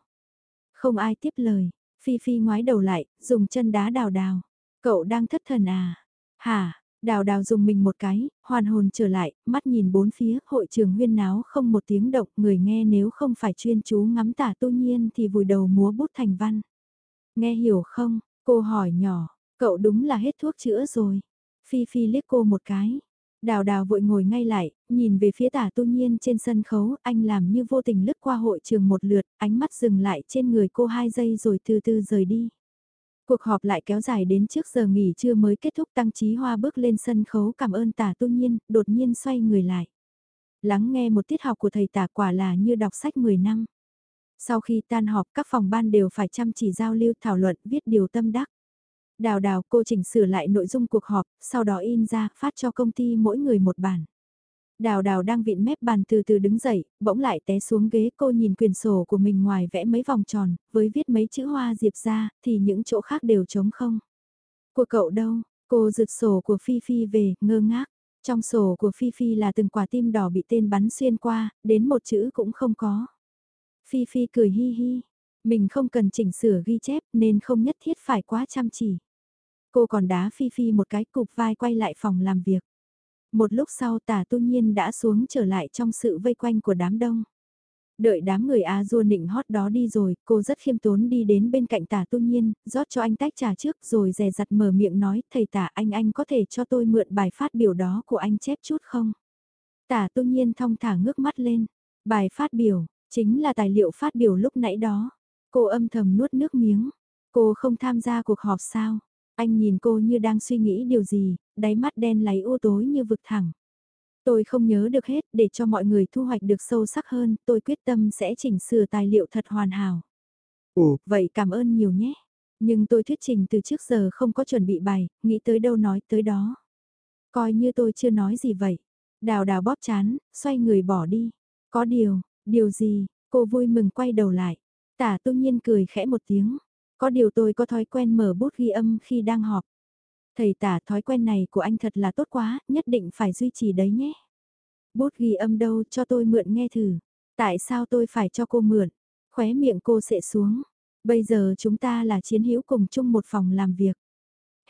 Không ai tiếp lời, Phi Phi ngoái đầu lại, dùng chân đá đào đào. Cậu đang thất thần à? Hả? Đào đào dùng mình một cái, hoàn hồn trở lại, mắt nhìn bốn phía, hội trường huyên náo không một tiếng động, người nghe nếu không phải chuyên chú ngắm tả tu nhiên thì vùi đầu múa bút thành văn. Nghe hiểu không? Cô hỏi nhỏ, cậu đúng là hết thuốc chữa rồi. Phi Phi liếc cô một cái. Đào đào vội ngồi ngay lại, nhìn về phía tả tu nhiên trên sân khấu, anh làm như vô tình lướt qua hội trường một lượt, ánh mắt dừng lại trên người cô hai giây rồi từ từ rời đi. Cuộc họp lại kéo dài đến trước giờ nghỉ trưa mới kết thúc tăng trí hoa bước lên sân khấu cảm ơn tả tu nhiên, đột nhiên xoay người lại. Lắng nghe một tiết học của thầy tả quả là như đọc sách 10 năm. Sau khi tan họp các phòng ban đều phải chăm chỉ giao lưu thảo luận viết điều tâm đắc. Đào đào cô chỉnh sửa lại nội dung cuộc họp, sau đó in ra, phát cho công ty mỗi người một bản. Đào đào đang vịn mép bàn từ từ đứng dậy, bỗng lại té xuống ghế cô nhìn quyền sổ của mình ngoài vẽ mấy vòng tròn, với viết mấy chữ hoa diệp ra, thì những chỗ khác đều trống không. Của cậu đâu? Cô rượt sổ của Phi Phi về, ngơ ngác. Trong sổ của Phi Phi là từng quả tim đỏ bị tên bắn xuyên qua, đến một chữ cũng không có. Phi Phi cười hi hi. Mình không cần chỉnh sửa ghi chép nên không nhất thiết phải quá chăm chỉ. Cô còn đá Phi Phi một cái cục vai quay lại phòng làm việc. Một lúc sau tả tu nhiên đã xuống trở lại trong sự vây quanh của đám đông. Đợi đám người A dua nịnh hót đó đi rồi, cô rất khiêm tốn đi đến bên cạnh tả tu nhiên, rót cho anh tách trà trước rồi dè dặt mở miệng nói, thầy tả anh anh có thể cho tôi mượn bài phát biểu đó của anh chép chút không? Tả tu nhiên thong thả ngước mắt lên, bài phát biểu, chính là tài liệu phát biểu lúc nãy đó. Cô âm thầm nuốt nước miếng, cô không tham gia cuộc họp sao? Anh nhìn cô như đang suy nghĩ điều gì, đáy mắt đen láy u tối như vực thẳng. Tôi không nhớ được hết, để cho mọi người thu hoạch được sâu sắc hơn, tôi quyết tâm sẽ chỉnh sửa tài liệu thật hoàn hảo. Ồ, vậy cảm ơn nhiều nhé. Nhưng tôi thuyết trình từ trước giờ không có chuẩn bị bài, nghĩ tới đâu nói tới đó. Coi như tôi chưa nói gì vậy. Đào đào bóp chán, xoay người bỏ đi. Có điều, điều gì, cô vui mừng quay đầu lại. Tả tu nhiên cười khẽ một tiếng. Có điều tôi có thói quen mở bút ghi âm khi đang họp. Thầy tả thói quen này của anh thật là tốt quá, nhất định phải duy trì đấy nhé. Bút ghi âm đâu cho tôi mượn nghe thử. Tại sao tôi phải cho cô mượn? khóe miệng cô sẽ xuống. Bây giờ chúng ta là chiến hữu cùng chung một phòng làm việc.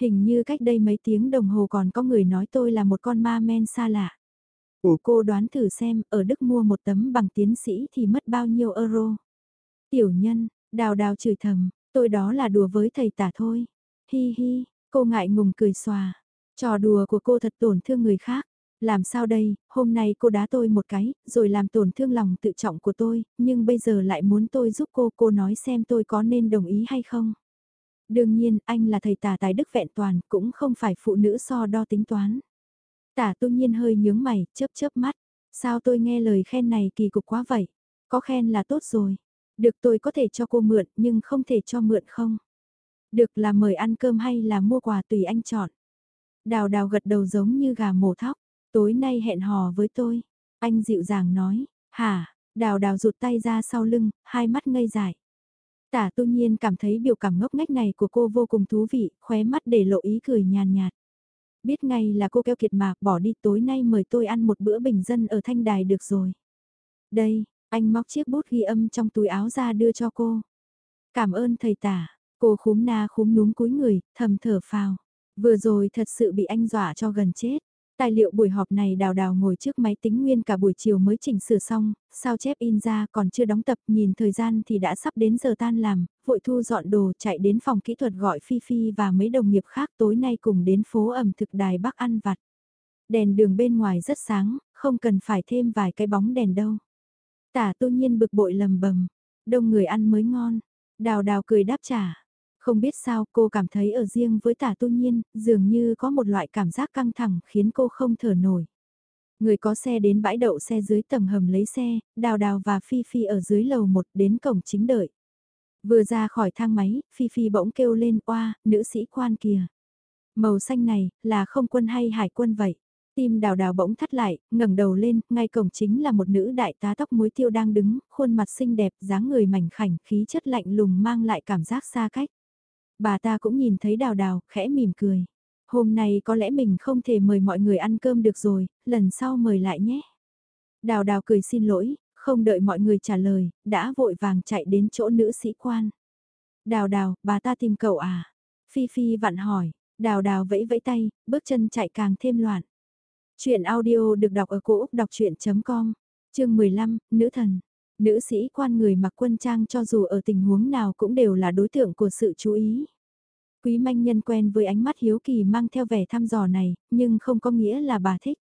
Hình như cách đây mấy tiếng đồng hồ còn có người nói tôi là một con ma men xa lạ. Ủa cô đoán thử xem, ở Đức mua một tấm bằng tiến sĩ thì mất bao nhiêu euro. Tiểu nhân, đào đào chửi thầm, tôi đó là đùa với thầy tả thôi. Hi hi, cô ngại ngùng cười xòa. Trò đùa của cô thật tổn thương người khác. Làm sao đây, hôm nay cô đá tôi một cái, rồi làm tổn thương lòng tự trọng của tôi, nhưng bây giờ lại muốn tôi giúp cô, cô nói xem tôi có nên đồng ý hay không. Đương nhiên, anh là thầy tả tài đức vẹn toàn, cũng không phải phụ nữ so đo tính toán. Tả tu nhiên hơi nhướng mày, chớp chớp mắt. Sao tôi nghe lời khen này kỳ cục quá vậy? Có khen là tốt rồi. Được tôi có thể cho cô mượn, nhưng không thể cho mượn không? Được là mời ăn cơm hay là mua quà tùy anh chọn. Đào đào gật đầu giống như gà mổ thóc. Tối nay hẹn hò với tôi. Anh dịu dàng nói. Hả? Đào đào rụt tay ra sau lưng, hai mắt ngây dại. Tả tu nhiên cảm thấy biểu cảm ngốc nghếch này của cô vô cùng thú vị, khóe mắt để lộ ý cười nhàn nhạt. Biết ngay là cô keo kiệt mạc bỏ đi tối nay mời tôi ăn một bữa bình dân ở thanh đài được rồi. Đây, anh móc chiếc bút ghi âm trong túi áo ra đưa cho cô. Cảm ơn thầy tả, cô khúm na khúm núm cúi người, thầm thở phào. Vừa rồi thật sự bị anh dọa cho gần chết. Tài liệu buổi họp này đào đào ngồi trước máy tính nguyên cả buổi chiều mới chỉnh sửa xong, sao chép in ra còn chưa đóng tập nhìn thời gian thì đã sắp đến giờ tan làm, vội thu dọn đồ chạy đến phòng kỹ thuật gọi Phi Phi và mấy đồng nghiệp khác tối nay cùng đến phố ẩm thực đài Bắc ăn vặt. Đèn đường bên ngoài rất sáng, không cần phải thêm vài cái bóng đèn đâu. Tả tu nhiên bực bội lầm bầm, đông người ăn mới ngon, đào đào cười đáp trả. Không biết sao cô cảm thấy ở riêng với tả tu nhiên, dường như có một loại cảm giác căng thẳng khiến cô không thở nổi. Người có xe đến bãi đậu xe dưới tầng hầm lấy xe, đào đào và Phi Phi ở dưới lầu một đến cổng chính đợi. Vừa ra khỏi thang máy, Phi Phi bỗng kêu lên oa, nữ sĩ quan kìa. Màu xanh này, là không quân hay hải quân vậy? Tim đào đào bỗng thắt lại, ngẩng đầu lên, ngay cổng chính là một nữ đại tá tóc muối tiêu đang đứng, khuôn mặt xinh đẹp, dáng người mảnh khảnh, khí chất lạnh lùng mang lại cảm giác xa cách. Bà ta cũng nhìn thấy đào đào, khẽ mỉm cười. Hôm nay có lẽ mình không thể mời mọi người ăn cơm được rồi, lần sau mời lại nhé. Đào đào cười xin lỗi, không đợi mọi người trả lời, đã vội vàng chạy đến chỗ nữ sĩ quan. Đào đào, bà ta tìm cậu à? Phi Phi vặn hỏi, đào đào vẫy vẫy tay, bước chân chạy càng thêm loạn. Chuyện audio được đọc ở cổ Úc đọc chuyện.com, chương 15, Nữ thần. Nữ sĩ quan người mặc quân trang cho dù ở tình huống nào cũng đều là đối tượng của sự chú ý. Quý manh nhân quen với ánh mắt hiếu kỳ mang theo vẻ thăm dò này, nhưng không có nghĩa là bà thích.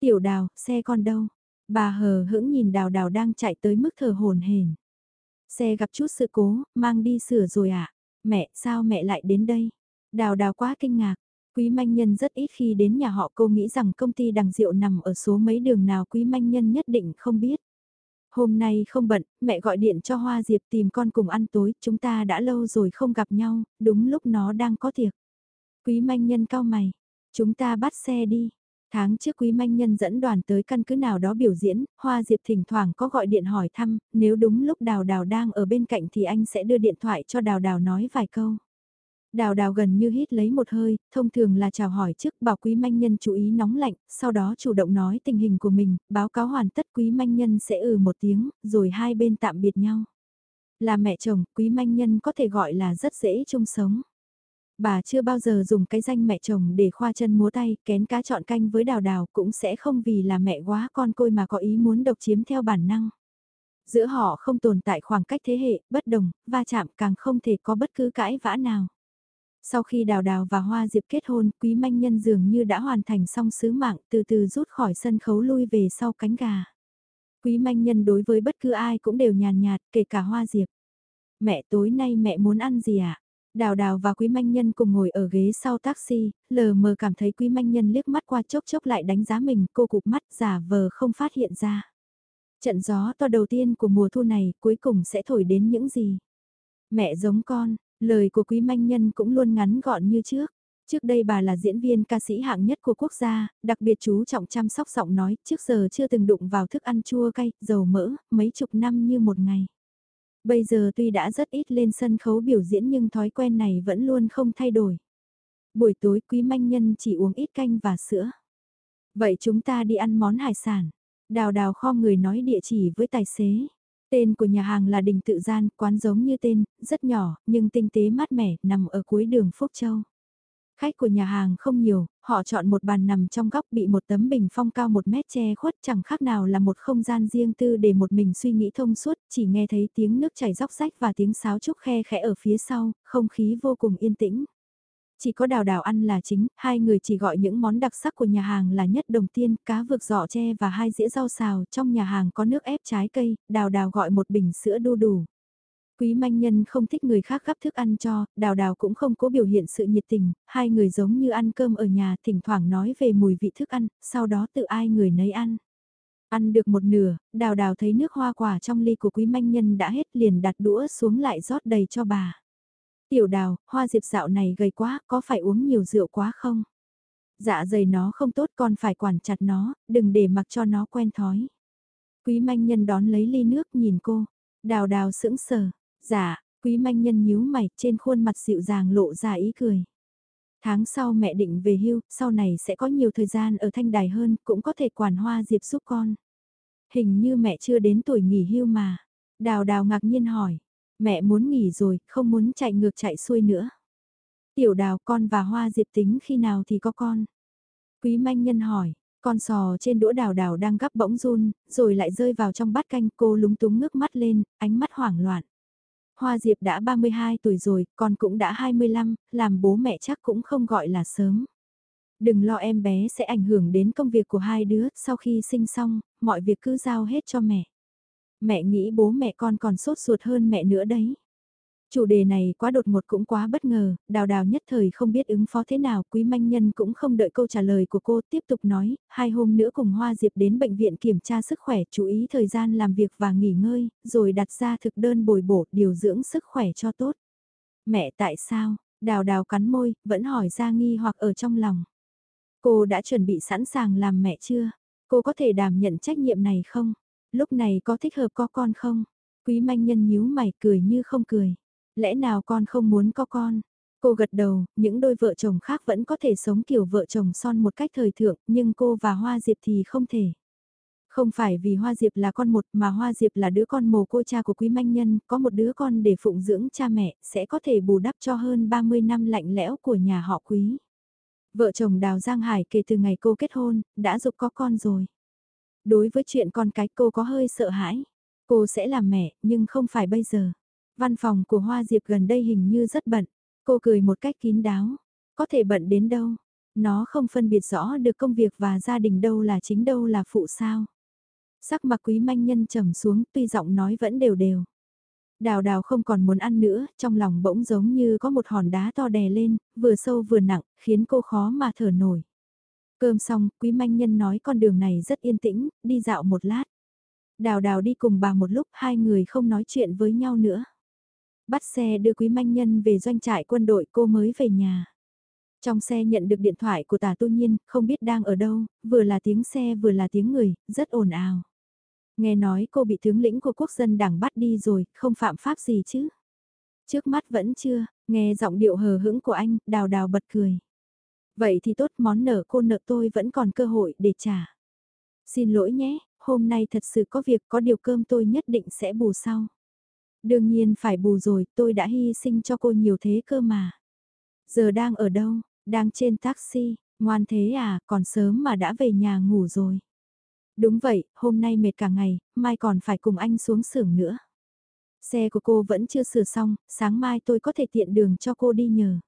Tiểu đào, xe con đâu? Bà hờ hững nhìn đào đào đang chạy tới mức thở hồn hển. Xe gặp chút sự cố, mang đi sửa rồi à? Mẹ, sao mẹ lại đến đây? Đào đào quá kinh ngạc. Quý manh nhân rất ít khi đến nhà họ cô nghĩ rằng công ty đằng rượu nằm ở số mấy đường nào quý manh nhân nhất định không biết. Hôm nay không bận, mẹ gọi điện cho Hoa Diệp tìm con cùng ăn tối, chúng ta đã lâu rồi không gặp nhau, đúng lúc nó đang có tiệc. Quý manh nhân cao mày, chúng ta bắt xe đi. Tháng trước quý manh nhân dẫn đoàn tới căn cứ nào đó biểu diễn, Hoa Diệp thỉnh thoảng có gọi điện hỏi thăm, nếu đúng lúc Đào Đào đang ở bên cạnh thì anh sẽ đưa điện thoại cho Đào Đào nói vài câu. Đào đào gần như hít lấy một hơi, thông thường là chào hỏi trước bảo quý manh nhân chú ý nóng lạnh, sau đó chủ động nói tình hình của mình, báo cáo hoàn tất quý manh nhân sẽ ừ một tiếng, rồi hai bên tạm biệt nhau. Là mẹ chồng, quý manh nhân có thể gọi là rất dễ chung sống. Bà chưa bao giờ dùng cái danh mẹ chồng để khoa chân múa tay, kén cá chọn canh với đào đào cũng sẽ không vì là mẹ quá con côi mà có ý muốn độc chiếm theo bản năng. Giữa họ không tồn tại khoảng cách thế hệ, bất đồng, va chạm càng không thể có bất cứ cãi vã nào. Sau khi Đào Đào và Hoa Diệp kết hôn, Quý Manh Nhân dường như đã hoàn thành xong sứ mạng, từ từ rút khỏi sân khấu lui về sau cánh gà. Quý Manh Nhân đối với bất cứ ai cũng đều nhàn nhạt, kể cả Hoa Diệp. Mẹ tối nay mẹ muốn ăn gì ạ? À? Đào Đào và Quý Manh Nhân cùng ngồi ở ghế sau taxi, lờ mờ cảm thấy Quý Manh Nhân liếc mắt qua chốc chốc lại đánh giá mình, cô cụp mắt giả vờ không phát hiện ra. Trận gió to đầu tiên của mùa thu này cuối cùng sẽ thổi đến những gì? Mẹ giống con, Lời của quý manh nhân cũng luôn ngắn gọn như trước. Trước đây bà là diễn viên ca sĩ hạng nhất của quốc gia, đặc biệt chú trọng chăm sóc giọng nói, trước giờ chưa từng đụng vào thức ăn chua cay, dầu mỡ, mấy chục năm như một ngày. Bây giờ tuy đã rất ít lên sân khấu biểu diễn nhưng thói quen này vẫn luôn không thay đổi. Buổi tối quý manh nhân chỉ uống ít canh và sữa. Vậy chúng ta đi ăn món hải sản. Đào đào kho người nói địa chỉ với tài xế. Tên của nhà hàng là Đình Tự Gian, quán giống như tên, rất nhỏ, nhưng tinh tế mát mẻ, nằm ở cuối đường Phúc Châu. Khách của nhà hàng không nhiều, họ chọn một bàn nằm trong góc bị một tấm bình phong cao một mét che khuất chẳng khác nào là một không gian riêng tư để một mình suy nghĩ thông suốt, chỉ nghe thấy tiếng nước chảy róc rách và tiếng sáo trúc khe khẽ ở phía sau, không khí vô cùng yên tĩnh. Chỉ có đào đào ăn là chính, hai người chỉ gọi những món đặc sắc của nhà hàng là nhất đồng tiên, cá vược giỏ tre và hai dĩa rau xào, trong nhà hàng có nước ép trái cây, đào đào gọi một bình sữa đu đủ. Quý manh nhân không thích người khác gắp thức ăn cho, đào đào cũng không cố biểu hiện sự nhiệt tình, hai người giống như ăn cơm ở nhà thỉnh thoảng nói về mùi vị thức ăn, sau đó tự ai người nấy ăn. Ăn được một nửa, đào đào thấy nước hoa quả trong ly của quý manh nhân đã hết liền đặt đũa xuống lại rót đầy cho bà. Tiểu đào, hoa diệp dạo này gầy quá, có phải uống nhiều rượu quá không? Dạ dày nó không tốt còn phải quản chặt nó, đừng để mặc cho nó quen thói. Quý manh nhân đón lấy ly nước nhìn cô, đào đào sững sờ, dạ, quý manh nhân nhíu mày trên khuôn mặt dịu dàng lộ ra ý cười. Tháng sau mẹ định về hưu, sau này sẽ có nhiều thời gian ở thanh đài hơn, cũng có thể quản hoa diệp giúp con. Hình như mẹ chưa đến tuổi nghỉ hưu mà. Đào đào ngạc nhiên hỏi, Mẹ muốn nghỉ rồi, không muốn chạy ngược chạy xuôi nữa. Tiểu đào con và hoa diệp tính khi nào thì có con. Quý manh nhân hỏi, con sò trên đũa đào đào đang gắp bỗng run, rồi lại rơi vào trong bát canh cô lúng túng ngước mắt lên, ánh mắt hoảng loạn. Hoa Diệp đã 32 tuổi rồi, con cũng đã 25, làm bố mẹ chắc cũng không gọi là sớm. Đừng lo em bé sẽ ảnh hưởng đến công việc của hai đứa, sau khi sinh xong, mọi việc cứ giao hết cho mẹ. Mẹ nghĩ bố mẹ con còn sốt ruột hơn mẹ nữa đấy. Chủ đề này quá đột ngột cũng quá bất ngờ, đào đào nhất thời không biết ứng phó thế nào, quý manh nhân cũng không đợi câu trả lời của cô tiếp tục nói, hai hôm nữa cùng Hoa Diệp đến bệnh viện kiểm tra sức khỏe, chú ý thời gian làm việc và nghỉ ngơi, rồi đặt ra thực đơn bồi bổ, điều dưỡng sức khỏe cho tốt. Mẹ tại sao? Đào đào cắn môi, vẫn hỏi ra nghi hoặc ở trong lòng. Cô đã chuẩn bị sẵn sàng làm mẹ chưa? Cô có thể đảm nhận trách nhiệm này không? Lúc này có thích hợp có con không? Quý manh nhân nhíu mày cười như không cười. Lẽ nào con không muốn có con? Cô gật đầu, những đôi vợ chồng khác vẫn có thể sống kiểu vợ chồng son một cách thời thượng, nhưng cô và Hoa Diệp thì không thể. Không phải vì Hoa Diệp là con một mà Hoa Diệp là đứa con mồ cô cha của quý manh nhân, có một đứa con để phụng dưỡng cha mẹ, sẽ có thể bù đắp cho hơn 30 năm lạnh lẽo của nhà họ quý. Vợ chồng Đào Giang Hải kể từ ngày cô kết hôn, đã dục có con rồi. Đối với chuyện con cái cô có hơi sợ hãi. Cô sẽ làm mẹ, nhưng không phải bây giờ. Văn phòng của Hoa Diệp gần đây hình như rất bận. Cô cười một cách kín đáo. Có thể bận đến đâu. Nó không phân biệt rõ được công việc và gia đình đâu là chính đâu là phụ sao. Sắc mặt quý manh nhân trầm xuống tuy giọng nói vẫn đều đều. Đào đào không còn muốn ăn nữa, trong lòng bỗng giống như có một hòn đá to đè lên, vừa sâu vừa nặng, khiến cô khó mà thở nổi. Cơm xong, quý manh nhân nói con đường này rất yên tĩnh, đi dạo một lát. Đào đào đi cùng bà một lúc, hai người không nói chuyện với nhau nữa. Bắt xe đưa quý manh nhân về doanh trại quân đội cô mới về nhà. Trong xe nhận được điện thoại của tả tu nhiên, không biết đang ở đâu, vừa là tiếng xe vừa là tiếng người, rất ồn ào. Nghe nói cô bị tướng lĩnh của quốc dân đảng bắt đi rồi, không phạm pháp gì chứ. Trước mắt vẫn chưa, nghe giọng điệu hờ hững của anh, đào đào bật cười. Vậy thì tốt món nợ cô nợ tôi vẫn còn cơ hội để trả. Xin lỗi nhé, hôm nay thật sự có việc có điều cơm tôi nhất định sẽ bù sau. Đương nhiên phải bù rồi, tôi đã hy sinh cho cô nhiều thế cơ mà. Giờ đang ở đâu? Đang trên taxi, ngoan thế à, còn sớm mà đã về nhà ngủ rồi. Đúng vậy, hôm nay mệt cả ngày, mai còn phải cùng anh xuống xưởng nữa. Xe của cô vẫn chưa sửa xong, sáng mai tôi có thể tiện đường cho cô đi nhờ.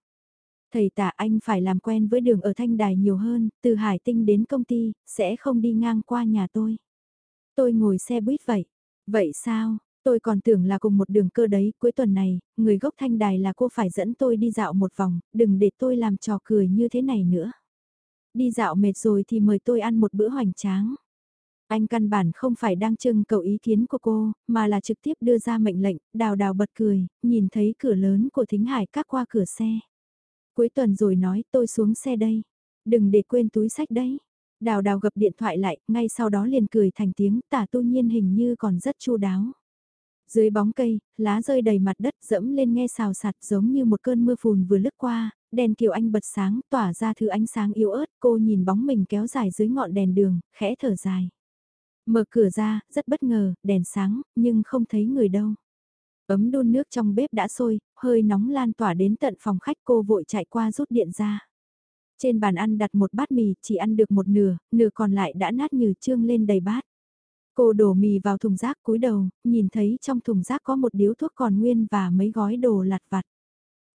Thầy tạ anh phải làm quen với đường ở Thanh Đài nhiều hơn, từ Hải Tinh đến công ty, sẽ không đi ngang qua nhà tôi. Tôi ngồi xe buýt vậy. Vậy sao, tôi còn tưởng là cùng một đường cơ đấy, cuối tuần này, người gốc Thanh Đài là cô phải dẫn tôi đi dạo một vòng, đừng để tôi làm trò cười như thế này nữa. Đi dạo mệt rồi thì mời tôi ăn một bữa hoành tráng. Anh căn bản không phải đang trưng cầu ý kiến của cô, mà là trực tiếp đưa ra mệnh lệnh, đào đào bật cười, nhìn thấy cửa lớn của thính hải cắt qua cửa xe. Cuối tuần rồi nói tôi xuống xe đây. Đừng để quên túi sách đấy. Đào đào gập điện thoại lại, ngay sau đó liền cười thành tiếng tả tu nhiên hình như còn rất chu đáo. Dưới bóng cây, lá rơi đầy mặt đất dẫm lên nghe xào sạt giống như một cơn mưa phùn vừa lướt qua, đèn kiều anh bật sáng tỏa ra thứ ánh sáng yếu ớt cô nhìn bóng mình kéo dài dưới ngọn đèn đường, khẽ thở dài. Mở cửa ra, rất bất ngờ, đèn sáng, nhưng không thấy người đâu. Ấm đun nước trong bếp đã sôi, hơi nóng lan tỏa đến tận phòng khách cô vội chạy qua rút điện ra. Trên bàn ăn đặt một bát mì, chỉ ăn được một nửa, nửa còn lại đã nát như trương lên đầy bát. Cô đổ mì vào thùng rác cúi đầu, nhìn thấy trong thùng rác có một điếu thuốc còn nguyên và mấy gói đồ lặt vặt.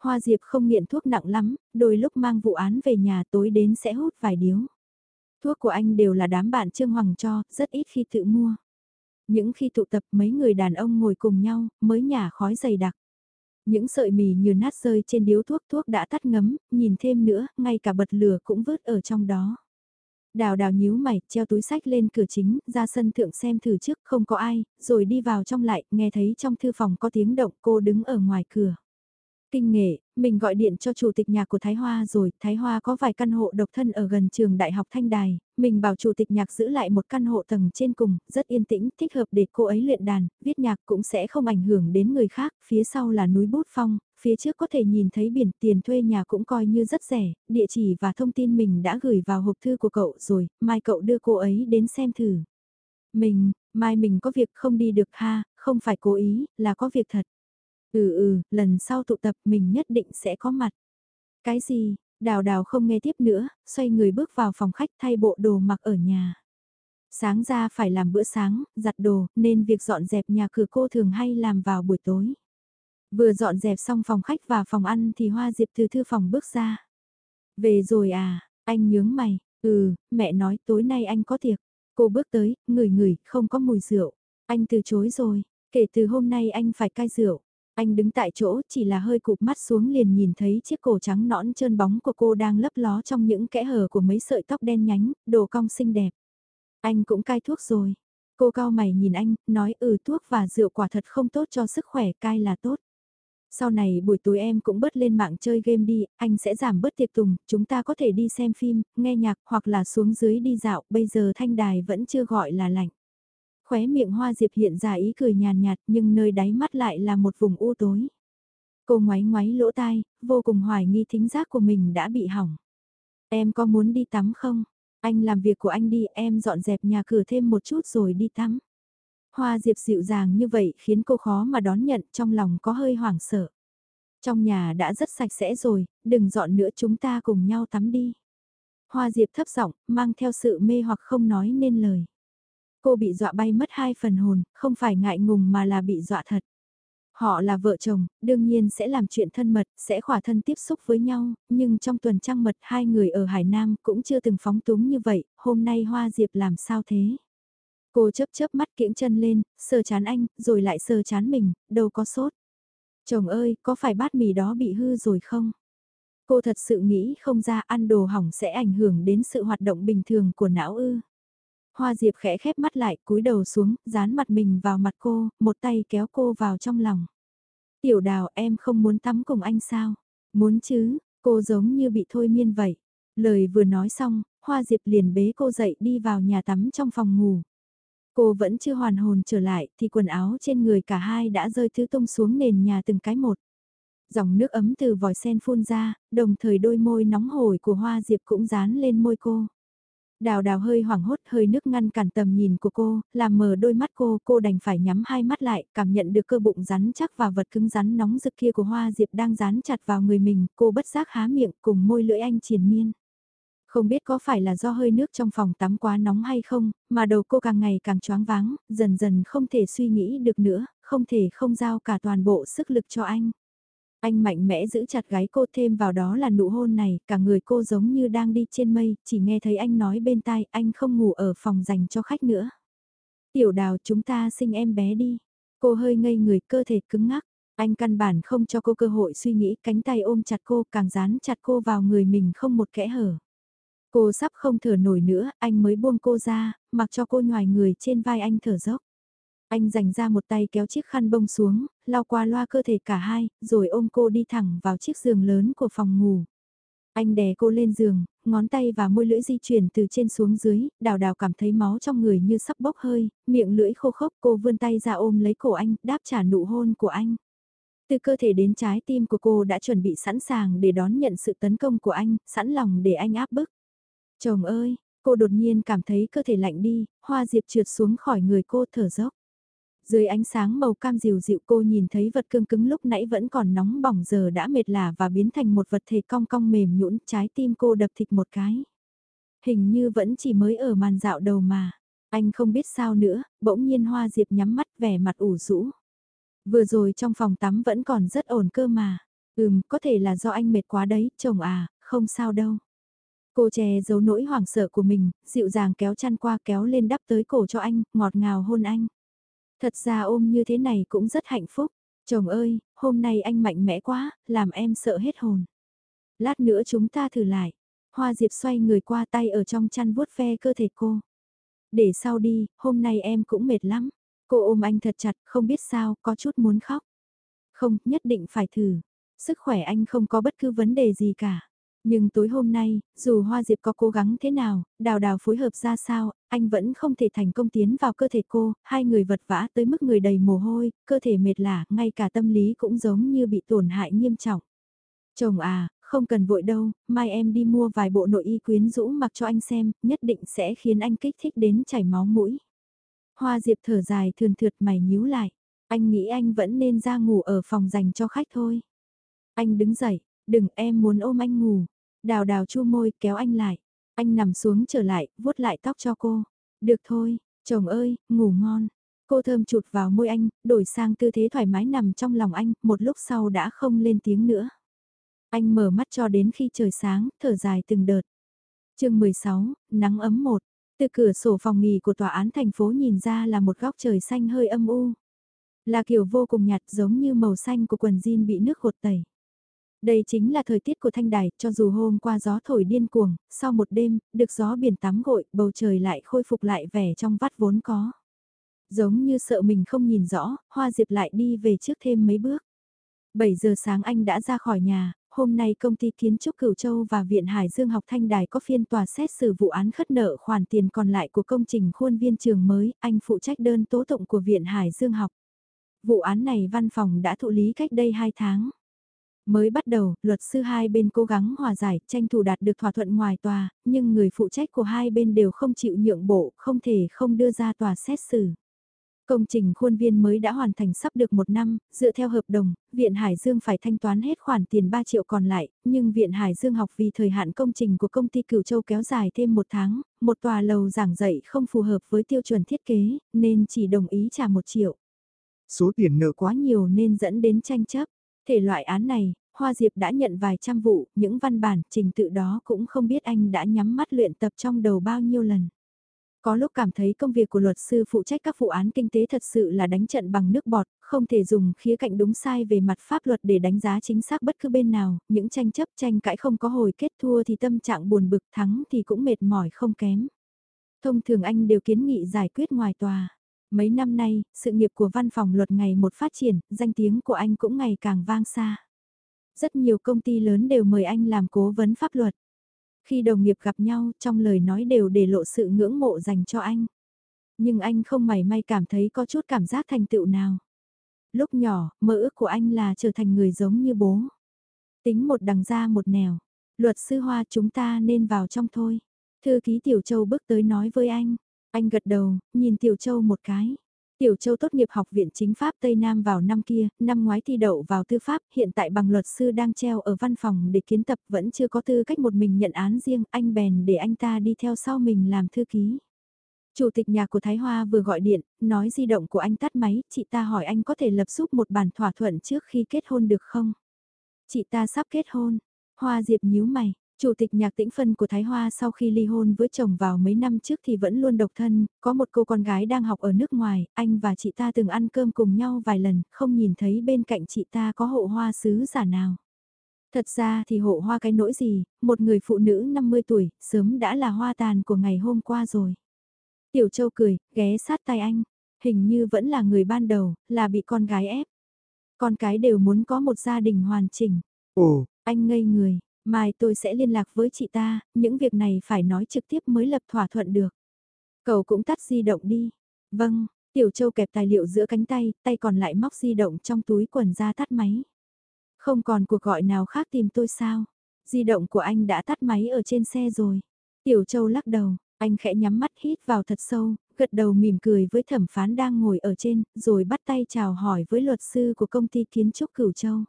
Hoa Diệp không nghiện thuốc nặng lắm, đôi lúc mang vụ án về nhà tối đến sẽ hút vài điếu. Thuốc của anh đều là đám bạn Trương Hoàng cho, rất ít khi tự mua. Những khi tụ tập mấy người đàn ông ngồi cùng nhau, mới nhả khói dày đặc. Những sợi mì như nát rơi trên điếu thuốc thuốc đã tắt ngấm, nhìn thêm nữa, ngay cả bật lửa cũng vứt ở trong đó. Đào đào nhíu mày, treo túi sách lên cửa chính, ra sân thượng xem thử trước không có ai, rồi đi vào trong lại, nghe thấy trong thư phòng có tiếng động cô đứng ở ngoài cửa. Kinh nghệ, mình gọi điện cho chủ tịch nhạc của Thái Hoa rồi, Thái Hoa có vài căn hộ độc thân ở gần trường Đại học Thanh Đài, mình bảo chủ tịch nhạc giữ lại một căn hộ tầng trên cùng, rất yên tĩnh, thích hợp để cô ấy luyện đàn, viết nhạc cũng sẽ không ảnh hưởng đến người khác, phía sau là núi bút phong, phía trước có thể nhìn thấy biển tiền thuê nhà cũng coi như rất rẻ, địa chỉ và thông tin mình đã gửi vào hộp thư của cậu rồi, mai cậu đưa cô ấy đến xem thử. Mình, mai mình có việc không đi được ha, không phải cố ý, là có việc thật. Ừ ừ, lần sau tụ tập mình nhất định sẽ có mặt. Cái gì, đào đào không nghe tiếp nữa, xoay người bước vào phòng khách thay bộ đồ mặc ở nhà. Sáng ra phải làm bữa sáng, giặt đồ, nên việc dọn dẹp nhà cửa cô thường hay làm vào buổi tối. Vừa dọn dẹp xong phòng khách và phòng ăn thì Hoa Diệp từ thư phòng bước ra. Về rồi à, anh nhướng mày, ừ, mẹ nói tối nay anh có tiệc. Cô bước tới, ngửi ngửi, không có mùi rượu. Anh từ chối rồi, kể từ hôm nay anh phải cai rượu. Anh đứng tại chỗ chỉ là hơi cụp mắt xuống liền nhìn thấy chiếc cổ trắng nõn trơn bóng của cô đang lấp ló trong những kẽ hở của mấy sợi tóc đen nhánh, đồ cong xinh đẹp. Anh cũng cai thuốc rồi. Cô cao mày nhìn anh, nói ừ thuốc và rượu quả thật không tốt cho sức khỏe cai là tốt. Sau này buổi tối em cũng bớt lên mạng chơi game đi, anh sẽ giảm bớt tiệc tùng, chúng ta có thể đi xem phim, nghe nhạc hoặc là xuống dưới đi dạo, bây giờ thanh đài vẫn chưa gọi là lạnh. Khóe miệng hoa diệp hiện ra ý cười nhàn nhạt nhưng nơi đáy mắt lại là một vùng u tối. Cô ngoáy ngoáy lỗ tai, vô cùng hoài nghi thính giác của mình đã bị hỏng. Em có muốn đi tắm không? Anh làm việc của anh đi, em dọn dẹp nhà cửa thêm một chút rồi đi tắm. Hoa diệp dịu dàng như vậy khiến cô khó mà đón nhận trong lòng có hơi hoảng sợ. Trong nhà đã rất sạch sẽ rồi, đừng dọn nữa chúng ta cùng nhau tắm đi. Hoa diệp thấp giọng mang theo sự mê hoặc không nói nên lời. Cô bị dọa bay mất hai phần hồn, không phải ngại ngùng mà là bị dọa thật. Họ là vợ chồng, đương nhiên sẽ làm chuyện thân mật, sẽ khỏa thân tiếp xúc với nhau, nhưng trong tuần trăng mật hai người ở Hải Nam cũng chưa từng phóng túng như vậy, hôm nay Hoa Diệp làm sao thế? Cô chớp chớp mắt kiễng chân lên, sờ chán anh, rồi lại sờ chán mình, đâu có sốt. Chồng ơi, có phải bát mì đó bị hư rồi không? Cô thật sự nghĩ không ra ăn đồ hỏng sẽ ảnh hưởng đến sự hoạt động bình thường của não ư. Hoa Diệp khẽ khép mắt lại, cúi đầu xuống, dán mặt mình vào mặt cô, một tay kéo cô vào trong lòng. Tiểu đào em không muốn tắm cùng anh sao? Muốn chứ, cô giống như bị thôi miên vậy. Lời vừa nói xong, Hoa Diệp liền bế cô dậy đi vào nhà tắm trong phòng ngủ. Cô vẫn chưa hoàn hồn trở lại thì quần áo trên người cả hai đã rơi thứ tung xuống nền nhà từng cái một. Dòng nước ấm từ vòi sen phun ra, đồng thời đôi môi nóng hổi của Hoa Diệp cũng dán lên môi cô. Đào đào hơi hoảng hốt hơi nước ngăn cản tầm nhìn của cô, làm mờ đôi mắt cô, cô đành phải nhắm hai mắt lại, cảm nhận được cơ bụng rắn chắc và vật cứng rắn nóng rực kia của hoa diệp đang dán chặt vào người mình, cô bất giác há miệng cùng môi lưỡi anh triền miên. Không biết có phải là do hơi nước trong phòng tắm quá nóng hay không, mà đầu cô càng ngày càng choáng váng, dần dần không thể suy nghĩ được nữa, không thể không giao cả toàn bộ sức lực cho anh. Anh mạnh mẽ giữ chặt gái cô thêm vào đó là nụ hôn này, cả người cô giống như đang đi trên mây, chỉ nghe thấy anh nói bên tai anh không ngủ ở phòng dành cho khách nữa. Tiểu đào chúng ta sinh em bé đi. Cô hơi ngây người cơ thể cứng ngắc. Anh căn bản không cho cô cơ hội suy nghĩ cánh tay ôm chặt cô càng dán chặt cô vào người mình không một kẽ hở. Cô sắp không thở nổi nữa, anh mới buông cô ra, mặc cho cô nhòi người trên vai anh thở dốc. Anh dành ra một tay kéo chiếc khăn bông xuống, lau qua loa cơ thể cả hai, rồi ôm cô đi thẳng vào chiếc giường lớn của phòng ngủ. Anh đè cô lên giường, ngón tay và môi lưỡi di chuyển từ trên xuống dưới, đào đào cảm thấy máu trong người như sắp bốc hơi, miệng lưỡi khô khốc cô vươn tay ra ôm lấy cổ anh, đáp trả nụ hôn của anh. Từ cơ thể đến trái tim của cô đã chuẩn bị sẵn sàng để đón nhận sự tấn công của anh, sẵn lòng để anh áp bức. Chồng ơi, Cô đột nhiên cảm thấy cơ thể lạnh đi, hoa diệp trượt xuống khỏi người cô thở dốc. Dưới ánh sáng màu cam dịu dịu cô nhìn thấy vật cương cứng lúc nãy vẫn còn nóng bỏng giờ đã mệt lả và biến thành một vật thể cong cong mềm nhũn trái tim cô đập thịt một cái. Hình như vẫn chỉ mới ở màn dạo đầu mà. Anh không biết sao nữa, bỗng nhiên hoa diệp nhắm mắt vẻ mặt ủ rũ. Vừa rồi trong phòng tắm vẫn còn rất ổn cơ mà. Ừm, có thể là do anh mệt quá đấy, chồng à, không sao đâu. Cô che giấu nỗi hoảng sợ của mình, dịu dàng kéo chăn qua kéo lên đắp tới cổ cho anh, ngọt ngào hôn anh. Thật ra ôm như thế này cũng rất hạnh phúc. Chồng ơi, hôm nay anh mạnh mẽ quá, làm em sợ hết hồn. Lát nữa chúng ta thử lại. Hoa Diệp xoay người qua tay ở trong chăn vuốt ve cơ thể cô. Để sau đi, hôm nay em cũng mệt lắm. Cô ôm anh thật chặt, không biết sao, có chút muốn khóc. Không, nhất định phải thử. Sức khỏe anh không có bất cứ vấn đề gì cả. Nhưng tối hôm nay, dù Hoa Diệp có cố gắng thế nào, đào đào phối hợp ra sao, anh vẫn không thể thành công tiến vào cơ thể cô, hai người vật vã tới mức người đầy mồ hôi, cơ thể mệt lả, ngay cả tâm lý cũng giống như bị tổn hại nghiêm trọng. Chồng à, không cần vội đâu, mai em đi mua vài bộ nội y quyến rũ mặc cho anh xem, nhất định sẽ khiến anh kích thích đến chảy máu mũi. Hoa Diệp thở dài thườn thượt mày nhíu lại, anh nghĩ anh vẫn nên ra ngủ ở phòng dành cho khách thôi. Anh đứng dậy, đừng em muốn ôm anh ngủ. Đào đào chu môi kéo anh lại. Anh nằm xuống trở lại, vuốt lại tóc cho cô. Được thôi, chồng ơi, ngủ ngon. Cô thơm chụt vào môi anh, đổi sang tư thế thoải mái nằm trong lòng anh, một lúc sau đã không lên tiếng nữa. Anh mở mắt cho đến khi trời sáng, thở dài từng đợt. chương 16, nắng ấm một. Từ cửa sổ phòng nghỉ của tòa án thành phố nhìn ra là một góc trời xanh hơi âm u. Là kiểu vô cùng nhạt giống như màu xanh của quần jean bị nước hột tẩy. Đây chính là thời tiết của thanh đài, cho dù hôm qua gió thổi điên cuồng, sau một đêm, được gió biển tắm gội, bầu trời lại khôi phục lại vẻ trong vắt vốn có. Giống như sợ mình không nhìn rõ, Hoa Diệp lại đi về trước thêm mấy bước. 7 giờ sáng anh đã ra khỏi nhà, hôm nay công ty kiến trúc Cửu Châu và Viện Hải Dương học Thanh Đài có phiên tòa xét xử vụ án khất nợ khoản tiền còn lại của công trình khuôn viên trường mới, anh phụ trách đơn tố tụng của Viện Hải Dương học. Vụ án này văn phòng đã thụ lý cách đây 2 tháng. Mới bắt đầu, luật sư hai bên cố gắng hòa giải, tranh thủ đạt được thỏa thuận ngoài tòa, nhưng người phụ trách của hai bên đều không chịu nhượng bộ, không thể không đưa ra tòa xét xử. Công trình khuôn viên mới đã hoàn thành sắp được một năm, dựa theo hợp đồng, Viện Hải Dương phải thanh toán hết khoản tiền 3 triệu còn lại, nhưng Viện Hải Dương học vì thời hạn công trình của công ty Cửu Châu kéo dài thêm một tháng, một tòa lầu giảng dạy không phù hợp với tiêu chuẩn thiết kế, nên chỉ đồng ý trả một triệu. Số tiền nợ quá nhiều nên dẫn đến tranh chấp. Thể loại án này, Hoa Diệp đã nhận vài trăm vụ, những văn bản, trình tự đó cũng không biết anh đã nhắm mắt luyện tập trong đầu bao nhiêu lần. Có lúc cảm thấy công việc của luật sư phụ trách các vụ án kinh tế thật sự là đánh trận bằng nước bọt, không thể dùng khía cạnh đúng sai về mặt pháp luật để đánh giá chính xác bất cứ bên nào, những tranh chấp tranh cãi không có hồi kết thua thì tâm trạng buồn bực thắng thì cũng mệt mỏi không kém. Thông thường anh đều kiến nghị giải quyết ngoài tòa. Mấy năm nay, sự nghiệp của văn phòng luật ngày một phát triển, danh tiếng của anh cũng ngày càng vang xa. Rất nhiều công ty lớn đều mời anh làm cố vấn pháp luật. Khi đồng nghiệp gặp nhau, trong lời nói đều để lộ sự ngưỡng mộ dành cho anh. Nhưng anh không mảy may cảm thấy có chút cảm giác thành tựu nào. Lúc nhỏ, mơ ước của anh là trở thành người giống như bố. Tính một đằng ra một nẻo. Luật sư Hoa chúng ta nên vào trong thôi. Thư ký Tiểu Châu bước tới nói với anh. Anh gật đầu, nhìn Tiểu Châu một cái. Tiểu Châu tốt nghiệp học viện chính pháp Tây Nam vào năm kia, năm ngoái thi đậu vào tư pháp, hiện tại bằng luật sư đang treo ở văn phòng để kiến tập vẫn chưa có tư cách một mình nhận án riêng, anh bèn để anh ta đi theo sau mình làm thư ký. Chủ tịch nhà của Thái Hoa vừa gọi điện, nói di động của anh tắt máy, chị ta hỏi anh có thể lập giúp một bản thỏa thuận trước khi kết hôn được không? Chị ta sắp kết hôn. Hoa Diệp nhíu mày, Chủ tịch nhạc tĩnh phân của Thái Hoa sau khi ly hôn với chồng vào mấy năm trước thì vẫn luôn độc thân, có một cô con gái đang học ở nước ngoài, anh và chị ta từng ăn cơm cùng nhau vài lần, không nhìn thấy bên cạnh chị ta có hộ hoa sứ giả nào. Thật ra thì hộ hoa cái nỗi gì, một người phụ nữ 50 tuổi, sớm đã là hoa tàn của ngày hôm qua rồi. Tiểu Châu cười, ghé sát tay anh, hình như vẫn là người ban đầu, là bị con gái ép. Con cái đều muốn có một gia đình hoàn chỉnh. Ồ, anh ngây người, Mai tôi sẽ liên lạc với chị ta, những việc này phải nói trực tiếp mới lập thỏa thuận được. Cậu cũng tắt di động đi. Vâng, Tiểu Châu kẹp tài liệu giữa cánh tay, tay còn lại móc di động trong túi quần ra tắt máy. Không còn cuộc gọi nào khác tìm tôi sao? Di động của anh đã tắt máy ở trên xe rồi. Tiểu Châu lắc đầu, Anh khẽ nhắm mắt hít vào thật sâu, gật đầu mỉm cười với thẩm phán đang ngồi ở trên, rồi bắt tay chào hỏi với luật sư của công ty kiến trúc Cửu Châu.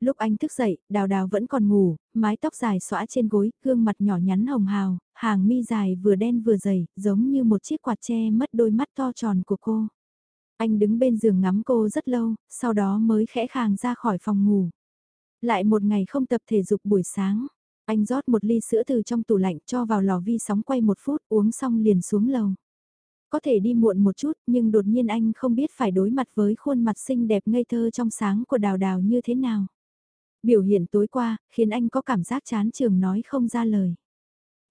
Lúc anh thức dậy, đào đào vẫn còn ngủ, mái tóc dài xõa trên gối, gương mặt nhỏ nhắn hồng hào, hàng mi dài vừa đen vừa dày, giống như một chiếc quạt tre mất đôi mắt to tròn của cô. Anh đứng bên giường ngắm cô rất lâu, sau đó mới khẽ khàng ra khỏi phòng ngủ. Lại một ngày không tập thể dục buổi sáng, anh rót một ly sữa từ trong tủ lạnh cho vào lò vi sóng quay một phút uống xong liền xuống lầu. Có thể đi muộn một chút nhưng đột nhiên anh không biết phải đối mặt với khuôn mặt xinh đẹp ngây thơ trong sáng của đào đào như thế nào. Biểu hiện tối qua khiến anh có cảm giác chán trường nói không ra lời.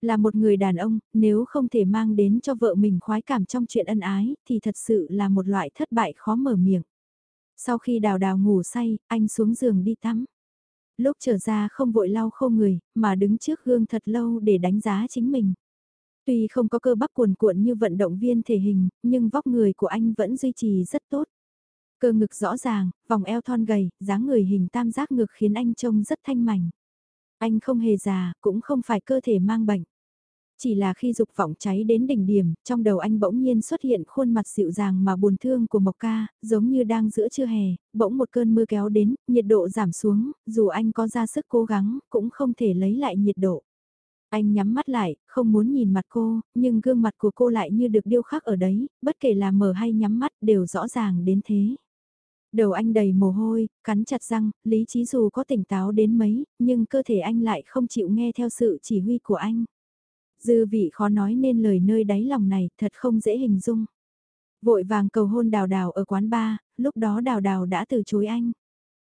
Là một người đàn ông, nếu không thể mang đến cho vợ mình khoái cảm trong chuyện ân ái thì thật sự là một loại thất bại khó mở miệng. Sau khi đào đào ngủ say, anh xuống giường đi tắm lúc trở ra không vội lau khô người, mà đứng trước gương thật lâu để đánh giá chính mình. Tuy không có cơ bắp cuồn cuộn như vận động viên thể hình, nhưng vóc người của anh vẫn duy trì rất tốt. Cơ ngực rõ ràng, vòng eo thon gầy, dáng người hình tam giác ngực khiến anh trông rất thanh mảnh. Anh không hề già, cũng không phải cơ thể mang bệnh. Chỉ là khi dục vọng cháy đến đỉnh điểm, trong đầu anh bỗng nhiên xuất hiện khuôn mặt dịu dàng mà buồn thương của Mộc Ca, giống như đang giữa trưa hè, bỗng một cơn mưa kéo đến, nhiệt độ giảm xuống, dù anh có ra sức cố gắng, cũng không thể lấy lại nhiệt độ. Anh nhắm mắt lại, không muốn nhìn mặt cô, nhưng gương mặt của cô lại như được điêu khắc ở đấy, bất kể là mở hay nhắm mắt đều rõ ràng đến thế. Đầu anh đầy mồ hôi, cắn chặt răng, lý trí dù có tỉnh táo đến mấy, nhưng cơ thể anh lại không chịu nghe theo sự chỉ huy của anh. Dư vị khó nói nên lời nơi đáy lòng này, thật không dễ hình dung. Vội vàng cầu hôn đào đào ở quán bar, lúc đó đào đào đã từ chối anh.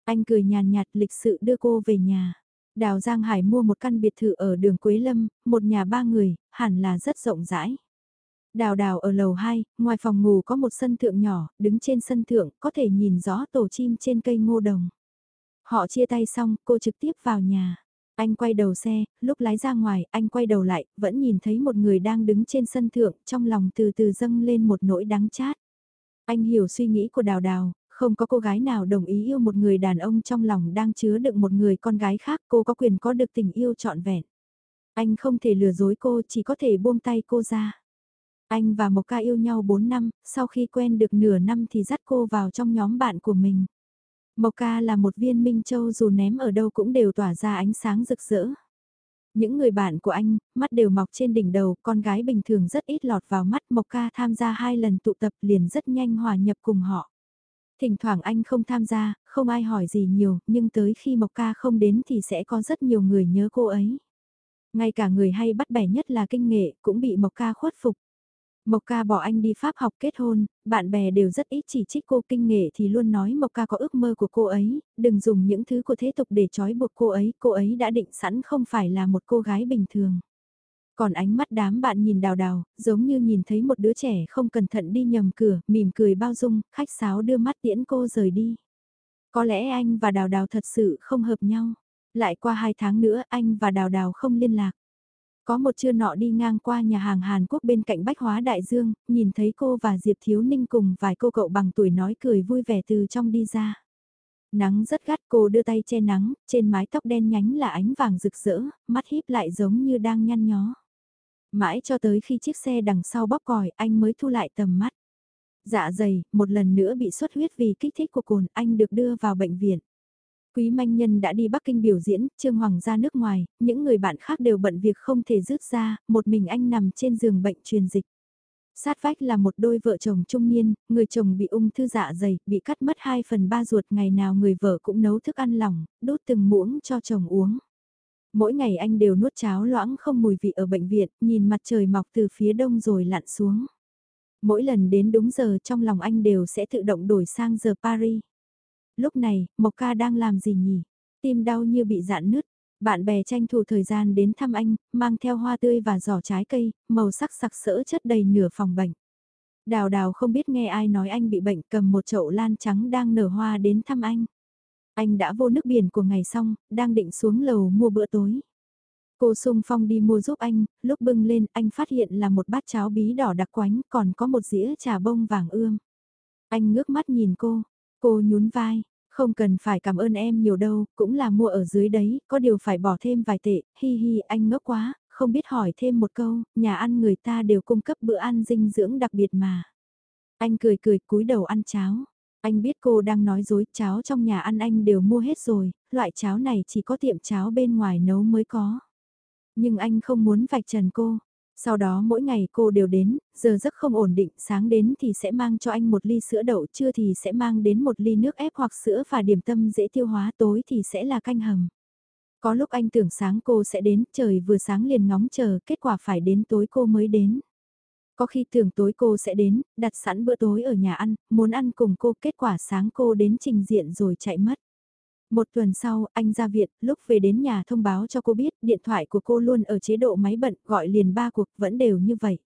Anh cười nhàn nhạt lịch sự đưa cô về nhà. Đào Giang Hải mua một căn biệt thự ở đường Quế Lâm, một nhà ba người, hẳn là rất rộng rãi. Đào đào ở lầu 2, ngoài phòng ngủ có một sân thượng nhỏ, đứng trên sân thượng có thể nhìn rõ tổ chim trên cây ngô đồng. Họ chia tay xong, cô trực tiếp vào nhà. Anh quay đầu xe, lúc lái ra ngoài, anh quay đầu lại, vẫn nhìn thấy một người đang đứng trên sân thượng, trong lòng từ từ dâng lên một nỗi đắng chát. Anh hiểu suy nghĩ của Đào Đào, không có cô gái nào đồng ý yêu một người đàn ông trong lòng đang chứa đựng một người con gái khác, cô có quyền có được tình yêu trọn vẹn. Anh không thể lừa dối cô, chỉ có thể buông tay cô ra. Anh và Mộc Ca yêu nhau 4 năm, sau khi quen được nửa năm thì dắt cô vào trong nhóm bạn của mình. Mộc ca là một viên minh châu dù ném ở đâu cũng đều tỏa ra ánh sáng rực rỡ. Những người bạn của anh, mắt đều mọc trên đỉnh đầu, con gái bình thường rất ít lọt vào mắt Mộc ca tham gia hai lần tụ tập liền rất nhanh hòa nhập cùng họ. Thỉnh thoảng anh không tham gia, không ai hỏi gì nhiều, nhưng tới khi Mộc ca không đến thì sẽ có rất nhiều người nhớ cô ấy. Ngay cả người hay bắt bẻ nhất là kinh nghệ cũng bị Mộc ca khuất phục. Mộc ca bỏ anh đi Pháp học kết hôn, bạn bè đều rất ít chỉ trích cô kinh nghệ thì luôn nói Mộc ca có ước mơ của cô ấy, đừng dùng những thứ của thế tục để trói buộc cô ấy, cô ấy đã định sẵn không phải là một cô gái bình thường. Còn ánh mắt đám bạn nhìn đào đào, giống như nhìn thấy một đứa trẻ không cẩn thận đi nhầm cửa, mỉm cười bao dung, khách sáo đưa mắt tiễn cô rời đi. Có lẽ anh và đào đào thật sự không hợp nhau. Lại qua hai tháng nữa anh và đào đào không liên lạc. Có một trưa nọ đi ngang qua nhà hàng Hàn Quốc bên cạnh Bách Hóa Đại Dương, nhìn thấy cô và Diệp Thiếu Ninh cùng vài cô cậu bằng tuổi nói cười vui vẻ từ trong đi ra. Nắng rất gắt cô đưa tay che nắng, trên mái tóc đen nhánh là ánh vàng rực rỡ, mắt híp lại giống như đang nhăn nhó. Mãi cho tới khi chiếc xe đằng sau bóp còi anh mới thu lại tầm mắt. Dạ dày, một lần nữa bị xuất huyết vì kích thích của cồn anh được đưa vào bệnh viện. Quý Manh Nhân đã đi Bắc Kinh biểu diễn, Trương Hoàng ra nước ngoài, những người bạn khác đều bận việc không thể rước ra, một mình anh nằm trên giường bệnh truyền dịch. Sát vách là một đôi vợ chồng trung niên, người chồng bị ung thư dạ dày, bị cắt mất 2 phần 3 ruột ngày nào người vợ cũng nấu thức ăn lỏng, đốt từng muỗng cho chồng uống. Mỗi ngày anh đều nuốt cháo loãng không mùi vị ở bệnh viện, nhìn mặt trời mọc từ phía đông rồi lặn xuống. Mỗi lần đến đúng giờ trong lòng anh đều sẽ tự động đổi sang giờ Paris lúc này, Mộc ca đang làm gì nhỉ? Tim đau như bị dạn nứt. Bạn bè tranh thủ thời gian đến thăm anh, mang theo hoa tươi và giỏ trái cây, màu sắc sặc sỡ chất đầy nửa phòng bệnh. Đào đào không biết nghe ai nói anh bị bệnh cầm một chậu lan trắng đang nở hoa đến thăm anh. Anh đã vô nước biển của ngày xong, đang định xuống lầu mua bữa tối. Cô sung phong đi mua giúp anh, lúc bưng lên anh phát hiện là một bát cháo bí đỏ đặc quánh còn có một dĩa trà bông vàng ươm. Anh ngước mắt nhìn cô, Cô nhún vai, không cần phải cảm ơn em nhiều đâu, cũng là mua ở dưới đấy, có điều phải bỏ thêm vài tệ, hi hi anh ngốc quá, không biết hỏi thêm một câu, nhà ăn người ta đều cung cấp bữa ăn dinh dưỡng đặc biệt mà. Anh cười cười cúi đầu ăn cháo. Anh biết cô đang nói dối, cháo trong nhà ăn anh đều mua hết rồi, loại cháo này chỉ có tiệm cháo bên ngoài nấu mới có. Nhưng anh không muốn vạch trần cô. Sau đó mỗi ngày cô đều đến, giờ giấc không ổn định, sáng đến thì sẽ mang cho anh một ly sữa đậu, trưa thì sẽ mang đến một ly nước ép hoặc sữa và điểm tâm dễ tiêu hóa, tối thì sẽ là canh hầm. Có lúc anh tưởng sáng cô sẽ đến, trời vừa sáng liền ngóng chờ, kết quả phải đến tối cô mới đến. Có khi tưởng tối cô sẽ đến, đặt sẵn bữa tối ở nhà ăn, muốn ăn cùng cô, kết quả sáng cô đến trình diện rồi chạy mất. Một tuần sau, anh ra viện, lúc về đến nhà thông báo cho cô biết điện thoại của cô luôn ở chế độ máy bận, gọi liền ba cuộc vẫn đều như vậy.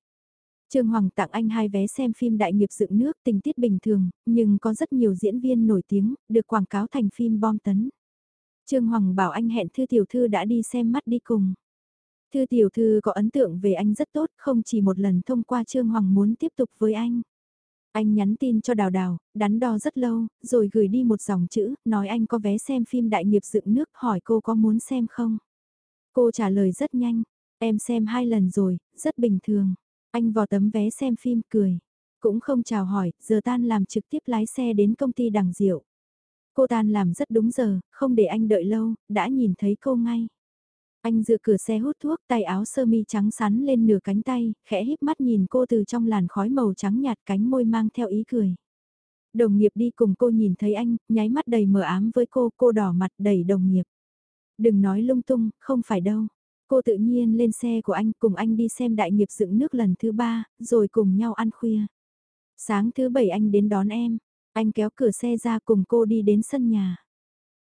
Trương Hoàng tặng anh hai vé xem phim đại nghiệp dựng nước tình tiết bình thường, nhưng có rất nhiều diễn viên nổi tiếng, được quảng cáo thành phim bom tấn. Trương Hoàng bảo anh hẹn Thư Tiểu Thư đã đi xem mắt đi cùng. Thư Tiểu Thư có ấn tượng về anh rất tốt, không chỉ một lần thông qua Trương Hoàng muốn tiếp tục với anh. Anh nhắn tin cho Đào Đào, đắn đo rất lâu, rồi gửi đi một dòng chữ, nói anh có vé xem phim đại nghiệp dựng nước, hỏi cô có muốn xem không. Cô trả lời rất nhanh, em xem hai lần rồi, rất bình thường. Anh vò tấm vé xem phim cười, cũng không chào hỏi, giờ tan làm trực tiếp lái xe đến công ty đằng diệu. Cô tan làm rất đúng giờ, không để anh đợi lâu, đã nhìn thấy cô ngay. Anh dựa cửa xe hút thuốc, tay áo sơ mi trắng sắn lên nửa cánh tay, khẽ híp mắt nhìn cô từ trong làn khói màu trắng nhạt cánh môi mang theo ý cười. Đồng nghiệp đi cùng cô nhìn thấy anh, nháy mắt đầy mờ ám với cô, cô đỏ mặt đầy đồng nghiệp. Đừng nói lung tung, không phải đâu. Cô tự nhiên lên xe của anh cùng anh đi xem đại nghiệp dựng nước lần thứ ba, rồi cùng nhau ăn khuya. Sáng thứ bảy anh đến đón em, anh kéo cửa xe ra cùng cô đi đến sân nhà.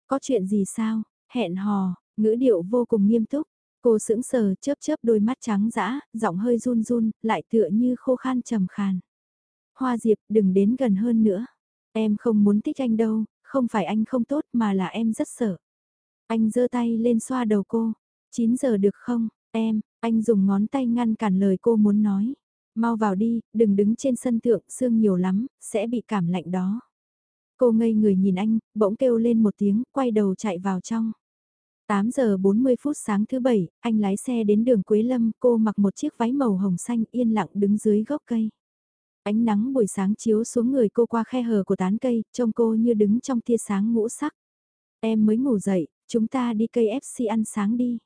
Có chuyện gì sao? Hẹn hò, ngữ điệu vô cùng nghiêm túc. Cô sững sờ chớp chớp đôi mắt trắng dã, giọng hơi run run, lại tựa như khô khan trầm khàn. Hoa Diệp đừng đến gần hơn nữa. Em không muốn thích anh đâu, không phải anh không tốt mà là em rất sợ. Anh giơ tay lên xoa đầu cô. 9 giờ được không, em, anh dùng ngón tay ngăn cản lời cô muốn nói. Mau vào đi, đừng đứng trên sân thượng, sương nhiều lắm, sẽ bị cảm lạnh đó. Cô ngây người nhìn anh, bỗng kêu lên một tiếng, quay đầu chạy vào trong. 8 giờ 40 phút sáng thứ bảy, anh lái xe đến đường Quế Lâm, cô mặc một chiếc váy màu hồng xanh yên lặng đứng dưới gốc cây. Ánh nắng buổi sáng chiếu xuống người cô qua khe hở của tán cây, trông cô như đứng trong tia sáng ngũ sắc. Em mới ngủ dậy, chúng ta đi cây FC ăn sáng đi.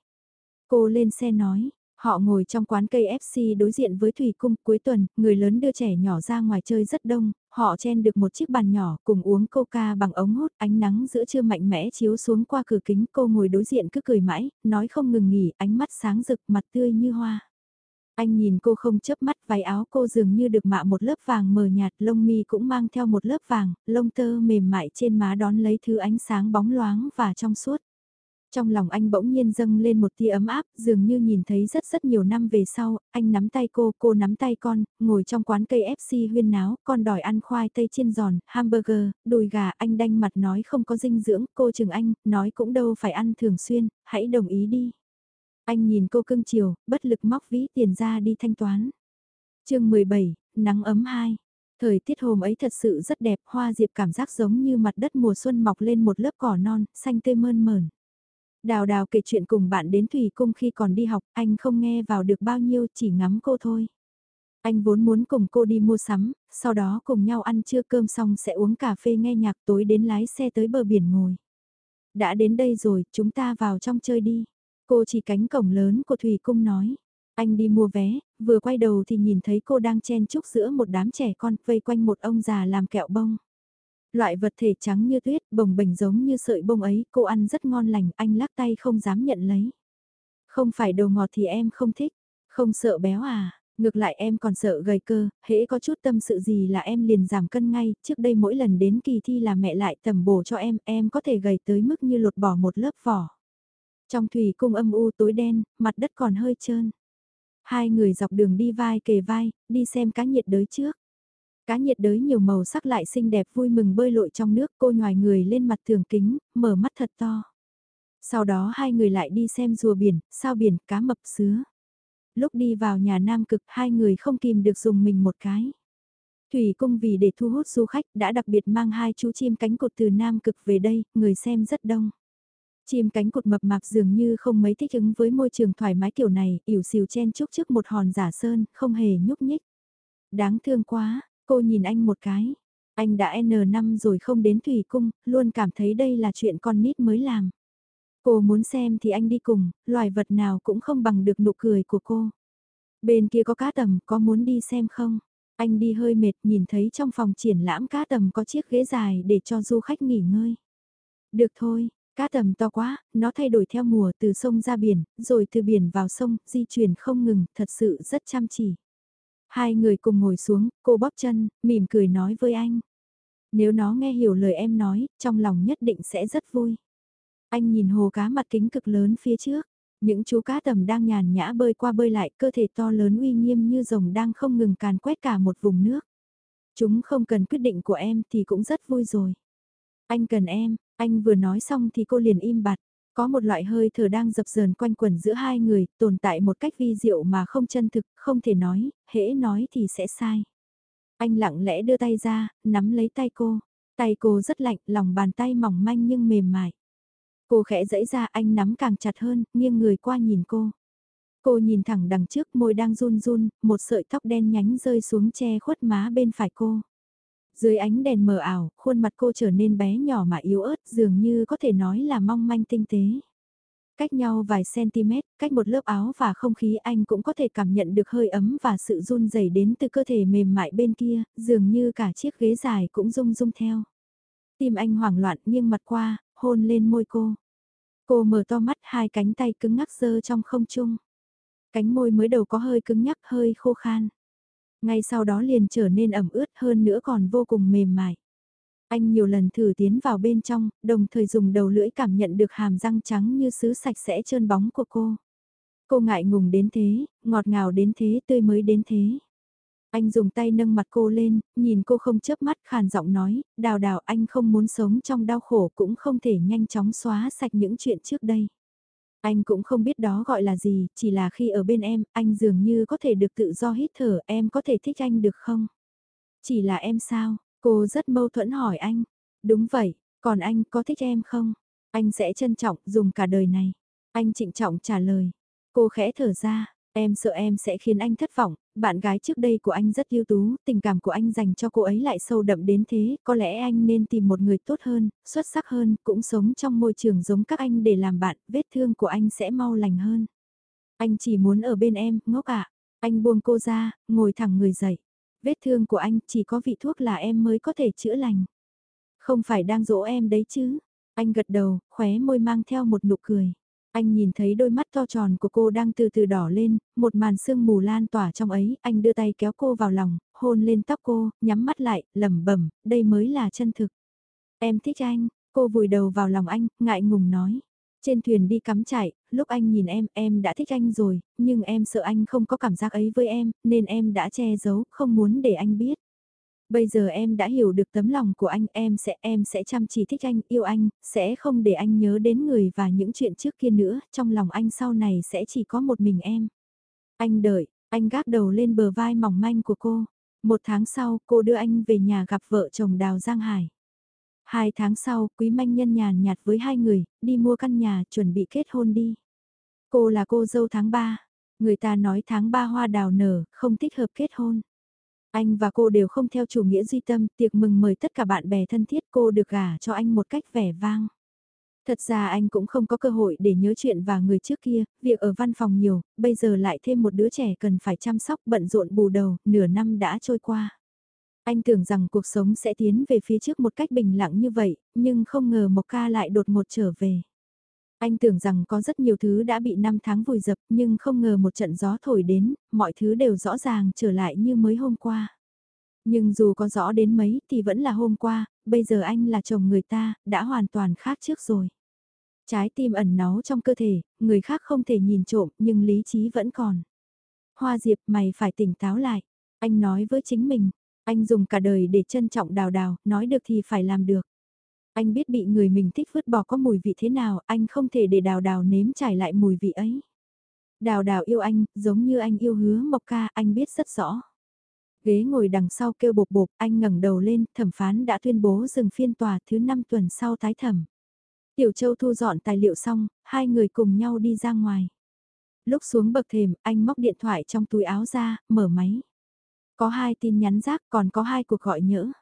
Cô lên xe nói, Họ ngồi trong quán cây FC đối diện với Thủy Cung cuối tuần, người lớn đưa trẻ nhỏ ra ngoài chơi rất đông, họ chen được một chiếc bàn nhỏ cùng uống coca bằng ống hút ánh nắng giữa trưa mạnh mẽ chiếu xuống qua cửa kính cô ngồi đối diện cứ cười mãi, nói không ngừng nghỉ, ánh mắt sáng rực mặt tươi như hoa. Anh nhìn cô không chớp mắt váy áo cô dường như được mạ một lớp vàng mờ nhạt lông mi cũng mang theo một lớp vàng, lông tơ mềm mại trên má đón lấy thứ ánh sáng bóng loáng và trong suốt. Trong lòng anh bỗng nhiên dâng lên một tia ấm áp, dường như nhìn thấy rất rất nhiều năm về sau, anh nắm tay cô, cô nắm tay con, ngồi trong quán cây FC huyên náo, con đòi ăn khoai tây chiên giòn, hamburger, đùi gà, anh đanh mặt nói không có dinh dưỡng, cô chừng anh, nói cũng đâu phải ăn thường xuyên, hãy đồng ý đi. Anh nhìn cô cưng chiều, bất lực móc ví tiền ra đi thanh toán. chương 17, nắng ấm 2. Thời tiết hôm ấy thật sự rất đẹp, hoa diệp cảm giác giống như mặt đất mùa xuân mọc lên một lớp cỏ non, xanh tươi mơn mởn. Đào đào kể chuyện cùng bạn đến Thủy Cung khi còn đi học, anh không nghe vào được bao nhiêu, chỉ ngắm cô thôi. Anh vốn muốn cùng cô đi mua sắm, sau đó cùng nhau ăn trưa cơm xong sẽ uống cà phê nghe nhạc tối đến lái xe tới bờ biển ngồi. Đã đến đây rồi, chúng ta vào trong chơi đi. Cô chỉ cánh cổng lớn của Thủy Cung nói. Anh đi mua vé, vừa quay đầu thì nhìn thấy cô đang chen chúc giữa một đám trẻ con vây quanh một ông già làm kẹo bông. Loại vật thể trắng như tuyết, bồng bềnh giống như sợi bông ấy, cô ăn rất ngon lành, anh lắc tay không dám nhận lấy. Không phải đồ ngọt thì em không thích, không sợ béo à, ngược lại em còn sợ gầy cơ, hễ có chút tâm sự gì là em liền giảm cân ngay, trước đây mỗi lần đến kỳ thi là mẹ lại tầm bổ cho em, em có thể gầy tới mức như lột bỏ một lớp vỏ. Trong thủy cung âm u tối đen, mặt đất còn hơi trơn. Hai người dọc đường đi vai kề vai, đi xem cá nhiệt đới trước. Cá nhiệt đới nhiều màu sắc lại xinh đẹp vui mừng bơi lội trong nước cô nhòi người lên mặt tường kính, mở mắt thật to. Sau đó hai người lại đi xem rùa biển, sao biển, cá mập sứa. Lúc đi vào nhà Nam Cực hai người không kìm được dùng mình một cái. Thủy cung vì để thu hút du khách đã đặc biệt mang hai chú chim cánh cột từ Nam Cực về đây, người xem rất đông. Chim cánh cụt mập mạp dường như không mấy thích ứng với môi trường thoải mái kiểu này, ỉu xìu chen chúc trước một hòn giả sơn, không hề nhúc nhích. Đáng thương quá, cô nhìn anh một cái. Anh đã N năm rồi không đến Thủy Cung, luôn cảm thấy đây là chuyện con nít mới làm. Cô muốn xem thì anh đi cùng, loài vật nào cũng không bằng được nụ cười của cô. Bên kia có cá tầm, có muốn đi xem không? Anh đi hơi mệt nhìn thấy trong phòng triển lãm cá tầm có chiếc ghế dài để cho du khách nghỉ ngơi. Được thôi, cá tầm to quá, nó thay đổi theo mùa từ sông ra biển, rồi từ biển vào sông, di chuyển không ngừng, thật sự rất chăm chỉ. Hai người cùng ngồi xuống, cô bóp chân, mỉm cười nói với anh. Nếu nó nghe hiểu lời em nói, trong lòng nhất định sẽ rất vui. Anh nhìn hồ cá mặt kính cực lớn phía trước. Những chú cá tầm đang nhàn nhã bơi qua bơi lại cơ thể to lớn uy nghiêm như rồng đang không ngừng càn quét cả một vùng nước. Chúng không cần quyết định của em thì cũng rất vui rồi. Anh cần em, anh vừa nói xong thì cô liền im bặt. Có một loại hơi thở đang dập dờn quanh quẩn giữa hai người, tồn tại một cách vi diệu mà không chân thực, không thể nói, hễ nói thì sẽ sai. Anh lặng lẽ đưa tay ra, nắm lấy tay cô. Tay cô rất lạnh, lòng bàn tay mỏng manh nhưng mềm mại. Cô khẽ dẫy ra anh nắm càng chặt hơn, nghiêng người qua nhìn cô. Cô nhìn thẳng đằng trước môi đang run run, một sợi tóc đen nhánh rơi xuống che khuất má bên phải cô. Dưới ánh đèn mờ ảo, khuôn mặt cô trở nên bé nhỏ mà yếu ớt dường như có thể nói là mong manh tinh tế. Cách nhau vài cm, cách một lớp áo và không khí anh cũng có thể cảm nhận được hơi ấm và sự run rẩy đến từ cơ thể mềm mại bên kia, dường như cả chiếc ghế dài cũng rung rung theo. Tim anh hoảng loạn nghiêng mặt qua, hôn lên môi cô. Cô mở to mắt hai cánh tay cứng ngắc dơ trong không trung. Cánh môi mới đầu có hơi cứng nhắc hơi khô khan. Ngay sau đó liền trở nên ẩm ướt hơn nữa còn vô cùng mềm mại. Anh nhiều lần thử tiến vào bên trong, đồng thời dùng đầu lưỡi cảm nhận được hàm răng trắng như sứ sạch sẽ trơn bóng của cô. Cô ngại ngùng đến thế, ngọt ngào đến thế, tươi mới đến thế. Anh dùng tay nâng mặt cô lên, nhìn cô không chớp mắt khàn giọng nói, đào đào anh không muốn sống trong đau khổ cũng không thể nhanh chóng xóa sạch những chuyện trước đây. Anh cũng không biết đó gọi là gì, chỉ là khi ở bên em, anh dường như có thể được tự do hít thở, em có thể thích anh được không? Chỉ là em sao? Cô rất mâu thuẫn hỏi anh. Đúng vậy, còn anh có thích em không? Anh sẽ trân trọng dùng cả đời này. Anh trịnh trọng trả lời. Cô khẽ thở ra, Em sợ em sẽ khiến anh thất vọng, bạn gái trước đây của anh rất ưu tú, tình cảm của anh dành cho cô ấy lại sâu đậm đến thế, có lẽ anh nên tìm một người tốt hơn, xuất sắc hơn, cũng sống trong môi trường giống các anh để làm bạn, vết thương của anh sẽ mau lành hơn. Anh chỉ muốn ở bên em, ngốc ạ. Anh buông cô ra, ngồi thẳng người dậy. Vết thương của anh chỉ có vị thuốc là em mới có thể chữa lành. Không phải đang dỗ em đấy chứ. Anh gật đầu, khóe môi mang theo một nụ cười. Anh nhìn thấy đôi mắt to tròn của cô đang từ từ đỏ lên, một màn sương mù lan tỏa trong ấy, anh đưa tay kéo cô vào lòng, hôn lên tóc cô, nhắm mắt lại, lẩm bẩm, đây mới là chân thực. Em thích anh, cô vùi đầu vào lòng anh, ngại ngùng nói. Trên thuyền đi cắm trại, lúc anh nhìn em, em đã thích anh rồi, nhưng em sợ anh không có cảm giác ấy với em, nên em đã che giấu, không muốn để anh biết. Bây giờ em đã hiểu được tấm lòng của anh, em sẽ em sẽ chăm chỉ thích anh, yêu anh, sẽ không để anh nhớ đến người và những chuyện trước kia nữa, trong lòng anh sau này sẽ chỉ có một mình em. Anh đợi, anh gác đầu lên bờ vai mỏng manh của cô. Một tháng sau, cô đưa anh về nhà gặp vợ chồng Đào Giang Hải. Hai tháng sau, Quý Manh nhân nhàn nhạt với hai người, đi mua căn nhà, chuẩn bị kết hôn đi. Cô là cô dâu tháng 3. Người ta nói tháng 3 hoa đào nở, không thích hợp kết hôn. Anh và cô đều không theo chủ nghĩa duy tâm, tiệc mừng mời tất cả bạn bè thân thiết cô được gả cho anh một cách vẻ vang. Thật ra anh cũng không có cơ hội để nhớ chuyện và người trước kia, việc ở văn phòng nhiều, bây giờ lại thêm một đứa trẻ cần phải chăm sóc bận rộn bù đầu, nửa năm đã trôi qua. Anh tưởng rằng cuộc sống sẽ tiến về phía trước một cách bình lặng như vậy, nhưng không ngờ Mộc Ca lại đột ngột trở về. Anh tưởng rằng có rất nhiều thứ đã bị năm tháng vùi dập nhưng không ngờ một trận gió thổi đến, mọi thứ đều rõ ràng trở lại như mới hôm qua. Nhưng dù có rõ đến mấy thì vẫn là hôm qua, bây giờ anh là chồng người ta, đã hoàn toàn khác trước rồi. Trái tim ẩn náu trong cơ thể, người khác không thể nhìn trộm nhưng lý trí vẫn còn. Hoa Diệp mày phải tỉnh táo lại. Anh nói với chính mình, anh dùng cả đời để trân trọng đào đào, nói được thì phải làm được. Anh biết bị người mình thích vứt bỏ có mùi vị thế nào, anh không thể để đào đào nếm trải lại mùi vị ấy. Đào đào yêu anh, giống như anh yêu hứa mộc ca, anh biết rất rõ. Ghế ngồi đằng sau kêu bột bột, anh ngẩng đầu lên, thẩm phán đã tuyên bố dừng phiên tòa thứ 5 tuần sau tái thẩm. Tiểu Châu thu dọn tài liệu xong, hai người cùng nhau đi ra ngoài. Lúc xuống bậc thềm, anh móc điện thoại trong túi áo ra, mở máy. Có hai tin nhắn rác còn có hai cuộc gọi nhỡ.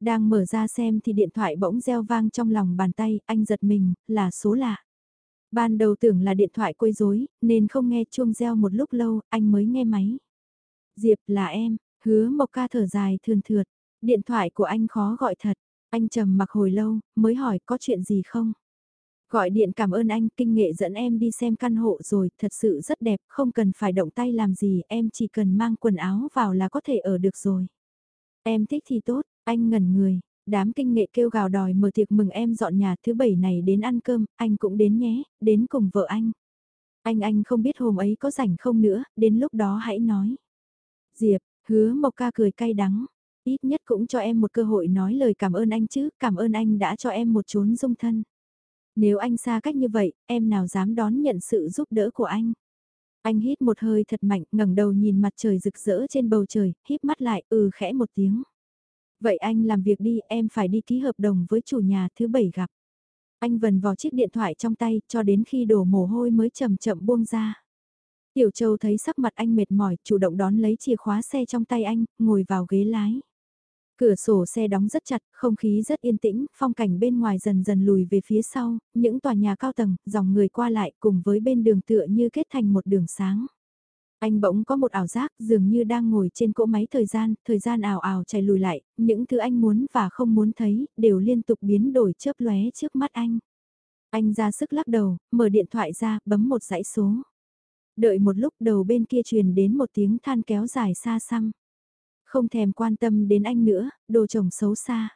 Đang mở ra xem thì điện thoại bỗng reo vang trong lòng bàn tay, anh giật mình, là số lạ. Ban đầu tưởng là điện thoại quấy rối, nên không nghe chuông reo một lúc lâu, anh mới nghe máy. Diệp là em, hứa Mộc Ca thở dài thườn thượt, điện thoại của anh khó gọi thật, anh trầm mặc hồi lâu, mới hỏi có chuyện gì không? Gọi điện cảm ơn anh, kinh nghệ dẫn em đi xem căn hộ rồi, thật sự rất đẹp, không cần phải động tay làm gì, em chỉ cần mang quần áo vào là có thể ở được rồi. Em thích thì tốt, anh ngẩn người, đám kinh nghệ kêu gào đòi mở tiệc mừng em dọn nhà thứ bảy này đến ăn cơm, anh cũng đến nhé, đến cùng vợ anh. Anh anh không biết hôm ấy có rảnh không nữa, đến lúc đó hãy nói. Diệp, hứa Mộc Ca cười cay đắng, ít nhất cũng cho em một cơ hội nói lời cảm ơn anh chứ, cảm ơn anh đã cho em một chốn dung thân. Nếu anh xa cách như vậy, em nào dám đón nhận sự giúp đỡ của anh. Anh hít một hơi thật mạnh, ngẩng đầu nhìn mặt trời rực rỡ trên bầu trời, híp mắt lại, ừ khẽ một tiếng. Vậy anh làm việc đi, em phải đi ký hợp đồng với chủ nhà thứ bảy gặp. Anh vần vào chiếc điện thoại trong tay, cho đến khi đổ mồ hôi mới chậm chậm buông ra. Tiểu Châu thấy sắc mặt anh mệt mỏi, chủ động đón lấy chìa khóa xe trong tay anh, ngồi vào ghế lái. Cửa sổ xe đóng rất chặt, không khí rất yên tĩnh, phong cảnh bên ngoài dần dần lùi về phía sau, những tòa nhà cao tầng, dòng người qua lại cùng với bên đường tựa như kết thành một đường sáng. Anh bỗng có một ảo giác dường như đang ngồi trên cỗ máy thời gian, thời gian ảo ảo chạy lùi lại, những thứ anh muốn và không muốn thấy, đều liên tục biến đổi chớp lóe trước mắt anh. Anh ra sức lắc đầu, mở điện thoại ra, bấm một dãy số. Đợi một lúc đầu bên kia truyền đến một tiếng than kéo dài xa xăm. Không thèm quan tâm đến anh nữa, đồ chồng xấu xa.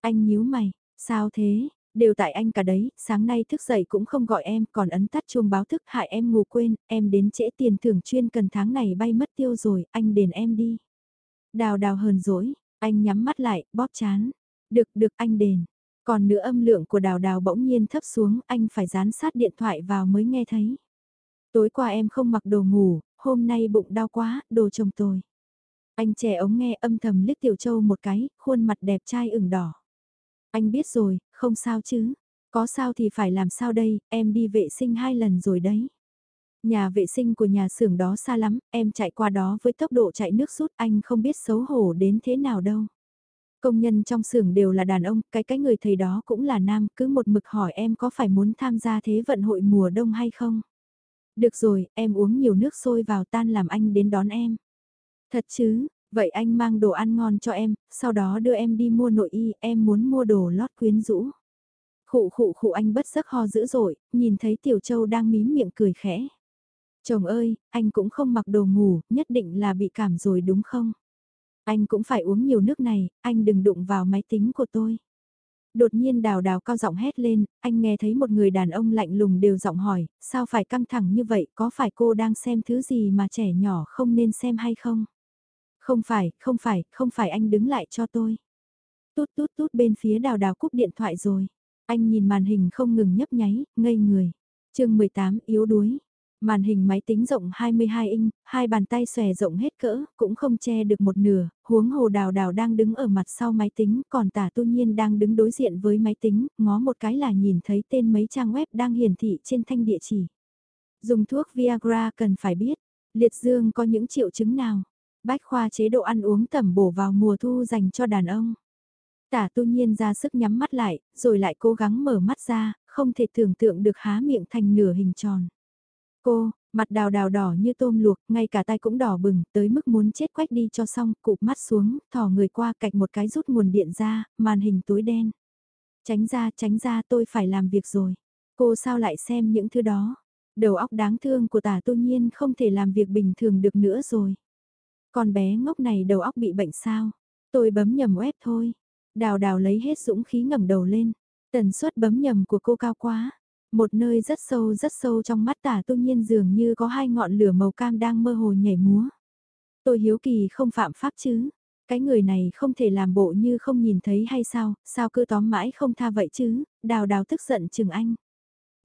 Anh nhíu mày, sao thế, đều tại anh cả đấy, sáng nay thức dậy cũng không gọi em, còn ấn tắt chuông báo thức hại em ngủ quên, em đến trễ tiền thưởng chuyên cần tháng này bay mất tiêu rồi, anh đền em đi. Đào đào hờn dỗi, anh nhắm mắt lại, bóp chán. Được, được anh đền. Còn nữa âm lượng của đào đào bỗng nhiên thấp xuống, anh phải dán sát điện thoại vào mới nghe thấy. Tối qua em không mặc đồ ngủ, hôm nay bụng đau quá, đồ chồng tôi. Anh trẻ ống nghe âm thầm liếc Tiểu Châu một cái, khuôn mặt đẹp trai ửng đỏ. Anh biết rồi, không sao chứ. Có sao thì phải làm sao đây, em đi vệ sinh hai lần rồi đấy. Nhà vệ sinh của nhà xưởng đó xa lắm, em chạy qua đó với tốc độ chạy nước rút anh không biết xấu hổ đến thế nào đâu. Công nhân trong xưởng đều là đàn ông, cái cái người thầy đó cũng là nam, cứ một mực hỏi em có phải muốn tham gia thế vận hội mùa đông hay không. Được rồi, em uống nhiều nước sôi vào tan làm anh đến đón em. Thật chứ, vậy anh mang đồ ăn ngon cho em, sau đó đưa em đi mua nội y, em muốn mua đồ lót quyến rũ. Khụ khụ khụ anh bất giấc ho dữ dội, nhìn thấy Tiểu Châu đang mím miệng cười khẽ. Chồng ơi, anh cũng không mặc đồ ngủ, nhất định là bị cảm rồi đúng không? Anh cũng phải uống nhiều nước này, anh đừng đụng vào máy tính của tôi. Đột nhiên đào đào cao giọng hét lên, anh nghe thấy một người đàn ông lạnh lùng đều giọng hỏi, sao phải căng thẳng như vậy, có phải cô đang xem thứ gì mà trẻ nhỏ không nên xem hay không? Không phải, không phải, không phải anh đứng lại cho tôi. Tút tút tút bên phía đào đào cúp điện thoại rồi. Anh nhìn màn hình không ngừng nhấp nháy, ngây người. chương 18 yếu đuối. Màn hình máy tính rộng 22 inch, hai bàn tay xòe rộng hết cỡ, cũng không che được một nửa, huống hồ đào đào đang đứng ở mặt sau máy tính, còn tả tu nhiên đang đứng đối diện với máy tính, ngó một cái là nhìn thấy tên mấy trang web đang hiển thị trên thanh địa chỉ. Dùng thuốc Viagra cần phải biết, liệt dương có những triệu chứng nào? Bách khoa chế độ ăn uống tẩm bổ vào mùa thu dành cho đàn ông. Tả tu nhiên ra sức nhắm mắt lại, rồi lại cố gắng mở mắt ra, không thể tưởng tượng được há miệng thành nửa hình tròn. Cô, mặt đào đào đỏ như tôm luộc, ngay cả tay cũng đỏ bừng, tới mức muốn chết quách đi cho xong, cụp mắt xuống, thò người qua cạnh một cái rút nguồn điện ra, màn hình tối đen. Tránh ra, tránh ra tôi phải làm việc rồi. Cô sao lại xem những thứ đó? Đầu óc đáng thương của tả tu nhiên không thể làm việc bình thường được nữa rồi. Con bé ngốc này đầu óc bị bệnh sao? Tôi bấm nhầm web thôi. Đào đào lấy hết dũng khí ngẩng đầu lên. Tần suất bấm nhầm của cô cao quá. Một nơi rất sâu rất sâu trong mắt tả tu nhiên dường như có hai ngọn lửa màu cam đang mơ hồ nhảy múa. Tôi hiếu kỳ không phạm pháp chứ. Cái người này không thể làm bộ như không nhìn thấy hay sao, sao cứ tóm mãi không tha vậy chứ, đào đào tức giận chừng anh.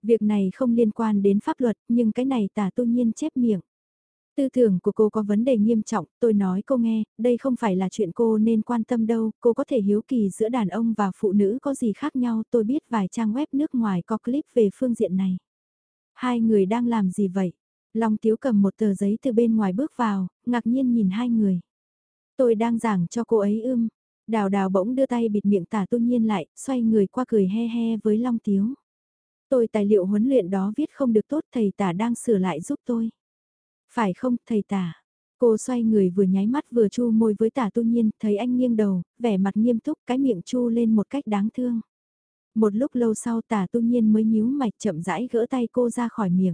Việc này không liên quan đến pháp luật nhưng cái này tả tu nhiên chép miệng. Tư tưởng của cô có vấn đề nghiêm trọng, tôi nói cô nghe, đây không phải là chuyện cô nên quan tâm đâu, cô có thể hiếu kỳ giữa đàn ông và phụ nữ có gì khác nhau, tôi biết vài trang web nước ngoài có clip về phương diện này. Hai người đang làm gì vậy? Long Tiếu cầm một tờ giấy từ bên ngoài bước vào, ngạc nhiên nhìn hai người. Tôi đang giảng cho cô ấy ưm. Đào đào bỗng đưa tay bịt miệng tả tu nhiên lại, xoay người qua cười he he với Long Tiếu. Tôi tài liệu huấn luyện đó viết không được tốt thầy tả đang sửa lại giúp tôi. Phải không thầy tả? Cô xoay người vừa nháy mắt vừa chu môi với tả tu nhiên, thấy anh nghiêng đầu, vẻ mặt nghiêm túc cái miệng chu lên một cách đáng thương. Một lúc lâu sau tả tu nhiên mới nhíu mạch chậm rãi gỡ tay cô ra khỏi miệng.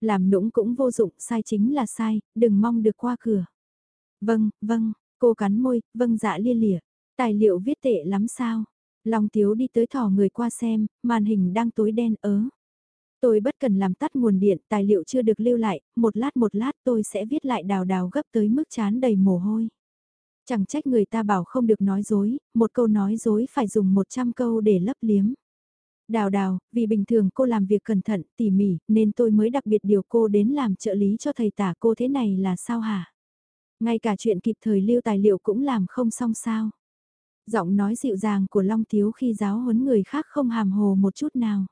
Làm nũng cũng vô dụng, sai chính là sai, đừng mong được qua cửa. Vâng, vâng, cô cắn môi, vâng dạ lia lịa. Tài liệu viết tệ lắm sao? Long Tiếu đi tới thỏ người qua xem, màn hình đang tối đen ớ. Tôi bất cần làm tắt nguồn điện, tài liệu chưa được lưu lại, một lát một lát tôi sẽ viết lại đào đào gấp tới mức chán đầy mồ hôi. Chẳng trách người ta bảo không được nói dối, một câu nói dối phải dùng 100 câu để lấp liếm. Đào đào, vì bình thường cô làm việc cẩn thận, tỉ mỉ, nên tôi mới đặc biệt điều cô đến làm trợ lý cho thầy tả cô thế này là sao hả? Ngay cả chuyện kịp thời lưu tài liệu cũng làm không xong sao? Giọng nói dịu dàng của Long Tiếu khi giáo huấn người khác không hàm hồ một chút nào.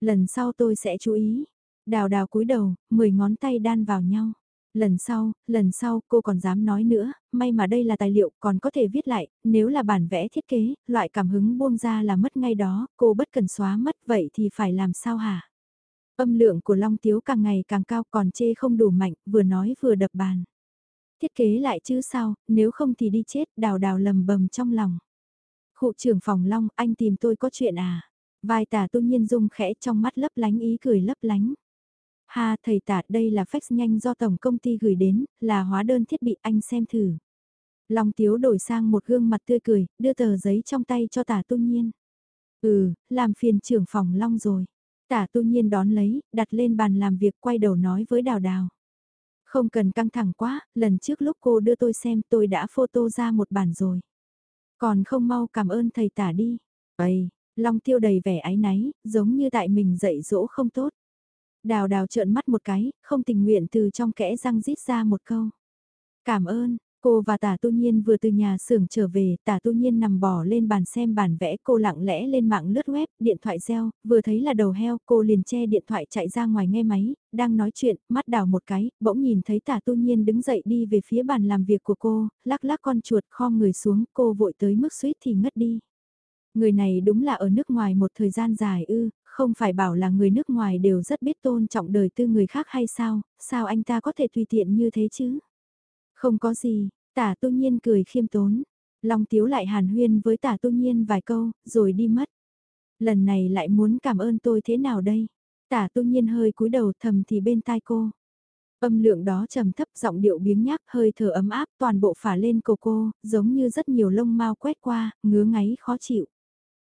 Lần sau tôi sẽ chú ý. Đào đào cúi đầu, mười ngón tay đan vào nhau. Lần sau, lần sau cô còn dám nói nữa, may mà đây là tài liệu còn có thể viết lại, nếu là bản vẽ thiết kế, loại cảm hứng buông ra là mất ngay đó, cô bất cần xóa mất vậy thì phải làm sao hả? Âm lượng của Long Tiếu càng ngày càng cao còn chê không đủ mạnh, vừa nói vừa đập bàn. Thiết kế lại chứ sao, nếu không thì đi chết, đào đào lầm bầm trong lòng. Khụ trưởng phòng Long, anh tìm tôi có chuyện à? Vai tả tu nhiên dung khẽ trong mắt lấp lánh ý cười lấp lánh. Ha thầy tả đây là fax nhanh do tổng công ty gửi đến, là hóa đơn thiết bị anh xem thử. Long tiếu đổi sang một gương mặt tươi cười, đưa tờ giấy trong tay cho tả tu nhiên. Ừ, làm phiền trưởng phòng Long rồi. Tả tu nhiên đón lấy, đặt lên bàn làm việc quay đầu nói với đào đào. Không cần căng thẳng quá, lần trước lúc cô đưa tôi xem tôi đã photo ra một bản rồi. Còn không mau cảm ơn thầy tả đi. Ây, Long tiêu đầy vẻ ái náy, giống như tại mình dạy dỗ không tốt. Đào đào trợn mắt một cái, không tình nguyện từ trong kẽ răng rít ra một câu. Cảm ơn, Cô và tả tu nhiên vừa từ nhà xưởng trở về, tả tu nhiên nằm bò lên bàn xem bản vẽ, cô lặng lẽ lên mạng lướt web, điện thoại reo, vừa thấy là đầu heo, cô liền che điện thoại chạy ra ngoài nghe máy, đang nói chuyện, mắt đào một cái, bỗng nhìn thấy tả tu nhiên đứng dậy đi về phía bàn làm việc của cô, lắc lắc con chuột kho người xuống, cô vội tới mức suýt thì ngất đi. Người này đúng là ở nước ngoài một thời gian dài ư, không phải bảo là người nước ngoài đều rất biết tôn trọng đời tư người khác hay sao, sao anh ta có thể tùy tiện như thế chứ? Không có gì, tả tu nhiên cười khiêm tốn. Long tiếu lại hàn huyên với tả tu nhiên vài câu, rồi đi mất. Lần này lại muốn cảm ơn tôi thế nào đây? Tả tu nhiên hơi cúi đầu thầm thì bên tai cô. Âm lượng đó trầm thấp giọng điệu biếng nhác hơi thở ấm áp toàn bộ phả lên cổ cô, giống như rất nhiều lông mau quét qua, ngứa ngáy khó chịu.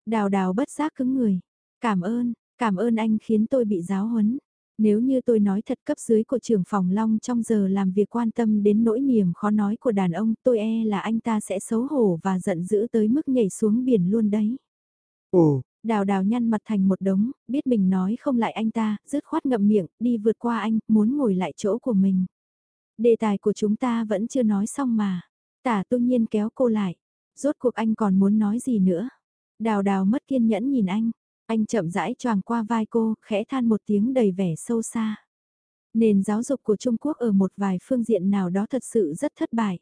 Đào đào bất giác cứng người. Cảm ơn, cảm ơn anh khiến tôi bị giáo huấn. Nếu như tôi nói thật cấp dưới của trưởng phòng Long trong giờ làm việc quan tâm đến nỗi niềm khó nói của đàn ông tôi e là anh ta sẽ xấu hổ và giận dữ tới mức nhảy xuống biển luôn đấy. Ồ, đào đào nhăn mặt thành một đống, biết mình nói không lại anh ta, rứt khoát ngậm miệng, đi vượt qua anh, muốn ngồi lại chỗ của mình. Đề tài của chúng ta vẫn chưa nói xong mà. Tả tu nhiên kéo cô lại. Rốt cuộc anh còn muốn nói gì nữa? Đào đào mất kiên nhẫn nhìn anh. Anh chậm rãi choàng qua vai cô, khẽ than một tiếng đầy vẻ sâu xa. Nền giáo dục của Trung Quốc ở một vài phương diện nào đó thật sự rất thất bại.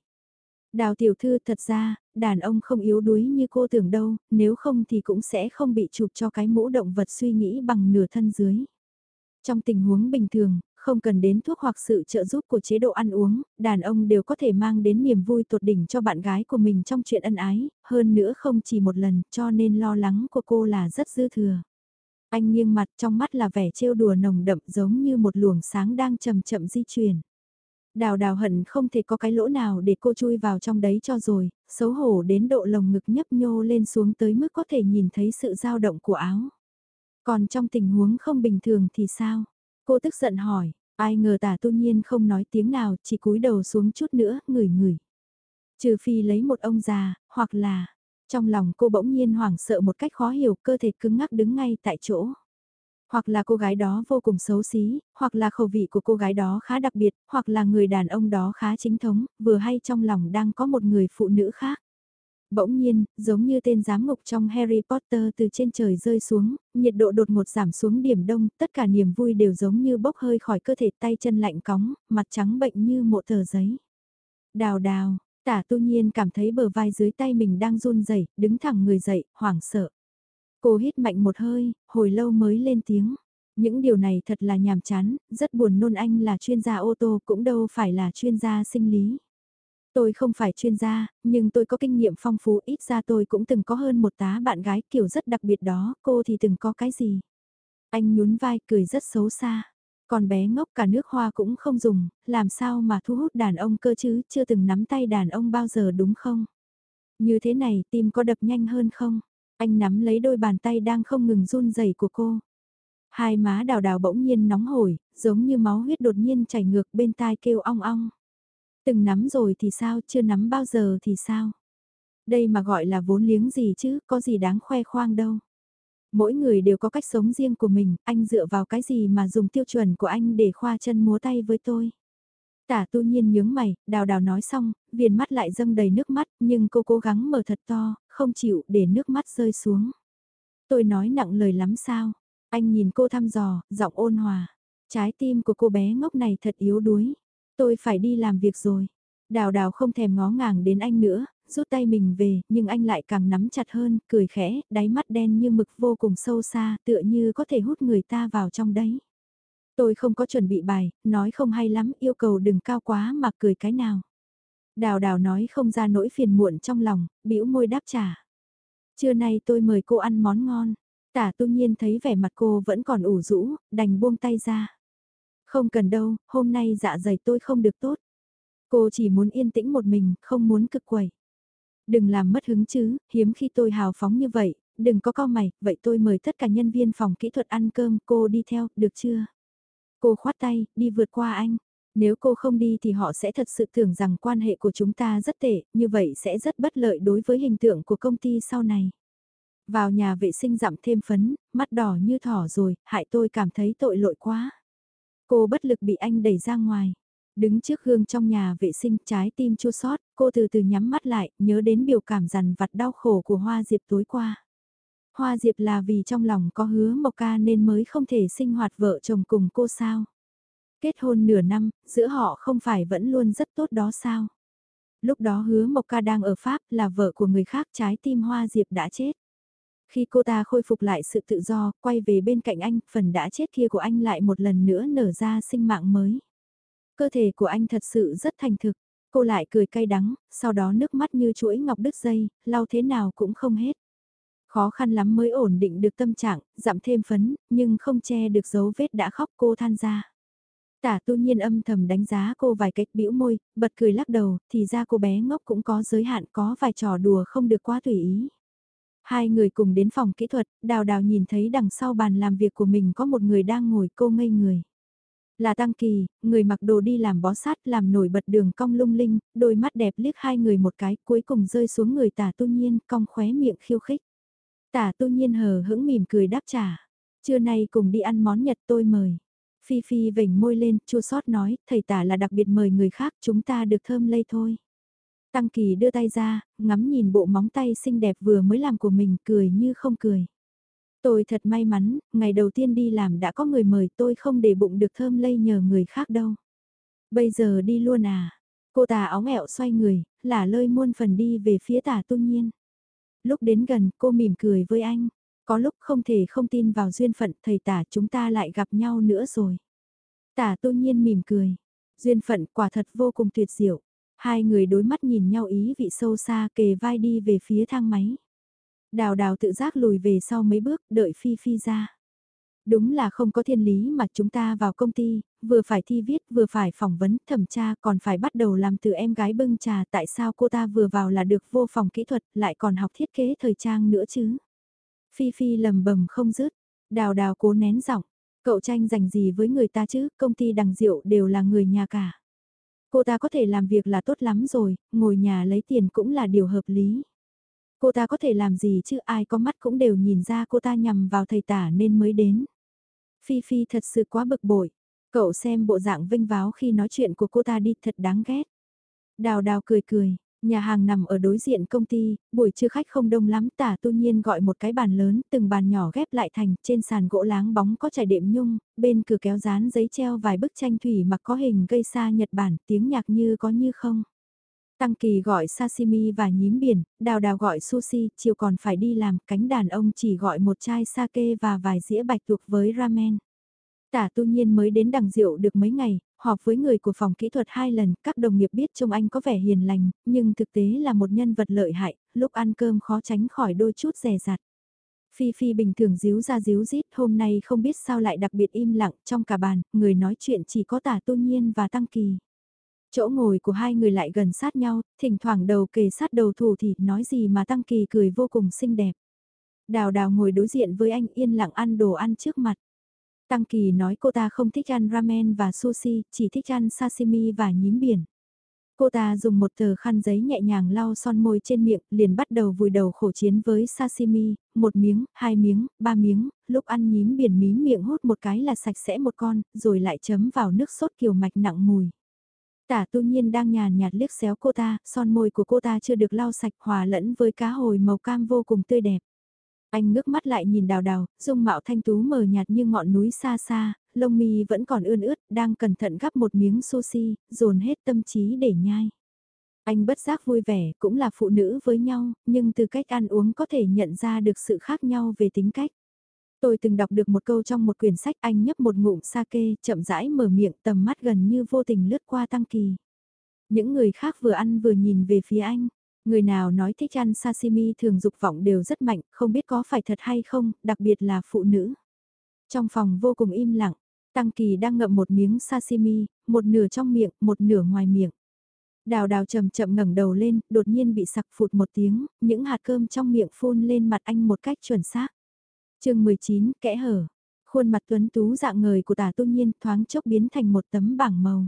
Đào tiểu thư thật ra, đàn ông không yếu đuối như cô tưởng đâu, nếu không thì cũng sẽ không bị chụp cho cái mũ động vật suy nghĩ bằng nửa thân dưới. Trong tình huống bình thường, không cần đến thuốc hoặc sự trợ giúp của chế độ ăn uống, đàn ông đều có thể mang đến niềm vui tột đỉnh cho bạn gái của mình trong chuyện ân ái, hơn nữa không chỉ một lần, cho nên lo lắng của cô là rất dư thừa. Anh nghiêng mặt trong mắt là vẻ trêu đùa nồng đậm giống như một luồng sáng đang chậm chậm di chuyển. Đào đào hận không thể có cái lỗ nào để cô chui vào trong đấy cho rồi, xấu hổ đến độ lồng ngực nhấp nhô lên xuống tới mức có thể nhìn thấy sự dao động của áo. Còn trong tình huống không bình thường thì sao? Cô tức giận hỏi, ai ngờ tả tu nhiên không nói tiếng nào, chỉ cúi đầu xuống chút nữa, ngửi ngửi. Trừ phi lấy một ông già, hoặc là, trong lòng cô bỗng nhiên hoảng sợ một cách khó hiểu, cơ thể cứng ngắc đứng ngay tại chỗ. Hoặc là cô gái đó vô cùng xấu xí, hoặc là khẩu vị của cô gái đó khá đặc biệt, hoặc là người đàn ông đó khá chính thống, vừa hay trong lòng đang có một người phụ nữ khác. Bỗng nhiên, giống như tên giám ngục trong Harry Potter từ trên trời rơi xuống, nhiệt độ đột ngột giảm xuống điểm đông, tất cả niềm vui đều giống như bốc hơi khỏi cơ thể tay chân lạnh cóng, mặt trắng bệnh như một tờ giấy. Đào đào, tả tu nhiên cảm thấy bờ vai dưới tay mình đang run rẩy đứng thẳng người dậy, hoảng sợ. Cô hít mạnh một hơi, hồi lâu mới lên tiếng. Những điều này thật là nhàm chán, rất buồn nôn anh là chuyên gia ô tô cũng đâu phải là chuyên gia sinh lý. Tôi không phải chuyên gia, nhưng tôi có kinh nghiệm phong phú ít ra tôi cũng từng có hơn một tá bạn gái kiểu rất đặc biệt đó, cô thì từng có cái gì. Anh nhún vai cười rất xấu xa. Còn bé ngốc cả nước hoa cũng không dùng, làm sao mà thu hút đàn ông cơ chứ, chưa từng nắm tay đàn ông bao giờ đúng không? Như thế này tim có đập nhanh hơn không? Anh nắm lấy đôi bàn tay đang không ngừng run rẩy của cô. Hai má đào đào bỗng nhiên nóng hổi, giống như máu huyết đột nhiên chảy ngược bên tai kêu ong ong. Từng nắm rồi thì sao, chưa nắm bao giờ thì sao? Đây mà gọi là vốn liếng gì chứ, có gì đáng khoe khoang đâu. Mỗi người đều có cách sống riêng của mình, anh dựa vào cái gì mà dùng tiêu chuẩn của anh để khoa chân múa tay với tôi. Tả tu nhiên nhướng mày, đào đào nói xong, viền mắt lại dâng đầy nước mắt, nhưng cô cố gắng mở thật to, không chịu để nước mắt rơi xuống. Tôi nói nặng lời lắm sao? Anh nhìn cô thăm dò, giọng ôn hòa. Trái tim của cô bé ngốc này thật yếu đuối. Tôi phải đi làm việc rồi. Đào đào không thèm ngó ngàng đến anh nữa, rút tay mình về, nhưng anh lại càng nắm chặt hơn, cười khẽ, đáy mắt đen như mực vô cùng sâu xa, tựa như có thể hút người ta vào trong đấy. Tôi không có chuẩn bị bài, nói không hay lắm, yêu cầu đừng cao quá mà cười cái nào. Đào đào nói không ra nỗi phiền muộn trong lòng, bĩu môi đáp trả. Trưa nay tôi mời cô ăn món ngon. Tả tu nhiên thấy vẻ mặt cô vẫn còn ủ rũ, đành buông tay ra. Không cần đâu, hôm nay dạ dày tôi không được tốt. Cô chỉ muốn yên tĩnh một mình, không muốn cực quẩy. Đừng làm mất hứng chứ, hiếm khi tôi hào phóng như vậy, đừng có co mày, vậy tôi mời tất cả nhân viên phòng kỹ thuật ăn cơm, cô đi theo, được chưa? Cô khoát tay, đi vượt qua anh. Nếu cô không đi thì họ sẽ thật sự tưởng rằng quan hệ của chúng ta rất tệ, như vậy sẽ rất bất lợi đối với hình tượng của công ty sau này. Vào nhà vệ sinh dặm thêm phấn, mắt đỏ như thỏ rồi, hại tôi cảm thấy tội lỗi quá. Cô bất lực bị anh đẩy ra ngoài. Đứng trước gương trong nhà vệ sinh trái tim chua sót, cô từ từ nhắm mắt lại, nhớ đến biểu cảm rằn vặt đau khổ của Hoa Diệp tối qua. Hoa Diệp là vì trong lòng có hứa Mộc Ca nên mới không thể sinh hoạt vợ chồng cùng cô sao. Kết hôn nửa năm, giữa họ không phải vẫn luôn rất tốt đó sao. Lúc đó hứa Mộc Ca đang ở Pháp là vợ của người khác trái tim Hoa Diệp đã chết. Khi cô ta khôi phục lại sự tự do, quay về bên cạnh anh, phần đã chết kia của anh lại một lần nữa nở ra sinh mạng mới. Cơ thể của anh thật sự rất thành thực. Cô lại cười cay đắng, sau đó nước mắt như chuỗi ngọc đứt dây, lau thế nào cũng không hết. Khó khăn lắm mới ổn định được tâm trạng, giảm thêm phấn, nhưng không che được dấu vết đã khóc cô than ra. Tả tu nhiên âm thầm đánh giá cô vài cách bĩu môi, bật cười lắc đầu, thì ra cô bé ngốc cũng có giới hạn có vài trò đùa không được quá tùy ý. Hai người cùng đến phòng kỹ thuật, đào đào nhìn thấy đằng sau bàn làm việc của mình có một người đang ngồi cô ngây người. Là Tăng Kỳ, người mặc đồ đi làm bó sát làm nổi bật đường cong lung linh, đôi mắt đẹp liếc hai người một cái cuối cùng rơi xuống người tả tu nhiên cong khóe miệng khiêu khích. Tả tu nhiên hờ hững mỉm cười đáp trả. Trưa nay cùng đi ăn món Nhật tôi mời. Phi Phi vểnh môi lên, chua sót nói, thầy tả là đặc biệt mời người khác, chúng ta được thơm lây thôi. Tăng Kỳ đưa tay ra, ngắm nhìn bộ móng tay xinh đẹp vừa mới làm của mình, cười như không cười. Tôi thật may mắn, ngày đầu tiên đi làm đã có người mời tôi không để bụng được thơm lây nhờ người khác đâu. Bây giờ đi luôn à? Cô tà óng ẹo xoay người, là lơi muôn phần đi về phía tà tu nhiên. Lúc đến gần, cô mỉm cười với anh. Có lúc không thể không tin vào duyên phận thầy tả chúng ta lại gặp nhau nữa rồi. Tả tu nhiên mỉm cười. Duyên phận quả thật vô cùng tuyệt diệu. Hai người đối mắt nhìn nhau ý vị sâu xa kề vai đi về phía thang máy. Đào đào tự giác lùi về sau mấy bước đợi Phi Phi ra. Đúng là không có thiên lý mà chúng ta vào công ty, vừa phải thi viết vừa phải phỏng vấn thẩm tra còn phải bắt đầu làm từ em gái bưng trà tại sao cô ta vừa vào là được vô phòng kỹ thuật lại còn học thiết kế thời trang nữa chứ. Phi Phi lầm bầm không dứt đào đào cố nén giọng, cậu tranh giành gì với người ta chứ, công ty đằng diệu đều là người nhà cả. Cô ta có thể làm việc là tốt lắm rồi, ngồi nhà lấy tiền cũng là điều hợp lý. Cô ta có thể làm gì chứ ai có mắt cũng đều nhìn ra cô ta nhằm vào thầy tả nên mới đến. Phi Phi thật sự quá bực bội. Cậu xem bộ dạng vinh váo khi nói chuyện của cô ta đi thật đáng ghét. Đào đào cười cười, nhà hàng nằm ở đối diện công ty, buổi trưa khách không đông lắm tả tu nhiên gọi một cái bàn lớn, từng bàn nhỏ ghép lại thành, trên sàn gỗ láng bóng có trải đệm nhung, bên cửa kéo dán giấy treo vài bức tranh thủy mặc có hình gây xa Nhật Bản, tiếng nhạc như có như không. Tăng Kỳ gọi sashimi và nhím biển, đào đào gọi sushi, chiều còn phải đi làm, cánh đàn ông chỉ gọi một chai sake và vài dĩa bạch tuộc với ramen. Tả tu nhiên mới đến đằng rượu được mấy ngày, họp với người của phòng kỹ thuật hai lần, các đồng nghiệp biết trông anh có vẻ hiền lành, nhưng thực tế là một nhân vật lợi hại, lúc ăn cơm khó tránh khỏi đôi chút rè rặt. Phi Phi bình thường díu ra díu dít hôm nay không biết sao lại đặc biệt im lặng trong cả bàn, người nói chuyện chỉ có tả tu nhiên và tăng kỳ. Chỗ ngồi của hai người lại gần sát nhau, thỉnh thoảng đầu kề sát đầu thủ thì nói gì mà tăng kỳ cười vô cùng xinh đẹp. Đào đào ngồi đối diện với anh yên lặng ăn đồ ăn trước mặt. Tăng Kỳ nói cô ta không thích ăn ramen và sushi, chỉ thích ăn sashimi và nhím biển. Cô ta dùng một tờ khăn giấy nhẹ nhàng lau son môi trên miệng, liền bắt đầu vùi đầu khổ chiến với sashimi, một miếng, hai miếng, ba miếng, lúc ăn nhím biển mí miệng hút một cái là sạch sẽ một con, rồi lại chấm vào nước sốt kiều mạch nặng mùi. Tả tu nhiên đang nhàn nhạt liếc xéo cô ta, son môi của cô ta chưa được lau sạch hòa lẫn với cá hồi màu cam vô cùng tươi đẹp. Anh ngước mắt lại nhìn đào đào, dung mạo thanh tú mờ nhạt như ngọn núi xa xa, lông mi vẫn còn ươn ướt, đang cẩn thận gắp một miếng sushi, dồn hết tâm trí để nhai. Anh bất giác vui vẻ, cũng là phụ nữ với nhau, nhưng từ cách ăn uống có thể nhận ra được sự khác nhau về tính cách. Tôi từng đọc được một câu trong một quyển sách anh nhấp một ngụm sake, chậm rãi mở miệng tầm mắt gần như vô tình lướt qua tăng kỳ. Những người khác vừa ăn vừa nhìn về phía anh. Người nào nói thích ăn sashimi thường dục vọng đều rất mạnh, không biết có phải thật hay không, đặc biệt là phụ nữ. Trong phòng vô cùng im lặng, Tăng Kỳ đang ngậm một miếng sashimi, một nửa trong miệng, một nửa ngoài miệng. Đào đào chậm chậm ngẩng đầu lên, đột nhiên bị sặc phụt một tiếng, những hạt cơm trong miệng phun lên mặt anh một cách chuẩn xác. chương 19, kẽ hở. Khuôn mặt tuấn tú dạng người của tả tu nhiên thoáng chốc biến thành một tấm bảng màu.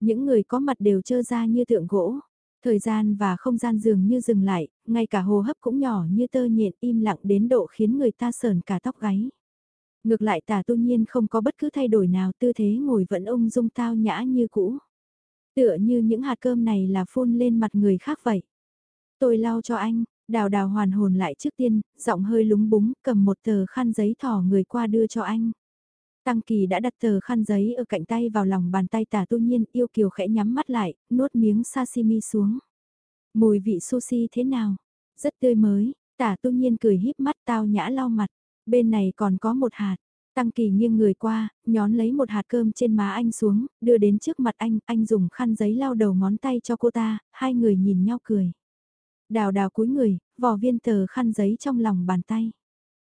Những người có mặt đều trơ ra như tượng gỗ. Thời gian và không gian dường như dừng lại, ngay cả hô hấp cũng nhỏ như tơ nhện im lặng đến độ khiến người ta sờn cả tóc gáy. Ngược lại tả tu nhiên không có bất cứ thay đổi nào tư thế ngồi vẫn ung dung tao nhã như cũ. Tựa như những hạt cơm này là phun lên mặt người khác vậy. Tôi lau cho anh, đào đào hoàn hồn lại trước tiên, giọng hơi lúng búng, cầm một tờ khăn giấy thỏ người qua đưa cho anh. Tăng Kỳ đã đặt tờ khăn giấy ở cạnh tay vào lòng bàn tay tả tu nhiên yêu kiều khẽ nhắm mắt lại, nuốt miếng sashimi xuống. Mùi vị sushi thế nào? Rất tươi mới, tả tu nhiên cười híp mắt tao nhã lau mặt. Bên này còn có một hạt. Tăng Kỳ nghiêng người qua, nhón lấy một hạt cơm trên má anh xuống, đưa đến trước mặt anh, anh dùng khăn giấy lau đầu ngón tay cho cô ta, hai người nhìn nhau cười. Đào đào cúi người, vò viên tờ khăn giấy trong lòng bàn tay.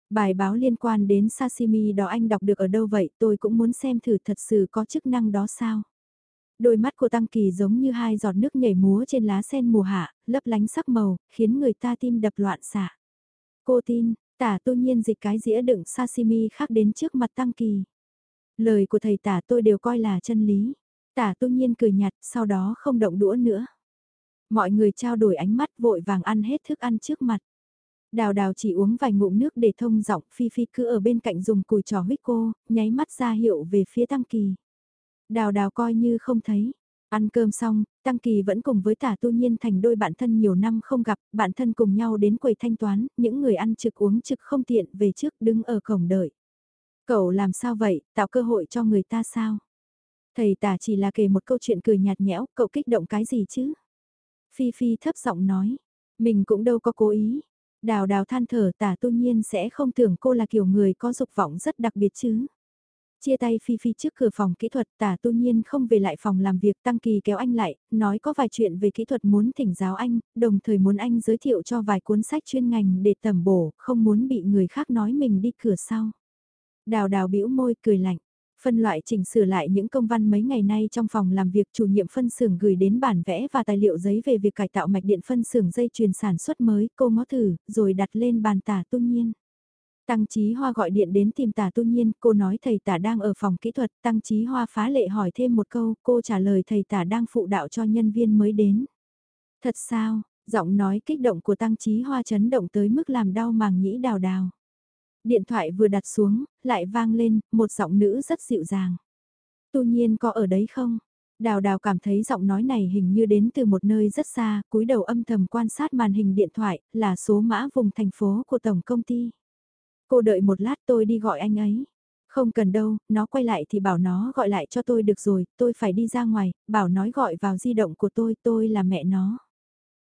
Bài báo liên quan đến sashimi đó anh đọc được ở đâu vậy tôi cũng muốn xem thử thật sự có chức năng đó sao. Đôi mắt của Tăng Kỳ giống như hai giọt nước nhảy múa trên lá sen mùa hạ, lấp lánh sắc màu, khiến người ta tim đập loạn xạ. Cô tin, tả tu nhiên dịch cái dĩa đựng sashimi khác đến trước mặt Tăng Kỳ. Lời của thầy tả tôi đều coi là chân lý. Tả tu nhiên cười nhạt, sau đó không động đũa nữa. Mọi người trao đổi ánh mắt vội vàng ăn hết thức ăn trước mặt. Đào đào chỉ uống vài ngụm nước để thông giọng Phi Phi cứ ở bên cạnh dùng cùi trò huyết cô, nháy mắt ra hiệu về phía Tăng Kỳ. Đào đào coi như không thấy. Ăn cơm xong, Tăng Kỳ vẫn cùng với tả tu nhiên thành đôi bạn thân nhiều năm không gặp, bạn thân cùng nhau đến quầy thanh toán, những người ăn trực uống trực không tiện về trước đứng ở cổng đợi. Cậu làm sao vậy, tạo cơ hội cho người ta sao? Thầy tả chỉ là kể một câu chuyện cười nhạt nhẽo, cậu kích động cái gì chứ? Phi Phi thấp giọng nói, mình cũng đâu có cố ý, Đào đào than thở tả tu nhiên sẽ không tưởng cô là kiểu người có dục vọng rất đặc biệt chứ. Chia tay Phi Phi trước cửa phòng kỹ thuật tả tu nhiên không về lại phòng làm việc tăng kỳ kéo anh lại, nói có vài chuyện về kỹ thuật muốn thỉnh giáo anh, đồng thời muốn anh giới thiệu cho vài cuốn sách chuyên ngành để tầm bổ, không muốn bị người khác nói mình đi cửa sau. Đào đào bĩu môi cười lạnh. Phân loại chỉnh sửa lại những công văn mấy ngày nay trong phòng làm việc chủ nhiệm phân xưởng gửi đến bản vẽ và tài liệu giấy về việc cải tạo mạch điện phân xưởng dây chuyền sản xuất mới, cô ngó thử, rồi đặt lên bàn tả tu nhiên. Tăng Chí Hoa gọi điện đến tìm tả tu nhiên, cô nói thầy tả đang ở phòng kỹ thuật, Tăng Chí Hoa phá lệ hỏi thêm một câu, cô trả lời thầy tả đang phụ đạo cho nhân viên mới đến. Thật sao, giọng nói kích động của Tăng Chí Hoa chấn động tới mức làm đau màng nhĩ đào đào. Điện thoại vừa đặt xuống, lại vang lên, một giọng nữ rất dịu dàng. Tu nhiên có ở đấy không? Đào đào cảm thấy giọng nói này hình như đến từ một nơi rất xa, cúi đầu âm thầm quan sát màn hình điện thoại, là số mã vùng thành phố của tổng công ty. Cô đợi một lát tôi đi gọi anh ấy. Không cần đâu, nó quay lại thì bảo nó gọi lại cho tôi được rồi, tôi phải đi ra ngoài, bảo nói gọi vào di động của tôi, tôi là mẹ nó.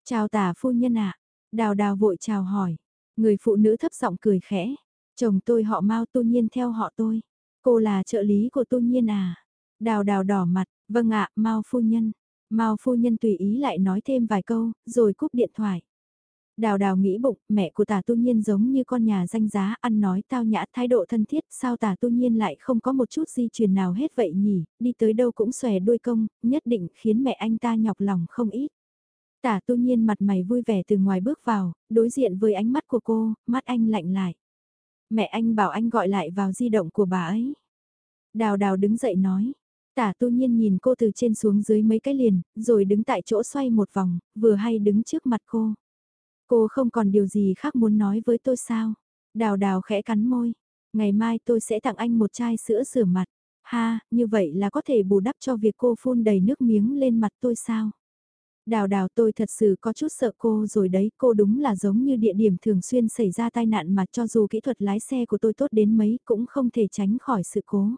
Chào tả phu nhân ạ, đào đào vội chào hỏi. Người phụ nữ thấp giọng cười khẽ, chồng tôi họ mau tu nhiên theo họ tôi. Cô là trợ lý của tu nhiên à? Đào đào đỏ mặt, vâng ạ, mau phu nhân. Mao phu nhân tùy ý lại nói thêm vài câu, rồi cúp điện thoại. Đào đào nghĩ bụng, mẹ của tả tu nhiên giống như con nhà danh giá, ăn nói tao nhã thái độ thân thiết, sao tả tu nhiên lại không có một chút di truyền nào hết vậy nhỉ, đi tới đâu cũng xòe đuôi công, nhất định khiến mẹ anh ta nhọc lòng không ít. Tả tu nhiên mặt mày vui vẻ từ ngoài bước vào, đối diện với ánh mắt của cô, mắt anh lạnh lại. Mẹ anh bảo anh gọi lại vào di động của bà ấy. Đào đào đứng dậy nói. Tả tu nhiên nhìn cô từ trên xuống dưới mấy cái liền, rồi đứng tại chỗ xoay một vòng, vừa hay đứng trước mặt cô. Cô không còn điều gì khác muốn nói với tôi sao? Đào đào khẽ cắn môi. Ngày mai tôi sẽ tặng anh một chai sữa rửa mặt. Ha, như vậy là có thể bù đắp cho việc cô phun đầy nước miếng lên mặt tôi sao? Đào đào tôi thật sự có chút sợ cô rồi đấy, cô đúng là giống như địa điểm thường xuyên xảy ra tai nạn mà cho dù kỹ thuật lái xe của tôi tốt đến mấy cũng không thể tránh khỏi sự cố.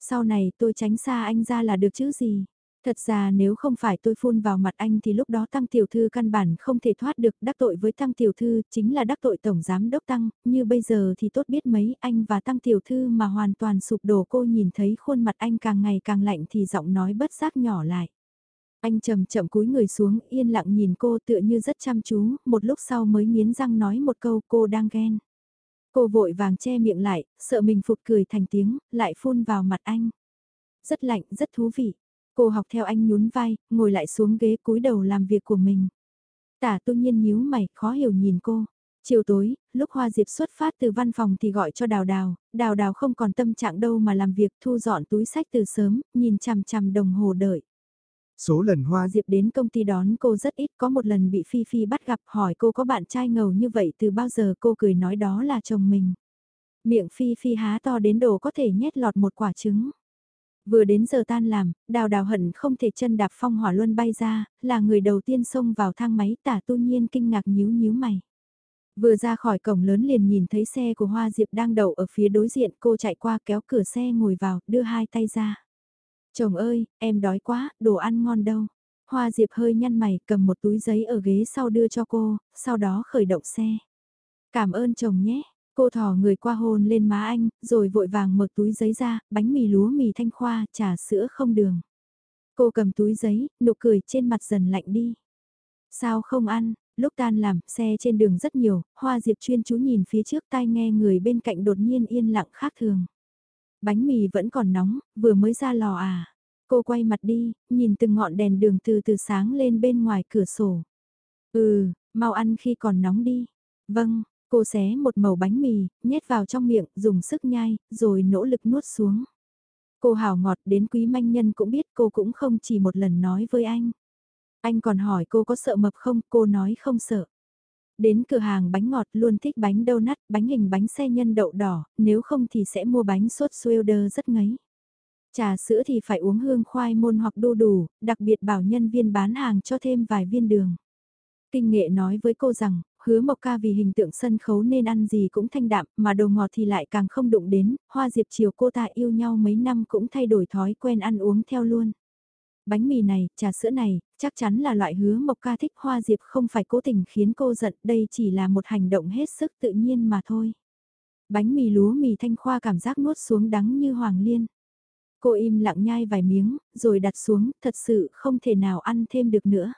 Sau này tôi tránh xa anh ra là được chứ gì. Thật ra nếu không phải tôi phun vào mặt anh thì lúc đó tăng tiểu thư căn bản không thể thoát được đắc tội với tăng tiểu thư chính là đắc tội tổng giám đốc tăng, như bây giờ thì tốt biết mấy anh và tăng tiểu thư mà hoàn toàn sụp đổ cô nhìn thấy khuôn mặt anh càng ngày càng lạnh thì giọng nói bất giác nhỏ lại. Anh chậm chậm cúi người xuống yên lặng nhìn cô tựa như rất chăm chú, một lúc sau mới miến răng nói một câu cô đang ghen. Cô vội vàng che miệng lại, sợ mình phục cười thành tiếng, lại phun vào mặt anh. Rất lạnh, rất thú vị. Cô học theo anh nhún vai, ngồi lại xuống ghế cúi đầu làm việc của mình. Tả tu nhiên nhíu mày, khó hiểu nhìn cô. Chiều tối, lúc Hoa Diệp xuất phát từ văn phòng thì gọi cho Đào Đào, Đào Đào không còn tâm trạng đâu mà làm việc thu dọn túi sách từ sớm, nhìn chằm chằm đồng hồ đợi. Số lần Hoa Diệp đến công ty đón cô rất ít, có một lần bị Phi Phi bắt gặp hỏi cô có bạn trai ngầu như vậy từ bao giờ cô cười nói đó là chồng mình. Miệng Phi Phi há to đến đồ có thể nhét lọt một quả trứng. Vừa đến giờ tan làm, đào đào hận không thể chân đạp phong hỏa luân bay ra, là người đầu tiên xông vào thang máy tả tu nhiên kinh ngạc nhíu nhíu mày. Vừa ra khỏi cổng lớn liền nhìn thấy xe của Hoa Diệp đang đậu ở phía đối diện cô chạy qua kéo cửa xe ngồi vào, đưa hai tay ra. Chồng ơi, em đói quá, đồ ăn ngon đâu. Hoa Diệp hơi nhăn mày cầm một túi giấy ở ghế sau đưa cho cô, sau đó khởi động xe. Cảm ơn chồng nhé, cô thò người qua hôn lên má anh, rồi vội vàng mở túi giấy ra, bánh mì lúa mì thanh khoa, trà sữa không đường. Cô cầm túi giấy, nụ cười trên mặt dần lạnh đi. Sao không ăn, lúc tan làm, xe trên đường rất nhiều, Hoa Diệp chuyên chú nhìn phía trước tai nghe người bên cạnh đột nhiên yên lặng khác thường. Bánh mì vẫn còn nóng, vừa mới ra lò à. Cô quay mặt đi, nhìn từng ngọn đèn đường từ từ sáng lên bên ngoài cửa sổ. Ừ, mau ăn khi còn nóng đi. Vâng, cô xé một mẩu bánh mì, nhét vào trong miệng, dùng sức nhai, rồi nỗ lực nuốt xuống. Cô hào ngọt đến quý manh nhân cũng biết cô cũng không chỉ một lần nói với anh. Anh còn hỏi cô có sợ mập không, cô nói không sợ. Đến cửa hàng bánh ngọt luôn thích bánh donut, bánh hình bánh xe nhân đậu đỏ, nếu không thì sẽ mua bánh sốt Swilder rất ngấy. Trà sữa thì phải uống hương khoai môn hoặc đu đủ, đặc biệt bảo nhân viên bán hàng cho thêm vài viên đường. Kinh nghệ nói với cô rằng, hứa mộc ca vì hình tượng sân khấu nên ăn gì cũng thanh đạm, mà đồ ngọt thì lại càng không đụng đến, hoa diệp chiều cô ta yêu nhau mấy năm cũng thay đổi thói quen ăn uống theo luôn. Bánh mì này, trà sữa này, chắc chắn là loại hứa mộc ca thích hoa diệp không phải cố tình khiến cô giận, đây chỉ là một hành động hết sức tự nhiên mà thôi. Bánh mì lúa mì thanh khoa cảm giác nuốt xuống đắng như hoàng liên. Cô im lặng nhai vài miếng, rồi đặt xuống, thật sự không thể nào ăn thêm được nữa.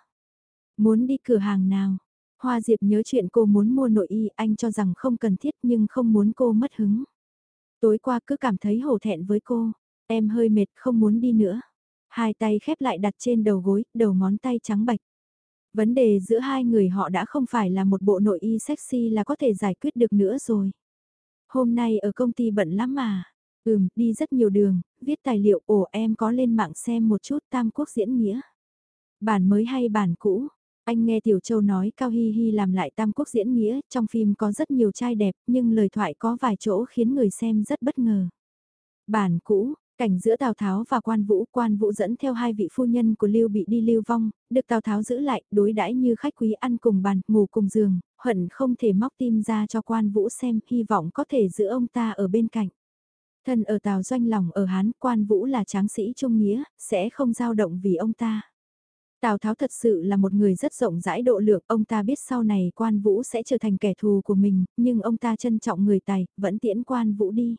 Muốn đi cửa hàng nào? Hoa Diệp nhớ chuyện cô muốn mua nội y, anh cho rằng không cần thiết nhưng không muốn cô mất hứng. Tối qua cứ cảm thấy hổ thẹn với cô, em hơi mệt không muốn đi nữa. Hai tay khép lại đặt trên đầu gối, đầu ngón tay trắng bạch. Vấn đề giữa hai người họ đã không phải là một bộ nội y sexy là có thể giải quyết được nữa rồi. Hôm nay ở công ty bận lắm mà. Ừm, đi rất nhiều đường, viết tài liệu, ồ em có lên mạng xem một chút Tam Quốc diễn nghĩa. Bản mới hay bản cũ, Anh nghe Tiểu Châu nói Cao hi hi làm lại Tam Quốc diễn nghĩa, trong phim có rất nhiều trai đẹp, nhưng lời thoại có vài chỗ khiến người xem rất bất ngờ. Bản cũ, cảnh giữa Tào Tháo và Quan Vũ, Quan Vũ dẫn theo hai vị phu nhân của Lưu bị đi lưu vong, được Tào Tháo giữ lại, đối đãi như khách quý ăn cùng bàn, ngủ cùng giường, hận không thể móc tim ra cho Quan Vũ xem, hy vọng có thể giữ ông ta ở bên cạnh. Thân ở Tào Doanh lòng ở Hán, Quan Vũ là tráng sĩ trung nghĩa, sẽ không dao động vì ông ta. Tào Tháo thật sự là một người rất rộng rãi độ lượng, ông ta biết sau này quan vũ sẽ trở thành kẻ thù của mình, nhưng ông ta trân trọng người tài, vẫn tiễn quan vũ đi.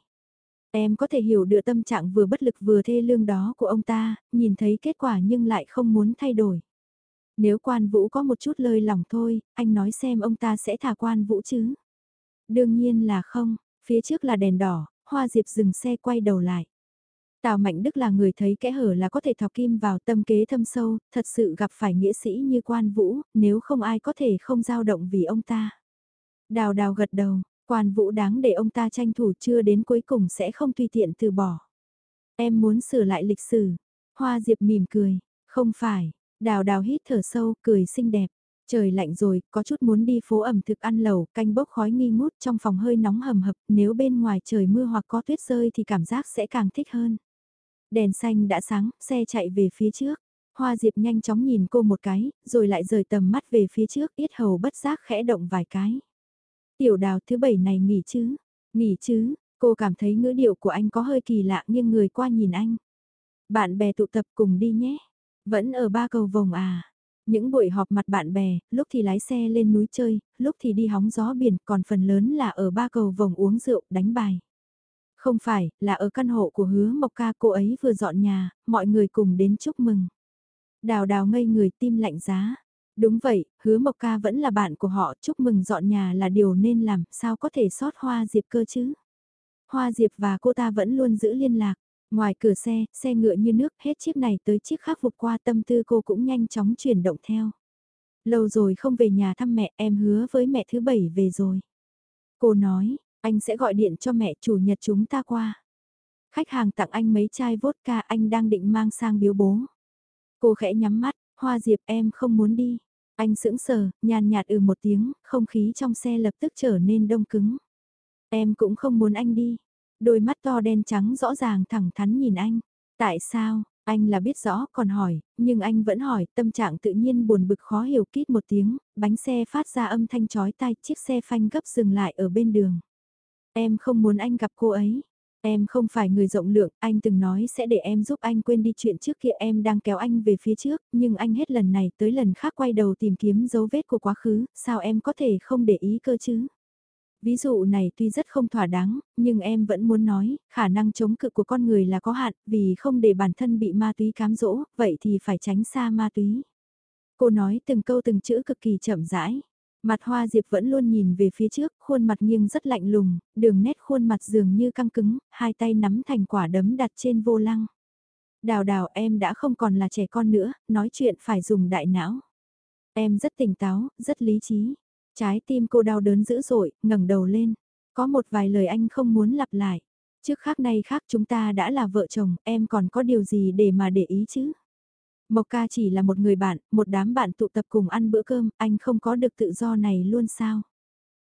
Em có thể hiểu được tâm trạng vừa bất lực vừa thê lương đó của ông ta, nhìn thấy kết quả nhưng lại không muốn thay đổi. Nếu quan vũ có một chút lời lòng thôi, anh nói xem ông ta sẽ thả quan vũ chứ? Đương nhiên là không, phía trước là đèn đỏ, Hoa Diệp dừng xe quay đầu lại. Tào Mạnh Đức là người thấy kẽ hở là có thể thọc kim vào tâm kế thâm sâu, thật sự gặp phải nghĩa sĩ như quan vũ, nếu không ai có thể không dao động vì ông ta. Đào đào gật đầu, quan vũ đáng để ông ta tranh thủ chưa đến cuối cùng sẽ không tùy tiện từ bỏ. Em muốn sửa lại lịch sử. Hoa Diệp mỉm cười, không phải, đào đào hít thở sâu, cười xinh đẹp. Trời lạnh rồi, có chút muốn đi phố ẩm thực ăn lẩu, canh bốc khói nghi ngút trong phòng hơi nóng hầm hập, nếu bên ngoài trời mưa hoặc có tuyết rơi thì cảm giác sẽ càng thích hơn. Đèn xanh đã sáng, xe chạy về phía trước. Hoa Diệp nhanh chóng nhìn cô một cái, rồi lại rời tầm mắt về phía trước, yết hầu bất giác khẽ động vài cái. Tiểu đào thứ bảy này nghỉ chứ? Nghỉ chứ? Cô cảm thấy ngữ điệu của anh có hơi kỳ lạ nhưng người qua nhìn anh. Bạn bè tụ tập cùng đi nhé. Vẫn ở ba cầu vồng à? Những buổi họp mặt bạn bè, lúc thì lái xe lên núi chơi, lúc thì đi hóng gió biển, còn phần lớn là ở ba cầu vồng uống rượu, đánh bài. Không phải, là ở căn hộ của hứa Mộc Ca cô ấy vừa dọn nhà, mọi người cùng đến chúc mừng. Đào đào ngây người tim lạnh giá. Đúng vậy, hứa Mộc Ca vẫn là bạn của họ, chúc mừng dọn nhà là điều nên làm, sao có thể sót Hoa Diệp cơ chứ? Hoa Diệp và cô ta vẫn luôn giữ liên lạc. Ngoài cửa xe, xe ngựa như nước, hết chiếc này tới chiếc khác vụt qua tâm tư cô cũng nhanh chóng chuyển động theo. Lâu rồi không về nhà thăm mẹ, em hứa với mẹ thứ bảy về rồi. Cô nói, anh sẽ gọi điện cho mẹ chủ nhật chúng ta qua. Khách hàng tặng anh mấy chai vodka anh đang định mang sang biếu bố. Cô khẽ nhắm mắt, hoa diệp em không muốn đi. Anh sững sờ, nhàn nhạt ừ một tiếng, không khí trong xe lập tức trở nên đông cứng. Em cũng không muốn anh đi. Đôi mắt to đen trắng rõ ràng thẳng thắn nhìn anh. Tại sao, anh là biết rõ còn hỏi, nhưng anh vẫn hỏi, tâm trạng tự nhiên buồn bực khó hiểu kít một tiếng, bánh xe phát ra âm thanh chói tai, chiếc xe phanh gấp dừng lại ở bên đường. Em không muốn anh gặp cô ấy. Em không phải người rộng lượng, anh từng nói sẽ để em giúp anh quên đi chuyện trước kia em đang kéo anh về phía trước, nhưng anh hết lần này tới lần khác quay đầu tìm kiếm dấu vết của quá khứ, sao em có thể không để ý cơ chứ? Ví dụ này tuy rất không thỏa đáng, nhưng em vẫn muốn nói, khả năng chống cự của con người là có hạn, vì không để bản thân bị ma túy cám dỗ, vậy thì phải tránh xa ma túy. Cô nói từng câu từng chữ cực kỳ chậm rãi. Mặt hoa diệp vẫn luôn nhìn về phía trước, khuôn mặt nghiêng rất lạnh lùng, đường nét khuôn mặt dường như căng cứng, hai tay nắm thành quả đấm đặt trên vô lăng. Đào đào em đã không còn là trẻ con nữa, nói chuyện phải dùng đại não. Em rất tỉnh táo, rất lý trí. Trái tim cô đau đớn dữ dội, ngẩng đầu lên. Có một vài lời anh không muốn lặp lại. Trước khác nay khác chúng ta đã là vợ chồng, em còn có điều gì để mà để ý chứ? Mộc ca chỉ là một người bạn, một đám bạn tụ tập cùng ăn bữa cơm, anh không có được tự do này luôn sao?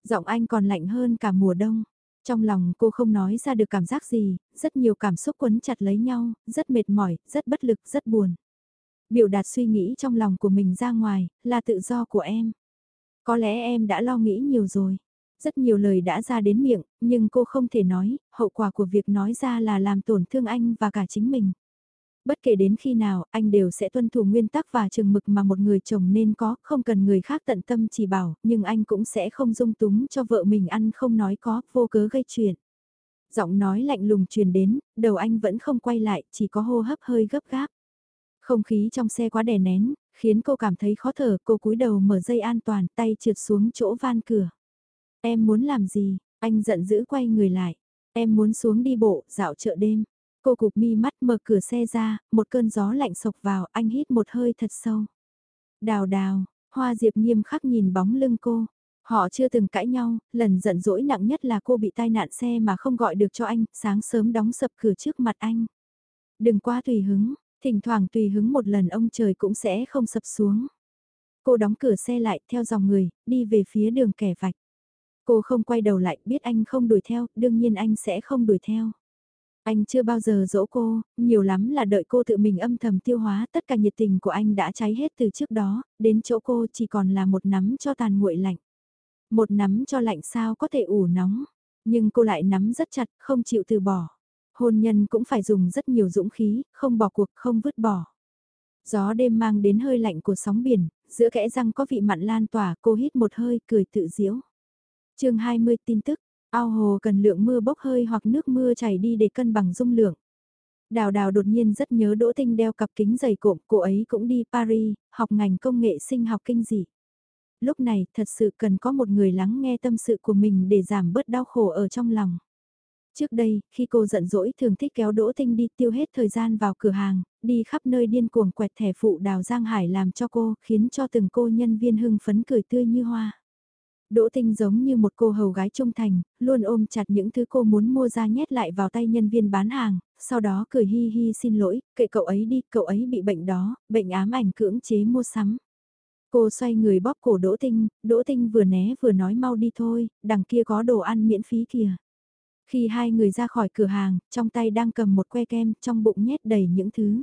Giọng anh còn lạnh hơn cả mùa đông. Trong lòng cô không nói ra được cảm giác gì, rất nhiều cảm xúc quấn chặt lấy nhau, rất mệt mỏi, rất bất lực, rất buồn. Biểu đạt suy nghĩ trong lòng của mình ra ngoài, là tự do của em. Có lẽ em đã lo nghĩ nhiều rồi. Rất nhiều lời đã ra đến miệng, nhưng cô không thể nói, hậu quả của việc nói ra là làm tổn thương anh và cả chính mình bất kể đến khi nào anh đều sẽ tuân thủ nguyên tắc và chừng mực mà một người chồng nên có, không cần người khác tận tâm chỉ bảo, nhưng anh cũng sẽ không dung túng cho vợ mình ăn không nói có, vô cớ gây chuyện. Giọng nói lạnh lùng truyền đến, đầu anh vẫn không quay lại, chỉ có hô hấp hơi gấp gáp. Không khí trong xe quá đè nén, khiến cô cảm thấy khó thở, cô cúi đầu mở dây an toàn, tay trượt xuống chỗ van cửa. Em muốn làm gì? Anh giận dữ quay người lại. Em muốn xuống đi bộ, dạo chợ đêm. Cô cụp mi mắt mở cửa xe ra, một cơn gió lạnh sộc vào, anh hít một hơi thật sâu. Đào đào, hoa diệp nghiêm khắc nhìn bóng lưng cô. Họ chưa từng cãi nhau, lần giận dỗi nặng nhất là cô bị tai nạn xe mà không gọi được cho anh, sáng sớm đóng sập cửa trước mặt anh. Đừng quá tùy hứng, thỉnh thoảng tùy hứng một lần ông trời cũng sẽ không sập xuống. Cô đóng cửa xe lại theo dòng người, đi về phía đường kẻ vạch. Cô không quay đầu lại, biết anh không đuổi theo, đương nhiên anh sẽ không đuổi theo. Anh chưa bao giờ dỗ cô, nhiều lắm là đợi cô tự mình âm thầm tiêu hóa tất cả nhiệt tình của anh đã cháy hết từ trước đó, đến chỗ cô chỉ còn là một nắm cho tàn nguội lạnh. Một nắm cho lạnh sao có thể ủ nóng, nhưng cô lại nắm rất chặt, không chịu từ bỏ. Hôn nhân cũng phải dùng rất nhiều dũng khí, không bỏ cuộc, không vứt bỏ. Gió đêm mang đến hơi lạnh của sóng biển, giữa kẽ răng có vị mặn lan tỏa, cô hít một hơi, cười tự diễu. chương 20 tin tức, ao hồ cần lượng mưa bốc hơi hoặc nước mưa chảy đi để cân bằng dung lượng. Đào đào đột nhiên rất nhớ Đỗ Tinh đeo cặp kính dày cộm, cô ấy cũng đi Paris, học ngành công nghệ sinh học kinh dị. Lúc này thật sự cần có một người lắng nghe tâm sự của mình để giảm bớt đau khổ ở trong lòng. Trước đây, khi cô giận dỗi thường thích kéo Đỗ Tinh đi tiêu hết thời gian vào cửa hàng, đi khắp nơi điên cuồng quẹt thẻ phụ đào Giang Hải làm cho cô, khiến cho từng cô nhân viên hưng phấn cười tươi như hoa. Đỗ Tinh giống như một cô hầu gái trung thành, luôn ôm chặt những thứ cô muốn mua ra nhét lại vào tay nhân viên bán hàng, sau đó cười hi hi xin lỗi, kệ cậu ấy đi, cậu ấy bị bệnh đó, bệnh ám ảnh cưỡng chế mua sắm. Cô xoay người bóp cổ Đỗ Tinh, Đỗ Tinh vừa né vừa nói mau đi thôi, đằng kia có đồ ăn miễn phí kìa. Khi hai người ra khỏi cửa hàng, trong tay đang cầm một que kem, trong bụng nhét đầy những thứ.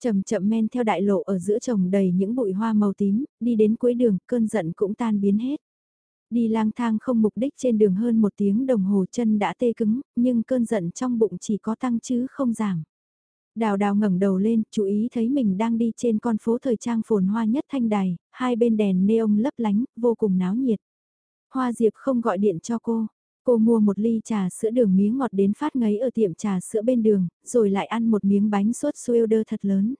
Chậm chậm men theo đại lộ ở giữa trồng đầy những bụi hoa màu tím, đi đến cuối đường, cơn giận cũng tan biến hết. Đi lang thang không mục đích trên đường hơn một tiếng đồng hồ chân đã tê cứng, nhưng cơn giận trong bụng chỉ có tăng chứ không giảm. Đào đào ngẩng đầu lên, chú ý thấy mình đang đi trên con phố thời trang phồn hoa nhất thanh đài, hai bên đèn neon lấp lánh, vô cùng náo nhiệt. Hoa Diệp không gọi điện cho cô, Cô mua một ly trà sữa đường miếng ngọt đến phát ngấy ở tiệm trà sữa bên đường, rồi lại ăn một miếng bánh sốt đơ thật lớn.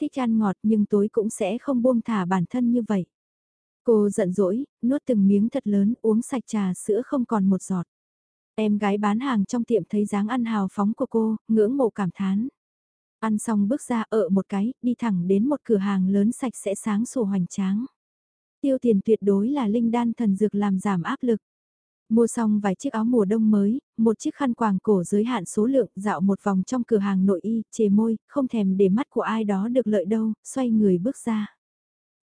Thích ăn ngọt nhưng tối cũng sẽ không buông thả bản thân như vậy. Cô giận dỗi, nuốt từng miếng thật lớn uống sạch trà sữa không còn một giọt. Em gái bán hàng trong tiệm thấy dáng ăn hào phóng của cô, ngưỡng mộ cảm thán. Ăn xong bước ra ở một cái, đi thẳng đến một cửa hàng lớn sạch sẽ sáng sủa hoành tráng. Tiêu tiền tuyệt đối là linh đan thần dược làm giảm áp lực. Mua xong vài chiếc áo mùa đông mới, một chiếc khăn quàng cổ giới hạn số lượng dạo một vòng trong cửa hàng nội y, chề môi, không thèm để mắt của ai đó được lợi đâu, xoay người bước ra.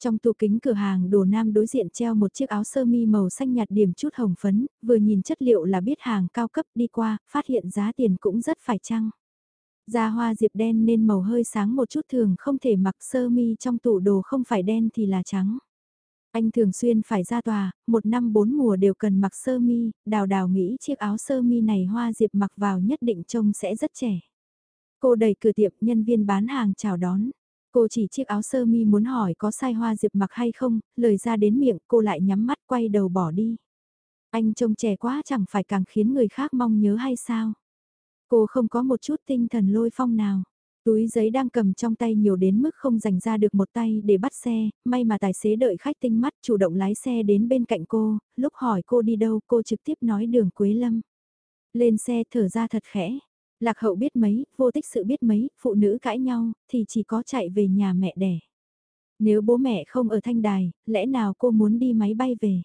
Trong tủ kính cửa hàng đồ nam đối diện treo một chiếc áo sơ mi màu xanh nhạt điểm chút hồng phấn, vừa nhìn chất liệu là biết hàng cao cấp đi qua, phát hiện giá tiền cũng rất phải chăng. Da hoa diệp đen nên màu hơi sáng một chút thường không thể mặc sơ mi trong tủ đồ không phải đen thì là trắng. Anh thường xuyên phải ra tòa, một năm bốn mùa đều cần mặc sơ mi, đào đào nghĩ chiếc áo sơ mi này hoa diệp mặc vào nhất định trông sẽ rất trẻ. Cô đẩy cửa tiệm nhân viên bán hàng chào đón. Cô chỉ chiếc áo sơ mi muốn hỏi có sai hoa diệp mặc hay không, lời ra đến miệng cô lại nhắm mắt quay đầu bỏ đi. Anh trông trẻ quá chẳng phải càng khiến người khác mong nhớ hay sao? Cô không có một chút tinh thần lôi phong nào. Túi giấy đang cầm trong tay nhiều đến mức không dành ra được một tay để bắt xe, may mà tài xế đợi khách tinh mắt chủ động lái xe đến bên cạnh cô, lúc hỏi cô đi đâu cô trực tiếp nói đường Quế Lâm. Lên xe thở ra thật khẽ, lạc hậu biết mấy, vô tích sự biết mấy, phụ nữ cãi nhau, thì chỉ có chạy về nhà mẹ đẻ. Nếu bố mẹ không ở thanh đài, lẽ nào cô muốn đi máy bay về?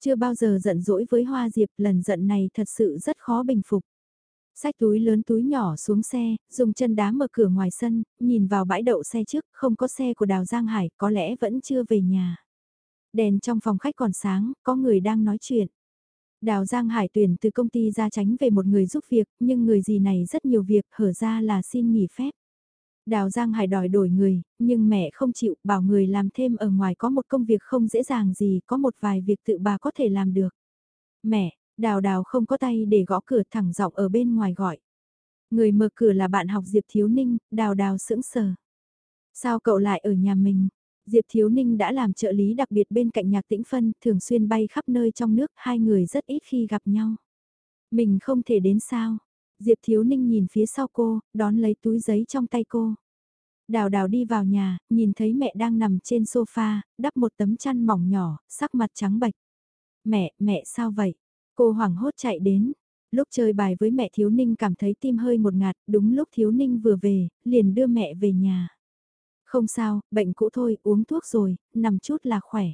Chưa bao giờ giận dỗi với Hoa Diệp, lần giận này thật sự rất khó bình phục. Xách túi lớn túi nhỏ xuống xe, dùng chân đá mở cửa ngoài sân, nhìn vào bãi đậu xe trước, không có xe của Đào Giang Hải, có lẽ vẫn chưa về nhà. Đèn trong phòng khách còn sáng, có người đang nói chuyện. Đào Giang Hải tuyển từ công ty ra tránh về một người giúp việc, nhưng người gì này rất nhiều việc, hở ra là xin nghỉ phép. Đào Giang Hải đòi đổi người, nhưng mẹ không chịu, bảo người làm thêm ở ngoài có một công việc không dễ dàng gì, có một vài việc tự bà có thể làm được. Mẹ, Đào đào không có tay để gõ cửa thẳng giọng ở bên ngoài gọi. Người mở cửa là bạn học Diệp Thiếu Ninh, đào đào sững sờ. Sao cậu lại ở nhà mình? Diệp Thiếu Ninh đã làm trợ lý đặc biệt bên cạnh nhạc tĩnh phân, thường xuyên bay khắp nơi trong nước, hai người rất ít khi gặp nhau. Mình không thể đến sao? Diệp Thiếu Ninh nhìn phía sau cô, đón lấy túi giấy trong tay cô. Đào đào đi vào nhà, nhìn thấy mẹ đang nằm trên sofa, đắp một tấm chăn mỏng nhỏ, sắc mặt trắng bệch. Mẹ, mẹ sao vậy? Cô hoảng hốt chạy đến. Lúc chơi bài với mẹ Thiếu Ninh cảm thấy tim hơi một ngạt, đúng lúc Thiếu Ninh vừa về, liền đưa mẹ về nhà. Không sao, bệnh cũ thôi, uống thuốc rồi, nằm chút là khỏe.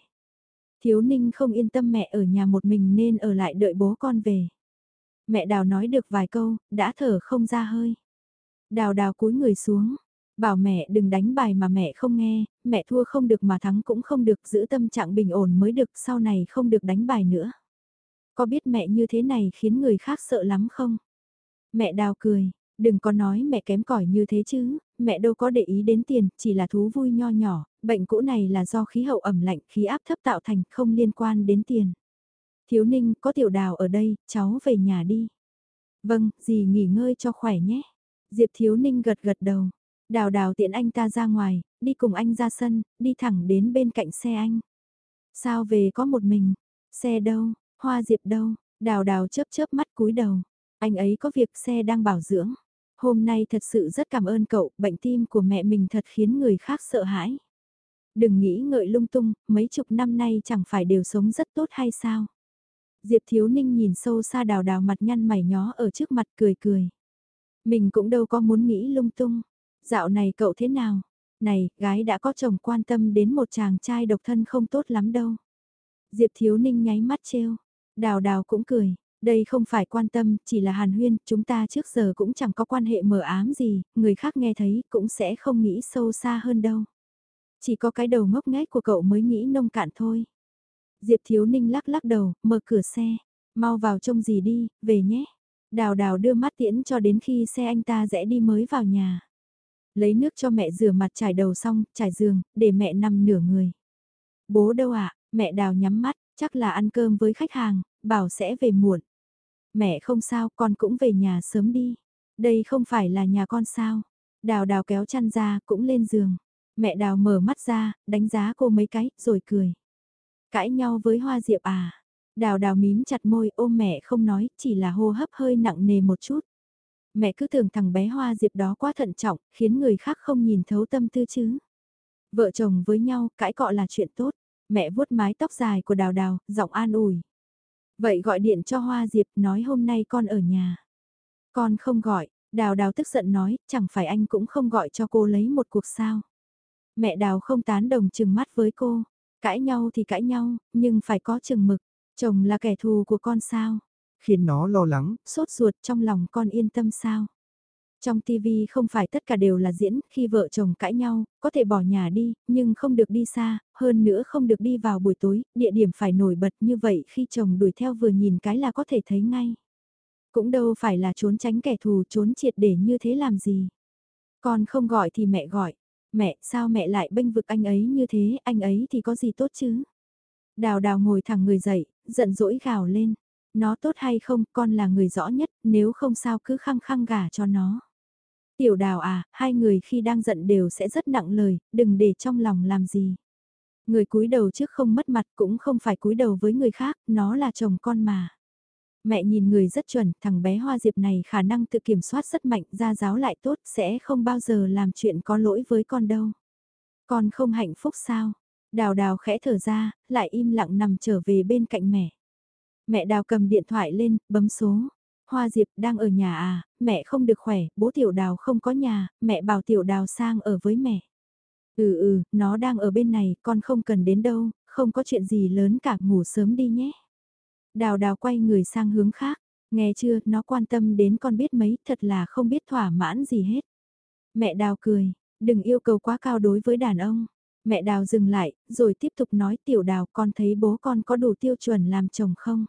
Thiếu Ninh không yên tâm mẹ ở nhà một mình nên ở lại đợi bố con về. Mẹ Đào nói được vài câu, đã thở không ra hơi. Đào đào cúi người xuống. Bảo mẹ đừng đánh bài mà mẹ không nghe, mẹ thua không được mà thắng cũng không được, giữ tâm trạng bình ổn mới được, sau này không được đánh bài nữa. Có biết mẹ như thế này khiến người khác sợ lắm không? Mẹ đào cười, đừng có nói mẹ kém cỏi như thế chứ, mẹ đâu có để ý đến tiền, chỉ là thú vui nho nhỏ, bệnh cũ này là do khí hậu ẩm lạnh, khí áp thấp tạo thành, không liên quan đến tiền. Thiếu ninh, có tiểu đào ở đây, cháu về nhà đi. Vâng, dì nghỉ ngơi cho khỏe nhé. Diệp thiếu ninh gật gật đầu. Đào đào tiện anh ta ra ngoài, đi cùng anh ra sân, đi thẳng đến bên cạnh xe anh. Sao về có một mình? Xe đâu? Hoa diệp đâu? Đào đào chớp chớp mắt cúi đầu. Anh ấy có việc xe đang bảo dưỡng. Hôm nay thật sự rất cảm ơn cậu, bệnh tim của mẹ mình thật khiến người khác sợ hãi. Đừng nghĩ ngợi lung tung, mấy chục năm nay chẳng phải đều sống rất tốt hay sao? Diệp Thiếu Ninh nhìn sâu xa đào đào mặt nhăn mày nhó ở trước mặt cười cười. Mình cũng đâu có muốn nghĩ lung tung. Dạo này cậu thế nào? Này, gái đã có chồng quan tâm đến một chàng trai độc thân không tốt lắm đâu. Diệp Thiếu Ninh nháy mắt trêu. Đào đào cũng cười. Đây không phải quan tâm, chỉ là hàn huyên, chúng ta trước giờ cũng chẳng có quan hệ mờ ám gì, người khác nghe thấy cũng sẽ không nghĩ sâu xa hơn đâu. Chỉ có cái đầu ngốc nghếch của cậu mới nghĩ nông cạn thôi. Diệp Thiếu Ninh lắc lắc đầu, mở cửa xe. Mau vào trông gì đi, về nhé. Đào đào đưa mắt tiễn cho đến khi xe anh ta rẽ đi mới vào nhà. Lấy nước cho mẹ rửa mặt trải đầu xong, trải giường, để mẹ nằm nửa người. Bố đâu ạ? Mẹ đào nhắm mắt, chắc là ăn cơm với khách hàng, bảo sẽ về muộn. Mẹ không sao, con cũng về nhà sớm đi. Đây không phải là nhà con sao. Đào đào kéo chăn ra, cũng lên giường. Mẹ đào mở mắt ra, đánh giá cô mấy cái, rồi cười. Cãi nhau với Hoa Diệp à? Đào đào mím chặt môi ôm mẹ không nói, chỉ là hô hấp hơi nặng nề một chút. Mẹ cứ tưởng thằng bé Hoa Diệp đó quá thận trọng, khiến người khác không nhìn thấu tâm tư chứ. Vợ chồng với nhau, cãi cọ là chuyện tốt. Mẹ vuốt mái tóc dài của đào đào, giọng an ủi. Vậy gọi điện cho Hoa Diệp nói hôm nay con ở nhà. Con không gọi, đào đào tức giận nói, chẳng phải anh cũng không gọi cho cô lấy một cuộc sao. Mẹ đào không tán đồng chừng mắt với cô, Cãi nhau thì cãi nhau, nhưng phải có chừng mực. Chồng là kẻ thù của con sao? Khiến nó lo lắng, sốt ruột trong lòng con yên tâm sao? Trong TV không phải tất cả đều là diễn, khi vợ chồng cãi nhau, có thể bỏ nhà đi, nhưng không được đi xa, hơn nữa không được đi vào buổi tối, địa điểm phải nổi bật như vậy khi chồng đuổi theo vừa nhìn cái là có thể thấy ngay. Cũng đâu phải là trốn tránh kẻ thù trốn triệt để như thế làm gì. Con không gọi thì mẹ gọi, Mẹ, sao mẹ lại bênh vực anh ấy như thế, anh ấy thì có gì tốt chứ? Đào đào ngồi thẳng người dậy, giận dỗi gào lên. Nó tốt hay không, con là người rõ nhất, nếu không sao cứ khăng khăng gả cho nó. Tiểu đào à, hai người khi đang giận đều sẽ rất nặng lời, đừng để trong lòng làm gì. Người cúi đầu trước không mất mặt cũng không phải cúi đầu với người khác, nó là chồng con mà. Mẹ nhìn người rất chuẩn, thằng bé hoa diệp này khả năng tự kiểm soát rất mạnh, ra giáo lại tốt, sẽ không bao giờ làm chuyện có lỗi với con đâu. Con không hạnh phúc sao? Đào đào khẽ thở ra, lại im lặng nằm trở về bên cạnh mẹ. Mẹ đào cầm điện thoại lên, bấm số. Hoa Diệp đang ở nhà à, mẹ không được khỏe, bố tiểu đào không có nhà, mẹ bảo tiểu đào sang ở với mẹ. Ừ ừ, nó đang ở bên này, con không cần đến đâu, không có chuyện gì lớn cả ngủ sớm đi nhé. Đào đào quay người sang hướng khác, nghe chưa, nó quan tâm đến con biết mấy, thật là không biết thỏa mãn gì hết. Mẹ đào cười, đừng yêu cầu quá cao đối với đàn ông. Mẹ đào dừng lại, rồi tiếp tục nói tiểu đào con thấy bố con có đủ tiêu chuẩn làm chồng không?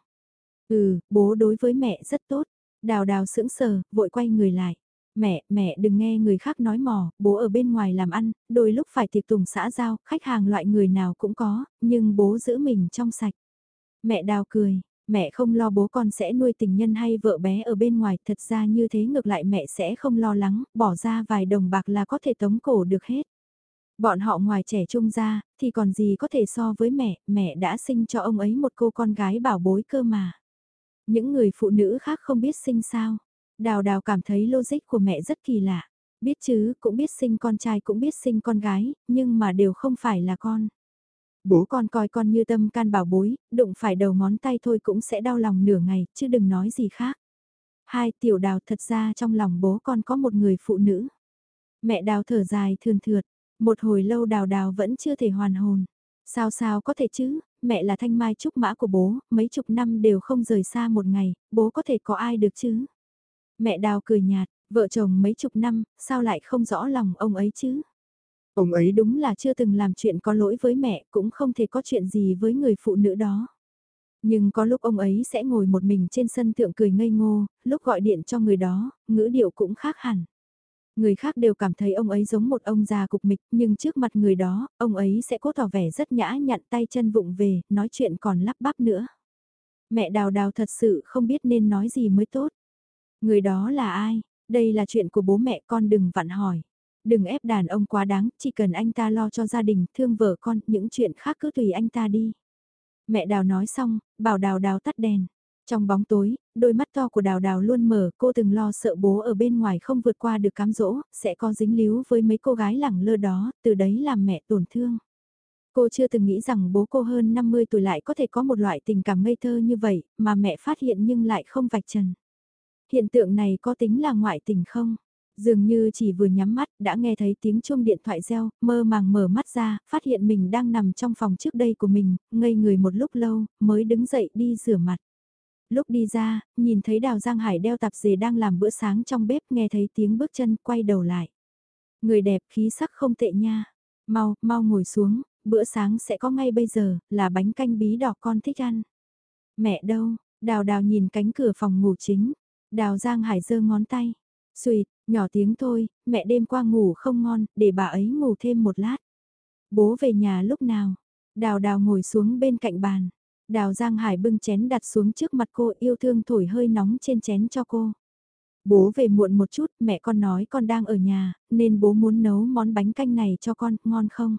Ừ, bố đối với mẹ rất tốt. Đào đào sững sờ, vội quay người lại. Mẹ, mẹ đừng nghe người khác nói mò, bố ở bên ngoài làm ăn, đôi lúc phải tiệc tùng xã giao, khách hàng loại người nào cũng có, nhưng bố giữ mình trong sạch. Mẹ đào cười, mẹ không lo bố con sẽ nuôi tình nhân hay vợ bé ở bên ngoài, thật ra như thế ngược lại mẹ sẽ không lo lắng, bỏ ra vài đồng bạc là có thể tống cổ được hết. Bọn họ ngoài trẻ trung ra, thì còn gì có thể so với mẹ, mẹ đã sinh cho ông ấy một cô con gái bảo bối cơ mà. Những người phụ nữ khác không biết sinh sao. Đào đào cảm thấy logic của mẹ rất kỳ lạ. Biết chứ, cũng biết sinh con trai cũng biết sinh con gái, nhưng mà đều không phải là con. Bố con coi con như tâm can bảo bối, đụng phải đầu ngón tay thôi cũng sẽ đau lòng nửa ngày, chứ đừng nói gì khác. Hai tiểu đào thật ra trong lòng bố con có một người phụ nữ. Mẹ đào thở dài thường thượt, một hồi lâu đào đào vẫn chưa thể hoàn hồn. Sao sao có thể chứ, mẹ là thanh mai trúc mã của bố, mấy chục năm đều không rời xa một ngày, bố có thể có ai được chứ? Mẹ đào cười nhạt, Vợ chồng mấy chục năm, sao lại không rõ lòng ông ấy chứ? Ông ấy đúng là chưa từng làm chuyện có lỗi với mẹ, cũng không thể có chuyện gì với người phụ nữ đó. Nhưng có lúc ông ấy sẽ ngồi một mình trên sân thượng cười ngây ngô, lúc gọi điện cho người đó, ngữ điệu cũng khác hẳn. Người khác đều cảm thấy ông ấy giống một ông già cục mịch, nhưng trước mặt người đó, ông ấy sẽ cố tỏ vẻ rất nhã nhặn tay chân vụng về, nói chuyện còn lắp bắp nữa. Mẹ đào đào thật sự không biết nên nói gì mới tốt. Người đó là ai? Đây là chuyện của bố mẹ con đừng vặn hỏi. Đừng ép đàn ông quá đáng, chỉ cần anh ta lo cho gia đình, thương vợ con, những chuyện khác cứ tùy anh ta đi. Mẹ đào nói xong, bảo đào đào tắt đèn. Trong bóng tối, đôi mắt to của đào đào luôn mở, cô từng lo sợ bố ở bên ngoài không vượt qua được cám dỗ, sẽ có dính líu với mấy cô gái lẳng lơ đó, từ đấy làm mẹ tổn thương. Cô chưa từng nghĩ rằng bố cô hơn 50 tuổi lại có thể có một loại tình cảm ngây thơ như vậy, mà mẹ phát hiện nhưng lại không vạch trần. Hiện tượng này có tính là ngoại tình không? Dường như chỉ vừa nhắm mắt đã nghe thấy tiếng chuông điện thoại reo, mơ màng mở mắt ra, phát hiện mình đang nằm trong phòng trước đây của mình, ngây người một lúc lâu, mới đứng dậy đi rửa mặt. Lúc đi ra, nhìn thấy Đào Giang Hải đeo tạp dề đang làm bữa sáng trong bếp nghe thấy tiếng bước chân quay đầu lại. Người đẹp khí sắc không tệ nha. Mau, mau ngồi xuống, bữa sáng sẽ có ngay bây giờ, là bánh canh bí đỏ con thích ăn. Mẹ đâu, đào đào nhìn cánh cửa phòng ngủ chính. Đào Giang Hải giơ ngón tay. xùi nhỏ tiếng thôi, mẹ đêm qua ngủ không ngon, để bà ấy ngủ thêm một lát. Bố về nhà lúc nào? Đào đào ngồi xuống bên cạnh bàn. Đào Giang Hải bưng chén đặt xuống trước mặt cô yêu thương thổi hơi nóng trên chén cho cô. Bố về muộn một chút, mẹ con nói con đang ở nhà, nên bố muốn nấu món bánh canh này cho con, ngon không?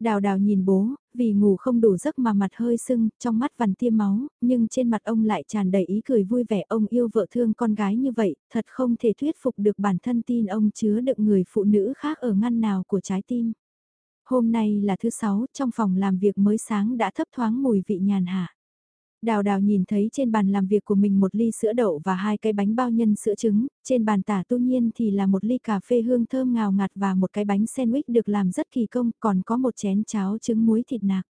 Đào đào nhìn bố, vì ngủ không đủ giấc mà mặt hơi sưng, trong mắt vằn tiêm máu, nhưng trên mặt ông lại tràn đầy ý cười vui vẻ ông yêu vợ thương con gái như vậy, thật không thể thuyết phục được bản thân tin ông chứa đựng người phụ nữ khác ở ngăn nào của trái tim. Hôm nay là thứ sáu, trong phòng làm việc mới sáng đã thấp thoáng mùi vị nhàn hạ. Đào đào nhìn thấy trên bàn làm việc của mình một ly sữa đậu và hai cái bánh bao nhân sữa trứng, trên bàn tả tu nhiên thì là một ly cà phê hương thơm ngào ngạt và một cái bánh sandwich được làm rất kỳ công, còn có một chén cháo trứng muối thịt nạc.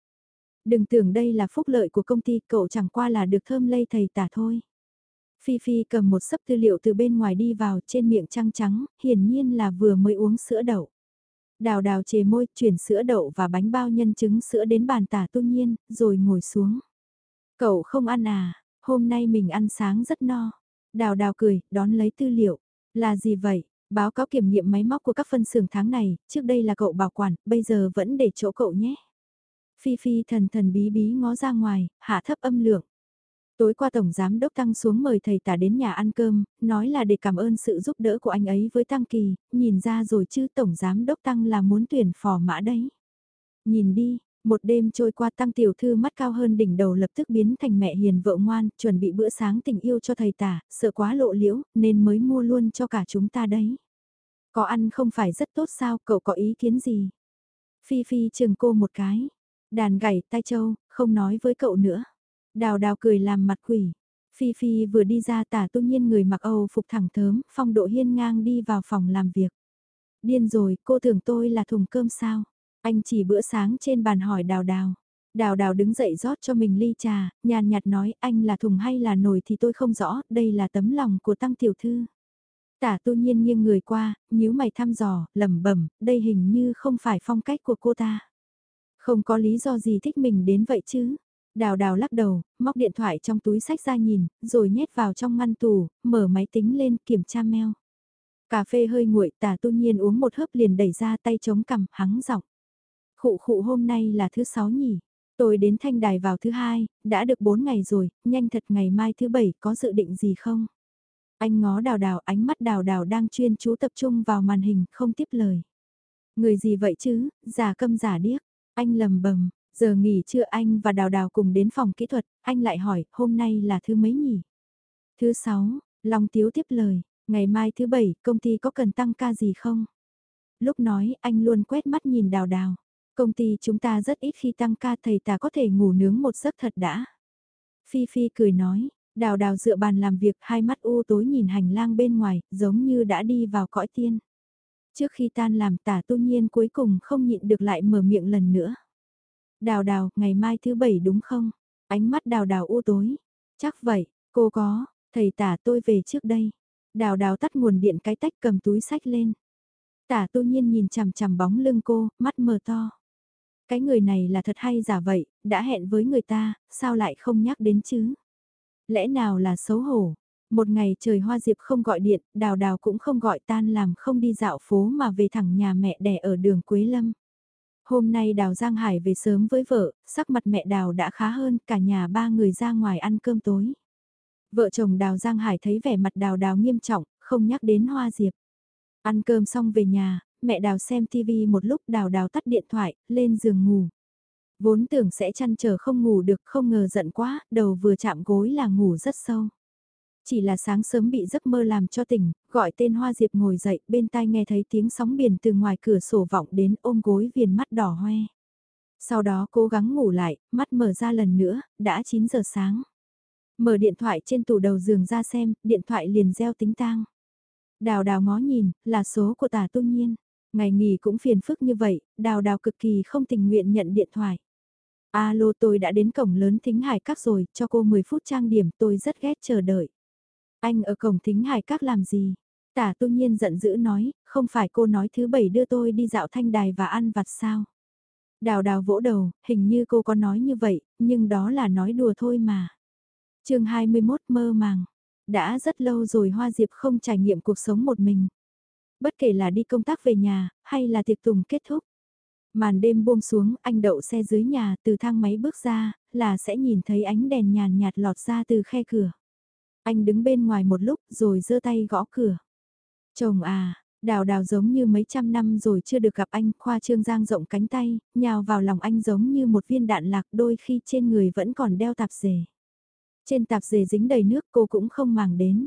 Đừng tưởng đây là phúc lợi của công ty, cậu chẳng qua là được thơm lây thầy tả thôi. Phi Phi cầm một sấp tư liệu từ bên ngoài đi vào trên miệng trăng trắng, hiển nhiên là vừa mới uống sữa đậu. Đào đào chề môi, chuyển sữa đậu và bánh bao nhân trứng sữa đến bàn tả tu nhiên, rồi ngồi xuống. Cậu không ăn à, hôm nay mình ăn sáng rất no. Đào đào cười, đón lấy tư liệu. Là gì vậy? Báo cáo kiểm nghiệm máy móc của các phân xưởng tháng này, trước đây là cậu bảo quản, bây giờ vẫn để chỗ cậu nhé. Phi Phi thần thần bí bí ngó ra ngoài, hạ thấp âm lượng. Tối qua Tổng Giám Đốc Tăng xuống mời thầy tả đến nhà ăn cơm, nói là để cảm ơn sự giúp đỡ của anh ấy với Tăng Kỳ, nhìn ra rồi chứ Tổng Giám Đốc Tăng là muốn tuyển phò mã đấy. Nhìn đi, một đêm trôi qua Tăng Tiểu Thư mắt cao hơn đỉnh đầu lập tức biến thành mẹ hiền vợ ngoan, chuẩn bị bữa sáng tình yêu cho thầy tả, sợ quá lộ liễu, nên mới mua luôn cho cả chúng ta đấy. Có ăn không phải rất tốt sao, cậu có ý kiến gì? Phi Phi chừng cô một cái, đàn gảy tai châu, không nói với cậu nữa. Đào đào cười làm mặt quỷ. Phi Phi vừa đi ra tả tu nhiên người mặc Âu phục thẳng thớm, phong độ hiên ngang đi vào phòng làm việc. Điên rồi, cô tưởng tôi là thùng cơm sao? Anh chỉ bữa sáng trên bàn hỏi đào đào. Đào đào đứng dậy rót cho mình ly trà, nhàn nhạt nói anh là thùng hay là nồi thì tôi không rõ, đây là tấm lòng của tăng tiểu thư. Tả tu nhiên nghiêng người qua, nhíu mày thăm dò, lẩm bẩm, đây hình như không phải phong cách của cô ta. Không có lý do gì thích mình đến vậy chứ. Đào đào lắc đầu, móc điện thoại trong túi sách ra nhìn, rồi nhét vào trong ngăn tủ, mở máy tính lên kiểm tra mail. Cà phê hơi nguội tả tu nhiên uống một hớp liền đẩy ra tay chống cằm, hắng giọng. Khụ khụ hôm nay là thứ sáu nhỉ. Tôi đến thanh đài vào thứ hai, đã được bốn ngày rồi, nhanh thật ngày mai thứ bảy có dự định gì không? Anh ngó đào đào ánh mắt đào đào đang chuyên chú tập trung vào màn hình, không tiếp lời. Người gì vậy chứ, giả câm giả điếc. Anh lầm bầm, Giờ nghỉ trưa anh và Đào Đào cùng đến phòng kỹ thuật, anh lại hỏi, hôm nay là thứ mấy nhỉ? Thứ sáu, Long Tiếu tiếp lời, ngày mai thứ bảy, công ty có cần tăng ca gì không? Lúc nói, anh luôn quét mắt nhìn Đào Đào. Công ty chúng ta rất ít khi tăng ca thầy ta có thể ngủ nướng một giấc thật đã. Phi Phi cười nói, Đào Đào dựa bàn làm việc hai mắt u tối nhìn hành lang bên ngoài, giống như đã đi vào cõi tiên. Trước khi tan làm tả tu nhiên cuối cùng không nhịn được lại mở miệng lần nữa. Đào đào, ngày mai thứ bảy đúng không? Ánh mắt đào đào u tối. Chắc vậy, cô có, thầy tả tôi về trước đây. Đào đào tắt nguồn điện cái tách cầm túi sách lên. Tả tu nhiên nhìn chằm chằm bóng lưng cô, mắt mờ to. Cái người này là thật hay giả vậy, đã hẹn với người ta, sao lại không nhắc đến chứ? Lẽ nào là xấu hổ? Một ngày trời hoa diệp không gọi điện, đào đào cũng không gọi tan làm không đi dạo phố mà về thẳng nhà mẹ đẻ ở đường Quế Lâm. Hôm nay Đào Giang Hải về sớm với vợ, sắc mặt mẹ Đào đã khá hơn, cả nhà ba người ra ngoài ăn cơm tối. Vợ chồng Đào Giang Hải thấy vẻ mặt Đào Đào nghiêm trọng, không nhắc đến Hoa Diệp. Ăn cơm xong về nhà, mẹ Đào xem TV một lúc Đào Đào tắt điện thoại, lên giường ngủ. Vốn tưởng sẽ chăn trở không ngủ được không ngờ giận quá, đầu vừa chạm gối là ngủ rất sâu. Chỉ là sáng sớm bị giấc mơ làm cho tỉnh, gọi tên Hoa Diệp ngồi dậy bên tai nghe thấy tiếng sóng biển từ ngoài cửa sổ vọng đến ôm gối viền mắt đỏ hoe. Sau đó cố gắng ngủ lại, mắt mở ra lần nữa, đã 9 giờ sáng. Mở điện thoại trên tủ đầu giường ra xem, điện thoại liền reo tính tang. Đào đào ngó nhìn, là số của tà tu nhiên. Ngày nghỉ cũng phiền phức như vậy, đào đào cực kỳ không tình nguyện nhận điện thoại. Alo tôi đã đến cổng lớn thính hải các rồi, cho cô 10 phút trang điểm tôi rất ghét chờ đợi. Anh ở cổng thính hải các làm gì? Tả tu nhiên giận dữ nói, không phải cô nói thứ bảy đưa tôi đi dạo thanh đài và ăn vặt sao? Đào đào vỗ đầu, hình như cô có nói như vậy, nhưng đó là nói đùa thôi mà. chương 21 mơ màng. Đã rất lâu rồi Hoa Diệp không trải nghiệm cuộc sống một mình. Bất kể là đi công tác về nhà, hay là tiệc tùng kết thúc. Màn đêm buông xuống, anh đậu xe dưới nhà, từ thang máy bước ra, là sẽ nhìn thấy ánh đèn nhàn nhạt lọt ra từ khe cửa. Anh đứng bên ngoài một lúc rồi giơ tay gõ cửa. Chồng à, đào đào giống như mấy trăm năm rồi chưa được gặp anh, khoa trương giang rộng cánh tay, nhào vào lòng anh giống như một viên đạn lạc đôi khi trên người vẫn còn đeo tạp dề. Trên tạp dề dính đầy nước cô cũng không màng đến.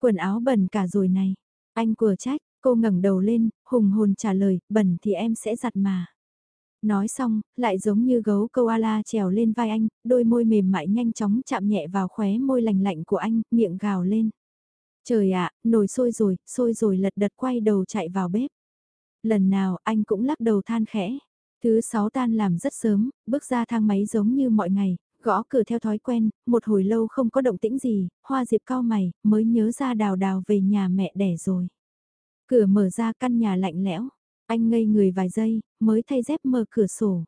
Quần áo bẩn cả rồi này. Anh của trách, cô ngẩng đầu lên, hùng hồn trả lời, bẩn thì em sẽ giặt mà. Nói xong, lại giống như gấu koala trèo lên vai anh, đôi môi mềm mại nhanh chóng chạm nhẹ vào khóe môi lành lạnh của anh, miệng gào lên. Trời ạ, nồi sôi rồi, sôi rồi lật đật quay đầu chạy vào bếp. Lần nào anh cũng lắc đầu than khẽ. Thứ sáu tan làm rất sớm, bước ra thang máy giống như mọi ngày, gõ cửa theo thói quen, một hồi lâu không có động tĩnh gì, hoa diệp cao mày, mới nhớ ra đào đào về nhà mẹ đẻ rồi. Cửa mở ra căn nhà lạnh lẽo, anh ngây người vài giây, mới thay dép mở cửa sổ.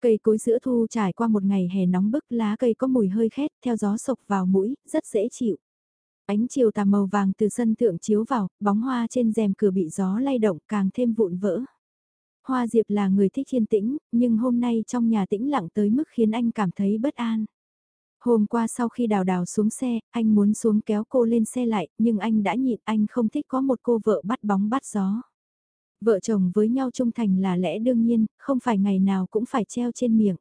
Cây cối giữa thu trải qua một ngày hè nóng bức lá cây có mùi hơi khét theo gió sộc vào mũi, rất dễ chịu. Ánh chiều tà màu vàng từ sân thượng chiếu vào, bóng hoa trên rèm cửa bị gió lay động càng thêm vụn vỡ. Hoa Diệp là người thích yên tĩnh, nhưng hôm nay trong nhà tĩnh lặng tới mức khiến anh cảm thấy bất an. Hôm qua sau khi đào đào xuống xe, anh muốn xuống kéo cô lên xe lại, nhưng anh đã nhịn anh không thích có một cô vợ bắt bóng bắt gió. Vợ chồng với nhau trung thành là lẽ đương nhiên, không phải ngày nào cũng phải treo trên miệng.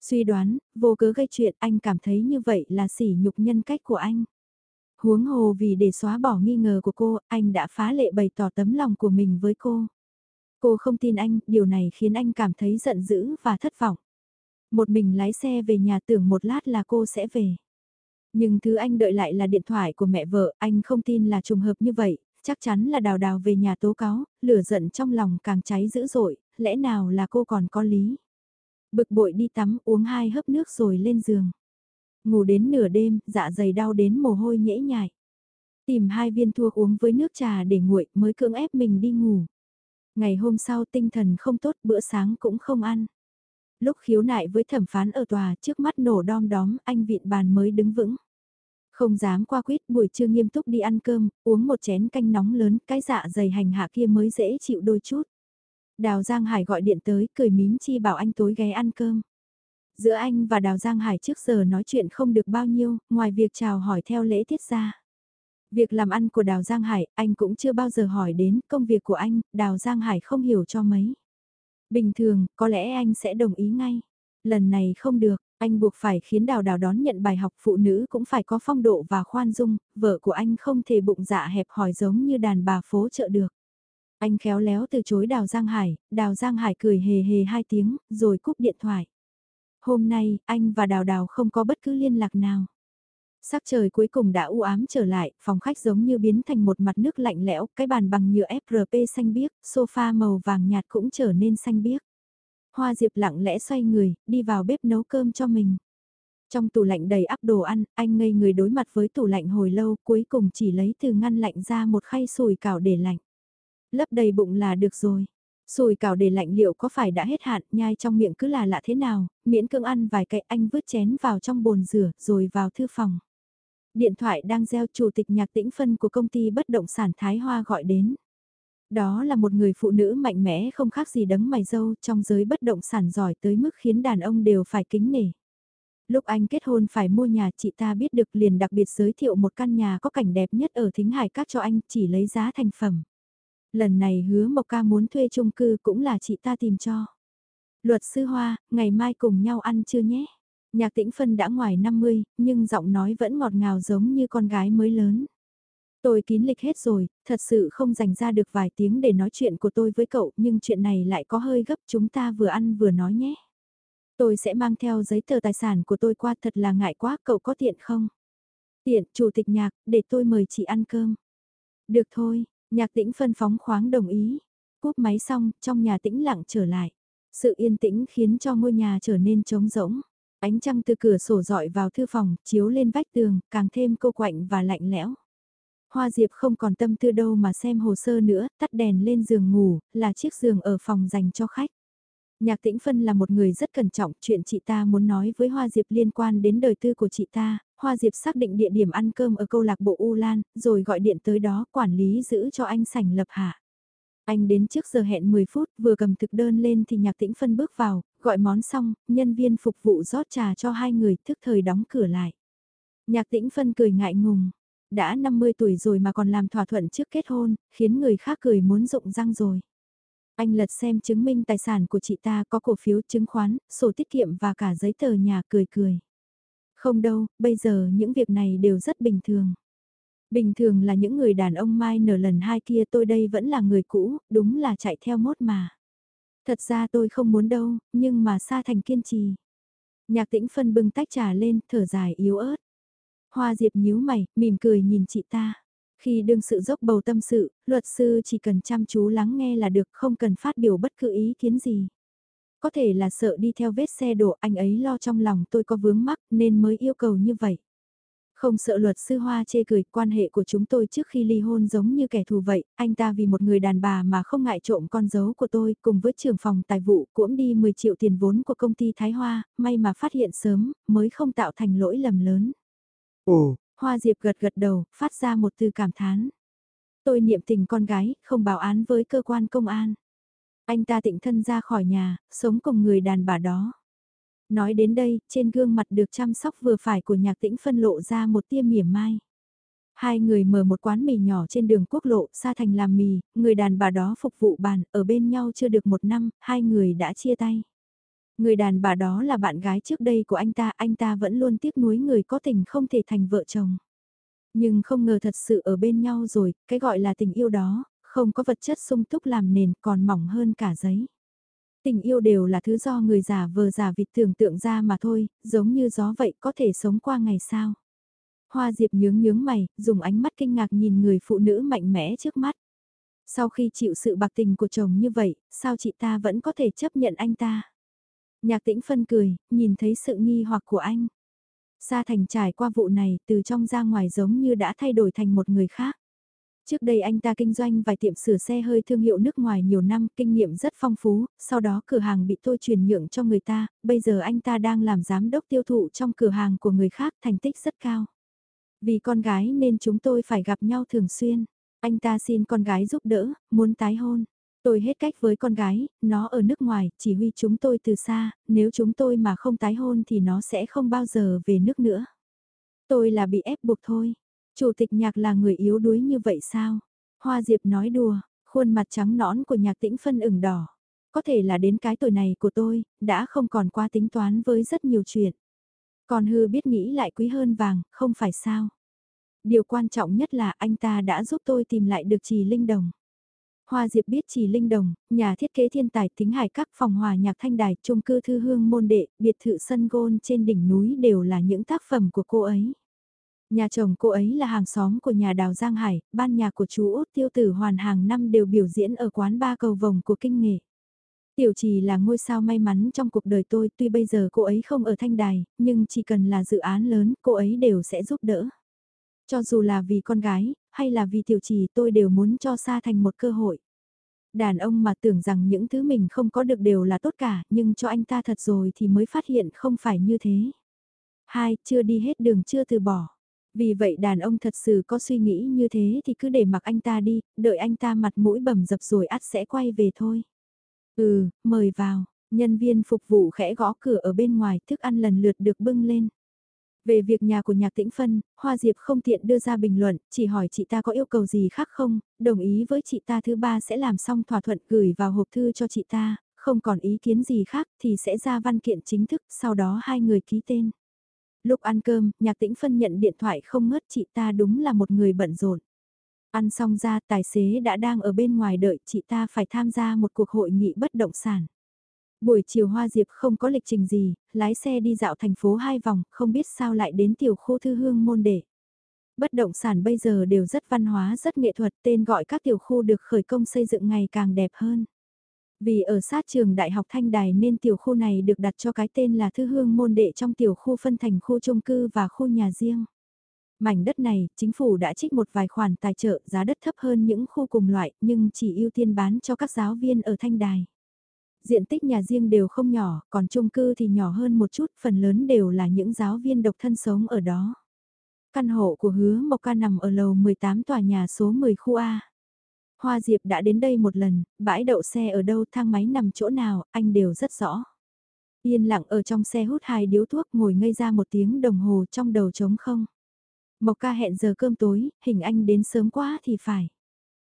Suy đoán, vô cớ gây chuyện anh cảm thấy như vậy là sỉ nhục nhân cách của anh. Huống hồ vì để xóa bỏ nghi ngờ của cô, anh đã phá lệ bày tỏ tấm lòng của mình với cô. Cô không tin anh, điều này khiến anh cảm thấy giận dữ và thất vọng. Một mình lái xe về nhà tưởng một lát là cô sẽ về. Nhưng thứ anh đợi lại là điện thoại của mẹ vợ, anh không tin là trùng hợp như vậy, chắc chắn là đào đào về nhà tố cáo, lửa giận trong lòng càng cháy dữ dội, lẽ nào là cô còn có lý. Bực bội đi tắm uống hai hớp nước rồi lên giường. Ngủ đến nửa đêm, dạ dày đau đến mồ hôi nhễ nhại. Tìm hai viên thuốc uống với nước trà để nguội mới cưỡng ép mình đi ngủ. Ngày hôm sau tinh thần không tốt bữa sáng cũng không ăn. Lúc khiếu nại với thẩm phán ở tòa trước mắt nổ đom đóm anh vịn bàn mới đứng vững. Không dám qua quýt buổi trưa nghiêm túc đi ăn cơm, uống một chén canh nóng lớn, cái dạ dày hành hạ kia mới dễ chịu đôi chút. Đào Giang Hải gọi điện tới, cười mím chi bảo anh tối ghé ăn cơm. Giữa anh và Đào Giang Hải trước giờ nói chuyện không được bao nhiêu, ngoài việc chào hỏi theo lễ tiết ra. Việc làm ăn của Đào Giang Hải, anh cũng chưa bao giờ hỏi đến công việc của anh, Đào Giang Hải không hiểu cho mấy. Bình thường, có lẽ anh sẽ đồng ý ngay. Lần này không được, anh buộc phải khiến Đào Đào đón nhận bài học phụ nữ cũng phải có phong độ và khoan dung, vợ của anh không thể bụng dạ hẹp hòi giống như đàn bà phố chợ được. Anh khéo léo từ chối Đào Giang Hải, Đào Giang Hải cười hề hề hai tiếng, rồi cúp điện thoại. Hôm nay, anh và Đào Đào không có bất cứ liên lạc nào. Sắc trời cuối cùng đã u ám trở lại, phòng khách giống như biến thành một mặt nước lạnh lẽo, cái bàn bằng nhựa FRP xanh biếc, sofa màu vàng nhạt cũng trở nên xanh biếc. Hoa Diệp lặng lẽ xoay người, đi vào bếp nấu cơm cho mình. Trong tủ lạnh đầy ắp đồ ăn, anh ngây người đối mặt với tủ lạnh hồi lâu cuối cùng chỉ lấy từ ngăn lạnh ra một khay sùi cảo để lạnh. Lấp đầy bụng là được rồi. Sùi cảo để lạnh liệu có phải đã hết hạn, nhai trong miệng cứ là lạ thế nào, miễn cưỡng ăn vài cái anh vứt chén vào trong bồn rửa rồi vào thư phòng. Điện thoại đang gieo chủ tịch nhạc tĩnh phân của công ty bất động sản Thái Hoa gọi đến. Đó là một người phụ nữ mạnh mẽ không khác gì đấng mày dâu trong giới bất động sản giỏi tới mức khiến đàn ông đều phải kính nể. Lúc anh kết hôn phải mua nhà chị ta biết được liền đặc biệt giới thiệu một căn nhà có cảnh đẹp nhất ở Thính Hải Các cho anh chỉ lấy giá thành phẩm. Lần này hứa Mộc Ca muốn thuê chung cư cũng là chị ta tìm cho. Luật sư Hoa, ngày mai cùng nhau ăn chưa nhé? Nhạc tĩnh phân đã ngoài 50, nhưng giọng nói vẫn ngọt ngào giống như con gái mới lớn. Tôi kín lịch hết rồi, thật sự không dành ra được vài tiếng để nói chuyện của tôi với cậu, nhưng chuyện này lại có hơi gấp chúng ta vừa ăn vừa nói nhé. Tôi sẽ mang theo giấy tờ tài sản của tôi qua thật là ngại quá, cậu có tiện không? Tiện, chủ tịch nhạc, để tôi mời chị ăn cơm. Được thôi, nhạc tĩnh phân phóng khoáng đồng ý. Cúp máy xong, trong nhà tĩnh lặng trở lại. Sự yên tĩnh khiến cho ngôi nhà trở nên trống rỗng. Ánh trăng từ cửa sổ dọi vào thư phòng, chiếu lên vách tường, càng thêm cô quạnh và lạnh lẽo. Hoa Diệp không còn tâm tư đâu mà xem hồ sơ nữa, tắt đèn lên giường ngủ, là chiếc giường ở phòng dành cho khách. Nhạc Tĩnh Phân là một người rất cẩn trọng, chuyện chị ta muốn nói với Hoa Diệp liên quan đến đời tư của chị ta, Hoa Diệp xác định địa điểm ăn cơm ở câu lạc bộ U Lan, rồi gọi điện tới đó quản lý giữ cho anh sảnh lập hạ. Anh đến trước giờ hẹn 10 phút, vừa cầm thực đơn lên thì Nhạc Tĩnh Phân bước vào, gọi món xong, nhân viên phục vụ rót trà cho hai người, thức thời đóng cửa lại. Nhạc Tĩnh Phân cười ngại ngùng, đã 50 tuổi rồi mà còn làm thỏa thuận trước kết hôn, khiến người khác cười muốn rụng răng rồi. Anh lật xem chứng minh tài sản của chị ta có cổ phiếu chứng khoán, sổ tiết kiệm và cả giấy tờ nhà cười cười. Không đâu, bây giờ những việc này đều rất bình thường. Bình thường là những người đàn ông mai nở lần hai kia tôi đây vẫn là người cũ, đúng là chạy theo mốt mà. Thật ra tôi không muốn đâu, nhưng mà xa thành kiên trì. Nhạc tĩnh phân bưng tách trà lên, thở dài yếu ớt. Hoa Diệp nhíu mày, mỉm cười nhìn chị ta. Khi đương sự dốc bầu tâm sự, luật sư chỉ cần chăm chú lắng nghe là được không cần phát biểu bất cứ ý kiến gì. Có thể là sợ đi theo vết xe đổ anh ấy lo trong lòng tôi có vướng mắc nên mới yêu cầu như vậy. Không sợ luật sư Hoa chê cười, quan hệ của chúng tôi trước khi ly hôn giống như kẻ thù vậy, anh ta vì một người đàn bà mà không ngại trộm con dấu của tôi, cùng với trưởng phòng tài vụ cũng đi 10 triệu tiền vốn của công ty Thái Hoa, may mà phát hiện sớm, mới không tạo thành lỗi lầm lớn. Ồ, Hoa Diệp gật gật đầu, phát ra một từ cảm thán. Tôi niệm tình con gái, không báo án với cơ quan công an. Anh ta tịnh thân ra khỏi nhà, sống cùng người đàn bà đó. Nói đến đây, trên gương mặt được chăm sóc vừa phải của nhạc tĩnh phân lộ ra một tia mỉa mai. Hai người mở một quán mì nhỏ trên đường quốc lộ, xa thành làm mì, người đàn bà đó phục vụ bàn, ở bên nhau chưa được một năm, hai người đã chia tay. Người đàn bà đó là bạn gái trước đây của anh ta, anh ta vẫn luôn tiếc nuối người có tình không thể thành vợ chồng. Nhưng không ngờ thật sự ở bên nhau rồi, cái gọi là tình yêu đó, không có vật chất sung túc làm nền còn mỏng hơn cả giấy. Tình yêu đều là thứ do người già vờ già vịt tưởng tượng ra mà thôi, giống như gió vậy có thể sống qua ngày sao. Hoa Diệp nhướng nhướng mày, dùng ánh mắt kinh ngạc nhìn người phụ nữ mạnh mẽ trước mắt. Sau khi chịu sự bạc tình của chồng như vậy, sao chị ta vẫn có thể chấp nhận anh ta? Nhạc tĩnh phân cười, nhìn thấy sự nghi hoặc của anh. Sa Thành trải qua vụ này từ trong ra ngoài giống như đã thay đổi thành một người khác. Trước đây anh ta kinh doanh vài tiệm sửa xe hơi thương hiệu nước ngoài nhiều năm, kinh nghiệm rất phong phú, sau đó cửa hàng bị tôi chuyển nhượng cho người ta, bây giờ anh ta đang làm giám đốc tiêu thụ trong cửa hàng của người khác thành tích rất cao. Vì con gái nên chúng tôi phải gặp nhau thường xuyên. Anh ta xin con gái giúp đỡ, muốn tái hôn. Tôi hết cách với con gái, nó ở nước ngoài, chỉ huy chúng tôi từ xa, nếu chúng tôi mà không tái hôn thì nó sẽ không bao giờ về nước nữa. Tôi là bị ép buộc thôi. Chủ tịch nhạc là người yếu đuối như vậy sao? Hoa Diệp nói đùa, khuôn mặt trắng nõn của nhạc tĩnh phân ửng đỏ. Có thể là đến cái tuổi này của tôi, đã không còn qua tính toán với rất nhiều chuyện. Còn hư biết nghĩ lại quý hơn vàng, không phải sao? Điều quan trọng nhất là anh ta đã giúp tôi tìm lại được trì linh đồng. Hoa Diệp biết chỉ Linh Đồng, nhà thiết kế thiên tài tính hải các phòng hòa nhạc thanh đài, trung cư thư hương môn đệ, biệt thự sân gôn trên đỉnh núi đều là những tác phẩm của cô ấy. Nhà chồng cô ấy là hàng xóm của nhà đào Giang Hải, ban nhạc của chú Út Tiêu Tử Hoàn hàng năm đều biểu diễn ở quán ba cầu vồng của kinh nghệ. Tiểu trì là ngôi sao may mắn trong cuộc đời tôi, tuy bây giờ cô ấy không ở thanh đài, nhưng chỉ cần là dự án lớn, cô ấy đều sẽ giúp đỡ. Cho dù là vì con gái, hay là vì tiểu trì tôi đều muốn cho Sa Thành một cơ hội. Đàn ông mà tưởng rằng những thứ mình không có được đều là tốt cả, nhưng cho anh ta thật rồi thì mới phát hiện không phải như thế. Hai, chưa đi hết đường chưa từ bỏ. Vì vậy đàn ông thật sự có suy nghĩ như thế thì cứ để mặc anh ta đi, đợi anh ta mặt mũi bầm dập rồi ắt sẽ quay về thôi. Ừ, mời vào, nhân viên phục vụ khẽ gõ cửa ở bên ngoài, thức ăn lần lượt được bưng lên. Về việc nhà của nhạc tĩnh phân, Hoa Diệp không tiện đưa ra bình luận, chỉ hỏi chị ta có yêu cầu gì khác không, đồng ý với chị ta thứ ba sẽ làm xong thỏa thuận gửi vào hộp thư cho chị ta, không còn ý kiến gì khác thì sẽ ra văn kiện chính thức, sau đó hai người ký tên. Lúc ăn cơm, nhạc tĩnh phân nhận điện thoại không ngớt chị ta đúng là một người bận rộn. Ăn xong ra tài xế đã đang ở bên ngoài đợi chị ta phải tham gia một cuộc hội nghị bất động sản. Buổi chiều Hoa Diệp không có lịch trình gì, lái xe đi dạo thành phố hai vòng, không biết sao lại đến tiểu khu thư hương môn để. Bất động sản bây giờ đều rất văn hóa rất nghệ thuật, tên gọi các tiểu khu được khởi công xây dựng ngày càng đẹp hơn. Vì ở sát trường Đại học Thanh Đài nên tiểu khu này được đặt cho cái tên là Thư Hương Môn Đệ trong tiểu khu phân thành khu chung cư và khu nhà riêng. Mảnh đất này, chính phủ đã trích một vài khoản tài trợ giá đất thấp hơn những khu cùng loại nhưng chỉ ưu tiên bán cho các giáo viên ở Thanh Đài. Diện tích nhà riêng đều không nhỏ, còn chung cư thì nhỏ hơn một chút, phần lớn đều là những giáo viên độc thân sống ở đó. Căn hộ của hứa Mộc Ca nằm ở lầu 18 tòa nhà số 10 khu A. Hoa Diệp đã đến đây một lần, bãi đậu xe ở đâu thang máy nằm chỗ nào, anh đều rất rõ. Yên lặng ở trong xe hút hai điếu thuốc ngồi ngây ra một tiếng đồng hồ trong đầu trống không. Mộc ca hẹn giờ cơm tối, hình anh đến sớm quá thì phải.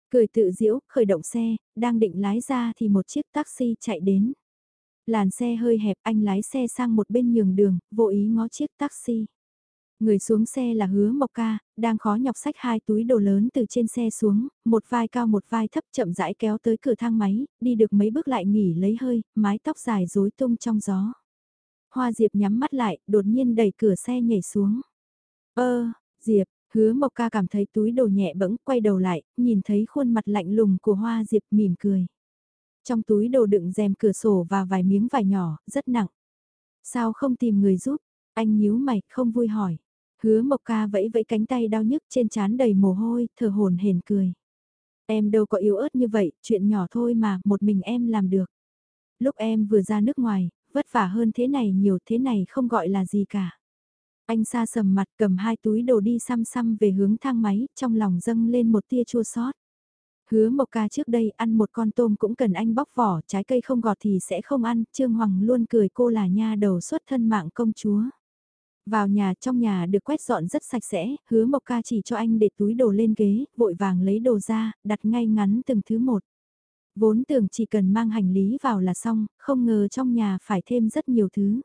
Cười tự diễu, khởi động xe, đang định lái ra thì một chiếc taxi chạy đến. Làn xe hơi hẹp anh lái xe sang một bên nhường đường, vô ý ngó chiếc taxi. Người xuống xe là hứa mộc ca, đang khó nhọc sách hai túi đồ lớn từ trên xe xuống, một vai cao một vai thấp chậm rãi kéo tới cửa thang máy, đi được mấy bước lại nghỉ lấy hơi, mái tóc dài rối tung trong gió. Hoa Diệp nhắm mắt lại, đột nhiên đẩy cửa xe nhảy xuống. Ơ, Diệp, hứa mộc ca cảm thấy túi đồ nhẹ bẫng, quay đầu lại, nhìn thấy khuôn mặt lạnh lùng của Hoa Diệp mỉm cười. Trong túi đồ đựng rèm cửa sổ và vài miếng vải nhỏ, rất nặng. Sao không tìm người giúp? Anh nhíu mày, không vui hỏi. Hứa Mộc Ca vẫy vẫy cánh tay đau nhức trên trán đầy mồ hôi, thở hồn hển cười. Em đâu có yếu ớt như vậy, chuyện nhỏ thôi mà, một mình em làm được. Lúc em vừa ra nước ngoài, vất vả hơn thế này nhiều thế này không gọi là gì cả. Anh xa sầm mặt cầm hai túi đồ đi xăm xăm về hướng thang máy, trong lòng dâng lên một tia chua xót. Hứa Mộc Ca trước đây ăn một con tôm cũng cần anh bóc vỏ, trái cây không gọt thì sẽ không ăn, Trương Hoàng luôn cười cô là nha đầu xuất thân mạng công chúa. Vào nhà trong nhà được quét dọn rất sạch sẽ, hứa Mộc Ca chỉ cho anh để túi đồ lên ghế, vội vàng lấy đồ ra, đặt ngay ngắn từng thứ một. Vốn tưởng chỉ cần mang hành lý vào là xong, không ngờ trong nhà phải thêm rất nhiều thứ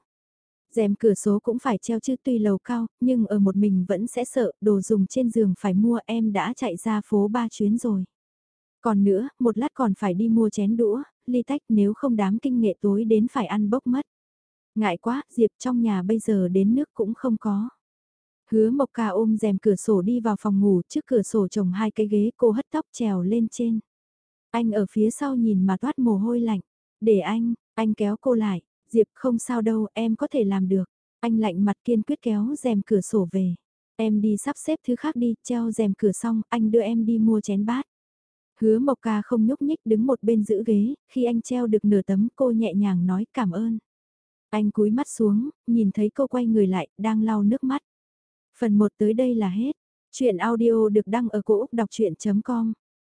rèm cửa số cũng phải treo chứ tuy lầu cao, nhưng ở một mình vẫn sẽ sợ, đồ dùng trên giường phải mua em đã chạy ra phố ba chuyến rồi. Còn nữa, một lát còn phải đi mua chén đũa, ly tách nếu không đám kinh nghệ tối đến phải ăn bốc mất. Ngại quá, Diệp trong nhà bây giờ đến nước cũng không có. Hứa Mộc Ca ôm rèm cửa sổ đi vào phòng ngủ, trước cửa sổ trồng hai cái ghế, cô hất tóc trèo lên trên. Anh ở phía sau nhìn mà toát mồ hôi lạnh. Để anh, anh kéo cô lại. Diệp không sao đâu, em có thể làm được. Anh lạnh mặt kiên quyết kéo rèm cửa sổ về. Em đi sắp xếp thứ khác đi, treo rèm cửa xong, anh đưa em đi mua chén bát. Hứa Mộc Ca không nhúc nhích đứng một bên giữ ghế, khi anh treo được nửa tấm cô nhẹ nhàng nói cảm ơn. Anh cúi mắt xuống, nhìn thấy cô quay người lại, đang lau nước mắt. Phần 1 tới đây là hết. Chuyện audio được đăng ở cổ Úc đọc chuyện.com